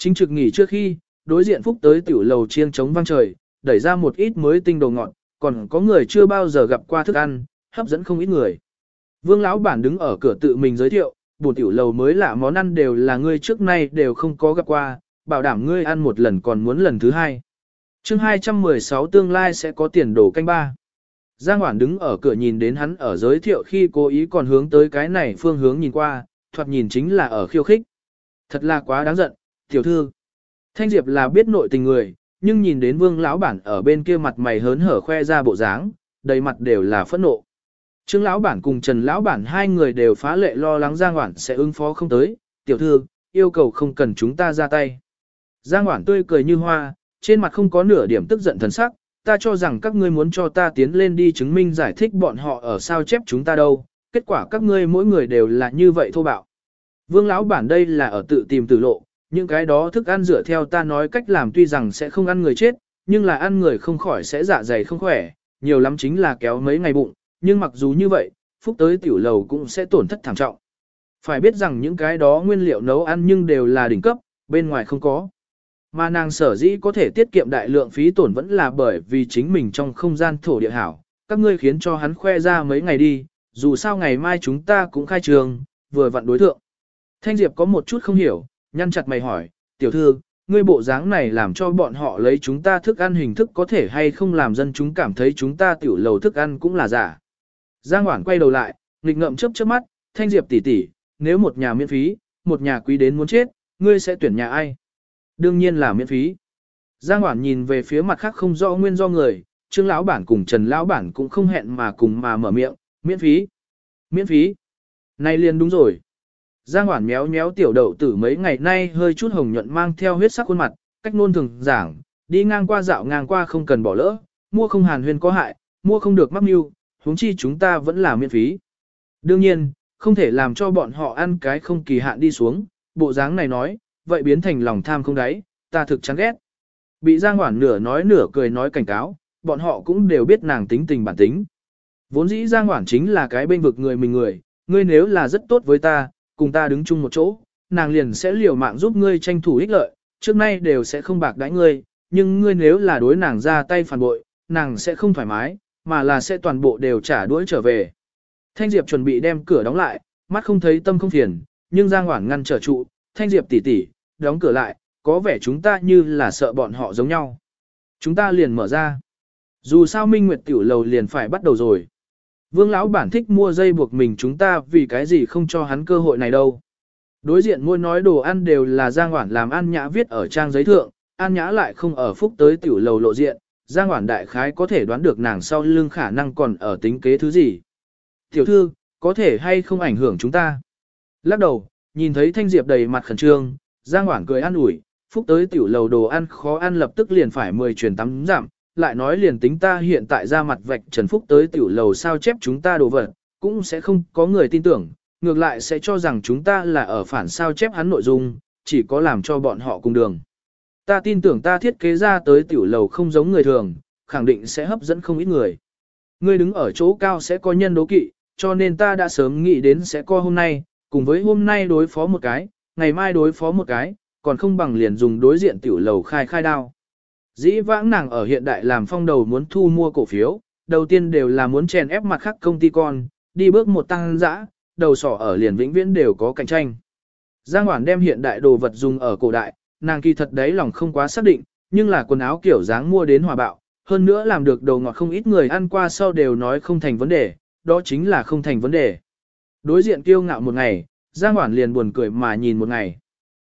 Chính trực nghỉ trước khi, đối diện phúc tới tiểu lầu chiêng trống vang trời, đẩy ra một ít mới tinh đồ ngọt, còn có người chưa bao giờ gặp qua thức ăn, hấp dẫn không ít người. Vương lão bản đứng ở cửa tự mình giới thiệu, buồn tiểu lầu mới lạ món ăn đều là ngươi trước nay đều không có gặp qua, bảo đảm ngươi ăn một lần còn muốn lần thứ hai. chương 216 tương lai sẽ có tiền đổ canh ba. Giang Hoản đứng ở cửa nhìn đến hắn ở giới thiệu khi cố ý còn hướng tới cái này phương hướng nhìn qua, thoạt nhìn chính là ở khiêu khích. Thật là quá đáng giận, tiểu thư. Thanh Diệp là biết nội tình người, nhưng nhìn đến vương lão bản ở bên kia mặt mày hớn hở khoe ra bộ dáng, đầy mặt đều là phẫn nộ. Trương lão bản cùng Trần lão bản hai người đều phá lệ lo lắng Giang Hoản sẽ ứng phó không tới, tiểu thư, yêu cầu không cần chúng ta ra tay. Giang Hoản tươi cười như hoa, trên mặt không có nửa điểm tức giận thần sắc, ta cho rằng các ngươi muốn cho ta tiến lên đi chứng minh giải thích bọn họ ở sao chép chúng ta đâu, kết quả các ngươi mỗi người đều là như vậy thô bạo. Vương lão bản đây là ở tự tìm tử lộ, những cái đó thức ăn dựa theo ta nói cách làm tuy rằng sẽ không ăn người chết, nhưng là ăn người không khỏi sẽ dạ dày không khỏe, nhiều lắm chính là kéo mấy ngày bụng, nhưng mặc dù như vậy, phúc tới tiểu lầu cũng sẽ tổn thất thảm trọng. Phải biết rằng những cái đó nguyên liệu nấu ăn nhưng đều là đỉnh cấp, bên ngoài không có. Mà nàng sở dĩ có thể tiết kiệm đại lượng phí tổn vẫn là bởi vì chính mình trong không gian thổ địa hảo, các ngươi khiến cho hắn khoe ra mấy ngày đi, dù sao ngày mai chúng ta cũng khai trường, vừa vặn đối thượng. Thanh Diệp có một chút không hiểu, nhăn chặt mày hỏi, tiểu thư, ngươi bộ dáng này làm cho bọn họ lấy chúng ta thức ăn hình thức có thể hay không làm dân chúng cảm thấy chúng ta tiểu lầu thức ăn cũng là giả. Giang Hoản quay đầu lại, nghịch ngậm chớp chớp mắt, Thanh Diệp tỷ tỷ, nếu một nhà miễn phí, một nhà quý đến muốn chết, ngươi sẽ tuyển nhà ai? Đương nhiên là miễn phí. Giang Hoản nhìn về phía mặt khác không rõ nguyên do người, Trương lão bản cùng Trần lão bản cũng không hẹn mà cùng mà mở miệng, miễn phí. Miễn phí. Này liền đúng rồi. Giang Hoản méo méo tiểu đậu tử mấy ngày nay hơi chút hồng nhuận mang theo huyết sắc khuôn mặt, cách nôn thường giảng, đi ngang qua dạo ngang qua không cần bỏ lỡ, mua không hàn huyên có hại, mua không được mắc mưu, huống chi chúng ta vẫn là miễn phí. Đương nhiên, không thể làm cho bọn họ ăn cái không kỳ hạn đi xuống, bộ dáng này nói, vậy biến thành lòng tham không đáy, ta thực chán ghét. Bị Giang Hoản nửa nói nửa cười nói cảnh cáo, bọn họ cũng đều biết nàng tính tình bản tính. Vốn dĩ Giang Hoản chính là cái bên vực người mình người, ngươi nếu là rất tốt với ta, cùng ta đứng chung một chỗ, nàng liền sẽ liều mạng giúp ngươi tranh thủ ích lợi, trước nay đều sẽ không bạc đãi ngươi, nhưng ngươi nếu là đối nàng ra tay phản bội, nàng sẽ không thoải mái, mà là sẽ toàn bộ đều trả đuổi trở về. Thanh Diệp chuẩn bị đem cửa đóng lại, mắt không thấy tâm không phiền, nhưng Giang Hoảng ngăn trở trụ, Thanh Diệp tỉ tỉ đóng cửa lại, có vẻ chúng ta như là sợ bọn họ giống nhau. Chúng ta liền mở ra. Dù sao Minh Nguyệt tiểu lầu liền phải bắt đầu rồi. Vương lão bản thích mua dây buộc mình chúng ta vì cái gì không cho hắn cơ hội này đâu. Đối diện mua nói đồ ăn đều là Giang Hoản làm ăn nhã viết ở trang giấy thượng, an nhã lại không ở phúc tới tiểu lầu lộ diện, Giang Hoản đại khái có thể đoán được nàng sau lưng khả năng còn ở tính kế thứ gì. Tiểu thư, có thể hay không ảnh hưởng chúng ta? Lắc đầu, nhìn thấy Thanh Diệp đầy mặt khẩn trương, Giang Hoản cười an ủi, phúc tới tiểu lầu đồ ăn khó ăn lập tức liền phải 10 truyền tắm giảm, lại nói liền tính ta hiện tại ra mặt vạch Trần Phúc tới tiểu lầu sao chép chúng ta đồ vật, cũng sẽ không có người tin tưởng, ngược lại sẽ cho rằng chúng ta là ở phản sao chép hắn nội dung, chỉ có làm cho bọn họ cùng đường. Ta tin tưởng ta thiết kế ra tới tiểu lầu không giống người thường, khẳng định sẽ hấp dẫn không ít người. Ngươi đứng ở chỗ cao sẽ có nhân đố kỵ, cho nên ta đã sớm nghĩ đến sẽ co hôm nay, cùng với hôm nay đối phó một cái, ngày mai đối phó một cái, còn không bằng liền dùng đối diện tiểu lầu khai khai đao. Dĩ vãng nàng ở hiện đại làm phong đầu muốn thu mua cổ phiếu, đầu tiên đều là muốn chèn ép mặt khác công ty con, đi bước một tăng dã, đầu sỏ ở liền vĩnh viễn đều có cạnh tranh. Giang Hoản đem hiện đại đồ vật dùng ở cổ đại, nàng kỳ thật đấy lòng không quá xác định, nhưng là quần áo kiểu dáng mua đến hòa bạo, hơn nữa làm được đồ ngọt không ít người ăn qua sau đều nói không thành vấn đề, đó chính là không thành vấn đề. Đối diện kiêu ngạo một ngày, Giang Hoản liền buồn cười mà nhìn một ngày.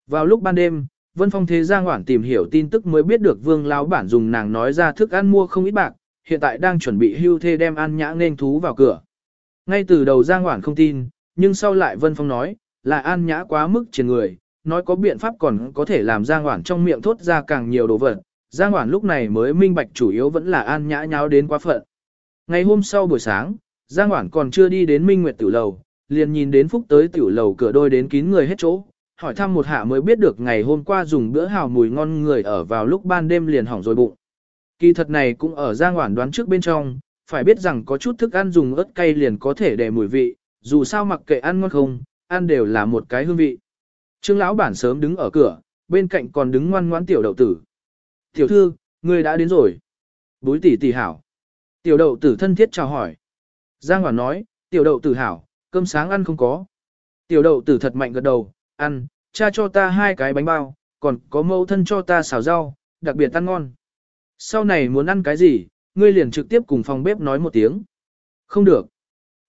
Vào lúc ban đêm, Vân Phong Thế Giang Hoản tìm hiểu tin tức mới biết được Vương lão bản dùng nàng nói ra thức ăn mua không ít bạc, hiện tại đang chuẩn bị hưu thê đem ăn nhã nên thú vào cửa. Ngay từ đầu Giang Hoản không tin, nhưng sau lại Vân Phong nói, là ăn nhã quá mức trên người, nói có biện pháp còn có thể làm Giang Hoản trong miệng thốt ra càng nhiều đồ vật. Giang Hoản lúc này mới minh bạch chủ yếu vẫn là an nhã nháo đến quá phận. Ngày hôm sau buổi sáng, Giang Hoản còn chưa đi đến Minh Nguyệt Tử Lầu, liền nhìn đến Phúc tới Tử Lầu cửa đôi đến kín người hết chỗ, hỏi thăm một hạ mới biết được ngày hôm qua dùng bữa hào mùi ngon người ở vào lúc ban đêm liền hỏng rồi bụng. Kỳ thật này cũng ở Giang Hoản đoán trước bên trong, phải biết rằng có chút thức ăn dùng ớt cay liền có thể để mùi vị, dù sao mặc kệ ăn ngon không, ăn đều là một cái hương vị. Trương lão bản sớm đứng ở cửa, bên cạnh còn đứng ngoan ngoãn tiểu đậu tử. Tiểu thư, người đã đến rồi. Bối tỷ tỷ hảo. Tiểu đậu tử thân thiết chào hỏi. Giang Hoản nói, tiểu đậu tử hảo, cơm sáng ăn không có. Tiểu đậu tử thật mạnh gật đầu, ăn, cha cho ta hai cái bánh bao, còn có mẫu thân cho ta xào rau, đặc biệt ăn ngon. Sau này muốn ăn cái gì, ngươi liền trực tiếp cùng phòng bếp nói một tiếng. Không được.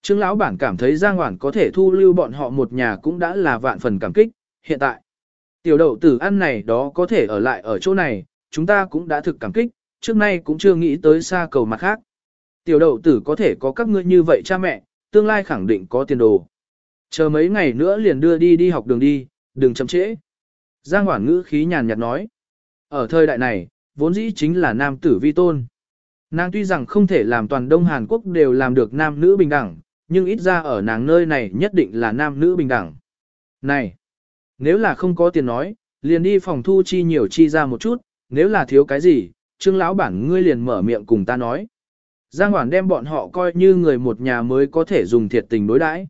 Trương lão bản cảm thấy Giang Hoản có thể thu lưu bọn họ một nhà cũng đã là vạn phần cảm kích, hiện tại. Tiểu đậu tử ăn này đó có thể ở lại ở chỗ này, chúng ta cũng đã thực cảm kích, trước nay cũng chưa nghĩ tới xa cầu mặt khác. Tiểu đậu tử có thể có các ngươi như vậy cha mẹ, tương lai khẳng định có tiền đồ. Chờ mấy ngày nữa liền đưa đi đi học đường đi, đừng chậm trễ. Giang Hoản ngữ khí nhàn nhạt nói. Ở thời đại này, vốn dĩ chính là nam tử vi tôn. Nàng tuy rằng không thể làm toàn Đông Hàn Quốc đều làm được nam nữ bình đẳng, nhưng ít ra ở nàng nơi này nhất định là nam nữ bình đẳng. Này, nếu là không có tiền nói, liền đi phòng thu chi nhiều chi ra một chút, nếu là thiếu cái gì, trương lão bản ngươi liền mở miệng cùng ta nói. Giang Hoản đem bọn họ coi như người một nhà mới có thể dùng thiệt tình đối đãi.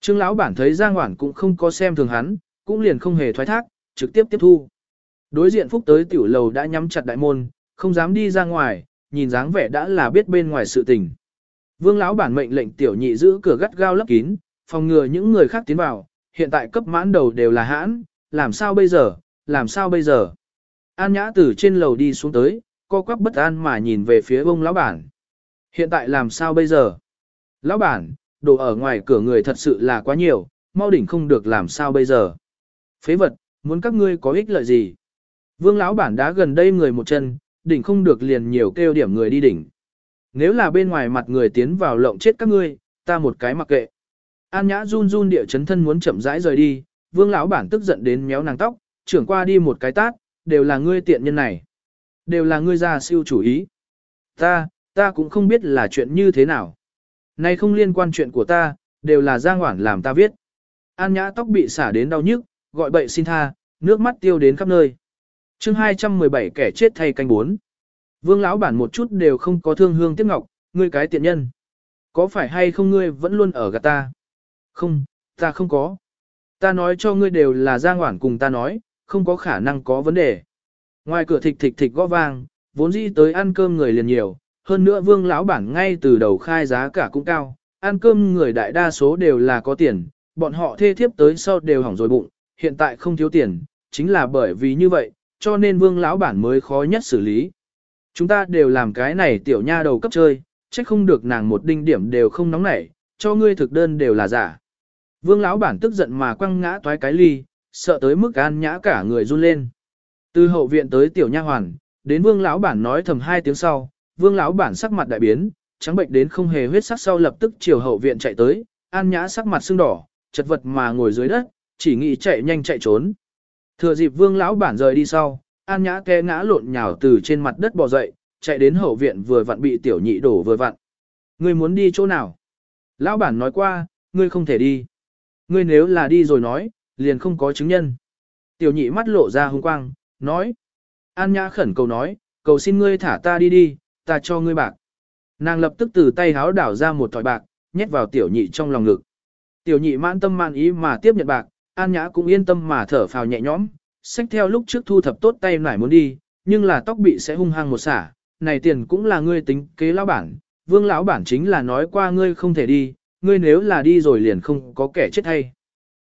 Trương lão bản thấy Giang Hoản cũng không có xem thường hắn, cũng liền không hề thoái thác, trực tiếp tiếp thu. Đối diện phúc tới tiểu lầu đã nhắm chặt đại môn, không dám đi ra ngoài, nhìn dáng vẻ đã là biết bên ngoài sự tình. Vương lão bản mệnh lệnh tiểu nhị giữ cửa gắt gao lấp kín, phòng ngừa những người khác tiến vào, hiện tại cấp mãn đầu đều là hãn, làm sao bây giờ, làm sao bây giờ. An nhã từ trên lầu đi xuống tới, co quắp bất an mà nhìn về phía ông lão bản. Hiện tại làm sao bây giờ? Lão bản, đồ ở ngoài cửa người thật sự là quá nhiều, mau đỉnh không được làm sao bây giờ. Phế vật, muốn các ngươi có ích lợi gì? Vương lão bản đã gần đây người một chân, đỉnh không được liền nhiều kêu điểm người đi đỉnh. Nếu là bên ngoài mặt người tiến vào lộng chết các ngươi, ta một cái mặc kệ. An Nhã run run địa chấn thân muốn chậm rãi rời đi, Vương lão bản tức giận đến méo nàng tóc, trưởng qua đi một cái tát, đều là ngươi tiện nhân này. Đều là ngươi ra siêu chủ ý. Ta, ta cũng không biết là chuyện như thế nào. Này không liên quan chuyện của ta, đều là Giang Hoản làm ta viết. An Nhã tóc bị xả đến đau nhức, gọi bậy xin tha, nước mắt tiêu đến khắp nơi. Chương 217 kẻ chết thay canh bốn. Vương lão bản một chút đều không có thương hương tiếc ngọc, ngươi cái tiện nhân. Có phải hay không ngươi vẫn luôn ở gạt ta? Không, ta không có. Ta nói cho ngươi đều là Giang Hoản cùng ta nói, không có khả năng có vấn đề. Ngoài cửa thịch thịch thịch gõ vang, vốn dĩ tới ăn cơm người liền nhiều, hơn nữa vương lão bản ngay từ đầu khai giá cả cũng cao, ăn cơm người đại đa số đều là có tiền, bọn họ thê thiếp tới sau đều hỏng rồi bụng, hiện tại không thiếu tiền, chính là bởi vì như vậy, cho nên vương lão bản mới khó nhất xử lý. Chúng ta đều làm cái này tiểu nha đầu cấp chơi, trách không được nàng một đinh điểm đều không nóng nảy, cho ngươi thực đơn đều là giả. Vương lão bản tức giận mà quăng ngã toái cái ly, sợ tới mức an nhã cả người run lên. Từ hậu viện tới tiểu nha hoàn, đến vương lão bản nói thầm hai tiếng sau, vương lão bản sắc mặt đại biến, trắng bệnh đến không hề huyết sắc sau lập tức chiều hậu viện chạy tới, an nhã sắc mặt sưng đỏ, chật vật mà ngồi dưới đất, chỉ nghĩ chạy nhanh chạy trốn. Thừa dịp vương lão bản rời đi sau, an nhã té ngã lộn nhào từ trên mặt đất bò dậy, chạy đến hậu viện vừa vặn bị tiểu nhị đổ vừa vặn. Ngươi muốn đi chỗ nào? Lão bản nói qua, ngươi không thể đi. Ngươi nếu là đi rồi nói, liền không có chứng nhân. Tiểu nhị mắt lộ ra hung quang, nói. An nhã khẩn cầu nói, cầu xin ngươi thả ta đi đi, ta cho ngươi bạc. Nàng lập tức từ tay háo đảo ra một thỏi bạc, nhét vào tiểu nhị trong lòng ngực. Tiểu nhị mãn tâm man ý mà tiếp nhận bạc, An Nhã cũng yên tâm mà thở phào nhẹ nhõm, xách theo lúc trước thu thập tốt tay nải muốn đi, nhưng là tóc bị sẽ hung hăng một xả, này tiền cũng là ngươi tính kế lão bản, vương lão bản chính là nói qua ngươi không thể đi, ngươi nếu là đi rồi liền không có kẻ chết hay.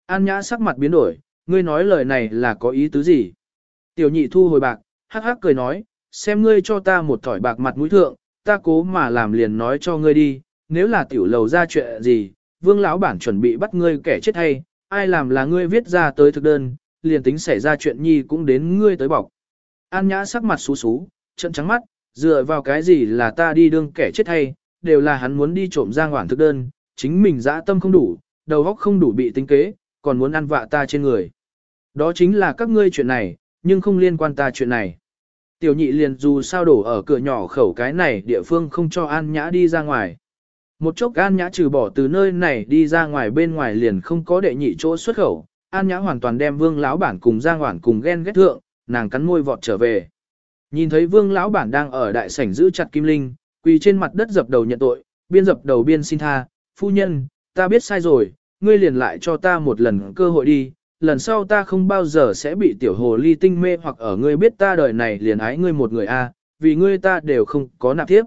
An Nhã sắc mặt biến đổi, ngươi nói lời này là có ý tứ gì? Tiểu nhị thu hồi bạc, hắc hắc cười nói, xem ngươi cho ta một thỏi bạc mặt mũi thượng, ta cố mà làm liền nói cho ngươi đi, nếu là tiểu lầu ra chuyện gì, vương lão bản chuẩn bị bắt ngươi kẻ chết hay, ai làm là ngươi viết ra tới thực đơn, liền tính xảy ra chuyện nhi cũng đến ngươi tới bọc. An nhã sắc mặt xú xú, trận trắng mắt, dựa vào cái gì là ta đi đương kẻ chết hay, đều là hắn muốn đi trộm ra ngoản thực đơn, chính mình dã tâm không đủ, đầu óc không đủ bị tính kế, còn muốn ăn vạ ta trên người. Đó chính là các ngươi chuyện này, nhưng không liên quan ta chuyện này. Tiểu nhị liền dù sao đổ ở cửa nhỏ khẩu cái này địa phương không cho An Nhã đi ra ngoài. Một chốc An Nhã trừ bỏ từ nơi này đi ra ngoài bên ngoài liền không có đệ nhị chỗ xuất khẩu, An Nhã hoàn toàn đem Vương lão bản cùng Giang Hoản cùng ghen ghét thượng, nàng cắn môi vọt trở về. Nhìn thấy Vương lão bản đang ở đại sảnh giữ chặt Kim Linh, quỳ trên mặt đất dập đầu nhận tội, biên dập đầu biên xin tha, "Phu nhân, ta biết sai rồi, ngươi liền lại cho ta một lần cơ hội đi, lần sau ta không bao giờ sẽ bị tiểu hồ ly tinh mê hoặc ở ngươi biết ta đời này liền ái ngươi một người a, vì ngươi ta đều không có nạp tiếp."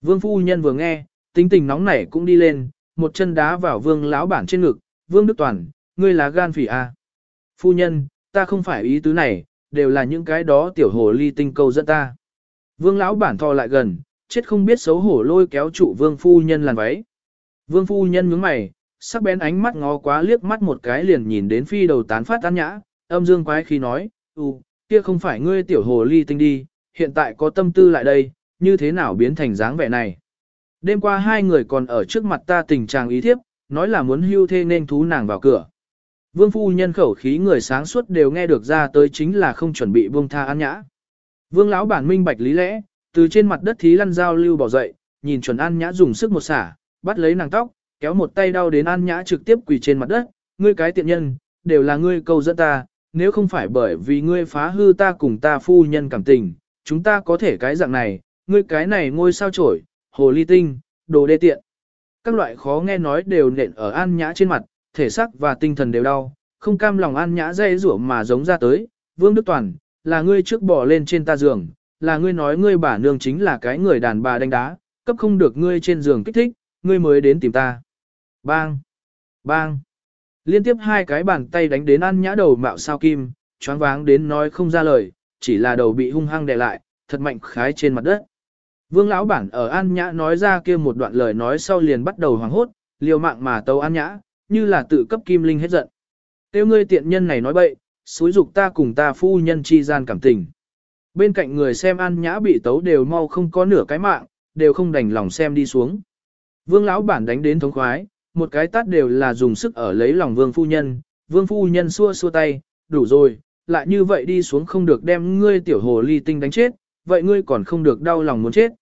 Vương phu nhân vừa nghe, tính tình nóng nảy cũng đi lên, một chân đá vào Vương lão bản trên ngực, "Vương Đức Toàn, ngươi là gan phỉ a." "Phu nhân, ta không phải ý tứ này, đều là những cái đó tiểu hồ ly tinh câu dẫn ta." Vương lão bản thò lại gần, chết không biết xấu hổ lôi kéo trụ vương phu nhân làn váy. Vương phu nhân nhướng mày, sắc bén ánh mắt ngó quá liếc mắt một cái liền nhìn đến phi đầu tán phát tán nhã, âm dương quái khi nói, ừ, kia không phải ngươi tiểu hồ ly tinh đi, hiện tại có tâm tư lại đây, như thế nào biến thành dáng vẻ này. Đêm qua hai người còn ở trước mặt ta tình trạng ý thiếp, nói là muốn hưu thê nên thú nàng vào cửa. Vương phu nhân khẩu khí người sáng suốt đều nghe được ra tới chính là không chuẩn bị buông tha ăn nhã. Vương lão bản minh bạch lý lẽ, từ trên mặt đất thí lăn dao lưu bỏ dậy, nhìn chuẩn An Nhã dùng sức một xả, bắt lấy nàng tóc, kéo một tay đau đến An Nhã trực tiếp quỳ trên mặt đất, ngươi cái tiện nhân, đều là ngươi câu dẫn ta, nếu không phải bởi vì ngươi phá hư ta cùng ta phu nhân cảm tình, chúng ta có thể cái dạng này, ngươi cái này ngôi sao trổi, hồ ly tinh, đồ đê tiện. Các loại khó nghe nói đều nện ở An Nhã trên mặt, thể xác và tinh thần đều đau, không cam lòng An Nhã dây rủa mà giống ra tới, Vương Đức Toàn, là ngươi trước bỏ lên trên ta giường, là ngươi nói ngươi bà nương chính là cái người đàn bà đánh đá, cấp không được ngươi trên giường kích thích, ngươi mới đến tìm ta. Bang! Bang! Liên tiếp hai cái bàn tay đánh đến ăn nhã đầu mạo sao kim, choáng váng đến nói không ra lời, chỉ là đầu bị hung hăng đè lại, thật mạnh khái trên mặt đất. Vương lão bản ở An Nhã nói ra kia một đoạn lời nói sau liền bắt đầu hoảng hốt, liều mạng mà tấu An Nhã, như là tự cấp Kim Linh hết giận. Tiêu ngươi tiện nhân này nói bậy, xúi dục ta cùng ta phu nhân chi gian cảm tình. Bên cạnh người xem An Nhã bị tấu đều mau không có nửa cái mạng, đều không đành lòng xem đi xuống. Vương lão bản đánh đến thống khoái, một cái tát đều là dùng sức ở lấy lòng vương phu nhân, vương phu nhân xua xua tay, đủ rồi, lại như vậy đi xuống không được đem ngươi tiểu hồ ly tinh đánh chết, vậy ngươi còn không được đau lòng muốn chết.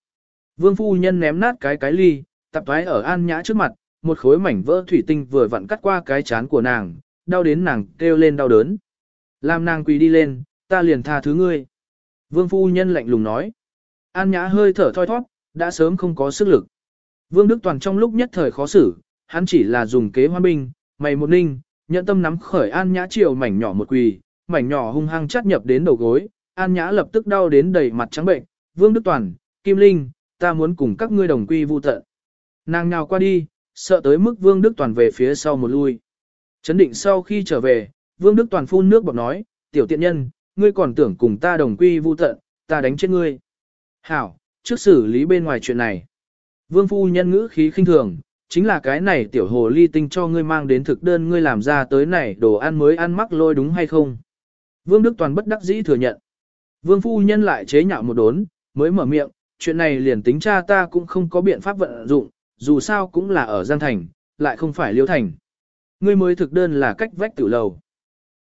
Vương phu nhân ném nát cái cái ly, tập thoái ở an nhã trước mặt, một khối mảnh vỡ thủy tinh vừa vặn cắt qua cái chán của nàng, đau đến nàng kêu lên đau đớn. Làm nàng quỳ đi lên, ta liền tha thứ ngươi. Vương phu nhân lạnh lùng nói. An nhã hơi thở thoi thoát, đã sớm không có sức lực. Vương Đức Toàn trong lúc nhất thời khó xử, hắn chỉ là dùng kế hoa binh, mày một ninh, nhận tâm nắm khởi an nhã chiều mảnh nhỏ một quỳ, mảnh nhỏ hung hăng chắt nhập đến đầu gối, an nhã lập tức đau đến đầy mặt trắng bệnh. Vương Đức Toàn, Kim Linh, ta muốn cùng các ngươi đồng quy vu tận. Nàng nào qua đi, sợ tới mức Vương Đức Toàn về phía sau một lui. Chấn định sau khi trở về, Vương Đức Toàn phun nước bọt nói, tiểu tiện nhân, ngươi còn tưởng cùng ta đồng quy vu tận, ta đánh chết ngươi. Hảo, trước xử lý bên ngoài chuyện này. Vương phu nhân ngữ khí khinh thường, chính là cái này tiểu hồ ly tinh cho ngươi mang đến thực đơn ngươi làm ra tới này đồ ăn mới ăn mắc lôi đúng hay không. Vương Đức Toàn bất đắc dĩ thừa nhận. Vương phu nhân lại chế nhạo một đốn, mới mở miệng, chuyện này liền tính cha ta cũng không có biện pháp vận dụng, dù sao cũng là ở Giang Thành, lại không phải Liêu Thành. Ngươi mới thực đơn là cách vách tử lầu.